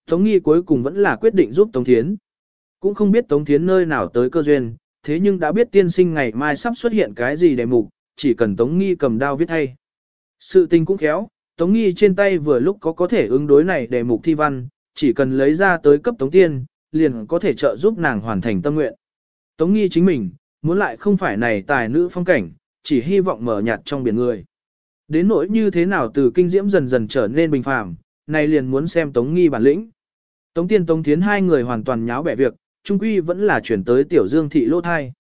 Tống nghi cuối cùng vẫn là quyết định giúp Tống Thiến. Cũng không biết Tống Thiến nơi nào tới cơ duyên, thế nhưng đã biết tiên sinh ngày mai sắp xuất hiện cái gì đề mục, chỉ cần Tống nghi cầm đao viết hay. Sự tình cũng khéo, Tống nghi trên tay vừa lúc có có thể ứng đối này đề mục thi văn, chỉ cần lấy ra tới cấp Tống Tiên, liền có thể trợ giúp nàng hoàn thành tâm nguyện. Tống nghi chính mình, muốn lại không phải này tài nữ phong cảnh, chỉ hy vọng mở nhạt trong biển người. Đến nỗi như thế nào từ kinh diễm dần dần trở nên bình phàm, này liền muốn xem Tống nghi bản lĩnh. Tống tiên Tống Thiến hai người hoàn toàn nháo bẻ việc, trung quy vẫn là chuyển tới tiểu dương thị lô thai.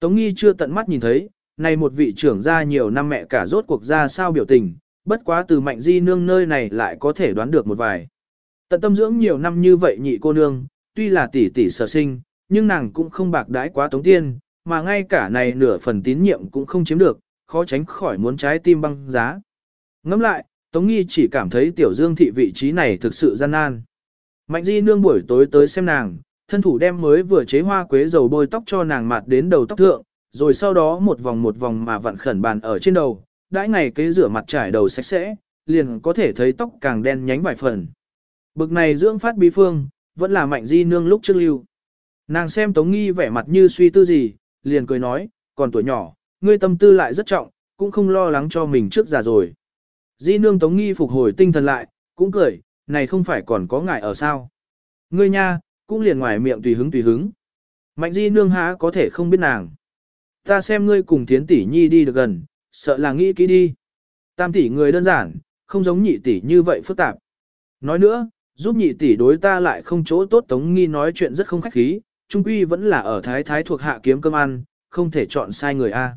Tống nghi chưa tận mắt nhìn thấy, này một vị trưởng gia nhiều năm mẹ cả rốt cuộc ra sao biểu tình, bất quá từ mạnh di nương nơi này lại có thể đoán được một vài. Tận tâm dưỡng nhiều năm như vậy nhị cô nương, tuy là tỷ tỷ sở sinh, nhưng nàng cũng không bạc đãi quá tống tiên, mà ngay cả này nửa phần tín nhiệm cũng không chiếm được, khó tránh khỏi muốn trái tim băng giá. Ngẫm lại, Tống Nghi chỉ cảm thấy tiểu dương thị vị trí này thực sự gian nan. Mạnh di nương buổi tối tới xem nàng, thân thủ đem mới vừa chế hoa quế dầu bôi tóc cho nàng mặt đến đầu tóc thượng, rồi sau đó một vòng một vòng mà vặn khẩn bàn ở trên đầu, đãi ngày kế rửa mặt trải đầu sạch sẽ, liền có thể thấy tóc càng đen nhánh vài phần. Bực này dưỡng phát bí phương, vẫn là mạnh di nương lúc trước lưu. Nàng xem Tống Nghi vẻ mặt như suy tư gì, liền cười nói, còn tuổi nhỏ, ngươi tâm tư lại rất trọng, cũng không lo lắng cho mình trước già rồi. Di nương Tống Nghi phục hồi tinh thần lại, cũng cười, này không phải còn có ngại ở sao. Ngươi nha, cũng liền ngoài miệng tùy hứng tùy hứng. Mạnh di nương há có thể không biết nàng. Ta xem ngươi cùng thiến tỷ nhi đi được gần, sợ là nghĩ kỹ đi. Tam tỷ người đơn giản, không giống nhị tỷ như vậy phức tạp. Nói nữa, giúp nhị tỷ đối ta lại không chỗ tốt tống nghi nói chuyện rất không khách khí, trung quy vẫn là ở thái thái thuộc hạ kiếm cơm ăn, không thể chọn sai người a.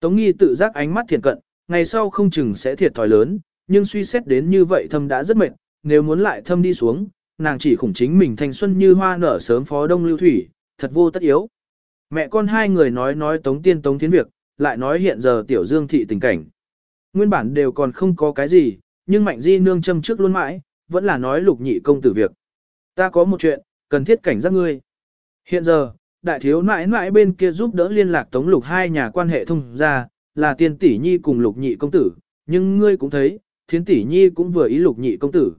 Tống nghi tự giác ánh mắt thiện cận, ngày sau không chừng sẽ thiệt thòi lớn, nhưng suy xét đến như vậy thâm đã rất mệt, nếu muốn lại thâm đi xuống, nàng chỉ khủng chính mình thanh xuân như hoa nở sớm phó đông lưu thủy, thật vô tất yếu. Mẹ con hai người nói nói tống tiên tống tiến việc, lại nói hiện giờ tiểu dương thị tình cảnh. Nguyên bản đều còn không có cái gì, nhưng mạnh di nương châm trước luôn mãi, vẫn là nói lục nhị công tử việc. Ta có một chuyện, cần thiết cảnh giác ngươi. Hiện giờ, đại thiếu nãi nãi bên kia giúp đỡ liên lạc tống lục hai nhà quan hệ thông ra, là tiên tỷ nhi cùng lục nhị công tử, nhưng ngươi cũng thấy, thiến tỷ nhi cũng vừa ý lục nhị công tử.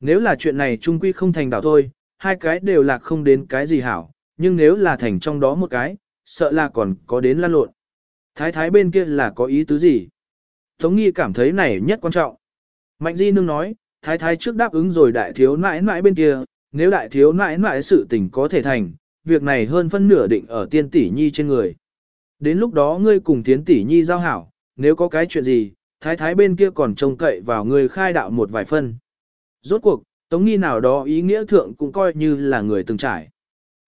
Nếu là chuyện này trung quy không thành đảo thôi, hai cái đều lạc không đến cái gì hảo, nhưng nếu là thành trong đó một cái, sợ là còn có đến lan lộn. Thái thái bên kia là có ý tứ gì? Tống nghi cảm thấy này nhất quan trọng. Mạnh di nương nói, thái thái trước đáp ứng rồi đại thiếu nãi nãi bên kia, nếu đại thiếu nãi nãi sự tình có thể thành, việc này hơn phân nửa định ở tiên tỷ nhi trên người. Đến lúc đó ngươi cùng tiến tỷ nhi giao hảo, nếu có cái chuyện gì, thái thái bên kia còn trông cậy vào ngươi khai đạo một vài phân. Rốt cuộc, tống nghi nào đó ý nghĩa thượng cũng coi như là người từng trải.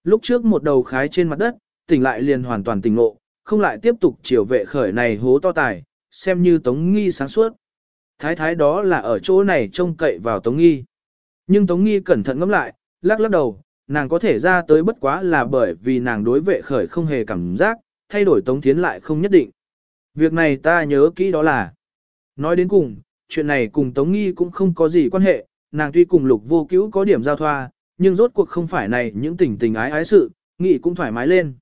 Lúc trước một đầu khái trên mặt đất, tỉnh lại liền hoàn toàn tỉnh ngộ, không lại tiếp tục chiều vệ khởi này hố to tài, xem như tống nghi sáng suốt. Thái thái đó là ở chỗ này trông cậy vào tống nghi. Nhưng tống nghi cẩn thận ngẫm lại, lắc lắc đầu, nàng có thể ra tới bất quá là bởi vì nàng đối vệ khởi không hề cảm giác, thay đổi tống thiến lại không nhất định. Việc này ta nhớ kỹ đó là, nói đến cùng, chuyện này cùng tống nghi cũng không có gì quan hệ, nàng tuy cùng lục vô cứu có điểm giao thoa, nhưng rốt cuộc không phải này những tình tình ái ái sự, nghị cũng thoải mái lên.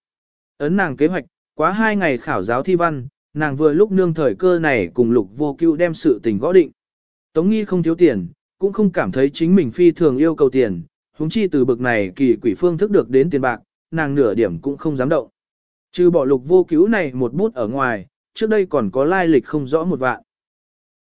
Ấn nàng kế hoạch, quá hai ngày khảo giáo thi văn, nàng vừa lúc nương thời cơ này cùng lục vô cứu đem sự tình gõ định. Tống nghi không thiếu tiền, cũng không cảm thấy chính mình phi thường yêu cầu tiền, huống chi từ bực này kỳ quỷ phương thức được đến tiền bạc, nàng nửa điểm cũng không dám động. Trừ bỏ lục vô cứu này một bút ở ngoài, trước đây còn có lai lịch không rõ một vạn.